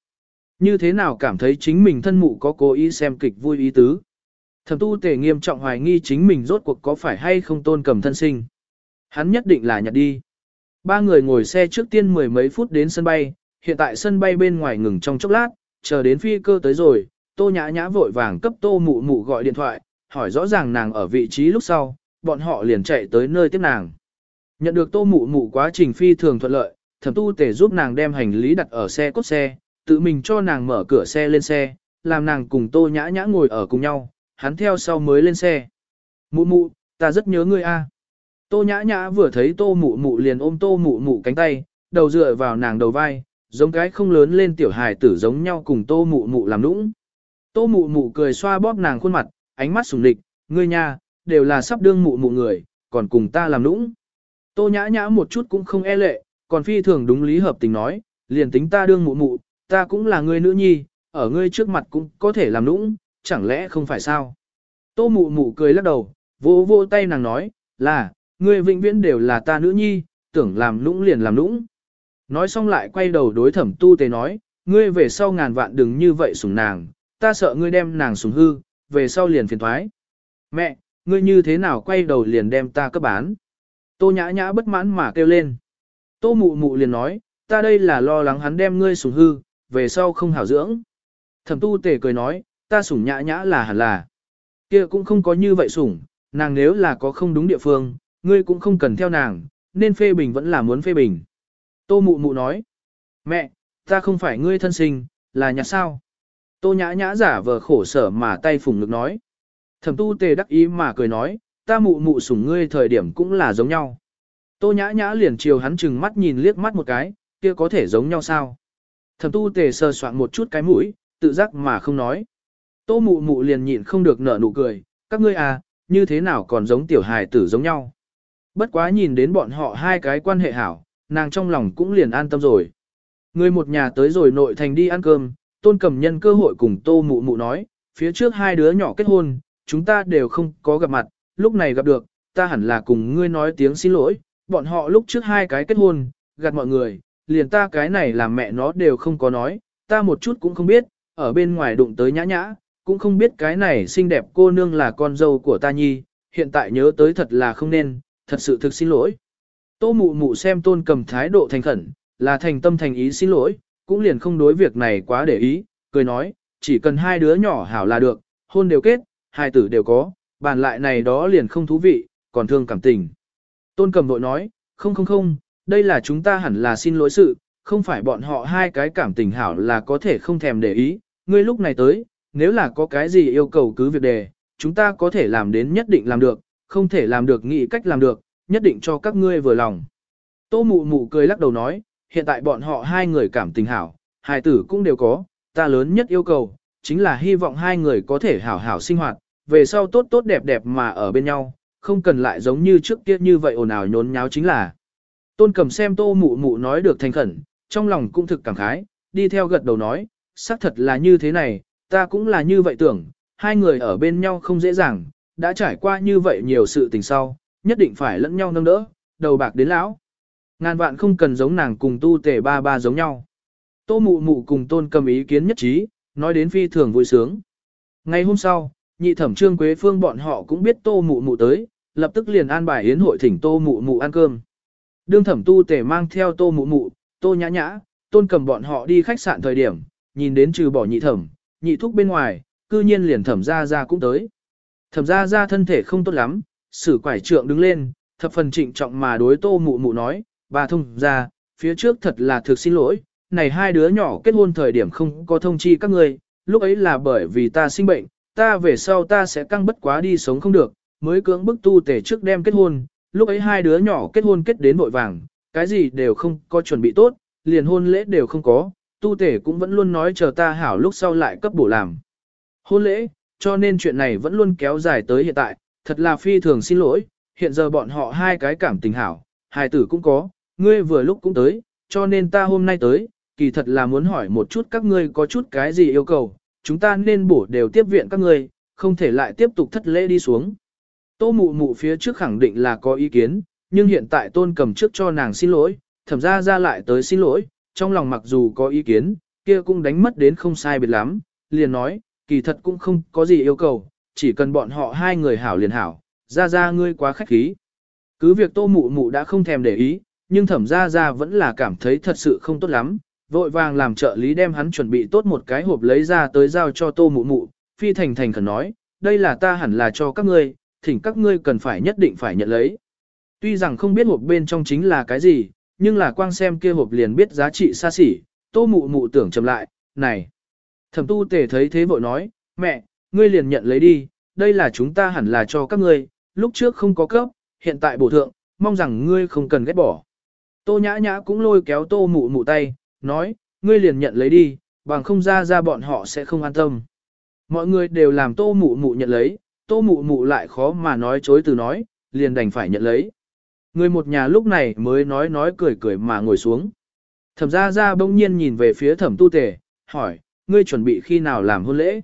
Speaker 1: Như thế nào cảm thấy chính mình thân mụ có cố ý xem kịch vui ý tứ. Thẩm tu tề nghiêm trọng hoài nghi chính mình rốt cuộc có phải hay không tôn cầm thân sinh. Hắn nhất định là nhặt đi. Ba người ngồi xe trước tiên mười mấy phút đến sân bay, hiện tại sân bay bên ngoài ngừng trong chốc lát, chờ đến phi cơ tới rồi, tô nhã nhã vội vàng cấp tô mụ mụ gọi điện thoại, hỏi rõ ràng nàng ở vị trí lúc sau, bọn họ liền chạy tới nơi tiếp nàng. Nhận được tô mụ mụ quá trình phi thường thuận lợi, thẩm tu tể giúp nàng đem hành lý đặt ở xe cốt xe, tự mình cho nàng mở cửa xe lên xe, làm nàng cùng tô nhã nhã ngồi ở cùng nhau, hắn theo sau mới lên xe. Mụ mụ, ta rất nhớ ngươi a. Tô nhã nhã vừa thấy tô mụ mụ liền ôm tô mụ mụ cánh tay, đầu dựa vào nàng đầu vai, giống cái không lớn lên tiểu hài tử giống nhau cùng tô mụ mụ làm nũng. Tô mụ mụ cười xoa bóp nàng khuôn mặt, ánh mắt sùng địch, ngươi nha, đều là sắp đương mụ mụ người, còn cùng ta làm nũng. Tô nhã nhã một chút cũng không e lệ, còn phi thường đúng lý hợp tình nói, liền tính ta đương mụ mụ, ta cũng là ngươi nữ nhi, ở ngươi trước mặt cũng có thể làm nũng, chẳng lẽ không phải sao? Tô mụ mụ cười lắc đầu, vô vô tay nàng nói, là, ngươi vĩnh viễn đều là ta nữ nhi, tưởng làm nũng liền làm nũng. Nói xong lại quay đầu đối thẩm tu tề nói, ngươi về sau ngàn vạn đừng như vậy sủng nàng, ta sợ ngươi đem nàng sủng hư, về sau liền phiền thoái. Mẹ, ngươi như thế nào quay đầu liền đem ta cấp bán? Tô nhã nhã bất mãn mà kêu lên. Tô mụ mụ liền nói, ta đây là lo lắng hắn đem ngươi sủng hư, về sau không hảo dưỡng. Thẩm tu tề cười nói, ta sủng nhã nhã là hẳn là. kia cũng không có như vậy sủng, nàng nếu là có không đúng địa phương, ngươi cũng không cần theo nàng, nên phê bình vẫn là muốn phê bình. Tô mụ mụ nói, mẹ, ta không phải ngươi thân sinh, là nhà sao? Tô nhã nhã giả vờ khổ sở mà tay phùng ngực nói. Thẩm tu tề đắc ý mà cười nói, ta mụ mụ sủng ngươi thời điểm cũng là giống nhau. Tô nhã nhã liền chiều hắn chừng mắt nhìn liếc mắt một cái, kia có thể giống nhau sao? Thẩm tu tề sờ soạn một chút cái mũi, tự giác mà không nói. Tô mụ mụ liền nhịn không được nở nụ cười, các ngươi à, như thế nào còn giống tiểu hài tử giống nhau. Bất quá nhìn đến bọn họ hai cái quan hệ hảo, nàng trong lòng cũng liền an tâm rồi. Người một nhà tới rồi nội thành đi ăn cơm, tôn cầm nhân cơ hội cùng tô mụ mụ nói, phía trước hai đứa nhỏ kết hôn, chúng ta đều không có gặp mặt, lúc này gặp được, ta hẳn là cùng ngươi nói tiếng xin lỗi, bọn họ lúc trước hai cái kết hôn, gạt mọi người, liền ta cái này làm mẹ nó đều không có nói, ta một chút cũng không biết, ở bên ngoài đụng tới nhã nhã, cũng không biết cái này xinh đẹp cô nương là con dâu của ta nhi, hiện tại nhớ tới thật là không nên, thật sự thực xin lỗi. Tô mụ mụ xem tôn cầm thái độ thành khẩn, là thành tâm thành ý xin lỗi, cũng liền không đối việc này quá để ý, cười nói, chỉ cần hai đứa nhỏ hảo là được, hôn đều kết, hai tử đều có, bàn lại này đó liền không thú vị, còn thương cảm tình. Tôn cầm vội nói, không không không, đây là chúng ta hẳn là xin lỗi sự, không phải bọn họ hai cái cảm tình hảo là có thể không thèm để ý, ngươi lúc này tới, nếu là có cái gì yêu cầu cứ việc đề, chúng ta có thể làm đến nhất định làm được, không thể làm được nghĩ cách làm được, nhất định cho các ngươi vừa lòng. Tô mụ mụ cười lắc đầu nói, hiện tại bọn họ hai người cảm tình hảo, hai tử cũng đều có, ta lớn nhất yêu cầu, chính là hy vọng hai người có thể hảo hảo sinh hoạt, về sau tốt tốt đẹp đẹp mà ở bên nhau, không cần lại giống như trước kia như vậy ồn ào nhốn nháo chính là. Tôn cầm xem tô mụ mụ nói được thành khẩn, trong lòng cũng thực cảm khái, đi theo gật đầu nói, xác thật là như thế này, ta cũng là như vậy tưởng, hai người ở bên nhau không dễ dàng, đã trải qua như vậy nhiều sự tình sau, nhất định phải lẫn nhau nâng đỡ, đầu bạc đến lão. Ngàn vạn không cần giống nàng cùng tu tể ba ba giống nhau. Tô mụ mụ cùng tôn cầm ý kiến nhất trí, nói đến phi thường vui sướng. Ngày hôm sau, nhị thẩm trương quế phương bọn họ cũng biết tô mụ mụ tới, lập tức liền an bài yến hội thỉnh tô mụ mụ ăn cơm. Đương thẩm tu tể mang theo tô mụ mụ, tô nhã nhã, tôn cầm bọn họ đi khách sạn thời điểm, nhìn đến trừ bỏ nhị thẩm, nhị thúc bên ngoài, cư nhiên liền thẩm ra ra cũng tới. Thẩm ra ra thân thể không tốt lắm, sử quải trượng đứng lên, thập phần trịnh trọng mà đối tô mụ mụ nói, bà thông ra, phía trước thật là thực xin lỗi, này hai đứa nhỏ kết hôn thời điểm không có thông chi các ngươi, lúc ấy là bởi vì ta sinh bệnh, ta về sau ta sẽ căng bất quá đi sống không được, mới cưỡng bức tu tể trước đem kết hôn, lúc ấy hai đứa nhỏ kết hôn kết đến vội vàng, cái gì đều không có chuẩn bị tốt, liền hôn lễ đều không có, tu tể cũng vẫn luôn nói chờ ta hảo lúc sau lại cấp bổ làm. Hôn lễ, cho nên chuyện này vẫn luôn kéo dài tới hiện tại, thật là phi thường xin lỗi, hiện giờ bọn họ hai cái cảm tình hảo, hài tử cũng có, ngươi vừa lúc cũng tới, cho nên ta hôm nay tới, kỳ thật là muốn hỏi một chút các ngươi có chút cái gì yêu cầu, chúng ta nên bổ đều tiếp viện các ngươi, không thể lại tiếp tục thất lễ đi xuống. Tô mụ mụ phía trước khẳng định là có ý kiến, nhưng hiện tại tôn cầm trước cho nàng xin lỗi, thẩm ra ra lại tới xin lỗi, trong lòng mặc dù có ý kiến, kia cũng đánh mất đến không sai biệt lắm, liền nói, kỳ thật cũng không có gì yêu cầu, chỉ cần bọn họ hai người hảo liền hảo, ra ra ngươi quá khách khí. Cứ việc tô mụ mụ đã không thèm để ý, nhưng thẩm ra ra vẫn là cảm thấy thật sự không tốt lắm, vội vàng làm trợ lý đem hắn chuẩn bị tốt một cái hộp lấy ra tới giao cho tô mụ mụ, phi thành thành khẩn nói, đây là ta hẳn là cho các ngươi, thỉnh các ngươi cần phải nhất định phải nhận lấy. Tuy rằng không biết hộp bên trong chính là cái gì, nhưng là quang xem kia hộp liền biết giá trị xa xỉ, tô mụ mụ tưởng chầm lại, này. Thẩm tu tề thấy thế vội nói, mẹ, ngươi liền nhận lấy đi, đây là chúng ta hẳn là cho các ngươi, lúc trước không có cấp, hiện tại bổ thượng, mong rằng ngươi không cần ghét bỏ. Tô nhã nhã cũng lôi kéo tô mụ mụ tay, nói, ngươi liền nhận lấy đi, bằng không ra ra bọn họ sẽ không an tâm. Mọi người đều làm tô mụ mụ nhận lấy, tô mụ mụ lại khó mà nói chối từ nói, liền đành phải nhận lấy. Người một nhà lúc này mới nói nói cười cười mà ngồi xuống. Thẩm ra ra bỗng nhiên nhìn về phía thẩm tu tề, hỏi, ngươi chuẩn bị khi nào làm hôn lễ?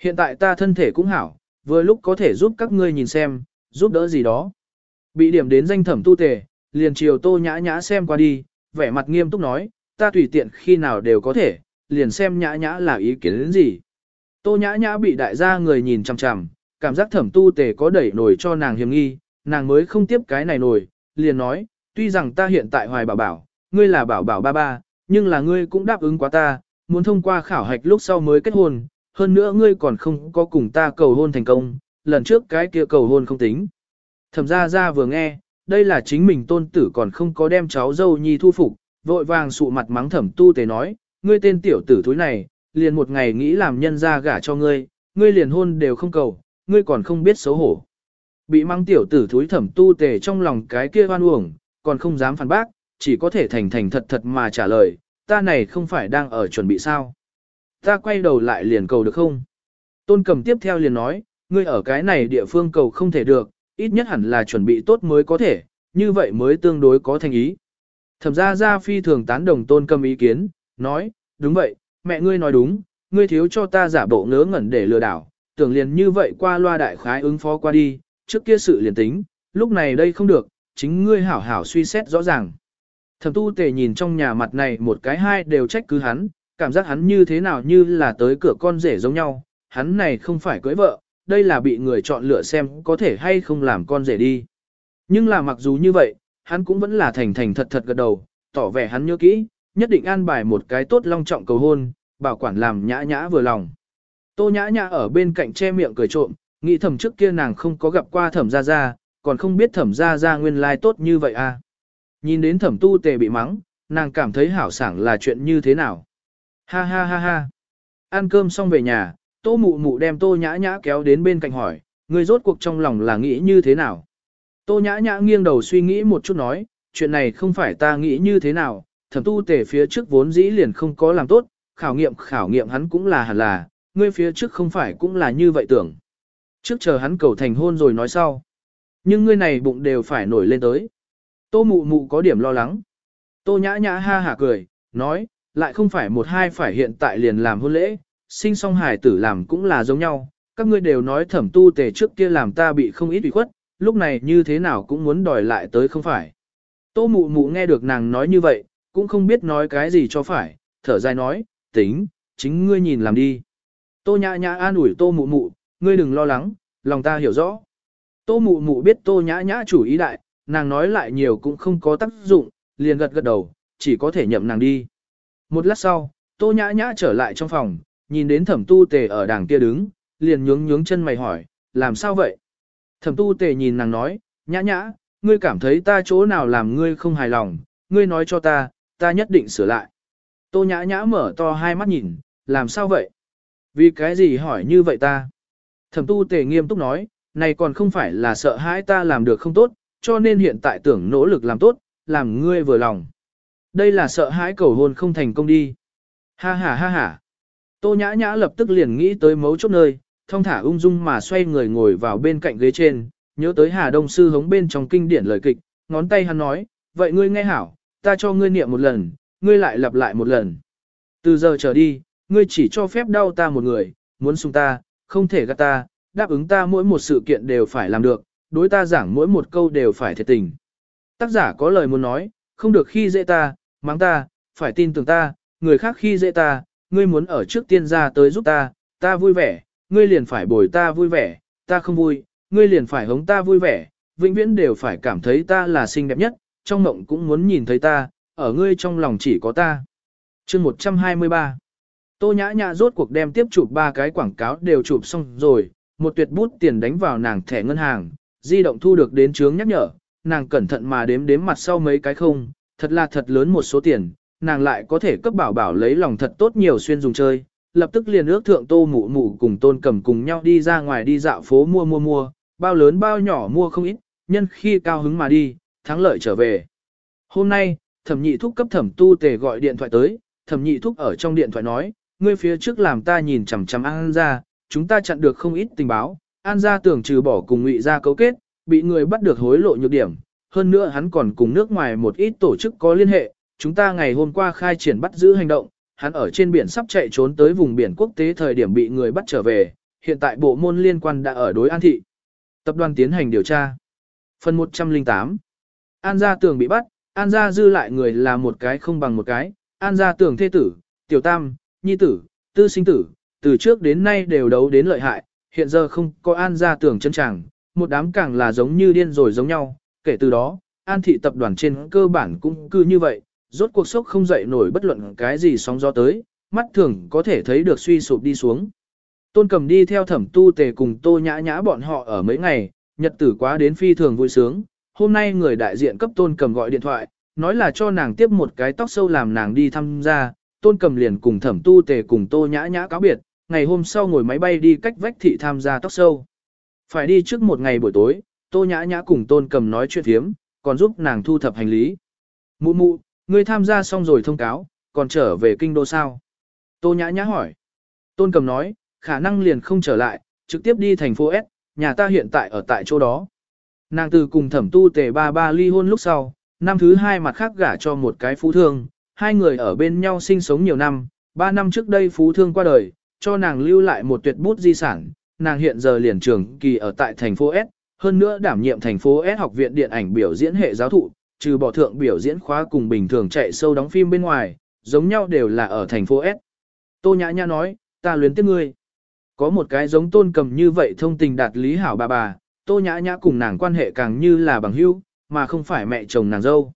Speaker 1: Hiện tại ta thân thể cũng hảo, vừa lúc có thể giúp các ngươi nhìn xem, giúp đỡ gì đó. Bị điểm đến danh thẩm tu tề, liền chiều tô nhã nhã xem qua đi, vẻ mặt nghiêm túc nói, ta tùy tiện khi nào đều có thể, liền xem nhã nhã là ý kiến đến gì. Tô nhã nhã bị đại gia người nhìn chằm chằm, cảm giác thẩm tu tề có đẩy nổi cho nàng hiểm nghi, nàng mới không tiếp cái này nổi, liền nói, tuy rằng ta hiện tại hoài bảo bảo, ngươi là bảo bảo ba ba, nhưng là ngươi cũng đáp ứng quá ta, muốn thông qua khảo hạch lúc sau mới kết hôn, hơn nữa ngươi còn không có cùng ta cầu hôn thành công, lần trước cái kia cầu hôn không tính. Thẩm ra ra vừa nghe, đây là chính mình tôn tử còn không có đem cháu dâu nhi thu phục, vội vàng sụ mặt mắng thẩm tu tề nói, ngươi tên tiểu tử thúi này, liền một ngày nghĩ làm nhân ra gả cho ngươi, ngươi liền hôn đều không cầu, ngươi còn không biết xấu hổ. Bị mắng tiểu tử thúi thẩm tu tề trong lòng cái kia oan uổng, còn không dám phản bác, chỉ có thể thành thành thật thật mà trả lời, ta này không phải đang ở chuẩn bị sao. Ta quay đầu lại liền cầu được không? Tôn cầm tiếp theo liền nói, ngươi ở cái này địa phương cầu không thể được, ít nhất hẳn là chuẩn bị tốt mới có thể, như vậy mới tương đối có thành ý. Thẩm gia gia phi thường tán đồng tôn cầm ý kiến, nói, đúng vậy, mẹ ngươi nói đúng, ngươi thiếu cho ta giả bộ ngớ ngẩn để lừa đảo, tưởng liền như vậy qua loa đại khái ứng phó qua đi, trước kia sự liền tính, lúc này đây không được, chính ngươi hảo hảo suy xét rõ ràng. Thẩm tu tề nhìn trong nhà mặt này một cái hai đều trách cứ hắn, cảm giác hắn như thế nào như là tới cửa con rể giống nhau, hắn này không phải cưới vợ, đây là bị người chọn lựa xem có thể hay không làm con rể đi. Nhưng là mặc dù như vậy, hắn cũng vẫn là thành thành thật thật gật đầu, tỏ vẻ hắn nhớ kỹ, nhất định an bài một cái tốt long trọng cầu hôn, bảo quản làm nhã nhã vừa lòng. Tô nhã nhã ở bên cạnh che miệng cười trộm, nghĩ thầm trước kia nàng không có gặp qua thẩm gia gia, còn không biết thẩm gia gia nguyên lai tốt như vậy à. Nhìn đến thẩm tu tề bị mắng, nàng cảm thấy hảo sảng là chuyện như thế nào. Ha ha ha ha. Ăn cơm xong về nhà, tô mụ mụ đem tô nhã nhã kéo đến bên cạnh hỏi, người rốt cuộc trong lòng là nghĩ như thế nào. Tô nhã nhã nghiêng đầu suy nghĩ một chút nói, chuyện này không phải ta nghĩ như thế nào, thẩm tu tề phía trước vốn dĩ liền không có làm tốt, khảo nghiệm khảo nghiệm hắn cũng là hẳn là, ngươi phía trước không phải cũng là như vậy tưởng. Trước chờ hắn cầu thành hôn rồi nói sau. Nhưng ngươi này bụng đều phải nổi lên tới. Tô mụ mụ có điểm lo lắng. Tô nhã nhã ha hả cười, nói, lại không phải một hai phải hiện tại liền làm hôn lễ, sinh song hài tử làm cũng là giống nhau. Các ngươi đều nói thẩm tu tề trước kia làm ta bị không ít ủy khuất, lúc này như thế nào cũng muốn đòi lại tới không phải. Tô mụ mụ nghe được nàng nói như vậy, cũng không biết nói cái gì cho phải, thở dài nói, tính, chính ngươi nhìn làm đi. Tô nhã nhã an ủi tô mụ mụ, ngươi đừng lo lắng, lòng ta hiểu rõ. Tô mụ mụ biết tô nhã nhã chủ ý đại, nàng nói lại nhiều cũng không có tác dụng, liền gật gật đầu, chỉ có thể nhậm nàng đi. Một lát sau, tô nhã nhã trở lại trong phòng, nhìn đến thẩm tu tề ở đàng kia đứng, liền nhướng nhướng chân mày hỏi, làm sao vậy? Thẩm tu tề nhìn nàng nói, nhã nhã, ngươi cảm thấy ta chỗ nào làm ngươi không hài lòng, ngươi nói cho ta, ta nhất định sửa lại. Tô nhã nhã mở to hai mắt nhìn, làm sao vậy? Vì cái gì hỏi như vậy ta? Thẩm tu tề nghiêm túc nói, này còn không phải là sợ hãi ta làm được không tốt, cho nên hiện tại tưởng nỗ lực làm tốt, làm ngươi vừa lòng. Đây là sợ hãi cầu hôn không thành công đi. Ha ha ha ha. Tô nhã nhã lập tức liền nghĩ tới mấu chốt nơi, thông thả ung dung mà xoay người ngồi vào bên cạnh ghế trên, nhớ tới Hà Đông Sư hống bên trong kinh điển lời kịch, ngón tay hắn nói, vậy ngươi nghe hảo, ta cho ngươi niệm một lần, ngươi lại lặp lại một lần. Từ giờ trở đi, ngươi chỉ cho phép đau ta một người, muốn sung ta, không thể gạt ta, đáp ứng ta mỗi một sự kiện đều phải làm được, đối ta giảng mỗi một câu đều phải thiệt tình. Tác giả có lời muốn nói, không được khi dễ ta, mắng ta, phải tin tưởng ta, người khác khi dễ ta, ngươi muốn ở trước tiên ra tới giúp ta, ta vui vẻ, ngươi liền phải bồi ta vui vẻ, ta không vui, ngươi liền phải hống ta vui vẻ, vĩnh viễn đều phải cảm thấy ta là xinh đẹp nhất, trong mộng cũng muốn nhìn thấy ta, ở ngươi trong lòng chỉ có ta. chương 123 Tô nhã nhã rốt cuộc đem tiếp chụp ba cái quảng cáo đều chụp xong rồi, một tuyệt bút tiền đánh vào nàng thẻ ngân hàng, di động thu được đến chướng nhắc nhở, nàng cẩn thận mà đếm đếm mặt sau mấy cái không, thật là thật lớn một số tiền, nàng lại có thể cấp bảo bảo lấy lòng thật tốt nhiều xuyên dùng chơi, lập tức liền ước thượng tô mụ mụ cùng tôn cầm cùng nhau đi ra ngoài đi dạo phố mua mua mua, bao lớn bao nhỏ mua không ít, nhân khi cao hứng mà đi, thắng lợi trở về. Hôm nay, thẩm nhị thúc cấp thẩm tu tề gọi điện thoại tới, thẩm nhị thúc ở trong điện thoại nói, ngươi phía trước làm ta nhìn chằm chằm An ra, chúng ta chặn được không ít tình báo, An ra tưởng trừ bỏ cùng ngụy ra cấu kết, bị người bắt được hối lộ nhược điểm, hơn nữa hắn còn cùng nước ngoài một ít tổ chức có liên hệ, chúng ta ngày hôm qua khai triển bắt giữ hành động, hắn ở trên biển sắp chạy trốn tới vùng biển quốc tế thời điểm bị người bắt trở về, hiện tại bộ môn liên quan đã ở đối An thị. Tập đoàn tiến hành điều tra. Phần 108 An gia tường bị bắt, An gia dư lại người là một cái không bằng một cái, An gia tường thê tử, tiểu tam, nhi tử, tư sinh tử, từ trước đến nay đều đấu đến lợi hại, hiện giờ không có An gia tường chân chẳng một đám càng là giống như điên rồi giống nhau, kể từ đó, An thị tập đoàn trên cơ bản cũng cứ như vậy, rốt cuộc sốc không dậy nổi bất luận cái gì sóng gió tới, mắt thường có thể thấy được suy sụp đi xuống. Tôn cầm đi theo thẩm tu tề cùng tô nhã nhã bọn họ ở mấy ngày, nhật tử quá đến phi thường vui sướng. Hôm nay người đại diện cấp tôn cầm gọi điện thoại, nói là cho nàng tiếp một cái tóc sâu làm nàng đi tham gia. Tôn cầm liền cùng thẩm tu tề cùng tô nhã nhã cáo biệt, ngày hôm sau ngồi máy bay đi cách vách thị tham gia tóc sâu. Phải đi trước một ngày buổi tối, tô nhã nhã cùng tôn cầm nói chuyện thiếm, còn giúp nàng thu thập hành lý. Mụ mụ, ngươi tham gia xong rồi thông cáo, còn trở về kinh đô sao? Tô nhã nhã hỏi. Tôn cầm nói, khả năng liền không trở lại, trực tiếp đi thành phố S, nhà ta hiện tại ở tại chỗ đó. Nàng từ cùng thẩm tu tề ba ba ly hôn lúc sau, năm thứ hai mặt khác gả cho một cái phú thương, hai người ở bên nhau sinh sống nhiều năm, ba năm trước đây phú thương qua đời, cho nàng lưu lại một tuyệt bút di sản, nàng hiện giờ liền trường kỳ ở tại thành phố S, hơn nữa đảm nhiệm thành phố S học viện điện ảnh biểu diễn hệ giáo thụ, trừ bỏ thượng biểu diễn khóa cùng bình thường chạy sâu đóng phim bên ngoài, giống nhau đều là ở thành phố S. Tô Nhã Nhã nói, ta luyến tiếc ngươi. Có một cái giống tôn cầm như vậy thông tình đạt lý hảo bà bà, Tô Nhã Nhã cùng nàng quan hệ càng như là bằng hữu, mà không phải mẹ chồng nàng dâu.